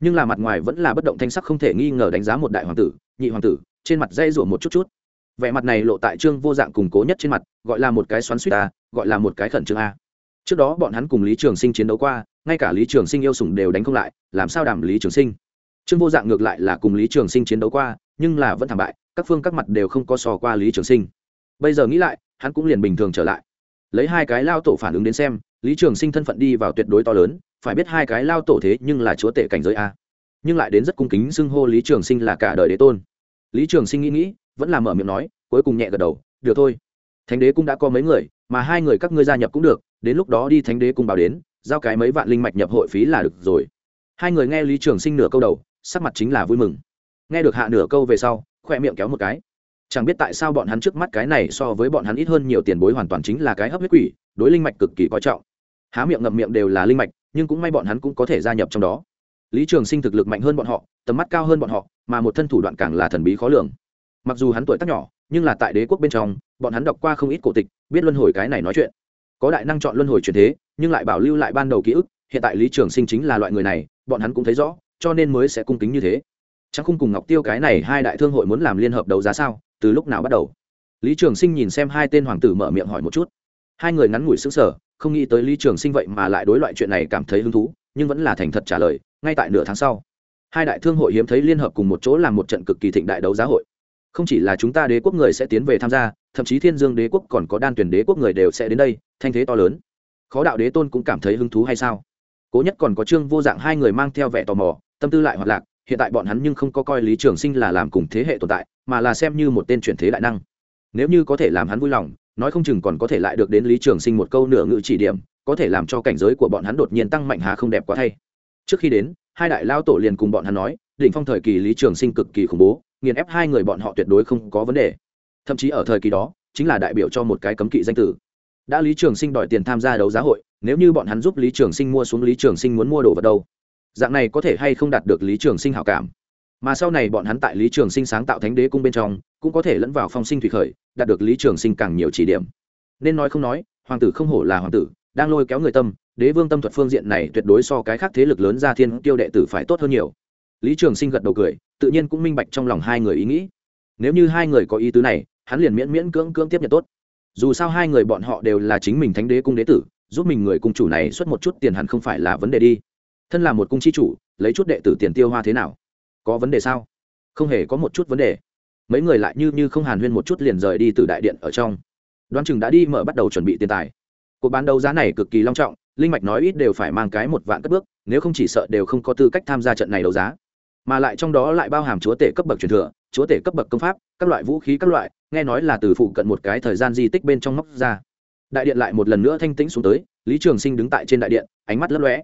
S1: Nhưng là mặt ngoài vẫn là bất động thanh sắc không thể nghi ngờ đánh giá một đại hoàng tử, nhị hoàng tử, trên mặt dây rủa một chút chút. Vẻ mặt này lộ tại trương vô dạng củng cố nhất trên mặt, gọi là một cái xoắn suýt a, gọi là một cái khẩn trương a. Trước đó bọn hắn cùng lý trường sinh chiến đấu qua, ngay cả lý trường sinh yêu sủng đều đánh không lại, làm sao đảm lý trường sinh? Trương vô dạng ngược lại là cùng lý trường sinh chiến đấu qua, nhưng là vẫn thảm bại, các phương các mặt đều không có sò qua lý trường sinh bây giờ nghĩ lại, hắn cũng liền bình thường trở lại. Lấy hai cái lao tổ phản ứng đến xem, lý trường sinh thân phận đi vào tuyệt đối to lớn, phải biết hai cái lao tổ thế nhưng là chúa tể cảnh giới a. Nhưng lại đến rất cung kính xưng hô lý trường sinh là cả đời đế tôn. Lý trường sinh nghĩ nghĩ, vẫn là mở miệng nói, cuối cùng nhẹ gật đầu, được thôi. Thánh đế cũng đã có mấy người, mà hai người các ngươi gia nhập cũng được, đến lúc đó đi thánh đế cung báo đến, giao cái mấy vạn linh mạch nhập hội phí là được rồi. Hai người nghe lý trường sinh nửa câu đầu, sắc mặt chính là vui mừng. Nghe được hạ nửa câu về sau, khoe miệng kéo một cái chẳng biết tại sao bọn hắn trước mắt cái này so với bọn hắn ít hơn nhiều tiền bối hoàn toàn chính là cái hấp huyết quỷ, đối linh mạch cực kỳ coi trọng. Há miệng ngậm miệng đều là linh mạch, nhưng cũng may bọn hắn cũng có thể gia nhập trong đó. Lý trường sinh thực lực mạnh hơn bọn họ, tầm mắt cao hơn bọn họ, mà một thân thủ đoạn càng là thần bí khó lường. Mặc dù hắn tuổi tác nhỏ, nhưng là tại đế quốc bên trong, bọn hắn đọc qua không ít cổ tịch, biết luân hồi cái này nói chuyện. Có đại năng chọn luân hồi truyền thế, nhưng lại bảo lưu lại ban đầu ký ức, hiện tại lý trường sinh chính là loại người này, bọn hắn cũng thấy rõ, cho nên mới sẽ cung kính như thế. Chắc không cùng ngọc tiêu cái này hai đại thương hội muốn làm liên hợp đấu giá sao? Từ lúc nào bắt đầu? Lý trường sinh nhìn xem hai tên hoàng tử mở miệng hỏi một chút. Hai người ngắn ngủi xứng sở không nghĩ tới lý trường sinh vậy mà lại đối loại chuyện này cảm thấy hứng thú, nhưng vẫn là thành thật trả lời, ngay tại nửa tháng sau, hai đại thương hội hiếm thấy liên hợp cùng một chỗ làm một trận cực kỳ thịnh đại đấu giá hội. Không chỉ là chúng ta đế quốc người sẽ tiến về tham gia, thậm chí thiên dương đế quốc còn có đan tuyển đế quốc người đều sẽ đến đây, thanh thế to lớn. Khó đạo đế tôn cũng cảm thấy hứng thú hay sao? Cố nhất còn có trương vô dạng hai người mang theo vẻ tò mò, tâm tư lại hoạt lạc hiện tại bọn hắn nhưng không có coi lý trường sinh là làm cùng thế hệ tồn tại, mà là xem như một tên chuyển thế đại năng. Nếu như có thể làm hắn vui lòng, nói không chừng còn có thể lại được đến lý trường sinh một câu nửa ngữ chỉ điểm, có thể làm cho cảnh giới của bọn hắn đột nhiên tăng mạnh hà không đẹp quá thay. Trước khi đến, hai đại lao tổ liền cùng bọn hắn nói, đỉnh phong thời kỳ lý trường sinh cực kỳ khủng bố, nghiền ép hai người bọn họ tuyệt đối không có vấn đề. Thậm chí ở thời kỳ đó, chính là đại biểu cho một cái cấm kỵ danh tử. Đã lý trường sinh đòi tiền tham gia đấu giá hội, nếu như bọn hắn giúp lý trường sinh mua xuống lý trường sinh muốn mua đồ vật đâu? Dạng này có thể hay không đạt được lý trường sinh hảo cảm? Mà sau này bọn hắn tại lý trường sinh sáng tạo thánh đế cung bên trong, cũng có thể lẫn vào phong sinh thủy khởi, đạt được lý trường sinh càng nhiều chỉ điểm. Nên nói không nói, hoàng tử không hổ là hoàng tử, đang lôi kéo người tâm, đế vương tâm thuật phương diện này tuyệt đối so cái khác thế lực lớn ra thiên tiêu đệ tử phải tốt hơn nhiều. Lý trường sinh gật đầu cười, tự nhiên cũng minh bạch trong lòng hai người ý nghĩ. Nếu như hai người có ý tứ này, hắn liền miễn miễn cưỡng cưỡng tiếp nhận tốt. Dù sao hai người bọn họ đều là chính mình thánh đế cung đế tử, giúp mình người cung chủ này xuất một chút tiền hẳn không phải là vấn đề đi thân là một cung chi chủ, lấy chút đệ tử tiền tiêu hoa thế nào? Có vấn đề sao? Không hề có một chút vấn đề. Mấy người lại như như không hàn huyên một chút liền rời đi từ đại điện ở trong. Đoán chừng đã đi mở bắt đầu chuẩn bị tiền tài. Cuộc bán đấu giá này cực kỳ long trọng, linh mạch nói ít đều phải mang cái một vạn cất bước, nếu không chỉ sợ đều không có tư cách tham gia trận này đấu giá. Mà lại trong đó lại bao hàm chúa tể cấp bậc truyền thừa, chúa tể cấp bậc công pháp, các loại vũ khí các loại, nghe nói là từ phụ cận một cái thời gian di tích bên trong móc ra. Đại điện lại một lần nữa thanh tĩnh xuống tới, lý trường sinh đứng tại trên đại điện, ánh mắt lấp lóe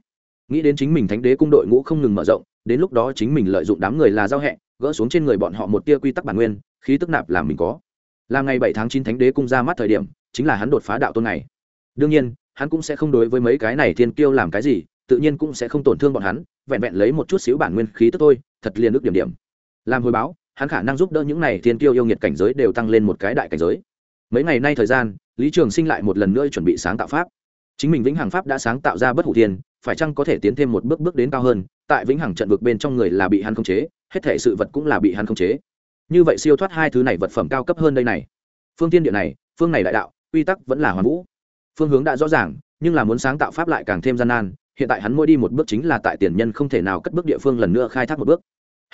S1: nghĩ đến chính mình thánh đế cung đội ngũ không ngừng mở rộng, đến lúc đó chính mình lợi dụng đám người là giao hẹ, gỡ xuống trên người bọn họ một tia quy tắc bản nguyên, khí tức nạp làm mình có. Là ngày bảy tháng chín thánh đế cung ra mắt thời điểm, chính là hắn đột phá đạo tôn này. Đương nhiên, hắn cũng sẽ không đối với mấy cái này thiên kiêu làm cái gì, tự nhiên cũng sẽ không tổn thương bọn hắn, vẹn vẹn lấy một chút xíu bản nguyên khí tức thôi, thật liền ước điểm điểm. Làm hồi báo, hắn khả năng giúp đỡ những này thiên kiêu yêu nghiệt cảnh giới đều tăng lên một cái đại cảnh giới. Mấy ngày nay thời gian, lý trường sinh lại một lần nữa chuẩn bị sáng tạo pháp. Chính mình vĩnh hằng pháp đã sáng tạo ra bất hủ thiên phải chăng có thể tiến thêm một bước bước đến cao hơn, tại vĩnh hằng trận vực bên trong người là bị hắn khống chế, hết thể sự vật cũng là bị hắn khống chế. Như vậy siêu thoát hai thứ này vật phẩm cao cấp hơn đây này. Phương tiên địa này, phương này đại đạo, quy tắc vẫn là hoàn vũ. Phương hướng đã rõ ràng, nhưng là muốn sáng tạo pháp lại càng thêm gian nan, hiện tại hắn mỗi đi một bước chính là tại tiền nhân không thể nào cất bước địa phương lần nữa khai thác một bước.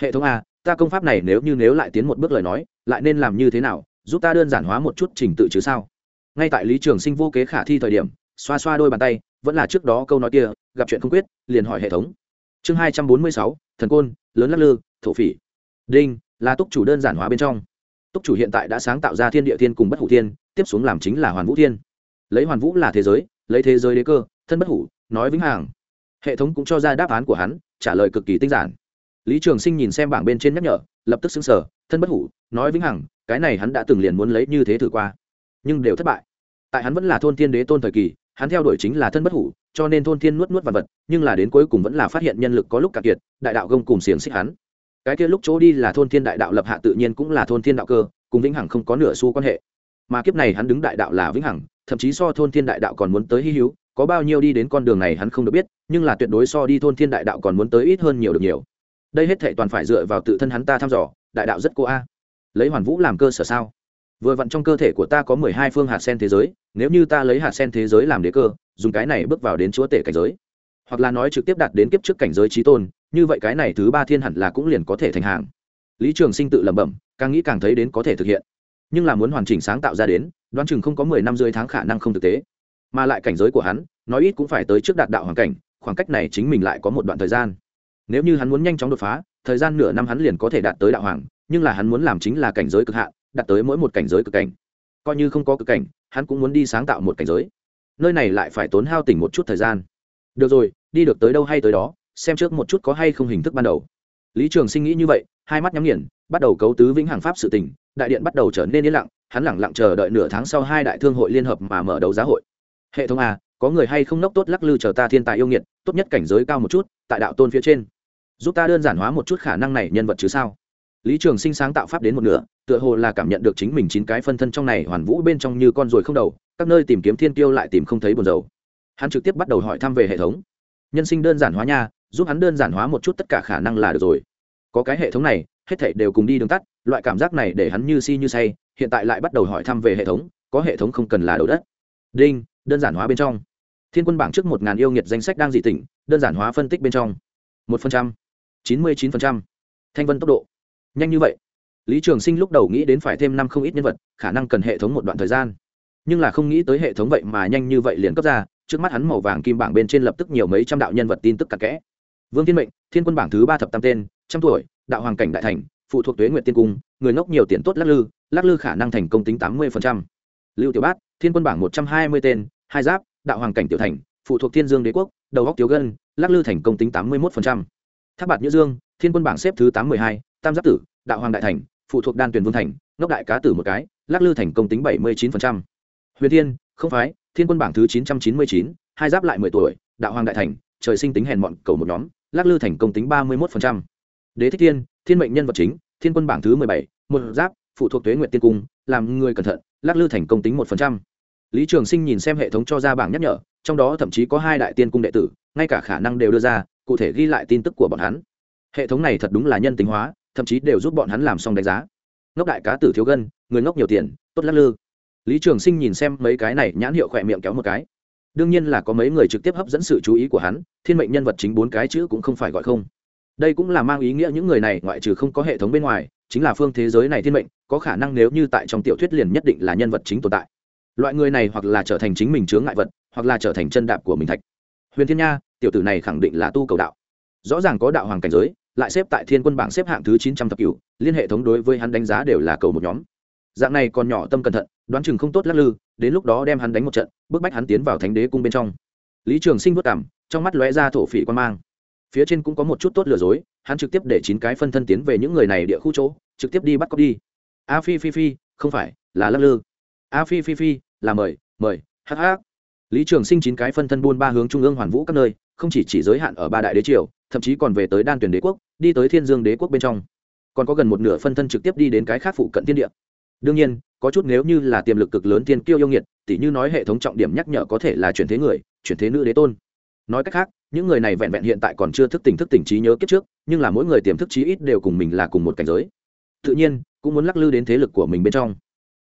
S1: Hệ thống a, ta công pháp này nếu như nếu lại tiến một bước lời nói, lại nên làm như thế nào, giúp ta đơn giản hóa một chút trình tự chứ sao? Ngay tại lý trường sinh vô kế khả thi thời điểm, xoa xoa đôi bàn tay vẫn là trước đó câu nói kia, gặp chuyện không quyết, liền hỏi hệ thống. Chương hai trăm bốn mươi sáu, thần côn, lớn lắc lư, thổ phỉ. Đinh, là túc chủ đơn giản hóa bên trong. Túc chủ hiện tại đã sáng tạo ra thiên địa thiên cùng bất hủ thiên, tiếp xuống làm chính là hoàn vũ thiên. Lấy hoàn vũ là thế giới, lấy thế giới đế cơ, thân bất hủ, nói vĩnh hằng. Hệ thống cũng cho ra đáp án của hắn, trả lời cực kỳ tinh giản. Lý trường sinh nhìn xem bảng bên trên nhắc nhở, lập tức xứng sở thân bất hủ, nói vĩnh hằng, cái này hắn đã từng liền muốn lấy như thế thử qua. Nhưng đều thất bại. Tại hắn vẫn là thôn thiên đế tôn thời kỳ hắn theo đuổi chính là thân bất hủ, cho nên thôn thiên nuốt nuốt vật vật, nhưng là đến cuối cùng vẫn là phát hiện nhân lực có lúc cạn kiệt, đại đạo gông cùng xiềng xích hắn. Cái kia lúc chỗ đi là thôn thiên đại đạo lập hạ tự nhiên cũng là thôn thiên đạo cơ, cùng vĩnh hằng không có nửa xu quan hệ. Mà kiếp này hắn đứng đại đạo là vĩnh hằng, thậm chí so thôn thiên đại đạo còn muốn tới hy hữu, có bao nhiêu đi đến con đường này hắn không được biết, nhưng là tuyệt đối so đi thôn thiên đại đạo còn muốn tới ít hơn nhiều được nhiều. Đây hết thệ toàn phải dựa vào tự thân hắn ta thăm dò, đại đạo rất cô a. Lấy hoàn vũ làm cơ sở sao? Vừa vặn trong cơ thể của ta có mười hai phương hạt sen thế giới nếu như ta lấy hạt sen thế giới làm đế cơ, dùng cái này bước vào đến chúa tể cảnh giới. Hoặc là nói trực tiếp đạt đến kiếp trước cảnh giới trí tôn, như vậy cái này thứ ba thiên hẳn là cũng liền có thể thành hàng. Lý trường sinh tự lẩm bẩm, càng nghĩ càng thấy đến có thể thực hiện. Nhưng là muốn hoàn chỉnh sáng tạo ra đến, đoán chừng không có mười năm rưỡi tháng khả năng không thực tế. Mà lại cảnh giới của hắn, nói ít cũng phải tới trước đạt đạo hoàn cảnh, khoảng cách này chính mình lại có một đoạn thời gian. Nếu như hắn muốn nhanh chóng đột phá, thời gian nửa năm hắn liền có thể đạt tới đạo hoàng, nhưng là hắn muốn làm chính là cảnh giới cực hạn, đạt tới mỗi một cảnh giới cực cảnh coi như không có cực cảnh, hắn cũng muốn đi sáng tạo một cảnh giới. Nơi này lại phải tốn hao tỉnh một chút thời gian. Được rồi, đi được tới đâu hay tới đó, xem trước một chút có hay không hình thức ban đầu. Lý trường sinh nghĩ như vậy, hai mắt nhắm nghiền, bắt đầu cấu tứ vĩnh hằng pháp sự tỉnh đại điện bắt đầu trở nên yên lặng, hắn lẳng lặng chờ đợi nửa tháng sau hai đại thương hội liên hợp mà mở đấu giá hội. Hệ thống a có người hay không nốc tốt lắc lư chờ ta thiên tài yêu nghiệt, tốt nhất cảnh giới cao một chút, tại đạo tôn phía trên. Giúp ta đơn giản hóa một chút khả năng này nhân vật chứ sao? Lý trường sinh sáng tạo pháp đến một nửa, tựa hồ là cảm nhận được chính mình chín cái phân thân trong này hoàn vũ bên trong như con ruồi không đầu, các nơi tìm kiếm thiên tiêu lại tìm không thấy buồn dầu hắn trực tiếp bắt đầu hỏi thăm về hệ thống. Nhân sinh đơn giản hóa nha, giúp hắn đơn giản hóa một chút tất cả khả năng là được rồi. Có cái hệ thống này, hết thảy đều cùng đi đường tắt, loại cảm giác này để hắn như si như say, hiện tại lại bắt đầu hỏi thăm về hệ thống, có hệ thống không cần là đầu đất. Đinh, đơn giản hóa bên trong. Thiên quân bảng trước một ngàn yêu nghiệt danh sách đang dị tỉnh, đơn giản hóa phân tích bên trong. Một phần trăm, chín mươi chín phần trăm. Thanh vân tốc độ nhanh như vậy. Lý trường sinh lúc đầu nghĩ đến phải thêm năm không ít nhân vật, khả năng cần hệ thống một đoạn thời gian. Nhưng là không nghĩ tới hệ thống vậy mà nhanh như vậy liền cấp ra, trước mắt hắn màu vàng kim bảng bên trên lập tức nhiều mấy trăm đạo nhân vật tin tức cặn kẽ. Vương thiên mệnh, thiên quân bảng thứ ba thập tam tên, trăm tuổi, đạo hoàng cảnh đại thành, phụ thuộc tuế nguyện tiên cung, người ngốc nhiều tiền tốt lắc lư lắc lư khả năng thành công tính tám mươi lưu tiểu bát, thiên quân bảng một trăm hai mươi tên, hai giáp, đạo hoàng cảnh tiểu thành, phụ thuộc thiên dương đế quốc, đầu góc tiểu gân, lắc lư thành công tính tám mươi một tháp bạt nhữ dương thiên quân bảng xếp thứ tám mươi hai, tam giáp tử, đạo hoàng đại thành, phụ thuộc đan tuyển vương thành, ngốc đại cá tử một cái, lắc lư thành công tính bảy mươi chín huyền thiên, không phái, thiên quân bảng thứ chín trăm chín mươi chín, hai giáp lại mười tuổi, đạo hoàng đại thành, trời sinh tính hèn mọn, cầu một nhóm, lắc lư thành công tính ba mươi một đế thích thiên thiên mệnh nhân vật chính, thiên quân bảng thứ mười bảy, một giáp, phụ thuộc tuế nguyện tiên cung, làm người cẩn thận, lắc lư thành công tính một lý trường sinh nhìn xem hệ thống cho ra bảng nhắc nhở, trong đó thậm chí có hai đại tiên cung đệ tử, ngay cả khả năng đều đưa ra, cụ thể ghi lại tin tức của bọn hắn hệ thống này thật đúng là nhân tính hóa, thậm chí đều giúp bọn hắn làm xong đánh giá. Ngốc đại cá tử thiếu gân, người ngốc nhiều tiền, tốt lắc lư. Lý trường sinh nhìn xem mấy cái này, nhãn hiệu khỏe miệng kéo một cái. Đương nhiên là có mấy người trực tiếp hấp dẫn sự chú ý của hắn, thiên mệnh nhân vật chính bốn cái chữ cũng không phải gọi không. Đây cũng là mang ý nghĩa những người này, ngoại trừ không có hệ thống bên ngoài, chính là phương thế giới này thiên mệnh, có khả năng nếu như tại trong tiểu thuyết liền nhất định là nhân vật chính tồn tại. Loại người này hoặc là trở thành chính mình chướng ngại vật, hoặc là trở thành chân đạp của mình thạch. Huyền thiên nha, tiểu tử này khẳng định là tu cầu đạo. Rõ ràng có đạo hoàng cảnh giới lại xếp tại thiên quân bảng xếp hạng thứ chín trăm thập cửu, liên hệ thống đối với hắn đánh giá đều là cầu một nhóm. Dạng này còn nhỏ tâm cẩn thận, đoán chừng không tốt lắc lư, đến lúc đó đem hắn đánh một trận, bức bách hắn tiến vào thánh đế cung bên trong. Lý trường sinh vất cảm trong mắt lóe ra thổ phỉ quan mang. Phía trên cũng có một chút tốt lừa dối, hắn trực tiếp để chín cái phân thân tiến về những người này địa khu chỗ, trực tiếp đi bắt cóc đi. A phi phi phi, không phải, là lắc lư. A phi phi phi, là mời mời hh lý trường sinh chín cái phân thân buôn ba hướng trung ương hoàn vũ các nơi, không chỉ chỉ giới hạn ở ba đại đế triều, thậm chí còn về tới đan tuyển đế quốc đi tới thiên dương đế quốc bên trong còn có gần một nửa phân thân trực tiếp đi đến cái khác phụ cận thiên địa đương nhiên có chút nếu như là tiềm lực cực lớn tiên kiêu yêu nghiệt tỉ như nói hệ thống trọng điểm nhắc nhở có thể là chuyển thế người chuyển thế nữ đế tôn nói cách khác những người này vẹn vẹn hiện tại còn chưa thức tỉnh thức tỉnh trí nhớ kiếp trước nhưng là mỗi người tiềm thức trí ít đều cùng mình là cùng một cảnh giới tự nhiên cũng muốn lắc lư đến thế lực của mình bên trong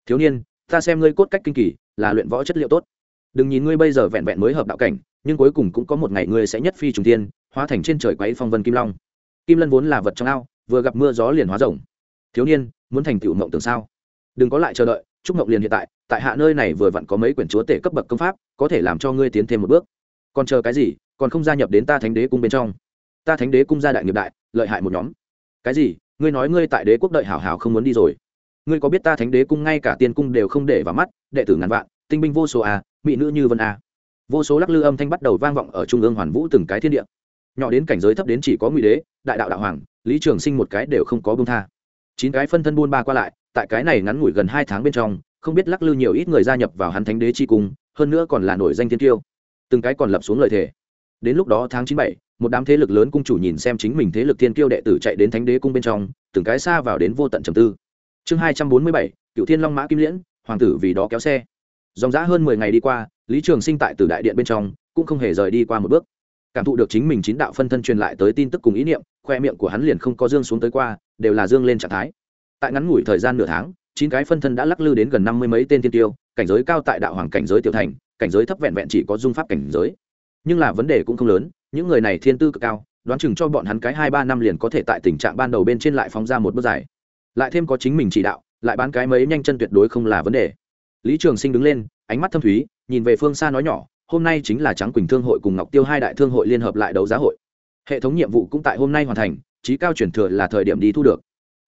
S1: thiếu niên ta xem ngươi cốt cách kinh kỳ là luyện võ chất liệu tốt đừng nhìn ngươi bây giờ vẹn vẹn mới hợp đạo cảnh nhưng cuối cùng cũng có một ngày ngươi sẽ nhất phi trùng tiên hóa thành trên trời quấy phong vân kim long kim lân vốn là vật trong ao, vừa gặp mưa gió liền hóa rồng. Thiếu niên, muốn thành tựu mộng tưởng sao? Đừng có lại chờ đợi, chúc mộng liền hiện tại tại hạ nơi này vừa vặn có mấy quyển chúa tể cấp bậc công pháp, có thể làm cho ngươi tiến thêm một bước. Còn chờ cái gì, còn không gia nhập đến ta thánh đế cung bên trong. Ta thánh đế cung gia đại nghiệp đại, lợi hại một nhóm. Cái gì? Ngươi nói ngươi tại đế quốc đợi hảo hảo không muốn đi rồi. Ngươi có biết ta thánh đế cung ngay cả tiên cung đều không để vào mắt, đệ tử ngàn vạn, tinh binh vô số a mỹ nữ như vân a vô số lắc lư âm thanh bắt đầu vang vọng ở trung ương hoàn vũ từng cái thiên địa nhỏ đến cảnh giới thấp đến chỉ có ngụy đế, đại đạo đạo hoàng, lý trường sinh một cái đều không có bông tha. Chín cái phân thân buôn ba qua lại, tại cái này ngắn ngủi gần hai tháng bên trong, không biết lắc lư nhiều ít người gia nhập vào hắn thánh đế chi cung, hơn nữa còn là nổi danh thiên tiêu từng cái còn lập xuống lời thề. Đến lúc đó tháng chín bảy, một đám thế lực lớn cung chủ nhìn xem chính mình thế lực thiên kiêu đệ tử chạy đến thánh đế cung bên trong, từng cái xa vào đến vô tận trầm tư. Chương hai trăm bốn mươi bảy, cựu thiên long mã kim liễn, hoàng tử vì đó kéo xe. Dòng giã hơn mười ngày đi qua, lý trường sinh tại từ đại điện bên trong, cũng không hề rời đi qua một bước cảm thụ được chính mình chín đạo phân thân truyền lại tới tin tức cùng ý niệm, khoe miệng của hắn liền không có dương xuống tới qua, đều là dương lên trạng thái. Tại ngắn ngủi thời gian nửa tháng, chín cái phân thân đã lắc lư đến gần năm mươi mấy tên tiên tiêu, cảnh giới cao tại đạo hoàng cảnh giới tiểu thành, cảnh giới thấp vẹn vẹn chỉ có dung pháp cảnh giới. Nhưng là vấn đề cũng không lớn, những người này thiên tư cực cao, đoán chừng cho bọn hắn cái hai ba năm liền có thể tại tình trạng ban đầu bên trên lại phóng ra một bước dài. Lại thêm có chính mình chỉ đạo, lại bán cái mấy nhanh chân tuyệt đối không là vấn đề. Lý trường sinh đứng lên, ánh mắt thâm thúy, nhìn về phương xa nói nhỏ hôm nay chính là trắng quỳnh thương hội cùng ngọc tiêu hai đại thương hội liên hợp lại đấu giá hội. Hệ thống nhiệm vụ cũng tại hôm nay hoàn thành, trí cao chuyển thừa là thời điểm đi thu được.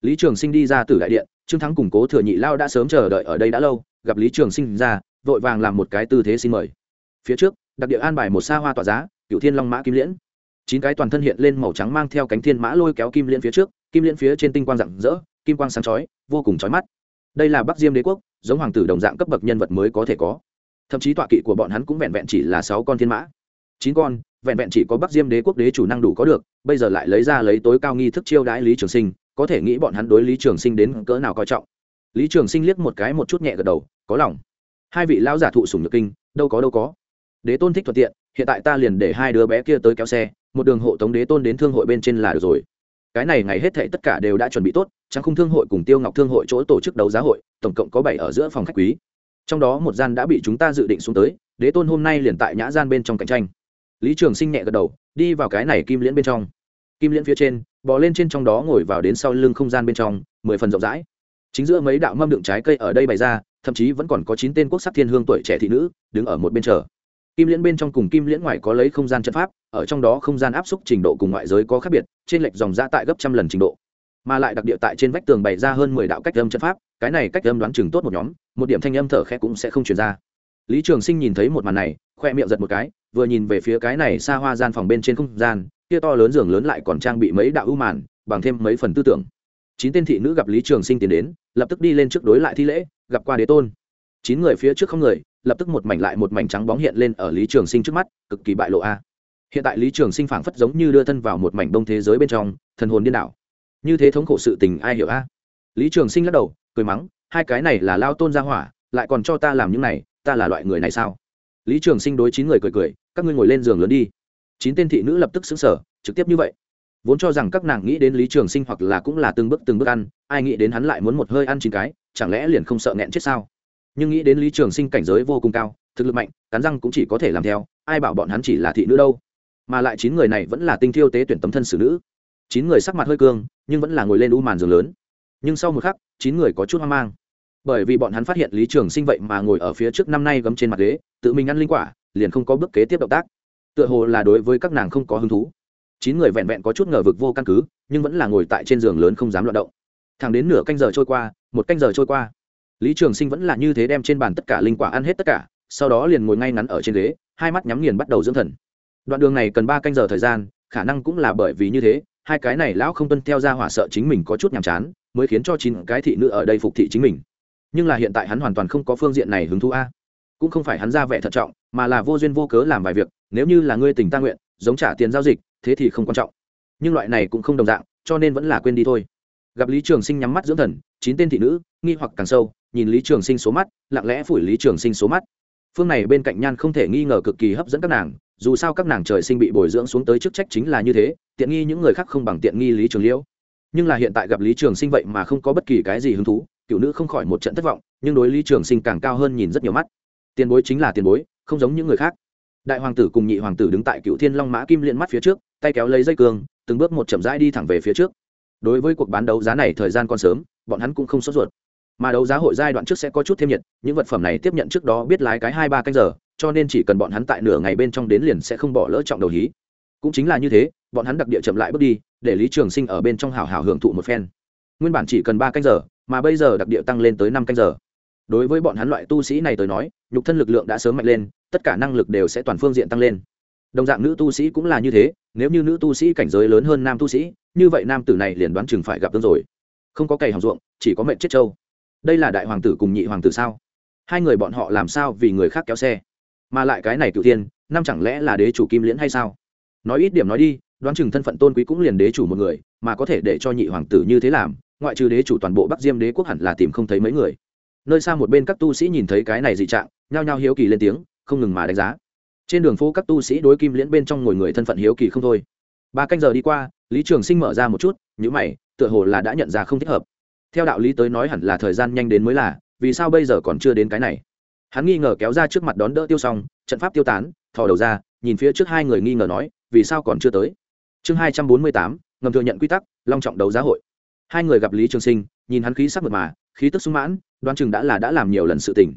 S1: Lý trường sinh đi ra từ đại điện, trương thắng củng cố thừa nhị lao đã sớm chờ đợi ở đây đã lâu, gặp lý trường sinh ra, vội vàng làm một cái tư thế xin mời. Phía trước, đặc địa an bài một xa hoa tỏa giá cựu thiên long mã kim liễn. Chín cái toàn thân hiện lên màu trắng mang theo cánh thiên mã lôi kéo kim liễn phía trước, kim liễn phía trên tinh quang rạng rỡ, kim quang sáng chói, vô cùng chói mắt. Đây là bắc diêm đế quốc, giống hoàng tử đồng dạng cấp bậc nhân vật mới có thể có thậm chí tọa kỵ của bọn hắn cũng vẹn vẹn chỉ là sáu con thiên mã. Chín con, vẹn vẹn chỉ có bắc diêm đế quốc đế chủ năng đủ có được, bây giờ lại lấy ra lấy tối cao nghi thức chiêu đãi lý trường sinh, có thể nghĩ bọn hắn đối lý trường sinh đến cỡ nào coi trọng. Lý trường sinh liếc một cái một chút nhẹ gật đầu, có lòng. Hai vị lão giả thụ sùng nhược kinh, đâu có đâu có. Đế tôn thích thuận tiện, hiện tại ta liền để hai đứa bé kia tới kéo xe, một đường hộ tống đế tôn đến thương hội bên trên là được rồi. Cái này ngày hết thệ tất cả đều đã chuẩn bị tốt trang khung thương hội cùng tiêu ngọc thương hội chỗ tổ chức đấu giá hội, tổng cộng có bảy ở giữa phòng khách quý trong đó một gian đã bị chúng ta dự định xuống tới, đế tôn hôm nay liền tại nhã gian bên trong cạnh tranh. Lý trường sinh nhẹ gật đầu, đi vào cái này kim liễn bên trong. Kim liễn phía trên, bò lên trên trong đó ngồi vào đến sau lưng không gian bên trong, mười phần rộng rãi. Chính giữa mấy đạo mâm đựng trái cây ở đây bày ra, thậm chí vẫn còn có chín tên quốc sắc thiên hương tuổi trẻ thị nữ đứng ở một bên chờ. Kim liễn bên trong cùng kim liễn ngoài có lấy không gian trận pháp, ở trong đó không gian áp suất trình độ cùng ngoại giới có khác biệt, trên lệch dòng ra tại gấp trăm lần trình độ. Mà lại đặc địa tại trên vách tường bày ra hơn mười đạo cách âm trận pháp cái này cách âm đoán chừng tốt một nhóm, một điểm thanh âm thở khẽ cũng sẽ không truyền ra. Lý trường sinh nhìn thấy một màn này, khoe miệng giật một cái, vừa nhìn về phía cái này xa hoa gian phòng bên trên không gian, kia to lớn giường lớn lại còn trang bị mấy đạo ưu màn, bằng thêm mấy phần tư tưởng. Chín tên thị nữ gặp lý trường sinh tiến đến, lập tức đi lên trước đối lại thi lễ, gặp qua đế tôn. Chín người phía trước không người, lập tức một mảnh lại một mảnh trắng bóng hiện lên ở lý trường sinh trước mắt, cực kỳ bại lộ a. Hiện tại lý trường sinh phảng phất giống như đưa thân vào một mảnh đông thế giới bên trong, thần hồn điên đảo. Như thế thống khổ sự tình ai hiểu a? Lý trường sinh lắc đầu cười mắng, hai cái này là lao tôn gia hỏa, lại còn cho ta làm những này, ta là loại người này sao? Lý trường sinh đối chín người cười cười, các ngươi ngồi lên giường lớn đi. Chín tên thị nữ lập tức xứng sở trực tiếp như vậy. Vốn cho rằng các nàng nghĩ đến lý trường sinh hoặc là cũng là từng bước từng bước ăn, ai nghĩ đến hắn lại muốn một hơi ăn chín cái, chẳng lẽ liền không sợ nghẹn chết sao? Nhưng nghĩ đến lý trường sinh cảnh giới vô cùng cao, thực lực mạnh, cắn răng cũng chỉ có thể làm theo, ai bảo bọn hắn chỉ là thị nữ đâu? Mà lại chín người này vẫn là tinh thiêu tế tuyển tấm thân xử nữ. Chín người sắc mặt hơi cương, nhưng vẫn là ngồi lên u màn giường lớn nhưng sau một khắc, chín người có chút hoang mang. Bởi vì bọn hắn phát hiện lý trường sinh vậy mà ngồi ở phía trước năm nay gấm trên mặt ghế, tự mình ăn linh quả, liền không có bước kế tiếp động tác. Tựa hồ là đối với các nàng không có hứng thú. Chín người vẹn vẹn có chút ngờ vực vô căn cứ, nhưng vẫn là ngồi tại trên giường lớn không dám loạt động. Thẳng đến nửa canh giờ trôi qua, một canh giờ trôi qua, lý trường sinh vẫn là như thế đem trên bàn tất cả linh quả ăn hết tất cả, sau đó liền ngồi ngay ngắn ở trên ghế, hai mắt nhắm nghiền bắt đầu dưỡng thần. Đoạn đường này cần ba canh giờ thời gian, khả năng cũng là bởi vì như thế, hai cái này lão không tuân theo ra hỏa sợ chính mình có chút nhàm chán mới khiến cho chín cái thị nữ ở đây phục thị chính mình. Nhưng là hiện tại hắn hoàn toàn không có phương diện này hứng thú a. Cũng không phải hắn ra vẻ thận trọng, mà là vô duyên vô cớ làm vài việc, nếu như là ngươi tình ta nguyện, giống trả tiền giao dịch, thế thì không quan trọng. Nhưng loại này cũng không đồng dạng, cho nên vẫn là quên đi thôi. Gặp lý trường sinh nhắm mắt dưỡng thần, chín tên thị nữ, nghi hoặc càng sâu, nhìn lý trường sinh số mắt, lặng lẽ phủi lý trường sinh số mắt. Phương này bên cạnh nhan không thể nghi ngờ cực kỳ hấp dẫn các nàng, dù sao các nàng trời sinh bị bồi dưỡng xuống tới chức trách chính là như thế, tiện nghi những người khác không bằng tiện nghi lý trường liễu nhưng là hiện tại gặp lý trường sinh vậy mà không có bất kỳ cái gì hứng thú, cựu nữ không khỏi một trận thất vọng, nhưng đối lý trường sinh càng cao hơn nhìn rất nhiều mắt. Tiền bối chính là tiền bối, không giống những người khác. Đại hoàng tử cùng nhị hoàng tử đứng tại cựu thiên long mã kim liên mắt phía trước, tay kéo lấy dây cương, từng bước một chậm rãi đi thẳng về phía trước. Đối với cuộc bán đấu giá này thời gian còn sớm, bọn hắn cũng không sốt ruột. Mà đấu giá hội giai đoạn trước sẽ có chút thêm nhiệt, những vật phẩm này tiếp nhận trước đó biết lái cái hai ba canh giờ, cho nên chỉ cần bọn hắn tại nửa ngày bên trong đến liền sẽ không bỏ lỡ trọng đầu hí. Cũng chính là như thế, bọn hắn đặc địa chậm lại bước đi để lý trường sinh ở bên trong hào hào hưởng thụ một phen. Nguyên bản chỉ cần ba canh giờ, mà bây giờ đặc địa tăng lên tới năm canh giờ. Đối với bọn hắn loại tu sĩ này tới nói, nhục thân lực lượng đã sớm mạnh lên, tất cả năng lực đều sẽ toàn phương diện tăng lên. Đồng dạng nữ tu sĩ cũng là như thế, nếu như nữ tu sĩ cảnh giới lớn hơn nam tu sĩ, như vậy nam tử này liền đoán chừng phải gặp tương rồi. Không có cày hỏng ruộng, chỉ có mệnh chết trâu. Đây là đại hoàng tử cùng nhị hoàng tử sao? Hai người bọn họ làm sao vì người khác kéo xe? Mà lại cái này cựu tiên năm chẳng lẽ là đế chủ kim liễn hay sao? Nói ít điểm nói đi đoán chừng thân phận tôn quý cũng liền đế chủ một người, mà có thể để cho nhị hoàng tử như thế làm, ngoại trừ đế chủ toàn bộ bắc diêm đế quốc hẳn là tìm không thấy mấy người. Nơi xa một bên các tu sĩ nhìn thấy cái này dị trạng, nhao nhao hiếu kỳ lên tiếng, không ngừng mà đánh giá. Trên đường phố các tu sĩ đối kim liễn bên trong ngồi người thân phận hiếu kỳ không thôi. Ba canh giờ đi qua, lý trường sinh mở ra một chút nhữ mày, tựa hồ là đã nhận ra không thích hợp. Theo đạo lý tới nói hẳn là thời gian nhanh đến mới là, vì sao bây giờ còn chưa đến cái này? Hắn nghi ngờ kéo ra trước mặt đón đỡ tiêu xong trận pháp tiêu tán, thò đầu ra, nhìn phía trước hai người nghi ngờ nói, vì sao còn chưa tới? Chương hai trăm bốn mươi tám, ngầm thừa nhận quy tắc, long trọng đấu giá hội. Hai người gặp lý trường sinh, nhìn hắn khí sắc mật mà, khí tức sung mãn, đoán chừng đã là đã làm nhiều lần sự tình.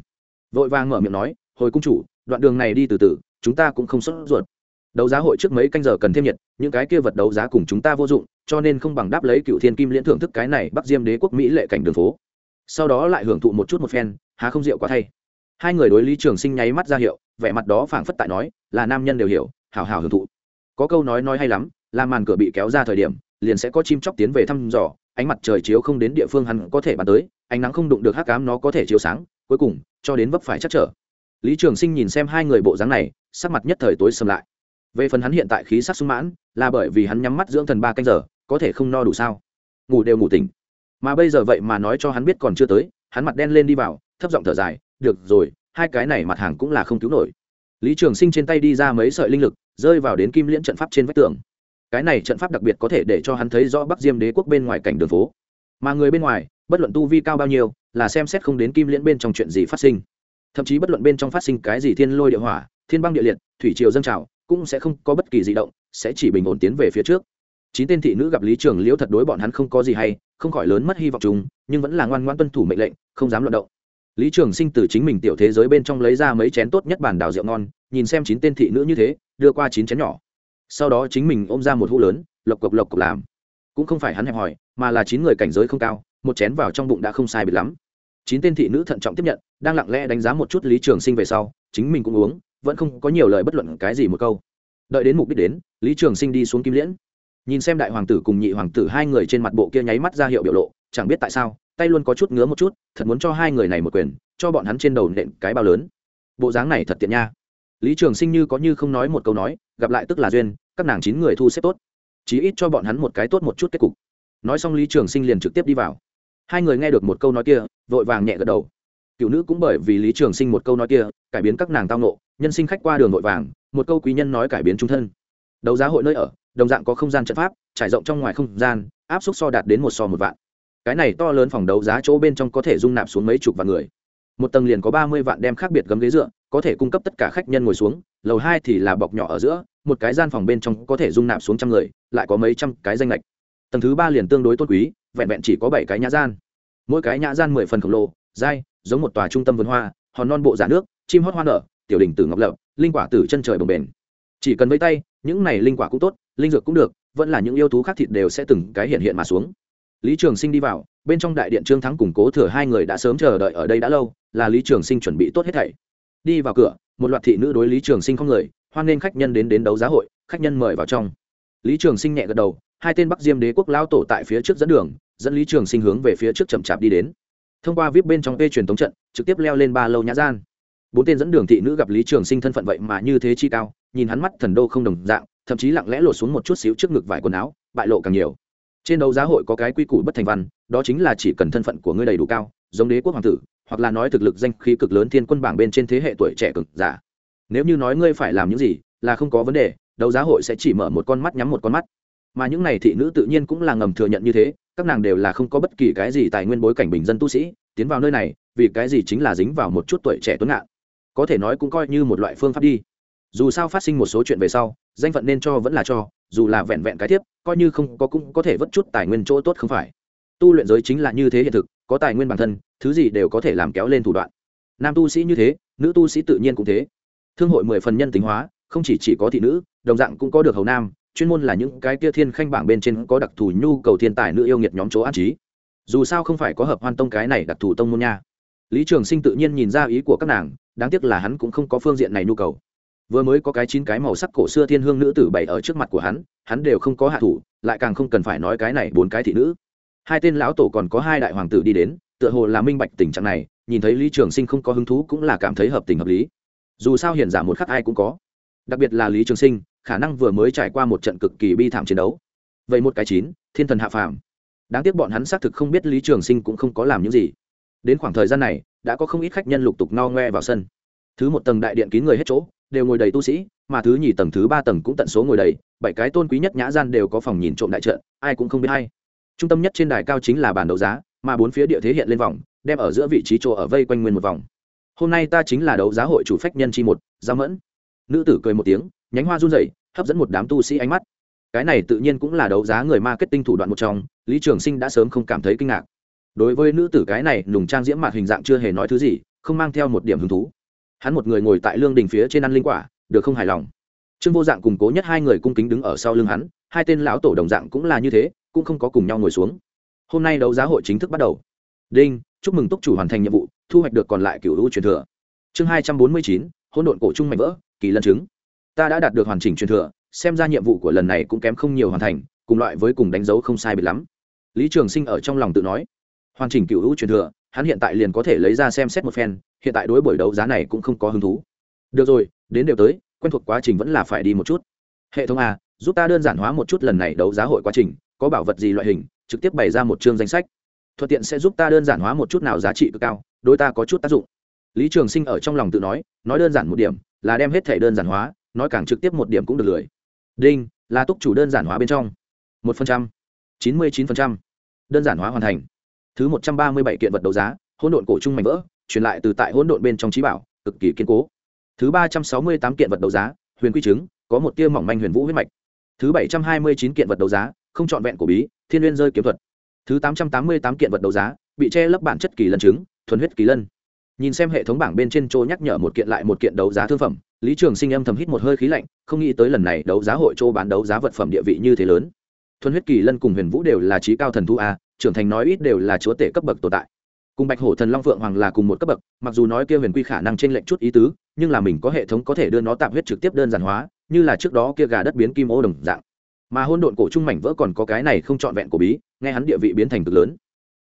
S1: Vội vàng mở miệng nói, hồi cung chủ, đoạn đường này đi từ từ, chúng ta cũng không sốt ruột. Đấu giá hội trước mấy canh giờ cần thêm nhiệt, những cái kia vật đấu giá cùng chúng ta vô dụng, cho nên không bằng đáp lấy cựu thiên kim liễn thưởng thức cái này bắc diêm đế quốc mỹ lệ cảnh đường phố. Sau đó lại hưởng thụ một chút một phen, há không rượu quá thay. Hai người đối lý trường sinh nháy mắt ra hiệu, vẻ mặt đó phảng phất tại nói, là nam nhân đều hiểu hào hào hưởng thụ. Có câu nói nói hay lắm là màn cửa bị kéo ra thời điểm, liền sẽ có chim chóc tiến về thăm dò, ánh mặt trời chiếu không đến địa phương hắn có thể bắn tới, ánh nắng không đụng được hắc cám nó có thể chiếu sáng, cuối cùng, cho đến vấp phải chắc trở. Lý trường sinh nhìn xem hai người bộ dáng này, sắc mặt nhất thời tối sầm lại. Về phần hắn hiện tại khí sắc sung mãn, là bởi vì hắn nhắm mắt dưỡng thần ba canh giờ, có thể không no đủ sao. Ngủ đều ngủ tỉnh. Mà bây giờ vậy mà nói cho hắn biết còn chưa tới, hắn mặt đen lên đi vào, thấp giọng thở dài, được rồi, hai cái này mặt hàng cũng là không cứu nổi. Lý trường sinh trên tay đi ra mấy sợi linh lực, rơi vào đến kim liễn trận pháp trên vách tường cái này trận pháp đặc biệt có thể để cho hắn thấy rõ bắc diêm đế quốc bên ngoài cảnh đường phố. Mà người bên ngoài, bất luận tu vi cao bao nhiêu, là xem xét không đến kim liễn bên trong chuyện gì phát sinh. Thậm chí bất luận bên trong phát sinh cái gì thiên lôi địa hỏa, thiên băng địa liệt, thủy triều dân trào, cũng sẽ không có bất kỳ di động, sẽ chỉ bình ổn tiến về phía trước. Chín tên thị nữ gặp lý trường liễu thật đối bọn hắn không có gì hay, không khỏi lớn mất hy vọng chúng nhưng vẫn là ngoan ngoan tuân thủ mệnh lệnh, không dám luận động. Lý trường sinh từ chính mình tiểu thế giới bên trong lấy ra mấy chén tốt nhất bản đào rượu ngon, nhìn xem chín tên thị nữ như thế, đưa qua chín chén nhỏ sau đó chính mình ôm ra một hũ lớn, lộc cộc lộc cộc làm. Cũng không phải hắn hẹp hòi, mà là chín người cảnh giới không cao, một chén vào trong bụng đã không sai biệt lắm. Chín tên thị nữ thận trọng tiếp nhận, đang lặng lẽ đánh giá một chút lý trường sinh về sau, chính mình cũng uống, vẫn không có nhiều lời bất luận cái gì một câu. Đợi đến mục đích đến, lý trường sinh đi xuống kim liễn. Nhìn xem đại hoàng tử cùng nhị hoàng tử hai người trên mặt bộ kia nháy mắt ra hiệu biểu lộ, chẳng biết tại sao, tay luôn có chút ngứa một chút, thật muốn cho hai người này một quyền, cho bọn hắn trên đầu nện cái bao lớn. Bộ dáng này thật tiện nha lý trường sinh như có như không nói một câu nói, gặp lại tức là duyên, các nàng chín người thu xếp tốt. Chí ít cho bọn hắn một cái tốt một chút kết cục. Nói xong lý trường sinh liền trực tiếp đi vào. Hai người nghe được một câu nói kia, vội vàng nhẹ gật đầu. Cựu nữ cũng bởi vì lý trường sinh một câu nói kia, cải biến các nàng tao nộ nhân sinh khách qua đường vội vàng, một câu quý nhân nói cải biến trung thân. Đấu giá hội nơi ở, đồng dạng có không gian trận pháp, trải rộng trong ngoài không gian, áp suất so đạt đến một so một vạn. Cái này to lớn phòng đấu giá chỗ bên trong có thể dung nạp xuống mấy chục vạn người. Một tầng liền có ba mươi vạn đem khác biệt gấm ghế dựa có thể cung cấp tất cả khách nhân ngồi xuống, lầu hai thì là bọc nhỏ ở giữa, một cái gian phòng bên trong có thể dung nạp xuống trăm người, lại có mấy trăm cái danh lệch. Tầng thứ ba liền tương đối tôn quý, vẹn vẹn chỉ có bảy cái nhã gian. Mỗi cái nhã gian mười phần khổng lồ, dai, giống một tòa trung tâm vườn hoa, hòn non bộ giả nước, chim hót hoa nở, tiểu đình tử ngọc lợp linh quả từ chân trời bồng bền chỉ cần với tay, những này linh quả cũng tốt, linh dược cũng được, vẫn là những yêu thú khác thịt đều sẽ từng cái hiện hiện mà xuống. Lý trường sinh đi vào, bên trong đại điện trương thắng củng cố thừa hai người đã sớm chờ đợi ở đây đã lâu, là lý trường sinh chuẩn bị tốt hết thảy đi vào cửa, một loạt thị nữ đối lý trường sinh không người, hoan nghênh khách nhân đến đến đấu giá hội, khách nhân mời vào trong. Lý trường sinh nhẹ gật đầu, hai tên bắc diêm đế quốc lao tổ tại phía trước dẫn đường, dẫn lý trường sinh hướng về phía trước chậm chạp đi đến. Thông qua vip bên trong p truyền thống trận, trực tiếp leo lên ba lâu nhã gian. Bốn tên dẫn đường thị nữ gặp lý trường sinh thân phận vậy mà như thế chi cao, nhìn hắn mắt thần đô không đồng dạng, thậm chí lặng lẽ lột xuống một chút xíu trước ngực vải quần áo, bại lộ càng nhiều. Trên đấu giá hội có cái quy củ bất thành văn, đó chính là chỉ cần thân phận của ngươi đầy đủ cao, giống đế quốc hoàng tử hoặc là nói thực lực danh khí cực lớn thiên quân bảng bên trên thế hệ tuổi trẻ cực giả. Nếu như nói ngươi phải làm những gì, là không có vấn đề, đấu giá hội sẽ chỉ mở một con mắt nhắm một con mắt. Mà những này thị nữ tự nhiên cũng là ngầm thừa nhận như thế, các nàng đều là không có bất kỳ cái gì tài nguyên bối cảnh bình dân tu sĩ, tiến vào nơi này, vì cái gì chính là dính vào một chút tuổi trẻ tuấn ngạn. Có thể nói cũng coi như một loại phương pháp đi. Dù sao phát sinh một số chuyện về sau, danh phận nên cho vẫn là cho, dù là vẹn vẹn cái tiếp coi như không có cũng có thể vất chút tài nguyên chỗ tốt không phải. Tu luyện giới chính là như thế hiện thực có tài nguyên bản thân, thứ gì đều có thể làm kéo lên thủ đoạn. Nam tu sĩ như thế, nữ tu sĩ tự nhiên cũng thế. Thương hội mười phần nhân tính hóa, không chỉ chỉ có thị nữ, đồng dạng cũng có được hầu nam, chuyên môn là những cái kia thiên khanh bảng bên trên có đặc thù nhu cầu thiên tài nữ yêu nghiệt nhóm chỗ an trí. Dù sao không phải có hợp hoan tông cái này đặc thù tông môn nha. Lý trường sinh tự nhiên nhìn ra ý của các nàng, đáng tiếc là hắn cũng không có phương diện này nhu cầu. Vừa mới có cái chín cái màu sắc cổ xưa thiên hương nữ tử bày ở trước mặt của hắn hắn đều không có hạ thủ, lại càng không cần phải nói cái này bốn cái thị nữ hai tên lão tổ còn có hai đại hoàng tử đi đến, tựa hồ là minh bạch tình trạng này, nhìn thấy lý trường sinh không có hứng thú cũng là cảm thấy hợp tình hợp lý. Dù sao hiền giả một khắc ai cũng có. Đặc biệt là lý trường sinh, khả năng vừa mới trải qua một trận cực kỳ bi thảm chiến đấu. Vậy một cái chín, thiên thần hạ phàm. Đáng tiếc bọn hắn xác thực không biết lý trường sinh cũng không có làm những gì. Đến khoảng thời gian này, đã có không ít khách nhân lục tục no ngoe vào sân. Thứ một tầng đại điện kín người hết chỗ, đều ngồi đầy tu sĩ, mà thứ nhì tầng thứ ba tầng cũng tận số ngồi đầy, bảy cái tôn quý nhất nhã gian đều có phòng nhìn trộm đại trận, ai cũng không biết hay trung tâm nhất trên đài cao chính là bàn đấu giá, mà bốn phía địa thế hiện lên vòng, đem ở giữa vị trí chỗ ở vây quanh nguyên một vòng. Hôm nay ta chính là đấu giá hội chủ phách nhân chi một, giao mẫn. Nữ tử cười một tiếng, nhánh hoa run rẩy, hấp dẫn một đám tu sĩ ánh mắt. Cái này tự nhiên cũng là đấu giá người marketing thủ đoạn một trong, lý trường sinh đã sớm không cảm thấy kinh ngạc. Đối với nữ tử cái này, nùng trang diễm mặt hình dạng chưa hề nói thứ gì, không mang theo một điểm hứng thú. Hắn một người ngồi tại lương đình phía trên ăn linh quả, được không hài lòng. Trương vô dạng cùng cố nhất hai người cung kính đứng ở sau lưng hắn, hai tên lão tổ đồng dạng cũng là như thế cũng không có cùng nhau ngồi xuống. Hôm nay đấu giá hội chính thức bắt đầu. Đinh, chúc mừng túc chủ hoàn thành nhiệm vụ, thu hoạch được còn lại cựu hữu truyền thừa. Chương hai trăm bốn mươi chín, hỗn độn cổ trung mạnh vỡ, kỳ lân chứng. Ta đã đạt được hoàn chỉnh truyền thừa, xem ra nhiệm vụ của lần này cũng kém không nhiều hoàn thành, cùng loại với cùng đánh dấu không sai biệt lắm. Lý trường sinh ở trong lòng tự nói. Hoàn chỉnh cựu hữu truyền thừa, hắn hiện tại liền có thể lấy ra xem xét một phen, hiện tại đối buổi đấu giá này cũng không có hứng thú. Được rồi, đến đều tới, quen thuộc quá trình vẫn là phải đi một chút. Hệ thống a, giúp ta đơn giản hóa một chút lần này đấu giá hội quá trình có bảo vật gì loại hình, trực tiếp bày ra một chương danh sách. Thuận tiện sẽ giúp ta đơn giản hóa một chút nào giá trị cực cao, đối ta có chút tác dụng. Lý trường sinh ở trong lòng tự nói nói đơn giản một điểm là đem hết thể đơn giản hóa, nói càng trực tiếp một điểm cũng được lười. Đinh, là túc chủ đơn giản hóa bên trong. Một phần trăm, chín mươi chín phần trăm, đơn giản hóa hoàn thành. Thứ một trăm ba mươi bảy kiện vật đấu giá, hỗn độn cổ trung mảnh vỡ, truyền lại từ tại hỗn độn bên trong trí bảo, cực kỳ kiên cố. Thứ ba trăm sáu mươi tám kiện vật đấu giá, huyền quy chứng có một tia mỏng manh huyền vũ huyết mạch. Thứ bảy trăm hai mươi chín kiện vật đấu giá không trọn vẹn cổ bí, thiên liên rơi kiếm thuật. Thứ tám trăm tám mươi tám kiện vật đấu giá, bị che lấp bản chất kỳ lân trứng thuần huyết kỳ lân. Nhìn xem hệ thống bảng bên trên chỗ nhắc nhở một kiện lại một kiện đấu giá thương phẩm, lý trường sinh âm thầm hít một hơi khí lạnh, không nghĩ tới lần này đấu giá hội chỗ bán đấu giá vật phẩm địa vị như thế lớn. Thuần huyết kỳ lân cùng huyền vũ đều là trí cao thần thu a, trưởng thành nói ít đều là chúa tể cấp bậc tồn tại. Cùng bạch hổ thần long phượng hoàng là cùng một cấp bậc, mặc dù nói kia huyền quy khả năng t r ê n lệch chút ý tứ, nhưng là mình có hệ thống có thể đưa nó tạm huyết trực tiếp đơn giản hóa, như là trước đó kia gà đất biến kim ô đồng dạng mà hôn độn cổ trung mảnh vỡ còn có cái này không trọn vẹn cổ bí, nghe hắn địa vị biến thành cực lớn.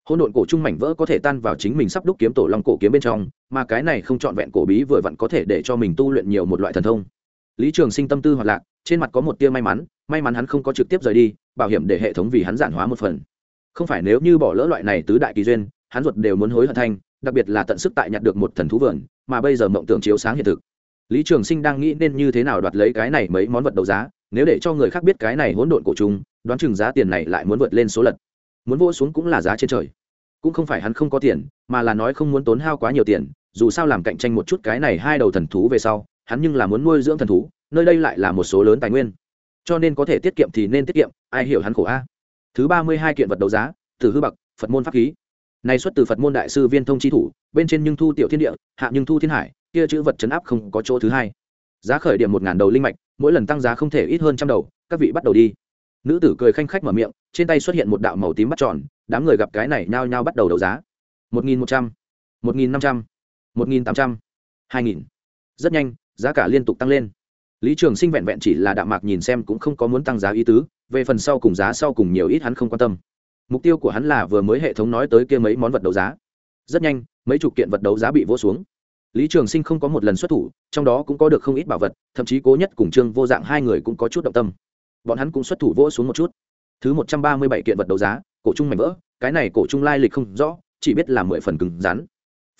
S1: Hôn độn cổ trung mảnh vỡ có thể tan vào chính mình sắp đúc kiếm tổ long cổ kiếm bên trong, mà cái này không trọn vẹn cổ bí vừa vặn có thể để cho mình tu luyện nhiều một loại thần thông. Lý trường sinh tâm tư hoạt lạc, trên mặt có một tia may mắn may mắn hắn không có trực tiếp rời đi, bảo hiểm để hệ thống vì hắn giản hóa một phần. Không phải nếu như bỏ lỡ loại này tứ đại kỳ duyên, hắn ruột đều muốn hối hận thanh đặc biệt là tận sức tại nhặt được một thần thú vườn, mà bây giờ mộng tưởng chiếu sáng hiện thực. Lý trường sinh đang nghĩ nên như thế nào đoạt lấy cái này mấy món vật đấu giá nếu để cho người khác biết cái này hỗn độn cổ trùng đoán chừng giá tiền này lại muốn vượt lên số lần muốn vô xuống cũng là giá trên trời. Cũng không phải hắn không có tiền, mà là nói không muốn tốn hao quá nhiều tiền, dù sao làm cạnh tranh một chút cái này hai đầu thần thú về sau, hắn nhưng là muốn nuôi dưỡng thần thú, nơi đây lại là một số lớn tài nguyên. Cho nên có thể tiết kiệm thì nên tiết kiệm, ai hiểu hắn khổ a. Thứ ba mươi hai kiện vật đấu giá từ hư bậc, phật môn pháp khí. Này xuất từ phật môn đại sư viên thông chi thủ, bên trên nhưng thu tiểu thiên địa, hạ nhưng thu thiên hải, kia chữ vật chấn áp không có chỗ thứ hai giá khởi điểm một ngàn đầu linh mạch, mỗi lần tăng giá không thể ít hơn trăm đầu, các vị bắt đầu đi. Nữ tử cười khanh khách mở miệng, trên tay xuất hiện một đạo màu tím bắt tròn, đám người gặp cái này nhao nhao bắt đầu đấu giá. Một nghìn một trăm, một nghìn năm trăm, một nghìn tám trăm, hai nghìn. Rất nhanh, giá cả liên tục tăng lên. Lý trường sinh vẹn vẹn chỉ là đạo mạc nhìn xem cũng không có muốn tăng giá ý tứ, về phần sau cùng giá sau cùng nhiều ít hắn không quan tâm. Mục tiêu của hắn là vừa mới hệ thống nói tới kia mấy món vật đấu giá. Rất nhanh, mấy chục kiện vật đấu giá bị vỗ xuống lý trường sinh không có một lần xuất thủ, trong đó cũng có được không ít bảo vật, thậm chí cố nhất cùng trương vô dạng hai người cũng có chút động tâm. Bọn hắn cũng xuất thủ vỗ xuống một chút. Thứ một trăm ba mươi bảy kiện vật đấu giá, cổ trung mảnh vỡ, cái này cổ trung lai lịch không rõ, chỉ biết là mười phần cứng rắn.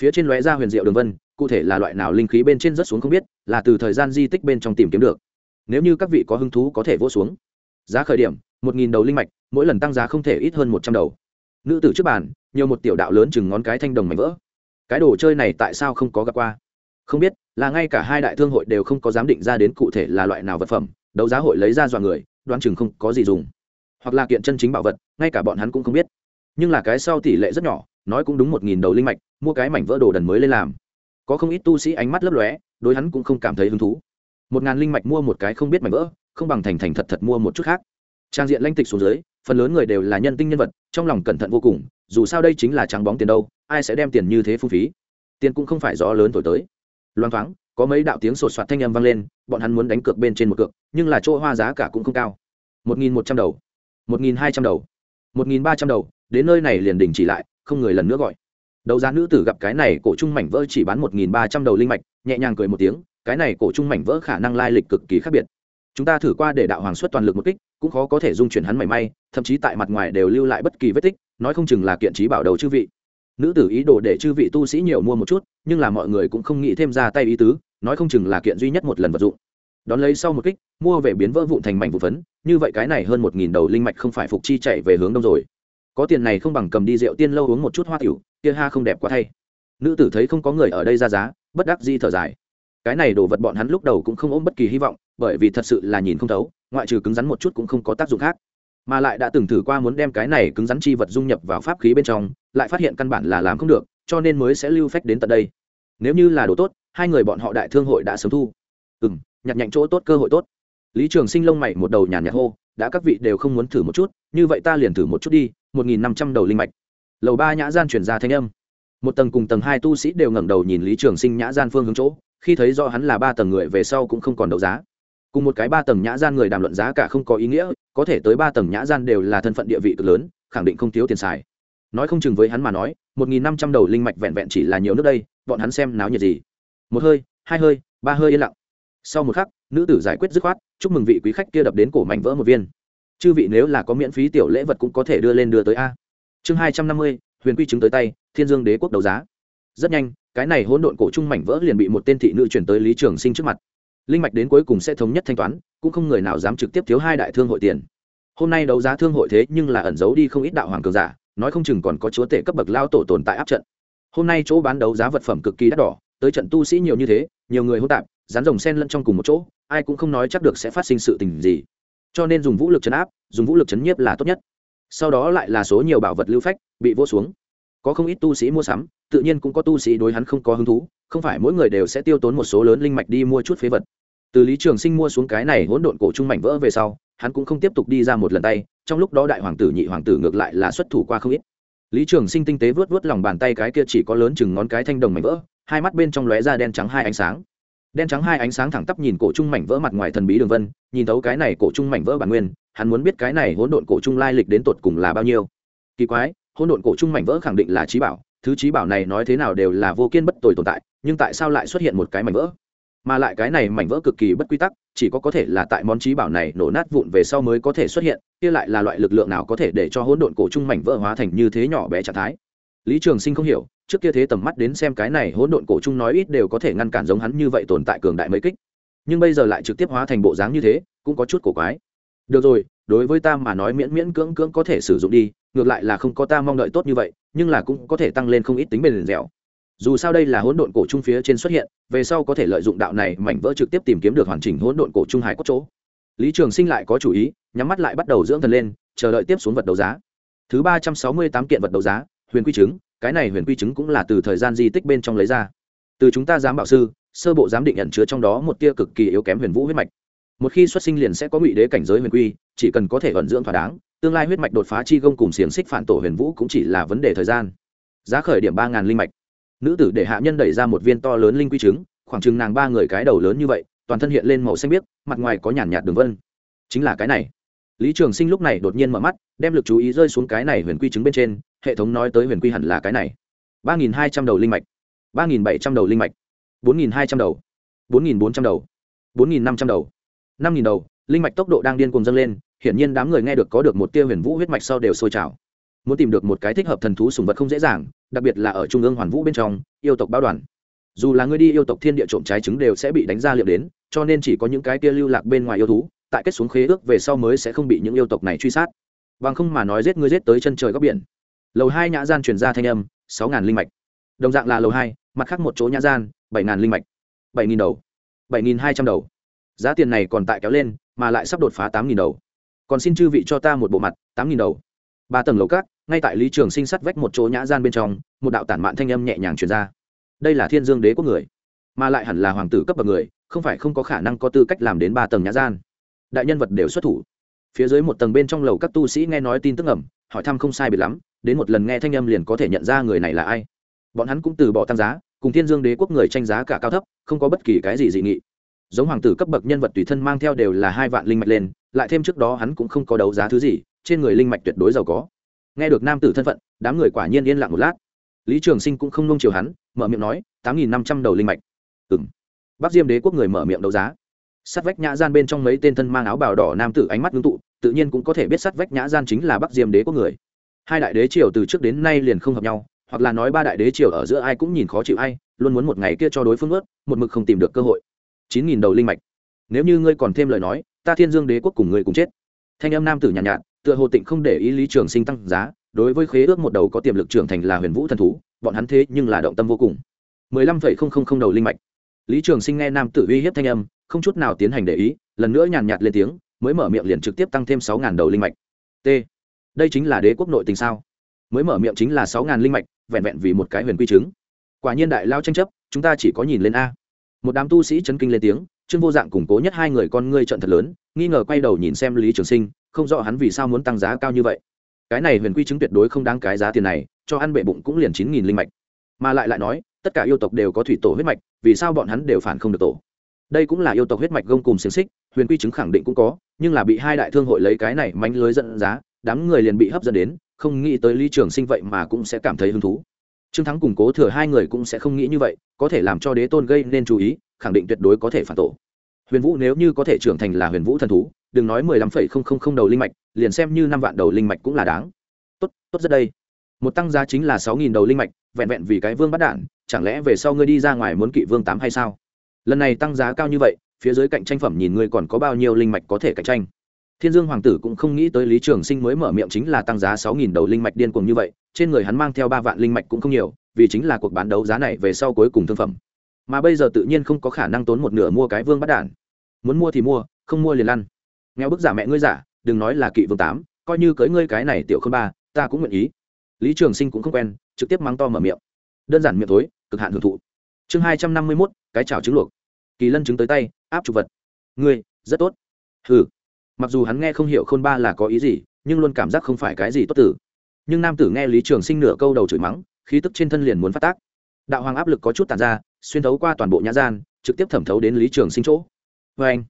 S1: Phía trên lóe ra huyền diệu đường vân, cụ thể là loại nào linh khí bên trên rất xuống không biết, là từ thời gian di tích bên trong tìm kiếm được. Nếu như các vị có hứng thú có thể vỗ xuống. Giá khởi điểm, một nghìn đầu linh mạch, mỗi lần tăng giá không thể ít hơn một trăm đầu. Nữ tử trước bàn, nhiều một tiểu đạo lớn chừng ngón cái thanh đồng mảnh vỡ cái đồ chơi này tại sao không có gặp qua? Không biết, là ngay cả hai đại thương hội đều không có dám định ra đến cụ thể là loại nào vật phẩm, đấu giá hội lấy ra dọa người, đoán chừng không có gì dùng. Hoặc là kiện chân chính bảo vật, ngay cả bọn hắn cũng không biết. Nhưng là cái sau tỷ lệ rất nhỏ, nói cũng đúng một nghìn đầu linh mạch, mua cái mảnh vỡ đồ đần mới lên làm. Có không ít tu sĩ ánh mắt lấp lóe, đối hắn cũng không cảm thấy hứng thú. Một ngàn linh mạch mua một cái không biết mảnh vỡ, không bằng thành thành thật thật mua một chút khác. Trang diện lanh tịch xuống dưới phần lớn người đều là nhân tinh nhân vật, trong lòng cẩn thận vô cùng, dù sao đây chính là trắng bóng tiền đâu, ai sẽ đem tiền như thế phung phí? Tiền cũng không phải rõ lớn thổi tới. Loang thoáng, có mấy đạo tiếng sột soạt thanh âm vang lên, bọn hắn muốn đánh cược bên trên một cược, nhưng là chỗ hoa giá cả cũng không cao. Một nghìn một trăm đầu. Một nghìn hai trăm đầu. Một nghìn ba trăm đầu, đến nơi này liền đình chỉ lại, không người lần nữa gọi. Đấu giá nữ tử gặp cái này, cổ trung mảnh vỡ chỉ bán một nghìn ba trăm đầu linh mạch, nhẹ nhàng cười một tiếng, cái này cổ trung mảnh vỡ khả năng lai lịch cực kỳ khác biệt chúng ta thử qua để đạo hoàng xuất toàn lực một kích, cũng khó có thể dung chuyển hắn mảy may, thậm chí tại mặt ngoài đều lưu lại bất kỳ vết tích, nói không chừng là kiện trí bảo đầu chư vị. Nữ tử ý đồ để chư vị tu sĩ nhiều mua một chút, nhưng là mọi người cũng không nghĩ thêm ra tay ý tứ, nói không chừng là kiện duy nhất một lần vật dụng. Đón lấy sau một kích, mua về biến vỡ vụn thành mảnh vụ phấn, như vậy cái này hơn một nghìn đầu linh mạch không phải phục chi chạy về hướng đông rồi. Có tiền này không bằng cầm đi rượu tiên lâu uống một chút hoa tiểu, kia ha không đẹp quá thay. Nữ tử thấy không có người ở đây ra giá, bất đắc di thở dài cái này đồ vật bọn hắn lúc đầu cũng không ôm bất kỳ hy vọng, bởi vì thật sự là nhìn không thấu, ngoại trừ cứng rắn một chút cũng không có tác dụng khác. Mà lại đã từng thử qua muốn đem cái này cứng rắn chi vật dung nhập vào pháp khí bên trong, lại phát hiện căn bản là làm không được, cho nên mới sẽ lưu phách đến tận đây. Nếu như là đồ tốt, hai người bọn họ đại thương hội đã sớm thu. Ừ m nhặt nhạnh chỗ tốt, cơ hội tốt. Lý trường sinh lông mày một đầu nhàn nhạt hô, đã các vị đều không muốn thử một chút, như vậy ta liền thử một chút đi, một nghìn năm trăm đầu linh mạch. Lầu ba nhã gian chuyển ra thanh âm. Một tầng cùng tầng hai tu sĩ đều ngẩng đầu nhìn lý trường sinh nhã gian phương hướng chỗ khi thấy do hắn là ba tầng người về sau cũng không còn đấu giá. Cùng một cái ba tầng nhã gian người đàm luận giá cả không có ý nghĩa, có thể tới ba tầng nhã gian đều là thân phận địa vị cực lớn, khẳng định không thiếu tiền xài. Nói không chừng với hắn mà nói, một nghìn năm trăm đầu linh mạch vẹn vẹn chỉ là nhiều nước đây, bọn hắn xem náo nhiệt gì. Một hơi, hai hơi, ba hơi yên lặng. Sau một khắc, nữ tử giải quyết dứt khoát, chúc mừng vị quý khách kia đập đến cổ mảnh vỡ một viên. Chư vị nếu là có miễn phí tiểu lễ vật cũng có thể đưa lên đưa tới a. Chương hai trăm năm mươi, huyền quy chứng tới tay, thiên dương đế quốc đấu giá rất nhanh, cái này hỗn độn cổ trung mảnh vỡ liền bị một tên thị nữ chuyển tới lý trường sinh trước mặt. Linh mạch đến cuối cùng sẽ thống nhất thanh toán, cũng không người nào dám trực tiếp thiếu hai đại thương hội tiền. Hôm nay đấu giá thương hội thế nhưng là ẩn giấu đi không ít đạo hoàng cường giả, nói không chừng còn có chúa tể cấp bậc lao tổ tồn tại áp trận. Hôm nay chỗ bán đấu giá vật phẩm cực kỳ đắt đỏ, tới trận tu sĩ nhiều như thế, nhiều người hỗn tạp, rán rồng sen lẫn trong cùng một chỗ, ai cũng không nói chắc được sẽ phát sinh sự tình gì. Cho nên dùng vũ lực chấn áp, dùng vũ lực chấn nhiếp là tốt nhất. Sau đó lại là số nhiều bảo vật lưu phách, bị vô xuống. Có không ít tu sĩ mua sắm tự nhiên cũng có tu sĩ đối hắn không có hứng thú, không phải mỗi người đều sẽ tiêu tốn một số lớn linh mạch đi mua chút phế vật. Từ lý trường sinh mua xuống cái này hỗn độn cổ trung mảnh vỡ về sau, hắn cũng không tiếp tục đi ra một lần tay, trong lúc đó đại hoàng tử, nhị hoàng tử ngược lại là xuất thủ qua không ít. Lý trường sinh tinh tế vớt vớt lòng bàn tay cái kia chỉ có lớn chừng ngón cái thanh đồng mảnh vỡ, hai mắt bên trong lóe ra đen trắng hai ánh sáng. Đen trắng hai ánh sáng thẳng tắp nhìn cổ trung mảnh vỡ mặt ngoài thần bí đường vân, nhìn thấu cái này cổ trung mảnh vỡ bản nguyên, hắn muốn biết cái này hỗn độn cổ trung lai lịch đến tột cùng là bao nhiêu. Kỳ quái, hỗn độn cổ trung mảnh vỡ khẳng định là trí bảo thứ trí bảo này nói thế nào đều là vô kiên bất tồi tồn tại, nhưng tại sao lại xuất hiện một cái mảnh vỡ? Mà lại cái này mảnh vỡ cực kỳ bất quy tắc, chỉ có có thể là tại món trí bảo này nổ nát vụn về sau mới có thể xuất hiện, kia lại là loại lực lượng nào có thể để cho hỗn độn cổ trung mảnh vỡ hóa thành như thế nhỏ bé trạng thái? Lý trường sinh không hiểu, trước kia thế tầm mắt đến xem cái này hỗn độn cổ trung nói ít đều có thể ngăn cản giống hắn như vậy tồn tại cường đại mấy kích. Nhưng bây giờ lại trực tiếp hóa thành bộ dáng như thế, cũng có chút cổ quái. Được rồi đối với ta mà nói miễn miễn cưỡng cưỡng có thể sử dụng đi, ngược lại là không có ta mong đợi tốt như vậy, nhưng là cũng có thể tăng lên không ít tính bền dẻo. Dù sao đây là hỗn độn cổ trung phía trên xuất hiện, về sau có thể lợi dụng đạo này mảnh vỡ trực tiếp tìm kiếm được hoàn chỉnh hỗn độn cổ trung hải cốt chỗ. Lý trường sinh lại có chủ ý, nhắm mắt lại bắt đầu dưỡng thần lên, chờ đợi tiếp xuống vật đấu giá. Thứ ba trăm sáu mươi tám kiện vật đấu giá, huyền quy chứng, cái này huyền quy chứng cũng là từ thời gian di tích bên trong lấy ra. Từ chúng ta giám bảo sư, sơ bộ giám định nhận chứa trong đó một tia cực kỳ yếu kém huyền vũ huyết mạch một khi xuất sinh liền sẽ có ngụy đế cảnh giới huyền quy, chỉ cần có thể vận dưỡng thỏa đáng, tương lai huyết mạch đột phá chi gông cùng xiềng xích phản tổ huyền vũ cũng chỉ là vấn đề thời gian. Giá khởi điểm ba ngàn linh mạch. Nữ tử để hạ nhân đẩy ra một viên to lớn linh quy trứng, khoảng chừng nàng ba người cái đầu lớn như vậy, toàn thân hiện lên màu xanh biếc, mặt ngoài có nhàn nhạt đường vân. Chính là cái này. Lý trường sinh lúc này đột nhiên mở mắt, đem lực chú ý rơi xuống cái này huyền quy trứng bên trên, hệ thống nói tới huyền quy hẳn là cái này. ba nghìn hai trăm đầu linh mạch. ba nghìn bảy trăm đầu linh mạch. bốn nghìn hai trăm đầu. bốn nghìn bốn trăm đầu. bốn nghìn năm trăm đầu năm nghìn đầu, linh mạch tốc độ đang điên cuồng dâng lên, hiển nhiên đám người nghe được có được một tia huyền vũ huyết mạch sau đều sôi trào. Muốn tìm được một cái thích hợp thần thú sùng vật không dễ dàng, đặc biệt là ở trung ương hoàn vũ bên trong, yêu tộc báo đoàn. Dù là người đi yêu tộc thiên địa trộm trái trứng đều sẽ bị đánh ra liệu đến, cho nên chỉ có những cái kia lưu lạc bên ngoài yêu thú, tại kết xuống khế ước về sau mới sẽ không bị những yêu tộc này truy sát. Bằng không mà nói giết ngươi giết tới chân trời góc biển. Lầu hai nhã gian truyền ra thanh âm, sáu ngàn linh mạch. Đồng dạng là lầu hai, mặt khác một chỗ nhã gian, bảy ngàn linh mạch. Bảy nghìn đầu. Bảy nghìn hai trăm đầu giá tiền này còn tại kéo lên, mà lại sắp đột phá tám nghìn đầu. Còn xin chư vị cho ta một bộ mặt, tám nghìn đầu. Ba tầng lầu cát, ngay tại lý trường sinh sắt vách một chỗ nhã gian bên trong, một đạo tản mạn thanh âm nhẹ nhàng truyền ra. Đây là thiên dương đế quốc người, mà lại hẳn là hoàng tử cấp bậc người, không phải không có khả năng có tư cách làm đến ba tầng nhã gian. Đại nhân vật đều xuất thủ. Phía dưới một tầng bên trong lầu các tu sĩ nghe nói tin tức ẩm hỏi thăm không sai biệt lắm, đến một lần nghe thanh âm liền có thể nhận ra người này là ai. Bọn hắn cũng từ bỏ tăng giá, cùng thiên dương đế quốc người tranh giá cả cao thấp, không có bất kỳ cái gì dị nghị giống hoàng tử cấp bậc nhân vật tùy thân mang theo đều là hai vạn linh mạch lên, lại thêm trước đó hắn cũng không có đấu giá thứ gì, trên người linh mạch tuyệt đối giàu có. Nghe được nam tử thân phận, đám người quả nhiên yên lặng một lát. Lý trường sinh cũng không nung chiều hắn, mở miệng nói, tám nghìn năm trăm đầu linh mạch. Ừng bắc diêm đế quốc người mở miệng đấu giá. Sắt vách nhã gian bên trong mấy tên thân mang áo bào đỏ nam tử ánh mắt ngưng tụ, tự nhiên cũng có thể biết sắt vách nhã gian chính là bắc diêm đế quốc người. Hai đại đế triều từ trước đến nay liền không hợp nhau, hoặc là nói ba đại đế triều ở giữa ai cũng nhìn khó chịu ai, luôn muốn một ngày kia cho đối phương ướt một mực không tìm được cơ hội chín nghìn đầu linh mạch. Nếu như ngươi còn thêm lời nói ta thiên dương đế quốc cùng ngươi cùng chết. Thanh âm nam tử nhàn nhạt, nhạt tựa hồ tịnh không để ý lý trường sinh tăng giá đối với khế ước một đầu có tiềm lực trưởng thành là huyền vũ thần thú bọn hắn thế nhưng là động tâm vô cùng. mười lăm phẩy không không không đầu linh mạch. Lý trường sinh nghe nam tử uy hiếp thanh âm không chút nào tiến hành để ý lần nữa nhàn nhạt lên tiếng mới mở miệng liền trực tiếp tăng thêm sáu ngàn đầu linh mạch. T. Đây chính là đế quốc nội tình sao? Mới mở miệng chính là sáu ngàn linh mạch vẹn vẹn vì một cái huyền quy chứng. Quả nhiên đại lao tranh chấp chúng ta chỉ có nhìn lên a một đám tu sĩ chấn kinh lên tiếng, trương vô dạng củng cố nhất hai người con ngươi trận thật lớn, nghi ngờ quay đầu nhìn xem lý trường sinh, không rõ hắn vì sao muốn tăng giá cao như vậy. Cái này huyền quy chứng tuyệt đối không đáng cái giá tiền này, cho ăn bệ bụng cũng liền chín nghìn linh mạch. Mà lại lại nói, tất cả yêu tộc đều có thủy tổ huyết mạch, vì sao bọn hắn đều phản không được tổ? Đây cũng là yêu tộc huyết mạch gông cùng xiềng xích, huyền quy chứng khẳng định cũng có, nhưng là bị hai đại thương hội lấy cái này mánh lưới dẫn giá, đám người liền bị hấp dẫn đến, không nghĩ tới lý trường sinh vậy mà cũng sẽ cảm thấy hứng thú trương thắng củng cố thừa hai người cũng sẽ không nghĩ như vậy, có thể làm cho đế tôn gây nên chú ý, khẳng định tuyệt đối có thể phản tổ. Huyền vũ nếu như có thể trưởng thành là huyền vũ thần thú, đừng nói mười lăm phẩy không không không đầu linh mạch, liền xem như năm vạn đầu linh mạch cũng là đáng. Tốt tốt rất đây. Một tăng giá chính là sáu nghìn đầu linh mạch, vẹn vẹn vì cái vương bắt đản chẳng lẽ về sau ngươi đi ra ngoài muốn kỵ vương tám hay sao? Lần này tăng giá cao như vậy, phía dưới cạnh tranh phẩm nhìn ngươi còn có bao nhiêu linh mạch có thể cạnh tranh? Thiên dương hoàng tử cũng không nghĩ tới lý trường sinh mới mở miệng chính là tăng giá sáu nghìn đầu linh mạch điên cuồng như vậy, trên người hắn mang theo ba vạn linh mạch cũng không nhiều, vì chính là cuộc bán đấu giá này về sau cuối cùng thương phẩm. Mà bây giờ tự nhiên không có khả năng tốn một nửa mua cái vương bắt đản. Muốn mua thì mua, không mua liền lăn. Nghèo bức giả mẹ ngươi giả, đừng nói là kỵ vương tám, coi như cưới ngươi cái này tiểu không ba, ta cũng nguyện ý. Lý trường sinh cũng không quen, trực tiếp mắng to mở miệng. Đơn giản miệng thối, cực hạn hưởng thụ. Chương hai trăm năm mươi mốt, cái chảo trứng luộc. Kỳ lân trứng tới tay, áp trục vật. Ngươi, rất tốt. Hừ mặc dù hắn nghe không hiểu khôn ba là có ý gì, nhưng luôn cảm giác không phải cái gì tốt tử. Nhưng nam tử nghe lý trường sinh nửa câu đầu chửi mắng, khí tức trên thân liền muốn phát tác. Đạo hoàng áp lực có chút tàn ra, xuyên thấu qua toàn bộ nhã gian, trực tiếp thẩm thấu đến lý trường sinh chỗ. Vê anh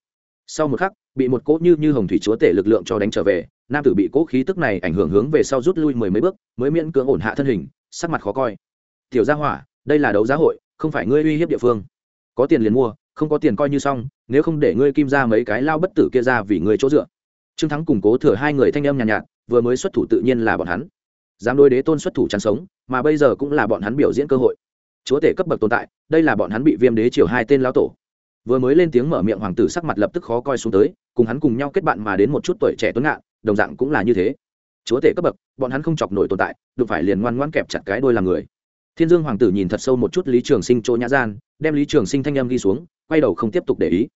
S1: sau một khắc, bị một cỗ như như hồng thủy chúa tể lực lượng cho đánh trở về, nam tử bị cỗ khí tức này ảnh hưởng hướng về sau rút lui mười mấy bước, mới miễn cưỡng ổn hạ thân hình, sắc mặt khó coi. Tiểu gia hỏa, đây là đấu giá hội, không phải ngươi uy hiếp địa phương. Có tiền liền mua, không có tiền coi như xong nếu không để ngươi kim ra mấy cái lao bất tử kia ra vì ngươi chỗ dựa. Trương thắng củng cố thừa hai người thanh âm nhàn nhạt, nhạt vừa mới xuất thủ tự nhiên là bọn hắn. Dám đôi đế tôn xuất thủ chắn sống mà bây giờ cũng là bọn hắn biểu diễn cơ hội. Chúa tể cấp bậc tồn tại đây là bọn hắn bị viêm đế triều hai tên lão tổ. Vừa mới lên tiếng mở miệng hoàng tử sắc mặt lập tức khó coi xuống tới cùng hắn cùng nhau kết bạn mà đến một chút tuổi trẻ tuấn ngạn đồng dạng cũng là như thế. Chúa tể cấp bậc bọn hắn không chọc nổi tồn tại đụng phải liền ngoan ngoan kẹp chặt cái đôi làm người. Thiên dương hoàng tử nhìn thật sâu một chút lý trường sinh chỗ nhã gian đem lý trường sinh thanh âm ghi xuống quay đầu không tiếp tục để ý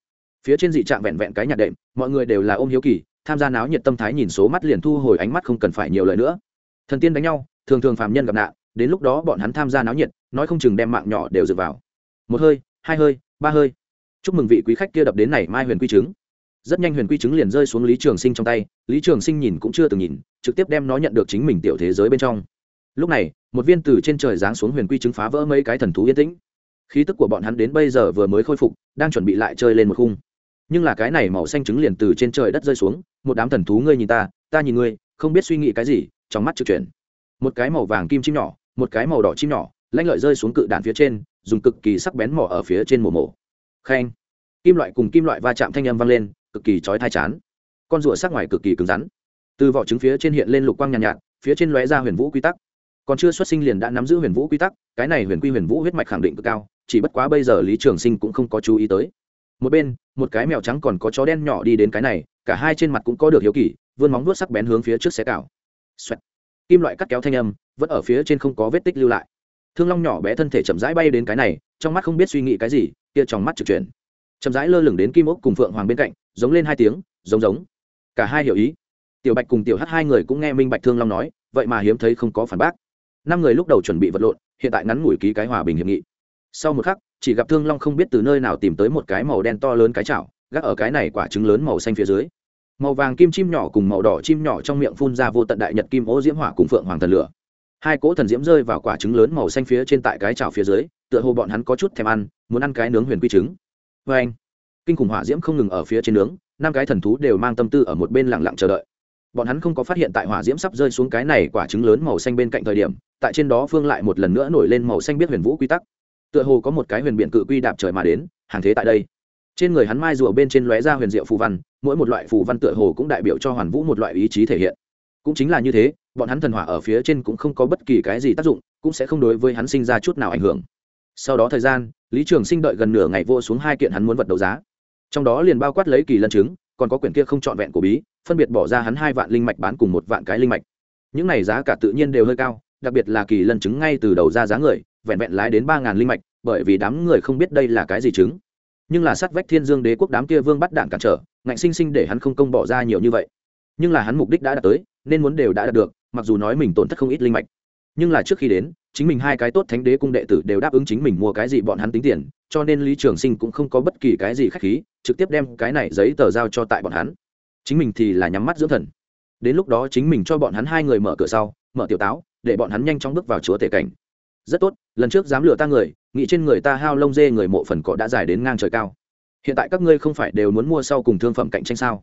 S1: phía trên dị trạng vẹn vẹn cái nhạc đệm, mọi người đều là ôm hiếu kỳ, tham gia náo nhiệt tâm thái nhìn số mắt liền thu hồi ánh mắt không cần phải nhiều lời nữa. Thần tiên đánh nhau, thường thường phạm nhân gặp nạn, đến lúc đó bọn hắn tham gia náo nhiệt, nói không chừng đem mạng nhỏ đều dựa vào. Một hơi, hai hơi, ba hơi. Chúc mừng vị quý khách kia đập đến này mai huyền quy chứng. Rất nhanh huyền quy chứng liền rơi xuống lý trường sinh trong tay, lý trường sinh nhìn cũng chưa từng nhìn, trực tiếp đem nó nhận được chính mình tiểu thế giới bên trong. Lúc này, một viên từ trên trời giáng xuống huyền quy chứng phá vỡ mấy cái thần thú yên tĩnh. Khí tức của bọn hắn đến bây giờ vừa mới khôi phục, đang chuẩn bị lại chơi lên một khung nhưng là cái này màu xanh trứng liền từ trên trời đất rơi xuống một đám thần thú ngươi nhìn ta ta nhìn ngươi không biết suy nghĩ cái gì trong mắt trực chuyển. Một cái màu vàng kim chim nhỏ một cái màu đỏ chim nhỏ lanh lợi rơi xuống cự đạn phía trên dùng cực kỳ sắc bén mỏ ở phía trên mổ mổ. Khen. Kim loại cùng kim loại va chạm thanh âm vang lên cực kỳ chói thai chán. Con rùa sắc ngoài cực kỳ cứng rắn. Từ vỏ trứng phía trên hiện lên lục quang nhàn nhạt, nhạt phía trên lóe ra huyền vũ quy tắc. Còn chưa xuất sinh liền đã nắm giữ huyền vũ quy tắc cái này huyền quy huyền vũ huyết mạch khẳng định cực cao chỉ bất quá bây giờ lý trường sinh cũng không có chú ý tới một bên, một cái mèo trắng còn có chó đen nhỏ đi đến cái này, cả hai trên mặt cũng có được hiếu kỳ, vươn móng vuốt sắc bén hướng phía trước xé cào. Xoẹt. kim loại cắt kéo thanh âm, vẫn ở phía trên không có vết tích lưu lại. Thương long nhỏ bé thân thể chậm rãi bay đến cái này, trong mắt không biết suy nghĩ cái gì, kia trong mắt trực chuyển. Chậm rãi lơ lửng đến kim ốc cùng phượng hoàng bên cạnh, giống lên hai tiếng, giống giống. Cả hai hiểu ý. Tiểu bạch cùng tiểu hát hai người cũng nghe minh bạch thương long nói, vậy mà hiếm thấy không có phản bác. Năm người lúc đầu chuẩn bị vật lộn, hiện tại ngắn ngủi ký cái hòa bình hiệp nghị. Sau một khắc chỉ gặp thương long không biết từ nơi nào tìm tới một cái màu đen to lớn cái chảo, gác ở cái này quả trứng lớn màu xanh phía dưới. Màu vàng kim chim nhỏ cùng màu đỏ chim nhỏ trong miệng phun ra vô tận đại nhật kim ô diễm hỏa cùng phượng hoàng thần lửa. Hai cỗ thần diễm rơi vào quả trứng lớn màu xanh phía trên tại cái chảo phía dưới, tựa hồ bọn hắn có chút thèm ăn, muốn ăn cái nướng huyền quy trứng. Vê anh, kinh khủng hỏa diễm không ngừng ở phía trên nướng, năm cái thần thú đều mang tâm tư ở một bên lặng lặng chờ đợi. Bọn hắn không có phát hiện tại hỏa diễm sắp rơi xuống cái này quả trứng lớn màu xanh bên cạnh thời điểm, tại trên đó phương lại một lần nữa nổi lên màu xanh biết huyền vũ quy tắc tựa hồ có một cái huyền biện cự quy đạp trời mà đến, hàng thế tại đây. Trên người hắn mai rùa bên trên lóe ra huyền diệu phù văn, mỗi một loại phù văn tựa hồ cũng đại biểu cho hoàn vũ một loại ý chí thể hiện. Cũng chính là như thế, bọn hắn thần hỏa ở phía trên cũng không có bất kỳ cái gì tác dụng, cũng sẽ không đối với hắn sinh ra chút nào ảnh hưởng. Sau đó thời gian, lý trường sinh đợi gần nửa ngày vô xuống hai kiện hắn muốn vật đấu giá. Trong đó liền bao quát lấy kỳ lân chứng, còn có quyển kia không trọn vẹn của bí, phân biệt bỏ ra hắn hai vạn linh mạch bán cùng một vạn cái linh mạch. Những này giá cả tự nhiên đều hơi cao, đặc biệt là kỳ lân chứng ngay từ đầu ra giá người vẹn vẹn lái đến ba ngàn linh mạch, bởi vì đám người không biết đây là cái gì chứng. Nhưng là sát vách thiên dương đế quốc đám kia vương bắt đạn cản trở, ngạnh sinh sinh để hắn không công bỏ ra nhiều như vậy. Nhưng là hắn mục đích đã đạt tới, nên muốn đều đã đạt được, mặc dù nói mình tổn thất không ít linh mạch. Nhưng là trước khi đến, chính mình hai cái tốt thánh đế cung đệ tử đều đáp ứng chính mình mua cái gì bọn hắn tính tiền, cho nên lý trường sinh cũng không có bất kỳ cái gì k h á c h khí, trực tiếp đem cái này giấy tờ giao cho tại bọn hắn. Chính mình thì là nhắm mắt dưỡng thần. Đến lúc đó chính mình cho bọn hắn hai người mở cửa sau, mở tiểu táo, để bọn hắn nhanh chóng bước vào chúa tể cảnh rất tốt, lần trước dám lừa ta người, nghĩ trên người ta hao lông dê người mộ phần cỏ đã dài đến ngang trời cao. Hiện tại các ngươi không phải đều muốn mua sau cùng thương phẩm cạnh tranh sao?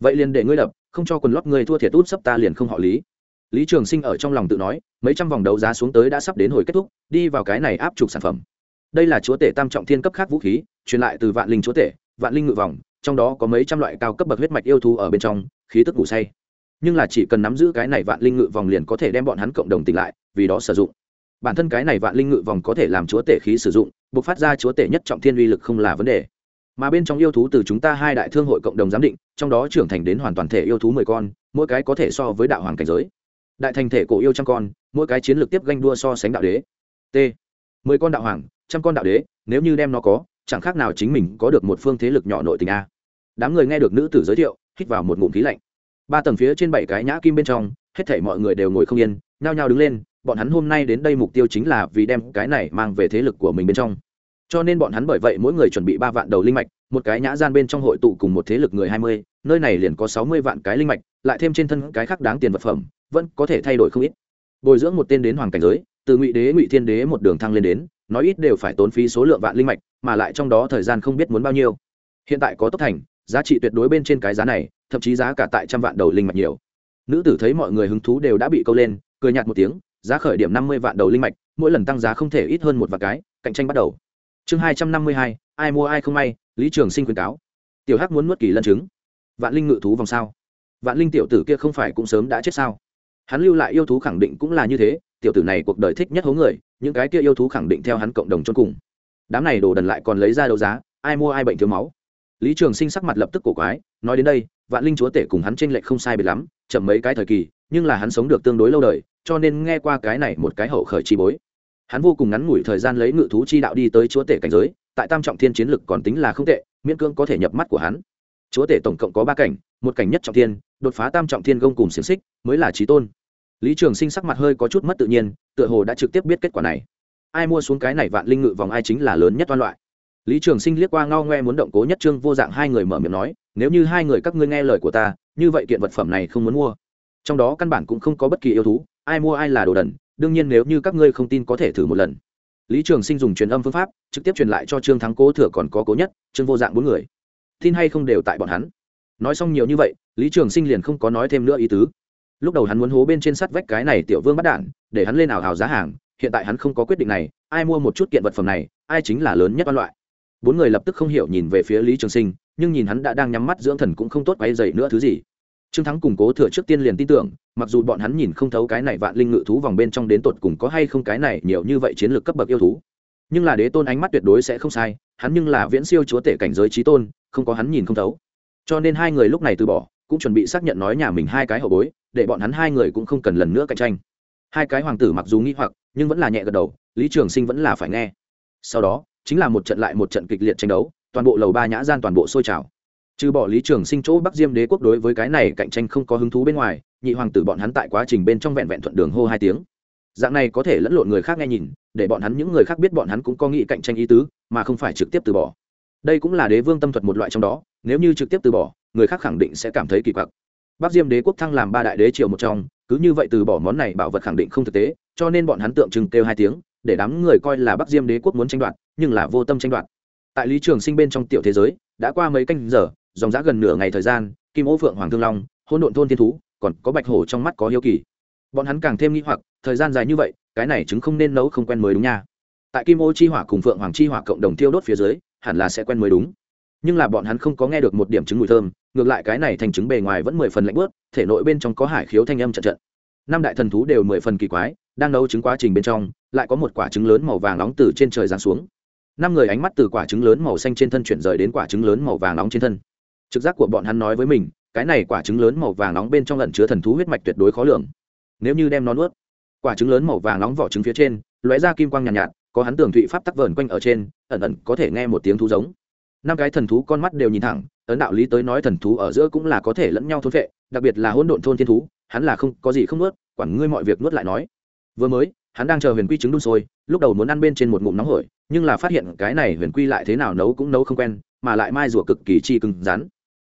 S1: Vậy liền để ngươi đập, không cho quần lót ngươi thua thiệt út sắp ta liền không họ lý. Lý trường sinh ở trong lòng tự nói, mấy trăm vòng đấu giá xuống tới đã sắp đến hồi kết thúc, đi vào cái này áp trục sản phẩm. Đây là chúa tể tam trọng thiên cấp khác vũ khí, truyền lại từ vạn linh chúa tể, vạn linh ngự vòng, trong đó có mấy trăm loại cao cấp bậc huyết mạch yêu thú ở bên trong, khí tức ngủ say. Nhưng là chỉ cần nắm giữ cái này vạn linh ngự vòng liền có thể đem bọn hắn cộng đồng tỉnh lại, vì đó sử dụng bản thân cái này vạn linh ngự vòng có thể làm chúa tể khí sử dụng, buộc phát ra chúa tể nhất trọng thiên uy lực không là vấn đề. Mà bên trong yêu thú từ chúng ta hai đại thương hội cộng đồng giám định, trong đó trưởng thành đến hoàn toàn thể yêu thú mười con, mỗi cái có thể so với đạo hoàng cảnh giới. Đại thành thể cổ yêu trăm con, mỗi cái chiến lược tiếp ganh đua so sánh đạo đế. T. Mười con đạo hoàng, trăm con đạo đế, nếu như đem nó có, chẳng khác nào chính mình có được một phương thế lực nhỏ nội tình a. Đám người nghe được nữ tử giới thiệu, hít vào một ngụm khí lạnh. Ba tầng phía trên bảy cái nhã kim bên trong, hết thảy mọi người đều ngồi không yên, nhao nhao đứng lên bọn hắn hôm nay đến đây mục tiêu chính là vì đem cái này mang về thế lực của mình bên trong. Cho nên bọn hắn bởi vậy mỗi người chuẩn bị ba vạn đầu linh mạch, một cái nhã gian bên trong hội tụ cùng một thế lực người hai mươi, nơi này liền có sáu mươi vạn cái linh mạch, lại thêm trên thân cái khác đáng tiền vật phẩm, vẫn có thể thay đổi không ít. Bồi dưỡng một tên đến hoàng cảnh giới, từ ngụy đế, ngụy thiên đế một đường thăng lên đến, nói ít đều phải tốn phí số lượng vạn linh mạch, mà lại trong đó thời gian không biết muốn bao nhiêu. Hiện tại có tốc thành, giá trị tuyệt đối bên trên cái giá này, thậm chí giá cả tại trăm vạn đầu linh mạch nhiều. Nữ tử thấy mọi người hứng thú đều đã bị câu lên, cười nhạt một tiếng giá khởi điểm năm mươi vạn đầu linh mạch, mỗi lần tăng giá không thể ít hơn một vạn cái, cạnh tranh bắt đầu. Chương hai trăm năm mươi hai, ai mua ai không may, lý trường sinh khuyên cáo. Tiểu hắc muốn nuốt kỳ lân chứng vạn linh ngự thú vòng sao? Vạn linh tiểu tử kia không phải cũng sớm đã chết sao? Hắn lưu lại yêu thú khẳng định cũng là như thế, tiểu tử này cuộc đời thích nhất hố người, những cái kia yêu thú khẳng định theo hắn cộng đồng chôn cùng. Đám này đồ đần lại còn lấy ra đấu giá, ai mua ai bệnh thiếu máu. Lý trường sinh sắc mặt lập tức cổ quái, nói đến đây, vạn linh chúa tể cùng hắn tranh lệch không sai biệt lắm, chậm mấy cái thời kỳ, nhưng là hắn sống được tương đối lâu đời cho nên nghe qua cái này một cái hậu khởi chi bối. Hắn vô cùng ngắn ngủi thời gian lấy ngự thú chi đạo đi tới chúa tể cảnh giới, tại tam trọng thiên chiến lực còn tính là không tệ, miễn cưỡng có thể nhập mắt của hắn. Chúa tể tổng cộng có ba cảnh, một cảnh nhất trọng thiên, đột phá tam trọng thiên gông cùng xiềng xích, mới là trí tôn. Lý trường sinh sắc mặt hơi có chút mất tự nhiên, tựa hồ đã trực tiếp biết kết quả này. Ai mua xuống cái này vạn linh ngự vòng ai chính là lớn nhất toan loại. Lý trường sinh liếc qua ngao ngoe muốn động cố nhất trương vô dạng hai người mở miệng nói, nếu như hai người các ngươi nghe lời của ta, như vậy kiện vật phẩm này không muốn mua. Trong đó căn bản cũng không có bất kỳ yêu thú ai mua ai là đồ đần, đương nhiên nếu như các ngươi không tin có thể thử một lần. Lý trường sinh dùng truyền âm phương pháp, trực tiếp truyền lại cho trương thắng cố thừa còn có cố nhất, trương vô dạng bốn người. Tin hay không đều tại bọn hắn. Nói xong nhiều như vậy, lý trường sinh liền không có nói thêm nữa ý tứ. Lúc đầu hắn muốn hố bên trên sắt vách cái này tiểu vương bắt đản để hắn lên ảo hào giá hàng, hiện tại hắn không có quyết định này, ai mua một chút kiện vật phẩm này, ai chính là lớn nhất văn loại. Bốn người lập tức không hiểu nhìn về phía lý trường sinh, nhưng nhìn hắn đã đang nhắm mắt dưỡng thần cũng không tốt quay dậy nữa thứ gì trương thắng củng cố thừa trước tiên liền tin tưởng, mặc dù bọn hắn nhìn không thấu cái này vạn linh ngự thú vòng bên trong đến tột cùng có hay không cái này nhiều như vậy chiến lược cấp bậc yêu thú. Nhưng là đế tôn ánh mắt tuyệt đối sẽ không sai, hắn nhưng là viễn siêu chúa tể cảnh giới trí tôn, không có hắn nhìn không thấu. Cho nên hai người lúc này từ bỏ, cũng chuẩn bị xác nhận nói nhà mình hai cái hậu bối, để bọn hắn hai người cũng không cần lần nữa cạnh tranh. Hai cái hoàng tử mặc dù nghĩ hoặc, nhưng vẫn là nhẹ gật đầu, lý trường sinh vẫn là phải nghe. Sau đó, chính là một trận lại một trận kịch liệt tranh đấu, toàn bộ lầu ba nhã gian toàn bộ sôi trào trừ bỏ lý trường sinh chỗ bắc diêm đế quốc đối với cái này cạnh tranh không có hứng thú bên ngoài, nhị hoàng tử bọn hắn tại quá trình bên trong vẹn vẹn thuận đường hô hai tiếng. Dạng này có thể lẫn lộn người khác nghe nhìn, để bọn hắn những người khác biết bọn hắn cũng có nghị cạnh tranh ý tứ, mà không phải trực tiếp từ bỏ. Đây cũng là đế vương tâm thuật một loại trong đó, nếu như trực tiếp từ bỏ, người khác khẳng định sẽ cảm thấy kỳ quặc. Bắc diêm đế quốc thăng làm ba đại đế triều một trong, cứ như vậy từ bỏ món này bảo vật khẳng định không thực tế, cho nên bọn hắn tượng trưng kêu hai tiếng, để đám người coi là bắc diêm đế quốc muốn tranh đoạt, nhưng là vô tâm tranh đoạt. Tại lý trường sinh bên trong tiểu thế giới, đã qua mấy canh giờ dòng giã gần nửa ngày thời gian, kim ô phượng, hoàng thương long hôn độn thôn thiên thú, còn có bạch hổ trong mắt có hiếu kỳ. Bọn hắn càng thêm nghĩ hoặc, thời gian dài như vậy, cái này chứng không nên nấu không quen mới đúng nha. Tại kim ô chi hỏa cùng phượng hoàng chi hỏa cộng đồng thiêu đốt phía dưới, hẳn là sẽ quen mới đúng. Nhưng là bọn hắn không có nghe được một điểm chứng mùi thơm, ngược lại cái này thành chứng bề ngoài vẫn mười phần lạnh bớt, thể nội bên trong có hải khiếu thanh âm trận trận. Năm đại thần thú đều mười phần kỳ quái, đang nấu trứng quá trình bên trong, lại có một quả trứng lớn màu vàng nóng từ trên trời giáng xuống. Năm người ánh mắt từ quả trứng lớn màu xanh trên thân chuyển rời đến quả trứng lớn màu vàng nóng trên thân trực giác của bọn hắn nói với mình cái này quả trứng lớn màu vàng nóng bên trong lẩn chứa thần thú huyết mạch tuyệt đối khó lường. Nếu như đem nó nuốt quả trứng lớn màu vàng nóng vỏ trứng phía trên lóe ra kim quang nhàn nhạt, nhạt có hắn tường thụy pháp tắc vờn quanh ở trên ẩn ẩn có thể nghe một tiếng thú giống. Năm cái thần thú con mắt đều nhìn thẳng ấn đạo lý tới nói thần thú ở giữa cũng là có thể lẫn nhau thôn vệ đặc biệt là hỗn độn thôn thiên thú hắn là không có gì không nuốt quản ngươi mọi việc nuốt lại nói. Vừa mới hắn đang chờ huyền quy trứng đun sôi lúc đầu muốn ăn bên trên một ngụm nóng hổi nhưng là phát hiện cái này huyền quy lại thế nào nấu cũng nấu không quen mà lại mai rùa cực kỳ chi cứng rắn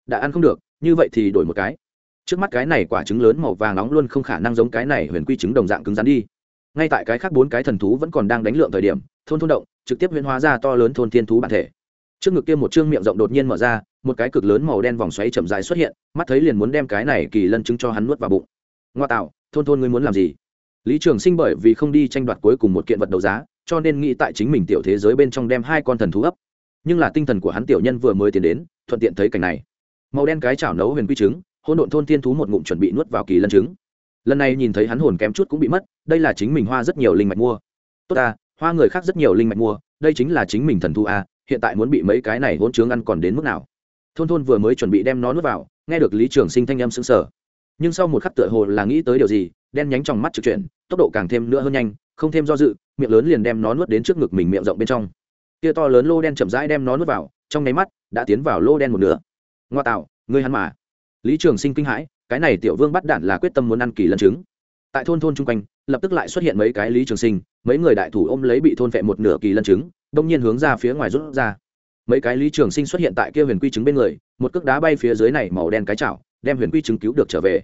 S1: đã ăn không được, như vậy thì đổi một cái. Trước mắt cái này quả trứng lớn màu vàng nóng luôn không khả năng giống cái này huyền quy trứng đồng dạng cứng rắn đi. Ngay tại cái khác bốn cái thần thú vẫn còn đang đánh lượng thời điểm, thôn thôn động, trực tiếp huyễn hóa ra to lớn thôn thiên thú bản thể. Trước ngực kia một chương miệng rộng đột nhiên mở ra, một cái cực lớn màu đen vòng xoáy chậm dài xuất hiện, mắt thấy liền muốn đem cái này kỳ lân trứng cho hắn nuốt vào bụng. Ngoa tạo, thôn thôn ngươi muốn làm gì? Lý trường sinh bởi vì không đi tranh đoạt cuối cùng một kiện vật đấu giá, cho nên nghĩ tại chính mình tiểu thế giới bên trong đem hai con thần thú ấp. Nhưng là tinh thần của hắn tiểu nhân vừa mới tiến đến, thuận tiện thấy cảnh này màu đen cái chảo nấu huyền quy trứng, hỗn độn thôn thiên thú một ngụm chuẩn bị nuốt vào kỳ lân trứng. Lần này nhìn thấy hắn hồn kém chút cũng bị mất, đây là chính mình hoa rất nhiều linh mạch mua. Tốt ta, hoa người khác rất nhiều linh mạch mua, đây chính là chính mình thần thú a hiện tại muốn bị mấy cái này hỗn trướng ăn còn đến mức nào. Thôn thôn vừa mới chuẩn bị đem nó nuốt vào, nghe được lý trường sinh thanh âm sững sờ. Nhưng sau một khắc tựa hồ là nghĩ tới điều gì, đen nhánh trong mắt trực chuyển, tốc độ càng thêm nữa hơn nhanh, không thêm do dự, miệng lớn liền đem nó nuốt đến trước ngực mình miệng rộng bên trong. Tia to lớn lô đen chậm rãi đem nó nuốt vào, trong nháy mắt, đã tiến vào lô đen một nửa ngoa tạo, ngươi hắn mà. Lý trường sinh kinh hãi, cái này tiểu vương bắt đản là quyết tâm muốn ăn kỳ lân trứng. Tại thôn thôn chung quanh, lập tức lại xuất hiện mấy cái lý trường sinh, mấy người đại thủ ôm lấy bị thôn vẹn một nửa kỳ lân trứng, đông nhiên hướng ra phía ngoài rút ra. Mấy cái lý trường sinh xuất hiện tại kia huyền quy trứng bên người, một cước đá bay phía dưới này màu đen cái chảo, đem huyền quy trứng cứu được trở về.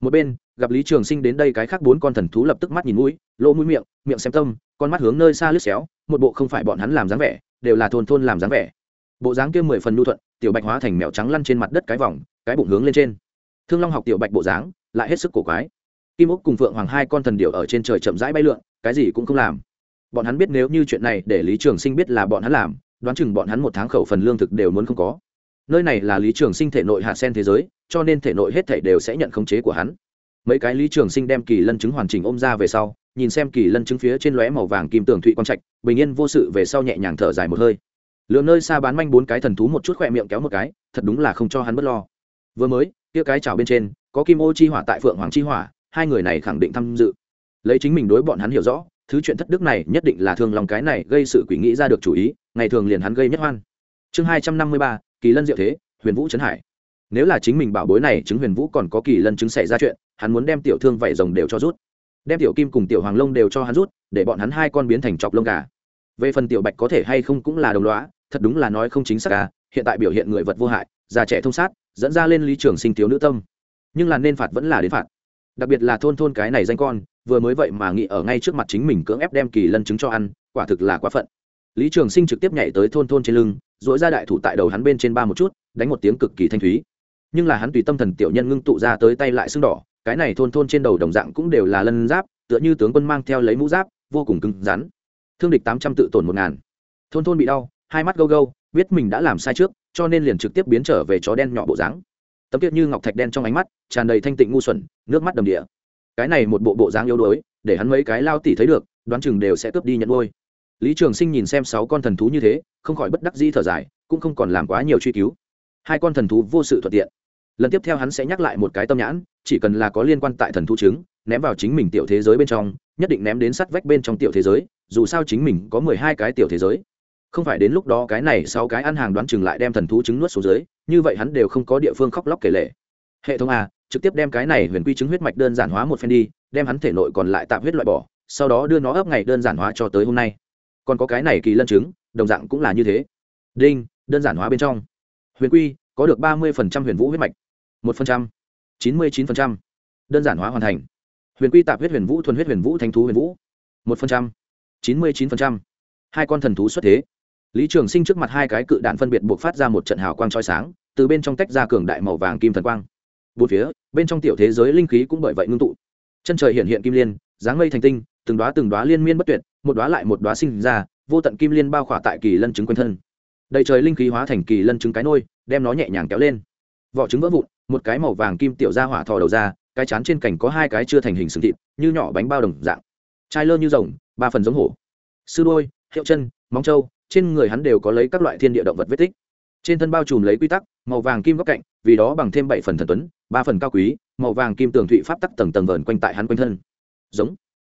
S1: Một bên, gặp lý trường sinh đến đây cái khác bốn con thần thú lập tức mắt nhìn mũi, lỗ mũi miệng miệng xem tâm, con mắt hướng nơi xa lướt xéo, một bộ không phải bọn hắn làm dáng vẻ, đều là thôn thôn làm dáng vẻ bộ dáng kia mười phần nhu thuận, tiểu bạch hóa thành mèo trắng lăn trên mặt đất cái vòng, cái bụng hướng lên trên. Thương long học tiểu bạch bộ dáng, lại hết sức cổ quái. Kim úc cùng phượng hoàng hai con thần điệu ở trên trời chậm rãi bay lượn, cái gì cũng không làm. Bọn hắn biết nếu như chuyện này để lý trường sinh biết là bọn hắn làm, đoán chừng bọn hắn một tháng khẩu phần lương thực đều muốn không có. Nơi này là lý trường sinh thể nội hạ sen thế giới, cho nên thể nội hết thể đều sẽ nhận khống chế của hắn. Mấy cái lý trường sinh đem kỳ lân chứng hoàn chỉnh ôm ra về sau, nhìn xem kỳ lân chứng phía trên lóe màu vàng kim tường thụy quang trạch, bình yên vô sự về sau nhẹ nhàng thở dài một hơi lựa nơi xa bán manh bốn cái thần thú một chút khỏe miệng kéo một cái, thật đúng là không cho hắn b ấ t lo. Vừa mới, kia cái chảo bên trên, có kim ô chi hỏa tại phượng hoàng chi hỏa, hai người này khẳng định tham dự. Lấy chính mình đối bọn hắn hiểu rõ, thứ chuyện thất đức này nhất định là thường lòng cái này gây sự quỷ nghĩ ra được chủ ý, ngày thường liền hắn gây nhất hoan. Chương hai trăm năm mươi ba, kỳ lân diệu thế, huyền vũ trấn hải. Nếu là chính mình bảo bối này chứng huyền vũ còn có kỳ lân chứng xảy ra chuyện, hắn muốn đem tiểu thương vảy rồng đều cho rút. Đem tiểu kim cùng tiểu hoàng lông đều cho hắn rút, để bọn hắn hai con biến thành chọc lông gà. Về phần tiểu bạch có thể hay không cũng là đồng loá thật đúng là nói không chính xác cả hiện tại biểu hiện người vật vô hại, già trẻ thông sát, dẫn ra lên lý trường sinh thiếu nữ tâm. Nhưng là nên phạt vẫn là đến phạt. Đặc biệt là thôn thôn cái này danh con, vừa mới vậy mà nghĩ ở ngay trước mặt chính mình cưỡng ép đem kỳ lân chứng cho ăn, quả thực là quá phận. Lý trường sinh trực tiếp nhảy tới thôn thôn trên lưng dỗi ra đại thủ tại đầu hắn bên trên ba một chút, đánh một tiếng cực kỳ thanh thúy. Nhưng là hắn tùy tâm thần tiểu nhân ngưng tụ ra tới tay lại sưng đỏ, cái này thôn thôn trên đầu đồng dạng cũng đều là lân giáp, tựa như tướng quân mang theo lấy mũ giáp, vô cùng cứng rắn. Thương địch tám trăm tự tổn một ngàn. Thôn thôn bị đau hai mắt gâu gâu, biết mình đã làm sai trước, cho nên liền trực tiếp biến trở về chó đen nhỏ bộ dáng. Tấm kiệt như ngọc thạch đen trong ánh mắt, tràn đầy thanh tịnh ngu xuẩn, nước mắt đầm địa. Cái này một bộ bộ dáng yếu đuối, để hắn mấy cái lao tỉ thấy được, đoán chừng đều sẽ cướp đi nhận ngôi lý trường sinh nhìn xem sáu con thần thú như thế, không khỏi bất đắc di thở dài, cũng không còn làm quá nhiều truy cứu. Hai con thần thú vô sự thuận tiện. Lần tiếp theo hắn sẽ nhắc lại một cái tâm nhãn, chỉ cần là có liên quan tại thần thú chứng, ném vào chính mình tiểu thế giới bên trong, nhất định ném đến sắt vách bên trong tiểu thế giới, dù sao chính mình có mười hai cái tiểu thế giới không phải đến lúc đó cái này sau cái ăn hàng đoán chừng lại đem thần thú trứng nuốt xuống dưới, như vậy hắn đều không có địa phương khóc lóc kể lệ hệ thống a, trực tiếp đem cái này huyền quy chứng huyết mạch đơn giản hóa một phen đi, đem hắn thể nội còn lại tạm huyết loại bỏ, sau đó đưa nó ấp ngày đơn giản hóa cho tới hôm nay. Còn có cái này kỳ lân chứng đồng dạng cũng là như thế. Đinh, đơn giản hóa bên trong. Huyền quy, có được ba mươi huyền vũ huyết mạch. một chín mươi chín đơn giản hóa hoàn thành. Huyền quy tạp huyết huyền vũ, thuần huyết huyền vũ thanh thú huyền vũ. một chín mươi chín hai con thần thú xuất thế lý trường sinh trước mặt hai cái cự đạn phân biệt buộc phát ra một trận hào quang trói sáng, từ bên trong tách ra cường đại màu vàng kim thần quang. Bốn phía, bên trong tiểu thế giới linh khí cũng bởi vậy ngưng tụ. Chân trời hiện hiện kim liên, dáng mây thành tinh, từng đoá từng đoá liên miên bất tuyệt, một đoá lại một đoá sinh ra, vô tận kim liên bao khỏa tại kỳ lân trứng quanh thân. Đầy trời linh khí hóa thành kỳ lân trứng cái nôi, đem nó nhẹ nhàng kéo lên. Vỏ trứng vỡ vụn, một cái màu vàng kim tiểu ra hỏa thò đầu ra, cái chán trên cành có hai cái chưa thành hình sừng thịt, như nhỏ bánh bao đồng dạng. Chai lơ như rồng, ba phần giống hổ. Sư đôi, hiệu chân, móng trâu trên người hắn đều có lấy các loại thiên địa động vật vết tích. Trên thân bao trùm lấy quy tắc, màu vàng kim góc cạnh, vì đó bằng thêm bảy phần thần tuấn, ba phần cao quý, màu vàng kim tường thụy pháp tắc tầng tầng vờn quanh tại hắn quanh thân. Giống.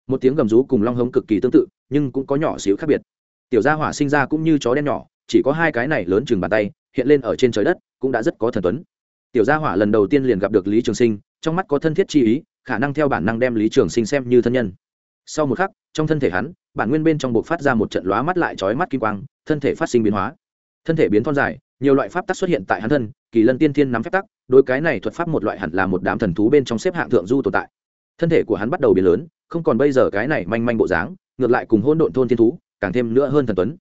S1: Một tiếng gầm rú cùng long hống cực kỳ tương tự, nhưng cũng có nhỏ xíu khác biệt. Tiểu gia hỏa sinh ra cũng như chó đen nhỏ, chỉ có hai cái này lớn chừng bàn tay, hiện lên ở trên trời đất, cũng đã rất có thần tuấn. Tiểu gia hỏa lần đầu tiên liền gặp được lý trường sinh, trong mắt có thân thiết chi ý, khả năng theo bản năng đem lý trường sinh xem như thân nhân sau một khắc, trong thân thể hắn, bản nguyên bên trong buộc phát ra một trận lóa mắt lại trói mắt kim quang, thân thể phát sinh biến hóa. Thân thể biến thon dài, nhiều loại pháp tắc xuất hiện tại hắn thân, kỳ lân tiên thiên nắm phép tắc đôi cái này thuật pháp một loại hẳn là một đám thần thú bên trong xếp hạng thượng du tồn tại. Thân thể của hắn bắt đầu biến lớn, không còn bây giờ cái này manh manh bộ dáng, ngược lại cùng hôn độn thôn thiên thú, càng thêm nữa hơn thần tuấn.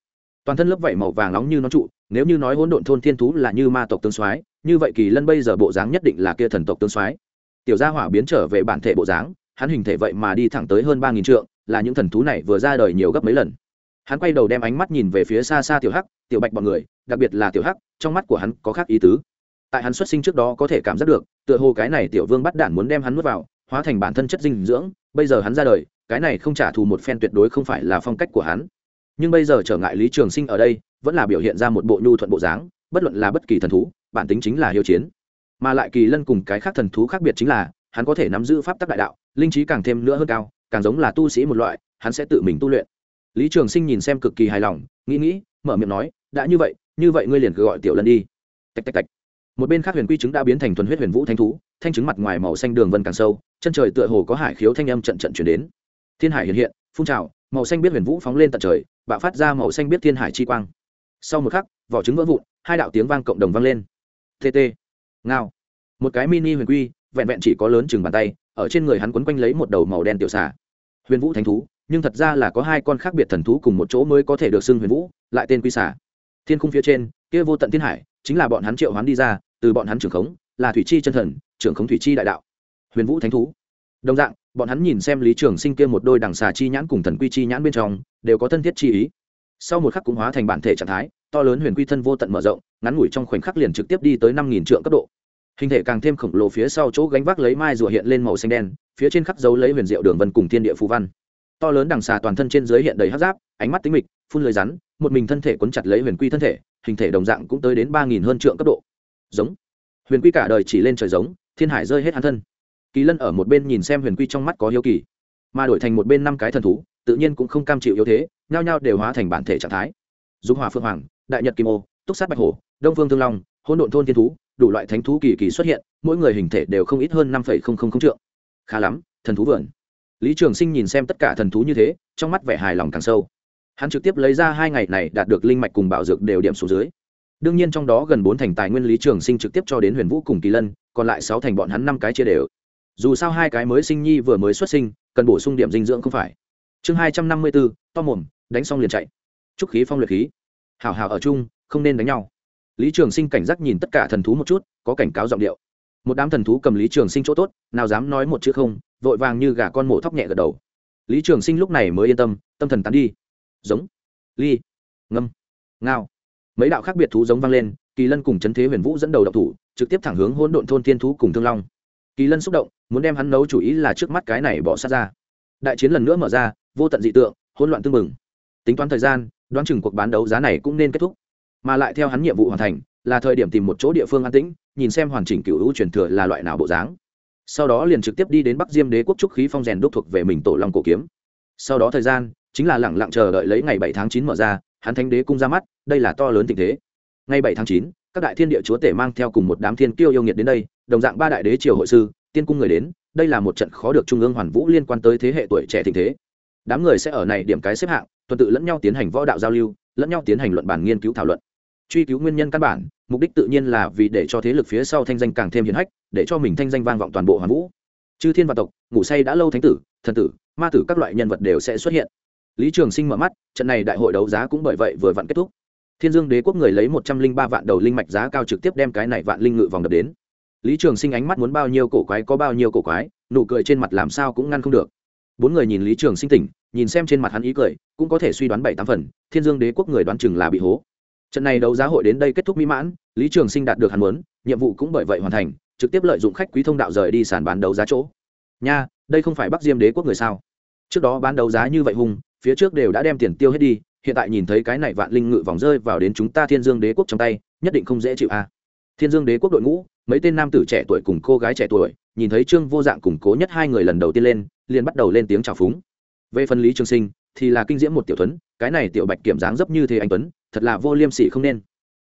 S1: Toàn thân lớp vảy màu vàng nóng như nó trụ, nếu như nói hôn độn thôn thiên thú là như ma tộc tương soái, như vậy kỳ lân bây giờ bộ dáng nhất định là kia thần tộc tương soái. Tiểu gia hỏa biến trở về bản thể bộ dáng hắn hình thể vậy mà đi thẳng tới hơn ba nghìn trượng, là những thần thú này vừa ra đời nhiều gấp mấy lần. Hắn quay đầu đem ánh mắt nhìn về phía xa xa tiểu hắc, tiểu bạch bọn người, đặc biệt là tiểu hắc, trong mắt của hắn có khác ý tứ. Tại hắn xuất sinh trước đó có thể cảm giác được, tựa hồ cái này tiểu vương bắt đản muốn đem hắn nuốt vào, hóa thành bản thân chất dinh dưỡng, bây giờ hắn ra đời, cái này không trả thù một phen tuyệt đối không phải là phong cách của hắn. Nhưng bây giờ trở ngại lý trường sinh ở đây, vẫn là biểu hiện ra một bộ nhu thuận bộ dáng, bất luận là bất kỳ thần thú, bản tính chính là hiếu chiến. Mà lại kỳ lân cùng cái khác thần thú khác biệt chính là hắn có thể nắm giữ pháp tắc đại đạo, linh trí càng thêm nữa hơn cao, càng giống là tu sĩ một loại, hắn sẽ tự mình tu luyện. Lý trường sinh nhìn xem cực kỳ hài lòng, nghĩ nghĩ, mở miệng nói, đã như vậy như vậy ngươi liền cứ gọi tiểu lân đi. Tạch tạch tạch. Một bên khác huyền quy chứng đã biến thành thuần huyết huyền vũ thanh thú, thanh chứng mặt ngoài màu xanh đường vân càng sâu, chân trời tựa hồ có hải khiếu thanh âm trận trận chuyển đến. Thiên hải hiện hiện, phun trào, màu xanh biết huyền vũ phóng lên tận trời, bạo phát ra màu xanh biết thiên hải chi quang. Sau một khắc, vỏ trứng vỡ vụn, hai đạo tiếng vang cộng đồng vang lên. Tt ngao. Một cái mini huyền quy vẹn vẹn chỉ có lớn chừng bàn tay, ở trên người hắn quấn quanh lấy một đầu màu đen tiểu xà. Huyền vũ thánh thú, nhưng thật ra là có hai con khác biệt thần thú cùng một chỗ mới có thể được xưng huyền vũ, lại tên quy xà. Thiên khung phía trên, kia vô tận thiên hải, chính là bọn hắn triệu hoán đi ra, từ bọn hắn trưởng khống, là thủy chi chân thần, trưởng khống thủy chi đại đạo. Huyền vũ thánh thú. Đồng dạng, bọn hắn nhìn xem lý trường sinh kia một đôi đằng xà chi nhãn cùng thần quy chi nhãn bên trong, đều có thân thiết chi ý. Sau một khắc cũng hóa thành bản thể trạng thái, to lớn huyền quy thân vô tận mở rộng, ngắn ngủi trong khoảnh khắc liền trực tiếp đi tới năm nghìn trượng cấp độ hình thể càng thêm khổng lồ phía sau chỗ gánh vác lấy mai rùa hiện lên màu xanh đen, phía trên khắc dấu lấy huyền diệu đường vân cùng thiên địa phù văn. To lớn đằng xà toàn thân trên dưới hiện đầy hát giáp, ánh mắt tính mịch, phun lưới rắn, một mình thân thể quấn chặt lấy huyền quy thân thể, hình thể đồng dạng cũng tới đến ba nghìn hơn trượng cấp độ. Giống. Huyền quy cả đời chỉ lên trời giống, thiên hải rơi hết hắn thân. Kỳ lân ở một bên nhìn xem huyền quy trong mắt có hiếu kỳ. Mà đổi thành một bên năm cái thần thú, tự nhiên cũng không cam chịu yếu thế, nhao nhao đều hóa thành bản thể trạng thái. Dung hòa phương hoàng, đại nhật kim ô, túc sát bạch hổ, đông phương thương long hỗn độn thôn thiên thú, đủ loại thánh thú kỳ kỳ xuất hiện, mỗi người hình thể đều không ít hơn năm trượng. Khá lắm, thần thú vườn. Lý trường sinh nhìn xem tất cả thần thú như thế, trong mắt vẻ hài lòng càng sâu. Hắn trực tiếp lấy ra hai ngày này đạt được linh mạch cùng bảo dược đều điểm số dưới. Đương nhiên trong đó gần bốn thành tài nguyên lý trường sinh trực tiếp cho đến huyền vũ cùng kỳ lân, còn lại sáu thành bọn hắn năm cái chia đều. Dù sao hai cái mới sinh nhi vừa mới xuất sinh, cần bổ sung điểm dinh dưỡng không phải. Chương hai trăm năm mươi bốn, to mồm, đánh xong liền chạy. Trúc khí phong luyện khí. Hảo hảo ở chung, không nên đánh nhau lý trường sinh cảnh giác nhìn tất cả thần thú một chút, có cảnh cáo giọng điệu. Một đám thần thú cầm lý trường sinh chỗ tốt, nào dám nói một chữ không, vội vàng như gà con mổ thóc nhẹ gật đầu. Lý trường sinh lúc này mới yên tâm tâm thần tán đi. Giống. Ly. Ngâm. Ngao. Mấy đạo khác biệt thú giống vang lên, kỳ lân cùng trấn thế huyền vũ dẫn đầu đậu thủ, trực tiếp thẳng hướng hỗn độn thôn thiên thú cùng thương long. Kỳ lân xúc động, muốn đem hắn nấu chủ ý là trước mắt cái này bỏ sát ra. Đại chiến lần nữa mở ra, vô tận dị tượng, hỗn loạn tương mừng. tính toán thời gian, đoán chừng cuộc bán đấu giá này cũng nên kết thúc mà lại theo hắn nhiệm vụ hoàn thành, là thời điểm tìm một chỗ địa phương an tĩnh, nhìn xem hoàn chỉnh cựu hữu truyền thừa là loại nào bộ dáng. Sau đó liền trực tiếp đi đến bắc diêm đế quốc trúc khí phong rèn đúc thuộc về mình tổ long cổ kiếm. Sau đó thời gian, chính là lẳng lặng chờ đợi lấy ngày bảy tháng chín mở ra, hắn thánh đế cung ra mắt, đây là to lớn tình thế. Ngày bảy tháng chín, các đại thiên địa chúa tể mang theo cùng một đám thiên kiêu yêu nghiệt đến đây, đồng dạng ba đại đế triều hội sư, tiên cung người đến, đây là một trận khó được trung ương hoàn vũ liên quan tới thế hệ tuổi trẻ tình thế. Đám người sẽ ở này điểm cái xếp hạng, tuần tự lẫn nhau tiến hành võ đạo giao lưu, lẫn nhau tiến hành luận bản nghiên cứu thảo luận truy cứu nguyên nhân căn bản, mục đích tự nhiên là vì để cho thế lực phía sau thanh danh càng thêm hiển hách, để cho mình thanh danh vang vọng toàn bộ hoàn vũ. Chư thiên và tộc, ngủ say đã lâu thánh tử, thần tử, ma tử các loại nhân vật đều sẽ xuất hiện. Lý trường sinh mở mắt, trận này đại hội đấu giá cũng bởi vậy vừa vặn kết thúc. Thiên dương đế quốc người lấy một trăm linh ba vạn đầu linh mạch giá cao trực tiếp đem cái này vạn linh ngự vòng đập đến. Lý trường sinh ánh mắt muốn bao nhiêu cổ quái có bao nhiêu cổ quái, nụ cười trên mặt làm sao cũng ngăn không được. Bốn người nhìn lý trường sinh tỉnh, nhìn xem trên mặt hắn ý cười, cũng có thể suy đoán bảy tám phần, thiên dương đế quốc người đoán chừng là bị hố trận này đấu giá hội đến đây kết thúc mỹ mãn, lý trường sinh đạt được hắn muốn, nhiệm vụ cũng bởi vậy hoàn thành, trực tiếp lợi dụng khách quý thông đạo rời đi sàn bán đấu giá chỗ. Nha, đây không phải bắc diêm đế quốc người sao? Trước đó bán đấu giá như vậy hùng, phía trước đều đã đem tiền tiêu hết đi, hiện tại nhìn thấy cái này vạn linh ngự vòng rơi vào đến chúng ta thiên dương đế quốc trong tay, nhất định không dễ chịu a. À. thiên dương đế quốc đội ngũ, mấy tên nam tử trẻ tuổi cùng cô gái trẻ tuổi, nhìn thấy trương vô dạng củng cố nhất hai người lần đầu tiên lên, liền bắt đầu lên tiếng chào phúng. Về phần lý trường sinh thì là kinh diễm một tiểu tuấn, cái này tiểu bạch kiểm dáng dấp như thế anh tuấn, thật là vô liêm sỉ không nên.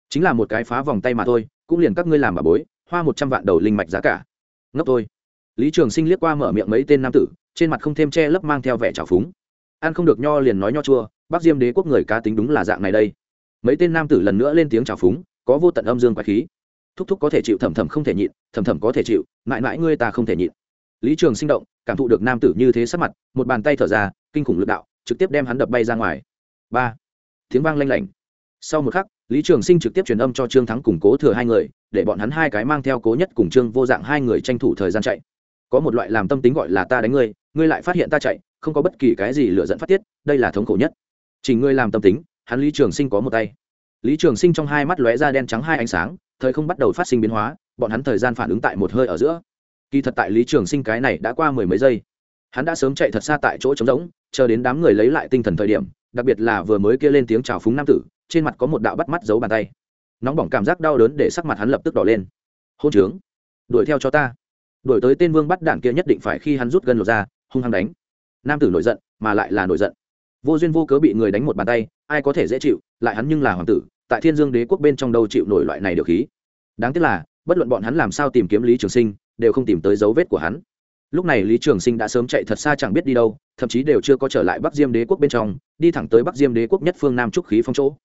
S1: Chính là một cái phá vòng tay mà thôi, cũng liền các ngươi làm bà bối, hoa một trăm vạn đầu linh mạch giá cả. Ngốc thôi. Lý trường sinh liếc qua mở miệng mấy tên nam tử, trên mặt không thêm che lấp mang theo vẻ trào phúng. Ăn không được nho liền nói nho chua bác diêm đế quốc người cá tính đúng là dạng này đây. Mấy tên nam tử lần nữa lên tiếng trào phúng, có vô tận âm dương quái khí. Thúc thúc có thể chịu, thầm thầm không thể nhịn, thầm thầm có thể chịu, mãi mãi ngươi ta không thể nhịn. Lý trường sinh động, cảm thụ được nam tử như thế sắc mặt, một bàn tay thở ra, kinh khủng lực đạo trực tiếp đem hắn đập bay ra ngoài. Ba. Tiếng vang lanh lảnh. Sau một khắc, lý trường sinh trực tiếp truyền âm cho trương thắng củng cố thừa hai người, để bọn hắn hai cái mang theo cố nhất cùng trương vô dạng hai người tranh thủ thời gian chạy. Có một loại làm tâm tính gọi là ta đánh ngươi ngươi lại phát hiện ta chạy, không có bất kỳ cái gì lựa dẫn phát tiết, đây là thống khổ nhất. Chỉ ngươi làm tâm tính, hắn lý trường sinh có một tay. Lý trường sinh trong hai mắt lóe ra đen trắng hai ánh sáng, thời không bắt đầu phát sinh biến hóa, bọn hắn thời gian phản ứng tại một hơi ở giữa. Kỳ thật tại lý trường sinh cái này đã qua mười mấy giây hắn đã sớm chạy thật xa tại chỗ trống rỗng, chờ đến đám người lấy lại tinh thần thời điểm, đặc biệt là vừa mới kia lên tiếng chào phúng nam tử, trên mặt có một đạo bắt mắt giấu bàn tay. Nóng bỏng cảm giác đau đớn để sắc mặt hắn lập tức đỏ lên. Hôn trướng, đuổi theo cho ta. Đuổi tới tên vương bắt đạn kia nhất định phải khi hắn rút gân lột ra, hung hăng đánh. Nam tử nổi giận, mà lại là nổi giận. Vô duyên vô cớ bị người đánh một bàn tay, ai có thể dễ chịu, lại hắn nhưng là hoàng tử, tại thiên dương đế quốc bên trong đâu chịu nổi loại này được khí. Đáng tiếc là, bất luận bọn hắn làm sao tìm kiếm lý trường sinh, đều không tìm tới dấu vết của hắn lúc này lý trường sinh đã sớm chạy thật xa chẳng biết đi đâu, thậm chí đều chưa có trở lại bắc diêm đế quốc bên trong, đi thẳng tới bắc diêm đế quốc nhất phương nam trúc khí phong chỗ.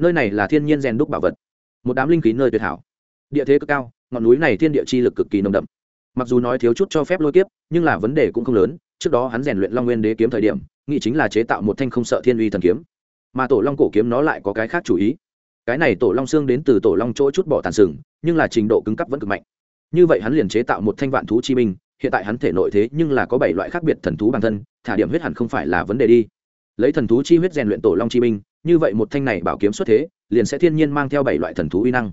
S1: Nơi này là thiên nhiên rèn đúc bảo vật. Một đám linh khí nơi tuyệt hảo. Địa thế cực cao, ngọn núi này thiên địa chi lực cực kỳ nồng đậm. Mặc dù nói thiếu chút cho phép lôi kiếp, nhưng là vấn đề cũng không lớn. Trước đó hắn rèn luyện long nguyên đế kiếm thời điểm, nghĩ chính là chế tạo một thanh không sợ thiên uy thần kiếm. Mà tổ long cổ kiếm nó lại có cái khác chủ ý. Cái này tổ long xương đến từ tổ long chỗ chút bỏ tàn sừng, nhưng là trình độ cứng cấp vẫn cực mạnh. Như vậy hắn liền chế tạo một thanh vạn thú chi minh hiện tại hắn thể nội thế nhưng là có bảy loại khác biệt thần thú bản thân, thả điểm huyết hẳn không phải là vấn đề đi. Lấy thần thú chi huyết rèn luyện tổ long chi minh như vậy một thanh này bảo kiếm xuất thế, liền sẽ thiên nhiên mang theo bảy loại thần thú uy năng.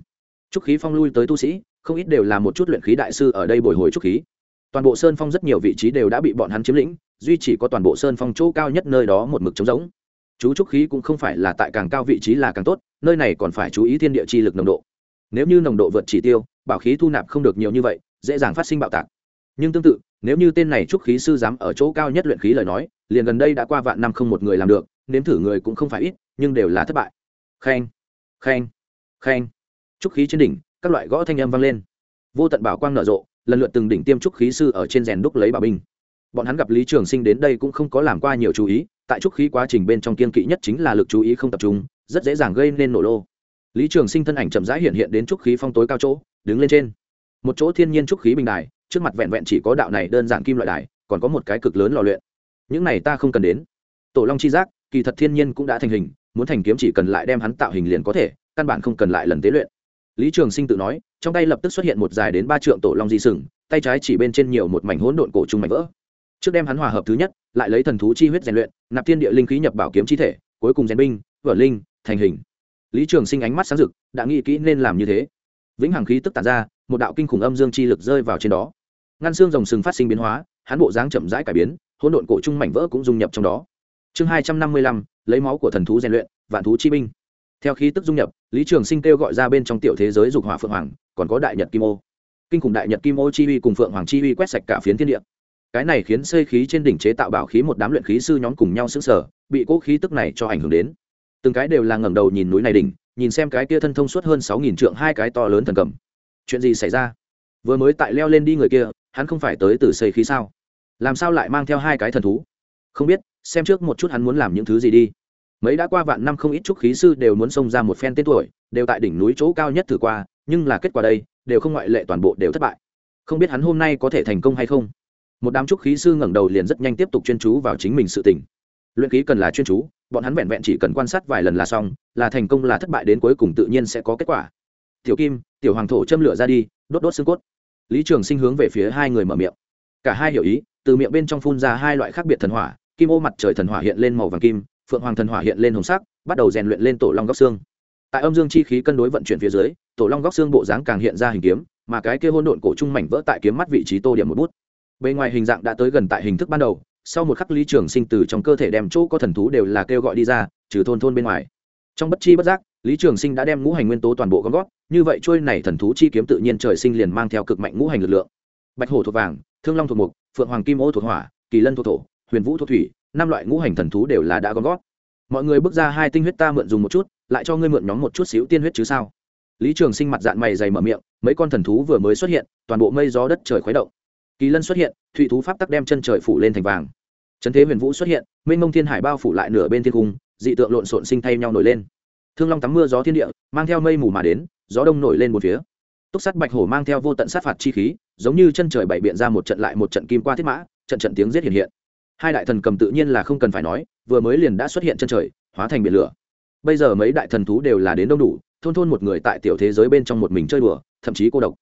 S1: Trúc khí phong lui tới tu sĩ, không ít đều là một chút luyện khí đại sư ở đây bồi hồi trúc khí. Toàn bộ sơn phong rất nhiều vị trí đều đã bị bọn hắn chiếm lĩnh, duy chỉ có toàn bộ sơn phong chỗ cao nhất nơi đó một mực trống rỗng. Chú trúc khí cũng không phải là tại càng cao vị trí là càng tốt, nơi này còn phải chú ý thiên địa chi lực nồng độ. Nếu như nồng độ vượt chỉ tiêu, bảo khí thu nạp không được nhiều như vậy, dễ dàng phát sinh bạo tạc nhưng tương tự, nếu như tên này trúc khí sư dám ở chỗ cao nhất luyện khí lời nói, liền gần đây đã qua vạn năm không một người làm được, nếm thử người cũng không phải ít, nhưng đều là thất bại. Khen khen khen. Trúc khí trên đỉnh, các loại gõ thanh âm vang lên. Vô tận bảo quang nở rộ, lần lượt từng đỉnh tiêm trúc khí sư ở trên rèn đúc lấy bảo binh. Bọn hắn gặp lý trường sinh đến đây cũng không có làm qua nhiều chú ý, tại trúc khí quá trình bên trong kiên kỵ nhất chính là lực chú ý không tập trung, rất dễ dàng gây nên nổ lô. Lý trường sinh thân ảnh chậm rãi hiện hiện đến trúc khí phong tối cao chỗ, đứng lên trên. Một chỗ thiên nhiên trúc khí bình đài trước mặt vẹn vẹn chỉ có đạo này đơn giản kim loại đài, còn có một cái cực lớn lò luyện. Những này ta không cần đến. Tổ long chi giác, kỳ thật thiên nhiên cũng đã thành hình, muốn thành kiếm chỉ cần lại đem hắn tạo hình liền có thể, căn bản không cần lại lần tế luyện. Lý trường sinh tự nói, trong tay lập tức xuất hiện một dài đến ba trượng tổ long di sừng, tay trái chỉ bên trên nhiều một mảnh hỗn độn cổ trùng mảnh vỡ. Trước đem hắn hòa hợp thứ nhất, lại lấy thần thú chi huyết rèn luyện, nạp thiên địa linh khí nhập bảo kiếm chi thể, cuối cùng rèn binh, vở linh, thành hình. Lý trường sinh ánh mắt sáng rực, đã nghĩ kỹ nên làm như thế. Vĩnh hằng khí tức tản ra, một đạo kinh khủng âm dương chi lực rơi vào trên đó ngăn xương rồng sừng phát sinh biến hóa, hắn bộ dáng chậm rãi cải biến, hỗn độn cổ trung mảnh vỡ cũng dung nhập trong đó. Chương hai trăm năm mươi lăm, lấy máu của thần thú rèn luyện, vạn thú chi binh. Theo khí tức dung nhập, lý trường sinh kêu gọi ra bên trong tiểu thế giới dục hỏa phượng hoàng, còn có đại nhật kim ô. Kinh khủng đại nhật kim ô chi uy cùng phượng hoàng chi uy quét sạch cả phiến thiên địa. Cái này khiến xây khí trên đỉnh chế tạo bảo khí một đám luyện khí sư nhóm cùng nhau xứng sở bị cỗ khí tức này cho ảnh hưởng đến. Từng cái đều là ngẩng đầu nhìn núi này đỉnh, nhìn xem cái kia thân thông suốt hơn sáu nghìn trượng hai cái to lớn thần cầm. Chuyện gì xảy ra? Vừa mới tại leo lên đi người kia hắn không phải tới từ xây khí sao? Làm sao lại mang theo hai cái thần thú? Không biết, xem trước một chút hắn muốn làm những thứ gì đi. Mấy đã qua vạn năm không ít trúc khí sư đều muốn xông ra một phen tên tuổi, đều tại đỉnh núi chỗ cao nhất thử qua, nhưng là kết quả đây, đều không ngoại lệ toàn bộ đều thất bại. Không biết hắn hôm nay có thể thành công hay không? Một đám trúc khí sư ngẩng đầu liền rất nhanh tiếp tục chuyên chú vào chính mình sự tỉnh luyện khí cần là chuyên chú, bọn hắn vẹn vẹn chỉ cần quan sát vài lần là xong, là thành công là thất bại đến cuối cùng tự nhiên sẽ có kết quả. Tiểu kim, tiểu hoàng thổ châm lửa ra đi, đốt đốt xương cốt lý trường sinh hướng về phía hai người mở miệng. Cả hai hiểu ý, từ miệng bên trong phun ra hai loại khác biệt thần hỏa, kim ô mặt trời thần hỏa hiện lên màu vàng kim, phượng hoàng thần hỏa hiện lên hồng sắc, bắt đầu rèn luyện lên tổ long góc xương. Tại âm dương chi khí cân đối vận chuyển phía dưới, tổ long góc xương bộ dáng càng hiện ra hình kiếm, mà cái kia hôn độn cổ trung mảnh vỡ tại kiếm mắt vị trí tô điểm một bút. Bề ngoài hình dạng đã tới gần tại hình thức ban đầu, sau một khắc lý trường sinh từ trong cơ thể đem chỗ có thần thú đều là kêu gọi đi ra, trừ thôn thôn bên ngoài. Trong bất chi bất giác, lý trường sinh đã đem ngũ hành nguyên tố toàn bộ gom gót như vậy trôi này thần thú chi kiếm tự nhiên trời sinh liền mang theo cực mạnh ngũ hành lực lượng. Bạch hổ thuộc vàng, thương long thuộc mục, phượng hoàng kim ô thuộc hỏa, kỳ lân thuộc thổ, huyền vũ thuộc thủy, năm loại ngũ hành thần thú đều là đã gom gót mọi người bước ra hai tinh huyết ta mượn dùng một chút, lại cho ngươi mượn nhóm một chút xíu tiên huyết chứ sao? Lý trường sinh mặt dạng mày dày mở miệng, mấy con thần thú vừa mới xuất hiện, toàn bộ mây gió đất trời khuấy động. Kỳ lân xuất hiện thụy thú pháp tắc đem chân trời phủ lên thành vàng. Trấn thế huyền vũ xuất hiện, mênh mông thiên hải bao phủ lại nửa bên thiên cung, dị tượng lộn xộn sinh thay nhau nổi lên. Thương long tắm mưa gió thiên địa, mang theo mây mù mà đến gió đông nổi lên một phía. Túc sắt bạch hổ mang theo vô tận sát phạt chi khí giống như chân trời bảy biện ra một trận lại một trận kim qua thiết mã trận trận tiếng giết hiện hiện. Hai đại thần cầm tự nhiên là không cần phải nói vừa mới liền đã xuất hiện chân trời hóa thành biển lửa. Bây giờ mấy đại thần thú đều là đến đông đủ thôn thôn một người tại tiểu thế giới bên trong một mình chơi đùa thậm chí cô độc.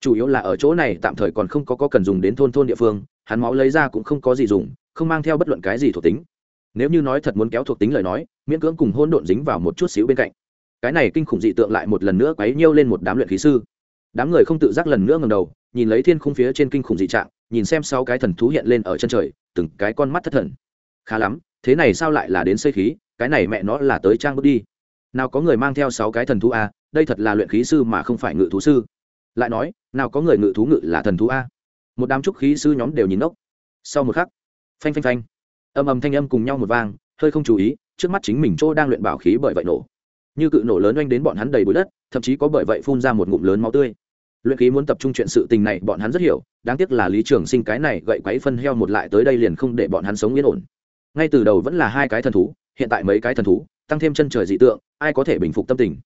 S1: Chủ yếu là ở chỗ này tạm thời còn không có, có cần dùng đến thôn thôn địa phương hắn máu lấy ra cũng không có gì dùng không mang theo bất luận cái gì thuộc tính. Nếu như nói thật muốn kéo thuộc tính lời nói miễn cưỡng cùng hôn độn dính vào một chút xíu bên cạnh cái này kinh khủng dị tượng lại một lần nữa quấy nhiêu lên một đám luyện khí sư. Đám người không tự giác lần nữa ngầm đầu, nhìn lấy thiên khung phía trên kinh khủng dị trạng, nhìn xem sau cái thần thú hiện lên ở chân trời, từng cái con mắt thất thần. Khá lắm, thế này sao lại là đến xây khí, cái này mẹ nó là tới trang bước đi. Nào có người mang theo sáu cái thần thú a, đây thật là luyện khí sư mà không phải ngự thú sư. Lại nói, nào có người ngự thú ngự là thần thú a. Một đám trúc khí sư nhóm đều nhìn ốc sau một khắc, phanh phanh phanh, âm âm thanh âm cùng nhau một vang, hơi không chú ý, trước mắt chính mình chỗ đang luyện bảo khí bởi vậy nổ như cự nổ lớn oanh đến bọn hắn đầy bụi đất, thậm chí có bởi vậy phun ra một ngụm lớn máu tươi. Luyện khí muốn tập trung chuyện sự tình này bọn hắn rất hiểu, đáng tiếc là lý trường sinh cái này gậy quáy phân heo một lại tới đây liền không để bọn hắn sống yên ổn. Ngay từ đầu vẫn là hai cái thần thú, hiện tại mấy cái thần thú, tăng thêm chân trời dị tượng, ai có thể bình phục tâm tình?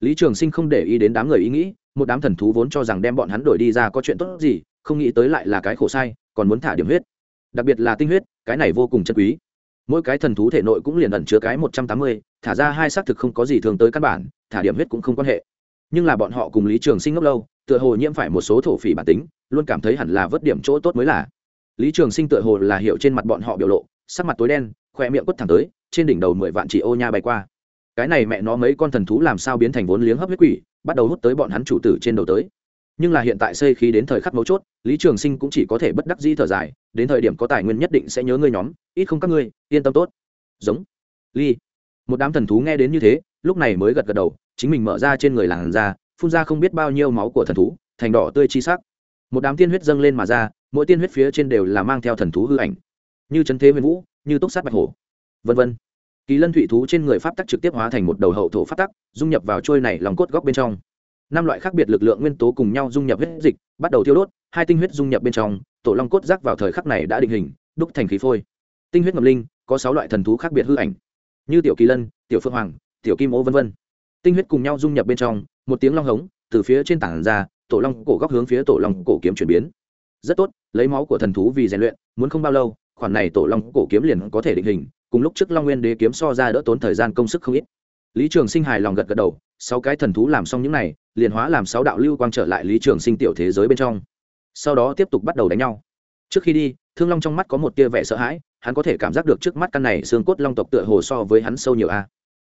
S1: Lý trường sinh không để ý đến đám người ý nghĩ, một đám thần thú vốn cho rằng đem bọn hắn đổi đi ra có chuyện tốt gì, không nghĩ tới lại là cái khổ sai, còn muốn thả điểm huyết. Đặc biệt là tinh huyết, cái này vô cùng chân quý. Mỗi cái thần thú thể nội cũng liền ẩn chứa cái một trăm tám mươi thả ra hai xác thực không có gì thường tới căn bản, thả điểm huyết cũng không quan hệ. Nhưng là bọn họ cùng lý trường sinh ngốc lâu, tựa hồ nhiễm phải một số thổ phỉ bản tính, luôn cảm thấy hẳn là vớt điểm chỗ tốt mới là. Lý trường sinh tựa hồ là hiểu trên mặt bọn họ biểu lộ, sắc mặt tối đen khoe miệng quất thẳng tới, trên đỉnh đầu mười vạn chỉ ô nha bay qua. Cái này mẹ nó mấy con thần thú làm sao biến thành vốn liếng hấp huyết quỷ, bắt đầu hút tới bọn hắn chủ tử trên đầu tới. Nhưng là hiện tại xây khí đến thời khắc mấu chốt, lý trường sinh cũng chỉ có thể bất đắc di thở dài, đến thời điểm có tài nguyên nhất định sẽ nhớ ngươi nhóm, ít không các ngươi, yên tâm tốt. Giống. Ly một đám thần thú nghe đến như thế, lúc này mới gật gật đầu, chính mình mở ra trên người làn da, phun ra không biết bao nhiêu máu của thần thú, thành đỏ tươi chi sắc. Một đám tiên huyết dâng lên mà ra, mỗi tiên huyết phía trên đều là mang theo thần thú hư ảnh. Như trấn thế huyền vũ, như túc sát bạch hổ. Vân vân. Kỳ lân thủy thú trên người pháp tắc trực tiếp hóa thành một đầu hậu thổ pháp tắc, dung nhập vào trôi này lòng cốt góc bên trong. Năm loại khác biệt lực lượng nguyên tố cùng nhau dung nhập huyết dịch, bắt đầu thiêu đốt, hai tinh huyết dung nhập bên trong, tổ long cốt rác vào thời khắc này đã định hình, đúc thành khí phôi. Tinh huyết ngầm linh, có sáu loại thần thú khác biệt hư ảnh như tiểu kỳ lân, tiểu phượng hoàng, tiểu kim ô v v tinh huyết cùng nhau dung nhập bên trong, một tiếng long hống từ phía trên tảng ra, tổ long cổ góc hướng phía tổ long cổ kiếm chuyển biến. Rất tốt, lấy máu của thần thú vì rèn luyện, muốn không bao lâu, khoản này tổ long cổ kiếm liền có thể định hình, cùng lúc trước long nguyên đế kiếm so ra đỡ tốn thời gian công sức không ít. Lý trường sinh hài lòng gật gật đầu, sáu cái thần thú làm xong những này, liền hóa làm sáu đạo lưu quang trở lại lý trường sinh tiểu thế giới bên trong. Sau đó tiếp tục bắt đầu đánh nhau. Trước khi đi, thương long trong mắt có một tia vẻ sợ hãi hắn có thể cảm giác được trước mắt căn này xương cốt long tộc tựa hồ so với hắn sâu nhiều a.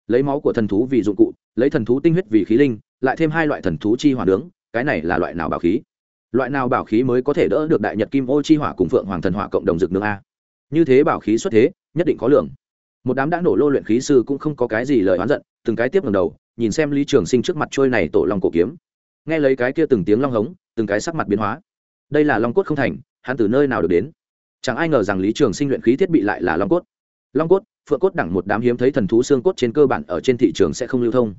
S1: Lấy máu của thần thú vì dụng cụ, lấy thần thú tinh huyết vì khí linh, lại thêm hai loại thần thú chi hỏa nướng, cái này là loại nào bảo khí? Loại nào bảo khí mới có thể đỡ được đại nhật kim ô chi hỏa cùng phượng hoàng thần hỏa cộng đồng dược nương a? Như thế bảo khí xuất thế, nhất định có lượng một đám đã nổ lô luyện khí sư cũng không có cái gì lời oán giận, từng cái tiếp lần đầu, nhìn xem lý trường sinh trước mặt trôi này tổ long cổ kiếm. Nghe lấy cái kia từng tiếng long hống, từng cái sắc mặt biến hóa. Đây là long cốt không thành, hắn từ nơi nào được đến? Chẳng ai ngờ rằng lý trường sinh luyện khí thiết bị lại là long cốt. Long cốt, phượng cốt đẳng một đám hiếm thấy thần thú xương cốt trên cơ bản ở trên thị trường sẽ không lưu thông.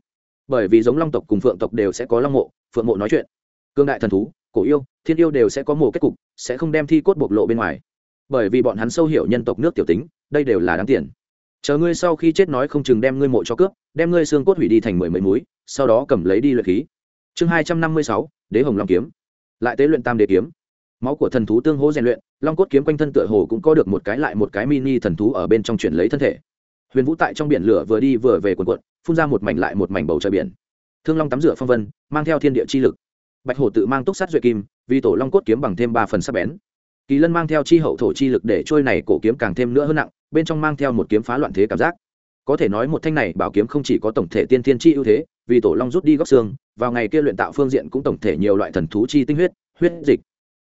S1: Bởi vì giống long tộc cùng phượng tộc đều sẽ có long mộ, phượng mộ nói chuyện. Cương đại thần thú, cổ yêu, thiên yêu đều sẽ có mộ kết cục, sẽ không đem thi cốt bộc lộ bên ngoài. Bởi vì bọn hắn sâu hiểu nhân tộc nước tiểu tính, đây đều là đáng tiền. Chờ ngươi sau khi chết nói không chừng đem ngươi mộ cho cướp, đem ngươi xương cốt hủy đi thành mười mấy múi, sau đó cầm lấy đi luyện khí. Chương hai trăm năm mươi sáu, đế hồng long kiếm. Lại tế luyện tam đế kiếm. Máu của thần thú tương hỗ rèn luyện long cốt kiếm quanh thân tựa hồ cũng có được một cái lại một cái mini thần thú ở bên trong chuyển lấy thân thể. Huyền vũ tại trong biển lửa vừa đi vừa về quần quận phun ra một mảnh lại một mảnh bầu trời biển. Thương long tắm rửa phong vân, mang theo thiên địa chi lực. Bạch hổ tự mang túc sát duệ kim, vì tổ long cốt kiếm bằng thêm ba phần sắc bén. Kỳ lân mang theo chi hậu thổ chi lực để trôi này cổ kiếm càng thêm nữa hơn nặng, bên trong mang theo một kiếm phá loạn thế cảm giác. Có thể nói một thanh này bảo kiếm không chỉ có tổng thể tiên thiên chi ưu thế, vì tổ long rút đi góc xương, vào ngày kia luyện tạo phương diện cũng tổng thể nhiều loại thần thú chi tinh huyết huyết dịch.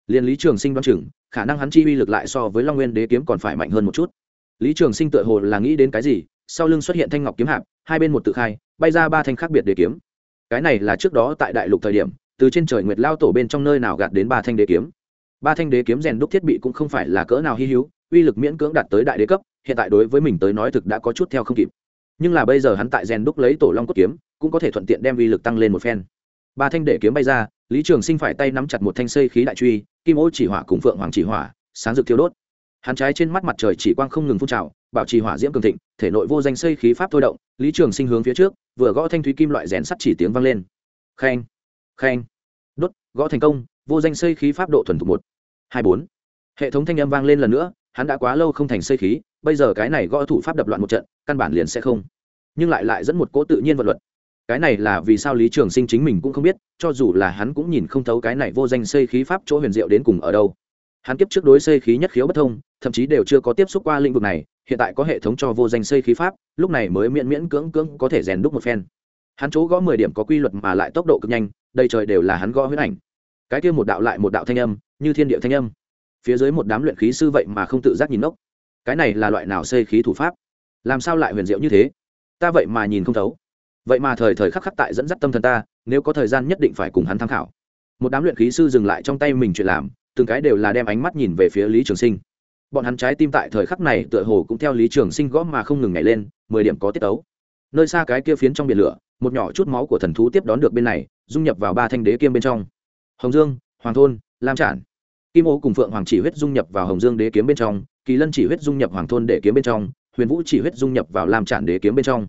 S1: Liên lý trường sinh đoan chừng khả năng hắn chi uy lực lại so với long nguyên đế kiếm còn phải mạnh hơn một chút. Lý trường sinh tựa hồ là nghĩ đến cái gì, sau lưng xuất hiện thanh ngọc kiếm hạp, hai bên một tự khai, bay ra ba thanh khác biệt đế kiếm. Cái này là trước đó tại đại lục thời điểm, từ trên trời nguyệt lao tổ bên trong nơi nào gạt đến ba thanh đế kiếm. Ba thanh đế kiếm rèn đúc thiết bị cũng không phải là cỡ nào hy hữu, uy lực miễn cưỡng đạt tới đại đế cấp, hiện tại đối với mình tới nói thực đã có chút theo không kịp. Nhưng là bây giờ hắn tại rèn đúc lấy tổ long cốt kiếm, cũng có thể thuận tiện đem uy lực tăng lên một phen. Ba thanh đế kiếm bay ra, lý trường sinh phải tay nắm chặt một thanh xây khí đại truy kim ô chỉ hỏa cùng phượng hoàng chỉ hỏa, sáng rực thiêu đốt. Hắn trái trên mắt mặt trời chỉ quang không ngừng phun trào, bảo trì hỏa diễm cường thịnh, thể nội vô danh xây khí pháp thôi động, lý trường sinh hướng phía trước, vừa gõ thanh thúy kim loại rèn sắt chỉ tiếng vang lên. Khen khen. Đốt, gõ thành công, vô danh xây khí pháp độ thuần thục một, hai, bốn. Hệ thống thanh âm vang lên lần nữa, hắn đã quá lâu không thành xây khí, bây giờ cái này gõ thủ pháp đập loạn một trận, căn bản liền sẽ không. Nhưng lại lại dẫn một cỗ tự nhiên vật luật cái này là vì sao lý trường sinh chính mình cũng không biết, cho dù là hắn cũng nhìn không thấu cái này vô danh xây khí pháp chỗ huyền diệu đến cùng ở đâu. Hắn kiếp trước đối xây khí nhất khiếu bất thông, thậm chí đều chưa có tiếp xúc qua lĩnh vực này, hiện tại có hệ thống cho vô danh xây khí pháp, lúc này mới miễn miễn cưỡng cưỡng có thể rèn đúc một phen. Hắn chỗ gõ mười điểm có quy luật mà lại tốc độ cực nhanh đây trời đều là hắn gõ huyết ảnh. Cái kia một đạo lại một đạo thanh âm, như thiên địa thanh âm. Phía dưới một đám luyện khí sư vậy mà không tự giác nhìn ngốc. Cái này là loại nào xây khí thủ pháp? Làm sao lại huyền diệu như thế? Ta vậy mà nhìn không thấu vậy mà thời thời khắc khắc tại dẫn dắt tâm thần ta, nếu có thời gian nhất định phải cùng hắn tham khảo. Một đám luyện khí sư dừng lại trong tay mình chuyện làm, từng cái đều là đem ánh mắt nhìn về phía lý trường sinh. Bọn hắn trái tim tại thời khắc này tựa hồ cũng theo lý trường sinh gõ mà không ngừng nhảy lên, mười điểm có tiết tấu. Nơi xa cái kia phiến trong biển lửa, một nhỏ chút máu của thần thú tiếp đón được bên này, dung nhập vào ba thanh đế kiêm bên trong. Hồng dương, hoàng thôn, lam trản. Kim ô cùng phượng hoàng chỉ huyết dung nhập vào hồng dương đế kiếm bên trong, kỳ lân chỉ huyết dung nhập hoàng thôn đế kiếm bên trong, huyền vũ chỉ huyết dung nhập vào lam trản đế kiếm bên trong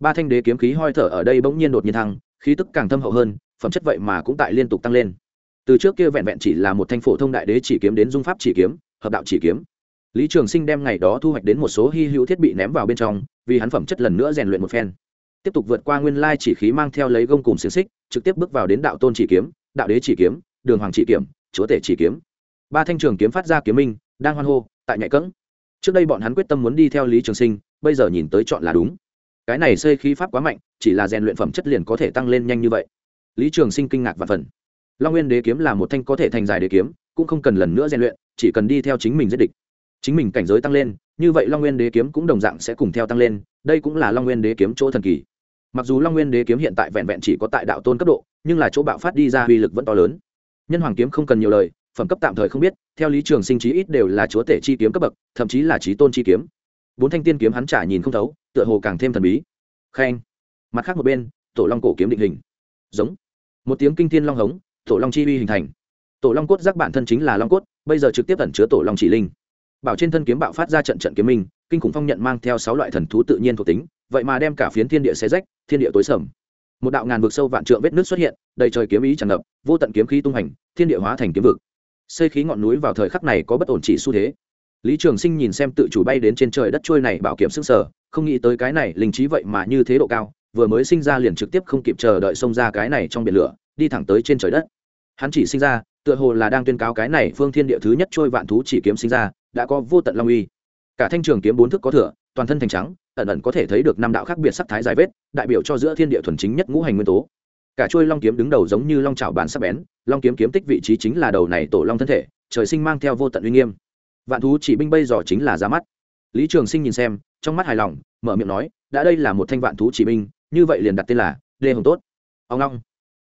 S1: ba thanh đế kiếm khí hoi thở ở đây bỗng nhiên đột nhiên thăng, khí tức càng thâm hậu hơn, phẩm chất vậy mà cũng tại liên tục tăng lên. Từ trước kia vẹn vẹn chỉ là một thanh phổ thông đại đế chỉ kiếm đến dung pháp chỉ kiếm, hợp đạo chỉ kiếm. Lý trường sinh đem ngày đó thu hoạch đến một số hy hữu thiết bị ném vào bên trong, vì hắn phẩm chất lần nữa rèn luyện một phen. Tiếp tục vượt qua nguyên lai chỉ khí mang theo lấy gông cùng xiềng xích, trực tiếp bước vào đến đạo tôn chỉ kiếm, đạo đế chỉ kiếm, đường hoàng chỉ kiếm, chúa tể chỉ kiếm. Ba thanh trường kiếm phát ra kiếm minh, đang hoan hô, tại nhạy cẫng. Trước đây bọn hắn quyết tâm muốn đi theo lý trường sinh, bây giờ nhìn tới chọn là đúng cái này xây khí pháp quá mạnh, chỉ là rèn luyện phẩm chất liền có thể tăng lên nhanh như vậy. Lý trường sinh kinh ngạc và phần. Long nguyên đế kiếm là một thanh có thể thành dài đế kiếm, cũng không cần lần nữa rèn luyện, chỉ cần đi theo chính mình giết địch. Chính mình cảnh giới tăng lên, như vậy long nguyên đế kiếm cũng đồng dạng sẽ cùng theo tăng lên, đây cũng là long nguyên đế kiếm chỗ thần kỳ. Mặc dù long nguyên đế kiếm hiện tại vẹn vẹn chỉ có tại đạo tôn cấp độ, nhưng là chỗ bạo phát đi ra uy lực vẫn to lớn. Nhân hoàng kiếm không cần nhiều lời, phẩm cấp tạm thời không biết, theo lý trường sinh trí ít đều là chúa tể chi kiếm cấp bậc, thậm chí là trí tôn chi kiếm bốn thanh tiên kiếm hắn trả nhìn không thấu, tựa hồ càng thêm thần bí. Khen. Mặt khác một bên, tổ long cổ kiếm định hình. Giống. Một tiếng kinh thiên long hống, tổ long chi uy hình thành. Tổ long cốt giác bản thân chính là long cốt, bây giờ trực tiếp ẩn chứa tổ long chỉ linh. Bảo trên thân kiếm bạo phát ra trận trận kiếm minh, kinh khủng phong nhận mang theo sáu loại thần thú tự nhiên thuộc tính, vậy mà đem cả phiến thiên địa xé rách, thiên địa tối sầm. Một đạo ngàn vực sâu vạn trượng vết nước xuất hiện, đầy trời kiếm ý tràn ngập, vô tận kiếm khí tung hành, thiên địa hóa thành kiếm vực. Xây khí ngọn núi vào thời khắc này có bất ổn chỉ xu thế lý trường sinh nhìn xem tự chủ bay đến trên trời đất trôi này bảo kiểm sức sở không nghĩ tới cái này linh trí vậy mà như thế độ cao, vừa mới sinh ra liền trực tiếp không kịp chờ đợi xông ra cái này trong biển lửa, đi thẳng tới trên trời đất. Hắn chỉ sinh ra, tựa hồ là đang tuyên cáo cái này phương thiên địa thứ nhất trôi vạn thú chỉ kiếm sinh ra, đã có vô tận long uy. Cả thanh trường kiếm bốn thức có thừa, toàn thân thành trắng, ẩn ẩn có thể thấy được năm đạo khác biệt sắc thái dài vết, đại biểu cho giữa thiên địa thuần chính nhất ngũ hành nguyên tố. Cả trôi long kiếm đứng đầu giống như long trào bản sắc bén, long kiếm kiếm tích vị trí chính là đầu này tổ long thân thể, trời sinh mang theo vô tận uy nghiêm vạn thú chỉ binh bây giờ chính là ra mắt. Lý trường sinh nhìn xem, trong mắt hài lòng, mở miệng nói, đã đây là một thanh vạn thú chỉ binh, như vậy liền đặt tên là đê hồng tốt. Ông long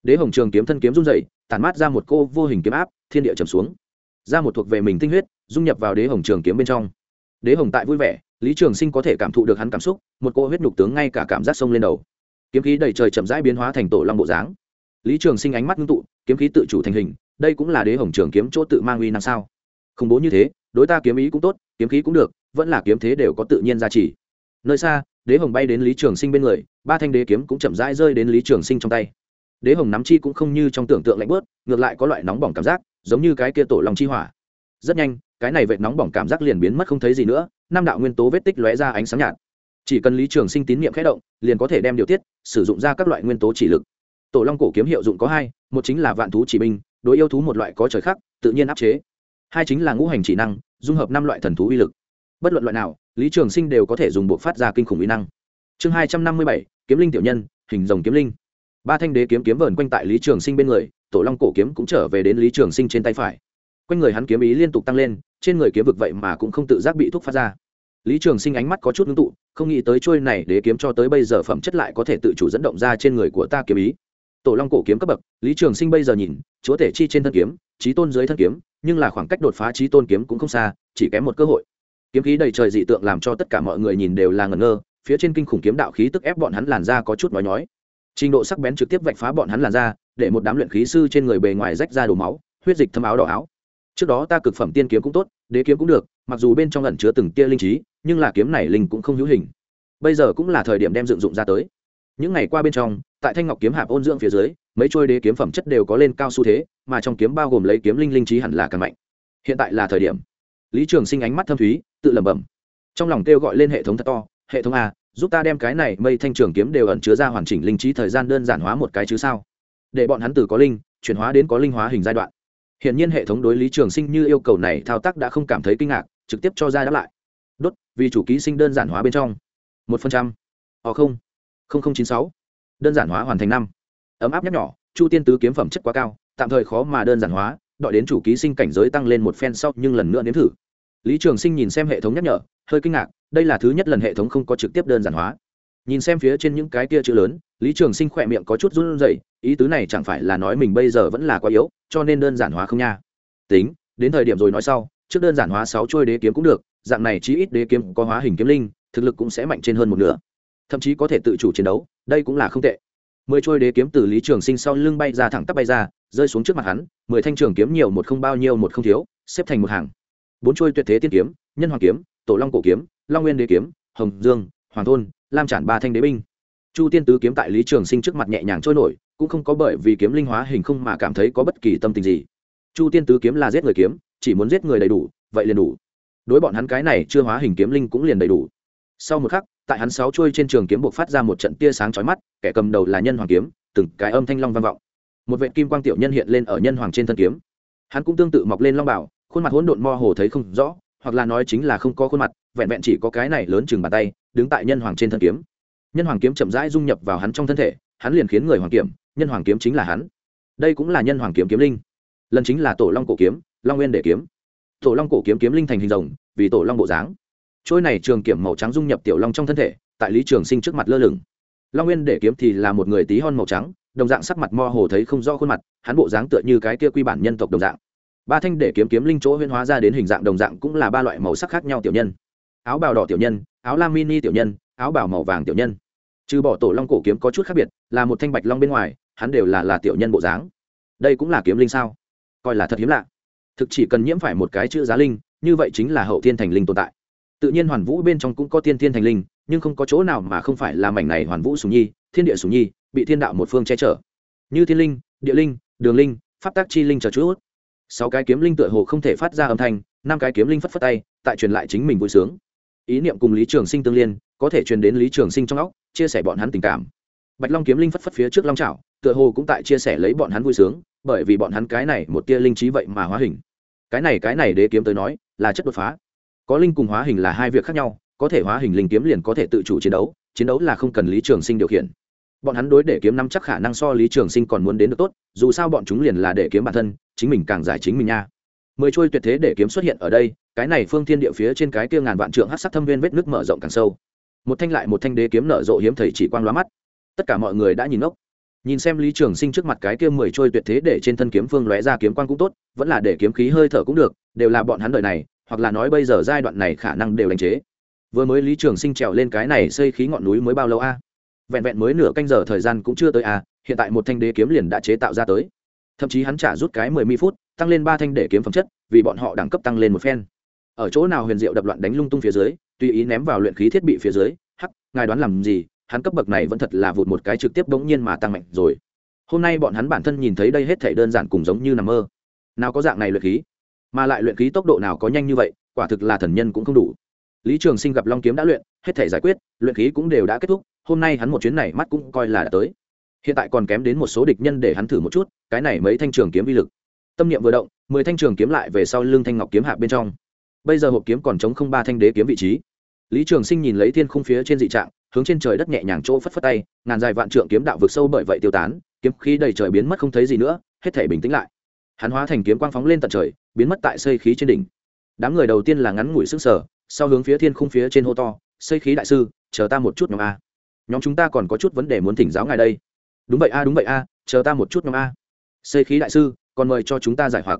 S1: đế hồng trường kiếm thân kiếm run dậy tản mát ra một cô vô hình kiếm áp, thiên địa trầm xuống. Ra một thuộc về mình tinh huyết, dung nhập vào đế hồng trường kiếm bên trong. Đế hồng tại vui vẻ, lý trường sinh có thể cảm thụ được hắn cảm xúc, một cô huyết nhục tướng ngay cả cảm giác sông lên đầu. Kiếm khí đầy trời chậm rãi biến hóa thành tổ long bộ dáng. Lý trường sinh ánh mắt ngưng tụ, kiếm khí tự chủ thành hình, đây cũng là đế hồng trường kiếm chỗ tự mang uy năng sao? Khủng bố như thế đối ta kiếm ý cũng tốt, kiếm khí cũng được, vẫn là kiếm thế đều có tự nhiên giá trị. Nơi xa, đế hồng bay đến lý trường sinh bên người, ba thanh đế kiếm cũng chậm rãi rơi đến lý trường sinh trong tay. Đế hồng nắm chi cũng không như trong tưởng tượng lạnh bớt ngược lại có loại nóng bỏng cảm giác, giống như cái kia tổ lòng chi hỏa. Rất nhanh, cái này vệt nóng bỏng cảm giác liền biến mất không thấy gì nữa, năm đạo nguyên tố vết tích lóe ra ánh sáng nhạt. Chỉ cần lý trường sinh tín nhiệm khẽ động, liền có thể đem điều tiết, sử dụng ra các loại nguyên tố chỉ lực. Tổ long cổ kiếm hiệu dụng có hai, một chính là vạn thú chỉ binh, đối yêu thú một loại có trời khác, tự nhiên áp chế. Hai chính là ngũ hành chỉ năng dung hợp năm loại thần thú uy lực. Bất luận loại nào, lý trường sinh đều có thể dùng buộc phát ra kinh khủng uy năng. Chương hai trăm năm mươi bảy, kiếm linh tiểu nhân, hình rồng kiếm linh. Ba thanh đế kiếm kiếm vờn quanh tại lý trường sinh bên người, tổ long cổ kiếm cũng trở về đến lý trường sinh trên tay phải. Quanh người hắn kiếm ý liên tục tăng lên, trên người kiếm vực vậy mà cũng không tự giác bị thúc phát ra. Lý trường sinh ánh mắt có chút ngưng tụ, không nghĩ tới trôi này đế kiếm cho tới bây giờ phẩm chất lại có thể tự chủ dẫn động ra trên người của ta kiếm ý. Tổ long cổ kiếm cấp bậc, lý trường sinh bây giờ nhìn, chúa thể chi trên thân kiếm trí tôn dưới thân kiếm nhưng là khoảng cách đột phá trí tôn kiếm cũng không xa, chỉ kém một cơ hội. Kiếm khí đầy trời dị tượng làm cho tất cả mọi người nhìn đều là ngẩn ngơ, phía trên kinh khủng kiếm đạo khí tức ép bọn hắn làn ra có chút nói nhói. Trình độ sắc bén trực tiếp vạch phá bọn hắn làn ra để một đám luyện khí sư trên người bề ngoài rách ra đổ máu, huyết dịch thấm áo đỏ áo. Trước đó ta cực phẩm tiên kiếm cũng tốt, đế kiếm cũng được, mặc dù bên trong ẩn chứa từng tia linh trí, nhưng là kiếm này linh cũng không hữu hình. Bây giờ cũng là thời điểm đem dựng dụng ra tới những ngày qua bên trong, tại thanh ngọc kiếm hạp ôn dưỡng phía dưới, mấy trôi đế kiếm phẩm chất đều có lên cao xu thế, mà trong kiếm bao gồm lấy kiếm linh linh trí hẳn là càng mạnh. Hiện tại là thời điểm. Lý trường sinh ánh mắt thâm thúy, tự lẩm bẩm. Trong lòng kêu gọi lên hệ thống thật to, hệ thống a, giúp ta đem cái này mây thanh trường kiếm đều ẩn chứa ra hoàn chỉnh linh trí thời gian đơn giản hóa một cái chứ sao? Để bọn hắn từ có linh, chuyển hóa đến có linh hóa hình giai đoạn. Hiện nhiên hệ thống đối lý trường sinh như yêu cầu này thao tác đã không cảm thấy kinh ngạc, trực tiếp cho ra đáp lại. Đốt, vì chủ ký sinh đơn giản hóa bên trong. Một phần trăm. Họ không sáu. Đơn giản hóa hoàn thành năm. Ấm áp nhắc nhỏ chu tiên tứ kiếm phẩm chất quá cao, tạm thời khó mà đơn giản hóa, đợi đến chủ ký sinh cảnh giới tăng lên một phen sau nhưng lần nữa nếm thử. Lý trường sinh nhìn xem hệ thống nhắc nhở, hơi kinh ngạc, đây là thứ nhất lần hệ thống không có trực tiếp đơn giản hóa. Nhìn xem phía trên những cái kia chữ lớn, lý trường sinh khỏe miệng có chút run rẩy, ý tứ này chẳng phải là nói mình bây giờ vẫn là quá yếu, cho nên đơn giản hóa không nha. Tính, đến thời điểm rồi nói sau, trước đơn giản hóa sáu trôi đế kiếm cũng được, dạng này chí ít đế kiếm có hóa hình kiếm linh, thực lực cũng sẽ mạnh trên hơn một nửa thậm chí có thể tự chủ chiến đấu, đây cũng là không tệ. Mười trôi đế kiếm từ lý trường sinh sau lưng bay ra thẳng tắp bay ra, rơi xuống trước mặt hắn, mười thanh trường kiếm nhiều một không bao nhiêu một không thiếu, xếp thành một hàng. Bốn trôi tuyệt thế tiên kiếm, nhân hoàng kiếm, tổ long cổ kiếm, long nguyên đế kiếm, hồng dương, hoàng thôn, lam trản ba thanh đế binh. Chu tiên tứ kiếm tại lý trường sinh trước mặt nhẹ nhàng trôi nổi, cũng không có bởi vì kiếm linh hóa hình không mà cảm thấy có bất kỳ tâm tình gì. Chu tiên tứ kiếm là giết người kiếm, chỉ muốn giết người đầy đủ, vậy liền đủ. Đối bọn hắn cái này chưa hóa hình kiếm linh cũng liền đầy đủ. Sau một khắc tại hắn sáu chuôi trên trường kiếm buộc phát ra một trận tia sáng chói mắt, kẻ cầm đầu là nhân hoàng kiếm, từng cái âm thanh long vang vọng. Một vệ kim quang tiểu nhân hiện lên ở nhân hoàng trên thân kiếm. Hắn cũng tương tự mọc lên long bảo, khuôn mặt hỗn độn mơ hồ thấy không rõ, hoặc là nói chính là không có khuôn mặt, vẹn vẹn chỉ có cái này lớn chừng bàn tay, đứng tại nhân hoàng trên thân kiếm. Nhân hoàng kiếm chậm rãi dung nhập vào hắn trong thân thể, hắn liền khiến người hoàng kiếm, nhân hoàng kiếm chính là hắn. Đây cũng là nhân hoàng kiếm kiếm linh. Lần chính là tổ long cổ kiếm, long nguyên để kiếm. Tổ long cổ kiếm kiếm linh thành hình rồng, vì tổ long bộ dáng trôi này trường kiểm màu trắng dung nhập tiểu long trong thân thể, tại lý trường sinh trước mặt lơ lửng. Long nguyên để kiếm thì là một người tí hon màu trắng, đồng dạng sắc mặt mo hồ thấy không rõ khuôn mặt, hắn bộ dáng tựa như cái kia quy bản nhân tộc đồng dạng. Ba thanh để kiếm kiếm linh chỗ huyên hóa ra đến hình dạng đồng dạng cũng là ba loại màu sắc khác nhau tiểu nhân. Áo bào đỏ tiểu nhân, áo lam mini tiểu nhân, áo bào màu vàng tiểu nhân. Trừ bỏ tổ long cổ kiếm có chút khác biệt, là một thanh bạch long bên ngoài, hắn đều là là tiểu nhân bộ dáng. Đây cũng là kiếm linh sao? Coi là thật hiếm lạ. Thực chỉ cần nhiễm phải một cái chữ giá linh, như vậy chính là hậu thiên thành linh tồn tại tự nhiên hoàn vũ bên trong cũng có tiên thiên thành linh, nhưng không có chỗ nào mà không phải là mảnh này hoàn vũ sùng nhi, thiên địa sùng nhi, bị thiên đạo một phương che chở. Như thiên linh, địa linh, đường linh, pháp tác chi linh chờ chút. Sáu cái kiếm linh tựa hồ không thể phát ra âm thanh, năm cái kiếm linh phất phất tay, tại truyền lại chính mình vui sướng. Ý niệm cùng lý trường sinh tương liên, có thể truyền đến lý trường sinh trong óc, chia sẻ bọn hắn tình cảm. Bạch long kiếm linh phất phất phía trước long trào tựa hồ cũng tại chia sẻ lấy bọn hắn vui sướng, bởi vì bọn hắn cái này một tia linh trí vậy mà hóa hình. Cái này cái này đế kiếm tới nói, là chất đột phá có linh cùng hóa hình là hai việc khác nhau, có thể hóa hình linh kiếm liền có thể tự chủ chiến đấu chiến đấu là không cần lý trường sinh điều khiển. Bọn hắn đối để kiếm năm chắc khả năng so lý trường sinh còn muốn đến được tốt, dù sao bọn chúng liền là để kiếm bản thân, chính mình càng giải chính mình nha. Mười trôi tuyệt thế để kiếm xuất hiện ở đây, cái này phương thiên địa phía trên cái kia ngàn vạn trượng hát sắc thâm viên vết nước mở rộng càng sâu. Một thanh lại một thanh đế kiếm nở rộ hiếm thầy chỉ quang lóa mắt. Tất cả mọi người đã nhìn ngốc. Nhìn xem lý trường sinh trước mặt cái kia mười trôi tuyệt thế để trên thân kiếm phương lóe ra kiếm quang cũng tốt, vẫn là để kiếm khí hơi thở cũng được, đều là bọn hắn đời này hoặc là nói bây giờ giai đoạn này khả năng đều đánh chế. Vừa mới lý trường sinh trèo lên cái này xây khí ngọn núi mới bao lâu a? Vẹn vẹn mới nửa canh giờ thời gian cũng chưa tới a, hiện tại một thanh đế kiếm liền đã chế tạo ra tới. Thậm chí hắn trả rút cái mười mi phút, tăng lên ba thanh để kiếm phẩm chất, vì bọn họ đẳng cấp tăng lên một phen. Ở chỗ nào huyền diệu đập loạn đánh lung tung phía dưới, tùy ý ném vào luyện khí thiết bị phía dưới, hắc, ngài đoán làm gì, hắn cấp bậc này vẫn thật là vụt một cái trực tiếp bỗng nhiên mà tăng mạnh rồi. Hôm nay bọn hắn bản thân nhìn thấy đây hết thể đơn giản cùng giống như nằm mơ. Nào có dạng này luyện khí mà lại luyện khí tốc độ nào có nhanh như vậy, quả thực là thần nhân cũng không đủ. Lý trường sinh gặp long kiếm đã luyện, hết thể giải quyết, luyện khí cũng đều đã kết thúc, hôm nay hắn một chuyến này mắt cũng coi là đã tới. Hiện tại còn kém đến một số địch nhân để hắn thử một chút, cái này mấy thanh trường kiếm vi lực. Tâm niệm vừa động, mười thanh trường kiếm lại về sau lưng thanh ngọc kiếm hạ bên trong. Bây giờ hộp kiếm còn chống không ba thanh đế kiếm vị trí. Lý trường sinh nhìn lấy thiên khung phía trên dị trạng, hướng trên trời đất nhẹ nhàng chỗ phất phất tay, ngàn dài vạn trượng kiếm đạo vực sâu bởi vậy tiêu tán, kiếm khí đầy trời biến mất không thấy gì nữa, hết thể bình tĩnh lại. Hắn hóa thành kiếm quang phóng lên tận trời biến mất tại xây khí trên đỉnh. Đám người đầu tiên là ngắn ngủi sức sở sau hướng phía thiên khung phía trên hô to, xây khí đại sư, chờ ta một chút nhóm a. Nhóm chúng ta còn có chút vấn đề muốn thỉnh giáo ngài đây. Đúng vậy a, đúng vậy a, chờ ta một chút nhóm a. Xây khí đại sư, còn mời cho chúng ta giải hoặc.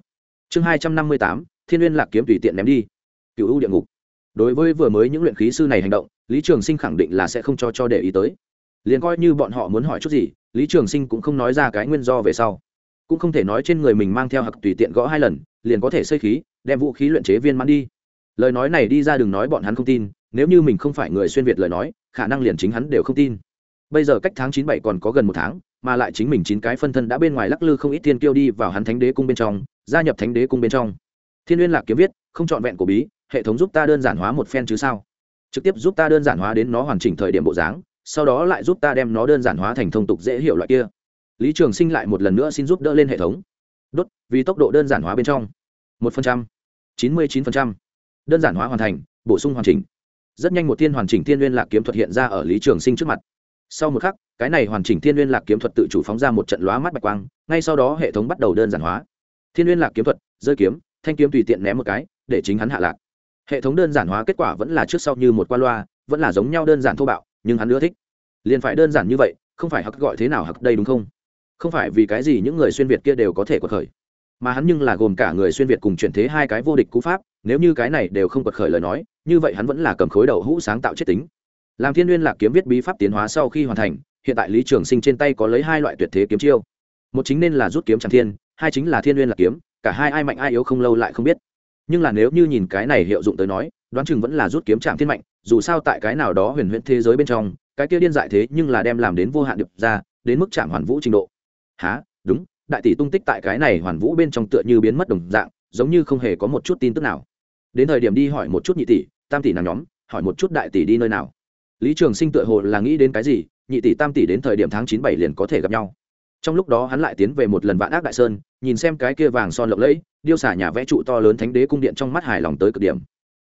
S1: Chương hai trăm năm mươi tám, thiên liên lạc kiếm tùy tiện ném đi. Cựu ưu địa ngục. Đối với vừa mới những luyện khí sư này hành động, lý trường sinh khẳng định là sẽ không cho cho để ý tới. Liền coi như bọn họ muốn hỏi chút gì, lý trường sinh cũng không nói ra cái nguyên do về sau cũng không thể nói trên người mình mang theo hặc tùy tiện gõ hai lần, liền có thể xây khí, đem vũ khí luyện chế viên mãn đi. Lời nói này đi ra đừng nói bọn hắn không tin, nếu như mình không phải người xuyên việt lời nói, khả năng liền chính hắn đều không tin. Bây giờ cách tháng chín bảy còn có gần một tháng, mà lại chính mình chín cái phân thân đã bên ngoài lắc lư không ít thiên kiêu đi vào hắn thánh đế cung bên trong, gia nhập thánh đế cung bên trong. Thiên liên lạc kiếm viết, không trọn vẹn của bí, hệ thống giúp ta đơn giản hóa một phen chứ sao? Trực tiếp giúp ta đơn giản hóa đến nó hoàn chỉnh thời điểm bộ dáng, sau đó lại giúp ta đem nó đơn giản hóa thành thông tục dễ hiểu loại kia lý trường sinh lại một lần nữa xin giúp đỡ lên hệ thống. Đốt, vì tốc độ đơn giản hóa bên trong. Một phần trăm, chín mươi chín phần trăm. Đơn giản hóa hoàn thành, bổ sung hoàn chỉnh. Rất nhanh một thiên hoàn chỉnh thiên liên lạc kiếm thuật hiện ra ở lý trường sinh trước mặt. Sau một khắc, cái này hoàn chỉnh thiên liên lạc kiếm thuật tự chủ phóng ra một trận lóa mắt bạch quang, ngay sau đó hệ thống bắt đầu đơn giản hóa. Thiên liên lạc kiếm thuật, rơi kiếm, thanh kiếm tùy tiện ném một cái, để chính hắn hạ lạc. Hệ thống đơn giản hóa kết quả vẫn là trước sau như một qua loa, vẫn là giống nhau đơn giản thô bạo, nhưng hắn ưa thích. Liền phải đơn giản như vậy, không phải hặc gọi thế nào hặc đây đúng không? Không phải vì cái gì những người xuyên việt kia đều có thể quật khởi, mà hắn nhưng là gồm cả người xuyên việt cùng chuyển thế hai cái vô địch cú pháp, nếu như cái này đều không quật khởi lời nói, như vậy hắn vẫn là cầm khối đầu hũ sáng tạo chết tính. Làm thiên n lạc kiếm viết bí pháp tiến hóa sau khi hoàn thành, hiện tại lý trường sinh trên tay có lấy hai loại tuyệt thế kiếm chiêu. Một chính nên là rút kiếm tràng thiên, hai chính là thiên n g u y ê n là kiếm, cả hai ai mạnh ai yếu không lâu lại không biết. Nhưng là nếu như nhìn cái này hiệu dụng tới nói, đoán chừng vẫn là rút kiếm trạm thiên mạnh, dù sao tại cái nào đó huyền huyễn thế giới bên trong, cái kia điên dại thế nhưng là đem làm đến vô hạn điệp ra, đến mức chạm hoàn vũ trình độ há đúng, đại tỷ tung tích tại cái này hoàn vũ bên trong tựa như biến mất đồng dạng, giống như không hề có một chút tin tức nào. Đến thời điểm đi hỏi một chút nhị tỷ, tam tỷ nàng nhóm, hỏi một chút đại tỷ đi nơi nào. Lý trường sinh tựa hồ là nghĩ đến cái gì, nhị tỷ tam tỷ đến thời điểm tháng chín bảy liền có thể gặp nhau. Trong lúc đó hắn lại tiến về một lần vạn ác đại sơn, nhìn xem cái kia vàng son lộng lẫy, điêu xả nhà vẽ trụ to lớn thánh đế cung điện trong mắt hài lòng tới cực điểm.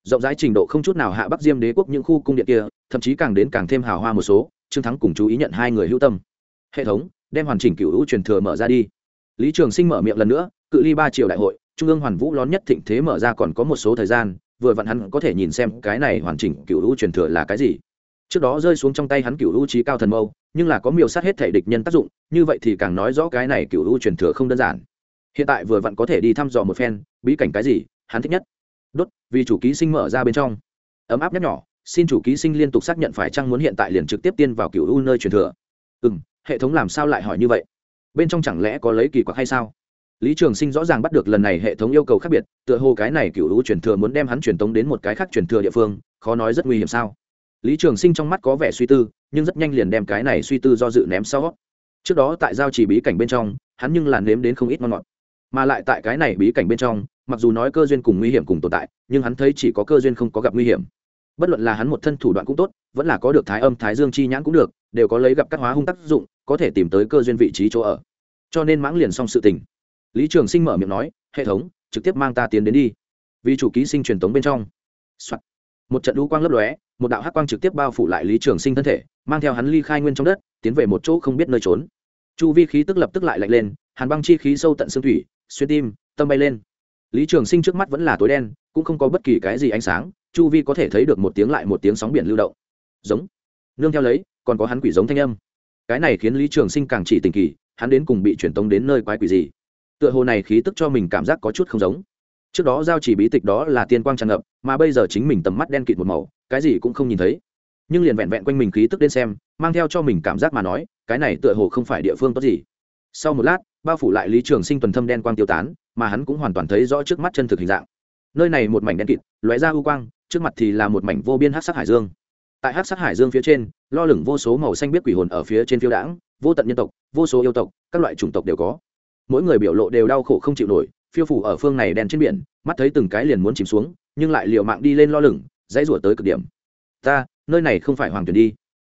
S1: Rộng rãi trình độ không chút nào hạ bắc diêm đế quốc những khu cung điện kia, thậm chí càng đến càng thêm hào hoa một số, trương thắng cùng chú ý nhận hai người hữu tâm. Hệ thống đem hoàn chỉnh cựu hữu truyền thừa mở ra đi. Lý trường sinh mở miệng lần nữa, cự ly ba triệu đại hội, trung ương hoàn vũ lón nhất thịnh thế mở ra còn có một số thời gian, vừa vặn hắn có thể nhìn xem cái này hoàn chỉnh cựu hữu truyền thừa là cái gì. Trước đó rơi xuống trong tay hắn cựu hữu trí cao thần mâu, nhưng là có miêu sát hết thể địch nhân tác dụng, như vậy thì càng nói rõ cái này cựu hữu truyền thừa không đơn giản. Hiện tại vừa vặn có thể đi thăm dò một phen, bí cảnh cái gì, hắn thích nhất. Đốt, vì chủ ký sinh mở ra bên trong. Ấm áp nhắc nhỏ xin chủ ký sinh liên tục xác nhận phải chăng muốn hiện tại liền trực tiếp tiên vào cựu u nơi truyền thừa. Ừ m hệ thống làm sao lại hỏi như vậy? Bên trong chẳng lẽ có lấy kỳ quặc hay sao? Lý trường sinh rõ ràng bắt được lần này hệ thống yêu cầu khác biệt, tựa hồ cái này cựu hữu truyền thừa muốn đem hắn truyền tống đến một cái khác truyền thừa địa phương, khó nói rất nguy hiểm sao? Lý trường sinh trong mắt có vẻ suy tư, nhưng rất nhanh liền đem cái này suy tư do dự ném sau. Trước đó tại giao chỉ bí cảnh bên trong, hắn nhưng là nếm đến không ít ngon ngọt. Mà lại tại cái này bí cảnh bên trong, mặc dù nói cơ duyên cùng nguy hiểm cùng tồn tại, nhưng hắn thấy chỉ có cơ duyên không có gặp nguy hiểm. Bất luận là hắn một thân thủ đoạn cũng tốt, vẫn là có được thái âm, thái dương chi nhãn cũng được, đều có lấy gặp các hóa hung tác dụng có thể tìm tới cơ duyên vị trí chỗ ở. Cho nên mãng liền xong sự tình. Lý trường sinh mở miệng nói, hệ thống, trực tiếp mang ta tiến đến đi. Vì chủ ký sinh truyền tống bên trong、Soạn. một trận lũ quang lấp lóe, một đạo hắc quang trực tiếp bao phủ lại lý trường sinh thân thể, mang theo hắn ly khai nguyên trong đất, tiến về một chỗ không biết nơi trốn. Chu vi khí tức lập tức lại lạnh lên, hàn băng chi khí sâu tận xương thủy, xuyên tim, tâm bay lên. Lý trường sinh trước mắt vẫn là tối đen, cũng không có bất kỳ cái gì ánh sáng, chu vi có thể thấy được một tiếng lại một tiếng sóng biển lưu động. Giống. Nương theo lấy, còn có hắn quỷ giống thanh âm cái này khiến lý trường sinh càng chỉ tình kỳ, hắn đến cùng bị truyền tống đến nơi quái quỷ gì? Tựa hồ này khí tức cho mình cảm giác có chút không giống. Trước đó giao chỉ bí tịch đó là tiên quang tràn ngập, mà bây giờ chính mình tầm mắt đen kịt một màu, cái gì cũng không nhìn thấy. Nhưng liền vẹn vẹn quanh mình khí tức đến xem, mang theo cho mình cảm giác mà nói, cái này tựa hồ không phải địa phương tốt gì. Sau một lát, bao phủ lại lý trường sinh tuần thâm đen quang tiêu tán, mà hắn cũng hoàn toàn thấy rõ trước mắt chân thực hình dạng. Nơi này một mảnh đen kịt, lóe ra u quang, trước mặt thì là một mảnh vô biên hát sắc hải dương tại hát sắc hải dương phía trên, lo lửng vô số màu xanh biết quỷ hồn ở phía trên phiêu đãng, vô tận nhân tộc, vô số yêu tộc, các loại chủng tộc đều có. Mỗi người biểu lộ đều đau khổ không chịu nổi, phiêu phủ ở phương này đen trên biển, mắt thấy từng cái liền muốn chìm xuống, nhưng lại liều mạng đi lên lo lửng, dãy rủa tới cực điểm. Ta, nơi này không phải hoàng tuyển đi,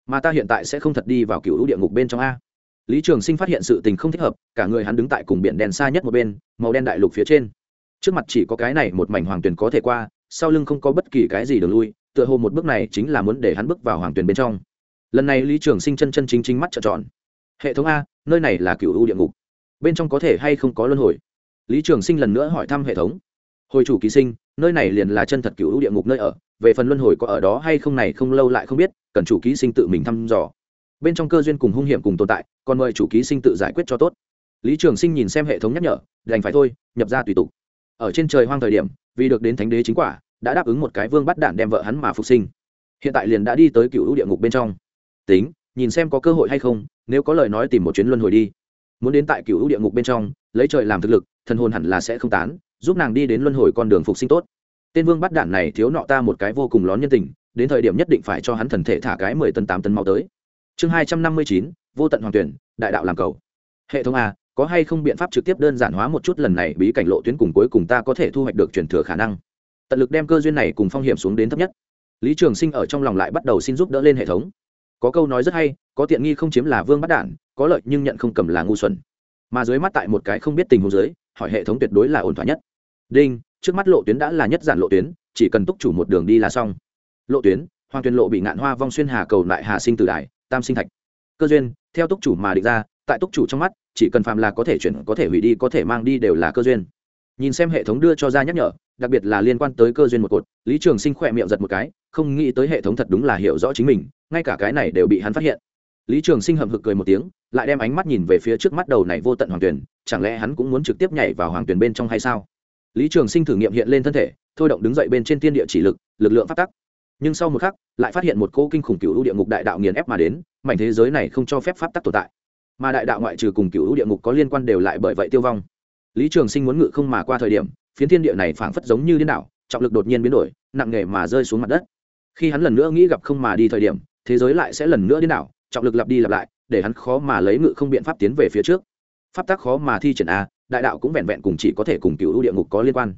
S1: mà ta hiện tại sẽ không thật đi vào cựu địa ngục bên trong a. Lý trường sinh phát hiện sự tình không thích hợp, cả người hắn đứng tại cùng biển đen xa nhất một bên, màu đen đại lục phía trên. Trước mặt chỉ có cái này một mảnh hoàng tuyển có thể qua, sau lưng không có bất kỳ cái gì đường lui tựa hồ một bước này chính là muốn để hắn bước vào hoàng tuyển bên trong. Lần này lý trường sinh chân chân chính chính mắt trợn tròn. Hệ thống a, nơi này là cựu địa ngục. Bên trong có thể hay không có luân hồi? Lý trường sinh lần nữa hỏi thăm hệ thống. Hồi chủ ký sinh, nơi này liền là chân thật cựu địa ngục nơi ở. Về phần luân hồi có ở đó hay không này không lâu lại không biết, cần chủ ký sinh tự mình thăm dò. Bên trong cơ duyên cùng hung hiểm cùng tồn tại, còn mời chủ ký sinh tự giải quyết cho tốt. Lý trường sinh nhìn xem hệ thống nhắc nhở, đành phải thôi, nhập ra tùy tục. Ở trên trời hoang thời điểm, vì được đến thánh đế chính quả đã đáp ứng một cái vương bắt đạn đem vợ hắn mà phục sinh. Hiện tại liền đã đi tới cựu địa ngục bên trong. Tính, nhìn xem có cơ hội hay không, nếu có lời nói tìm một chuyến luân hồi đi. Muốn đến tại cựu địa ngục bên trong, lấy trời làm thực lực, thần hồn hẳn là sẽ không tán, giúp nàng đi đến luân hồi con đường phục sinh tốt. Tên vương bắt đạn này thiếu nọ ta một cái vô cùng lón nhân tình, đến thời điểm nhất định phải cho hắn thần thể thả cái mười tấn tám tấn máu tới. Chương hai trăm năm mươi chín, vô tận hoàng tuyển, đại đạo làm cầu. Hệ thống a, có hay không biện pháp trực tiếp đơn giản hóa một chút lần này bí cảnh lộ tuyến cùng cuối cùng ta có thể thu hoạch được truyền thừa khả năng? Tận lực đem cơ duyên này cùng phong hiểm xuống đến thấp nhất. Lý trường sinh ở trong lòng lại bắt đầu xin giúp đỡ lên hệ thống. Có câu nói rất hay, có tiện nghi không chiếm là vương bắt đản, có lợi nhưng nhận không cầm là ngu xuẩn. Mà dưới mắt tại một cái không biết tình huống dưới, hỏi hệ thống tuyệt đối là ổn thỏa nhất. Đinh, trước mắt lộ tuyến đã là nhất giản lộ tuyến, chỉ cần túc chủ một đường đi là xong. Lộ tuyến, hoàng tuyên lộ bị ngạn hoa vong xuyên hà cầu lại hà sinh từ đài, tam sinh thạch. Cơ duyên, theo túc chủ mà định ra, tại túc chủ trong mắt, chỉ cần phàm là có thể chuyển, có thể hủy đi, có thể mang đi đều là cơ duyên nhìn xem hệ thống đưa cho ra nhắc nhở, đặc biệt là liên quan tới cơ duyên một cột, lý trường sinh khỏe miệng giật một cái, không nghĩ tới hệ thống thật đúng là hiểu rõ chính mình, ngay cả cái này đều bị hắn phát hiện. Lý trường sinh hậm hực cười một tiếng, lại đem ánh mắt nhìn về phía trước mắt đầu này vô tận hoàng tuyển, chẳng lẽ hắn cũng muốn trực tiếp nhảy vào hoàng tuyển bên trong hay sao? Lý trường sinh thử nghiệm hiện lên thân thể, thôi động đứng dậy bên trên tiên địa chỉ lực lực lượng phát tắc. Nhưng sau một khắc, lại phát hiện một cô kinh khủng cựu địa ngục đại đạo nghiền ép mà đến, mảnh thế giới này không cho phép pháp tắc tồn tại. Mà đại đạo ngoại trừ cùng cựu địa ngục có liên quan đều lại bởi vậy tiêu vong lý trường sinh muốn ngự không mà qua thời điểm, phiến thiên địa này phảng phất giống như điên đảo, trọng lực đột nhiên biến đổi, nặng nề mà rơi xuống mặt đất. Khi hắn lần nữa nghĩ gặp không mà đi thời điểm, thế giới lại sẽ lần nữa điên đảo, trọng lực lặp đi lặp lại, để hắn khó mà lấy ngự không biện pháp tiến về phía trước. Pháp tác khó mà thi triển a, đại đạo cũng vẹn vẹn cùng chỉ có thể cùng cựu địa ngục có liên quan.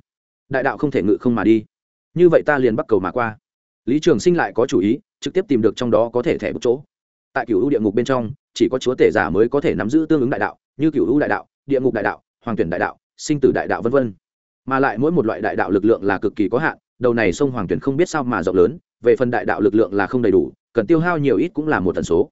S1: Đại đạo không thể ngự không mà đi. Như vậy ta liền bắt cầu mà qua. Lý trường sinh lại có chủ ý, trực tiếp tìm được trong đó có thể thẻ bút chỗ. Tại cựu địa ngục bên trong, chỉ có chúa tể giả mới có thể nắm giữ tương ứng đại đạo, như cựu đại đạo, địa ngục đại đạo hoàng tuyển đại đạo, sinh tử đại đạo v v mà lại mỗi một loại đại đạo lực lượng là cực kỳ có hạn, đầu này sông hoàng tuyển không biết sao mà rộng lớn, về phần đại đạo lực lượng là không đầy đủ, cần tiêu hao nhiều ít cũng là một tần số.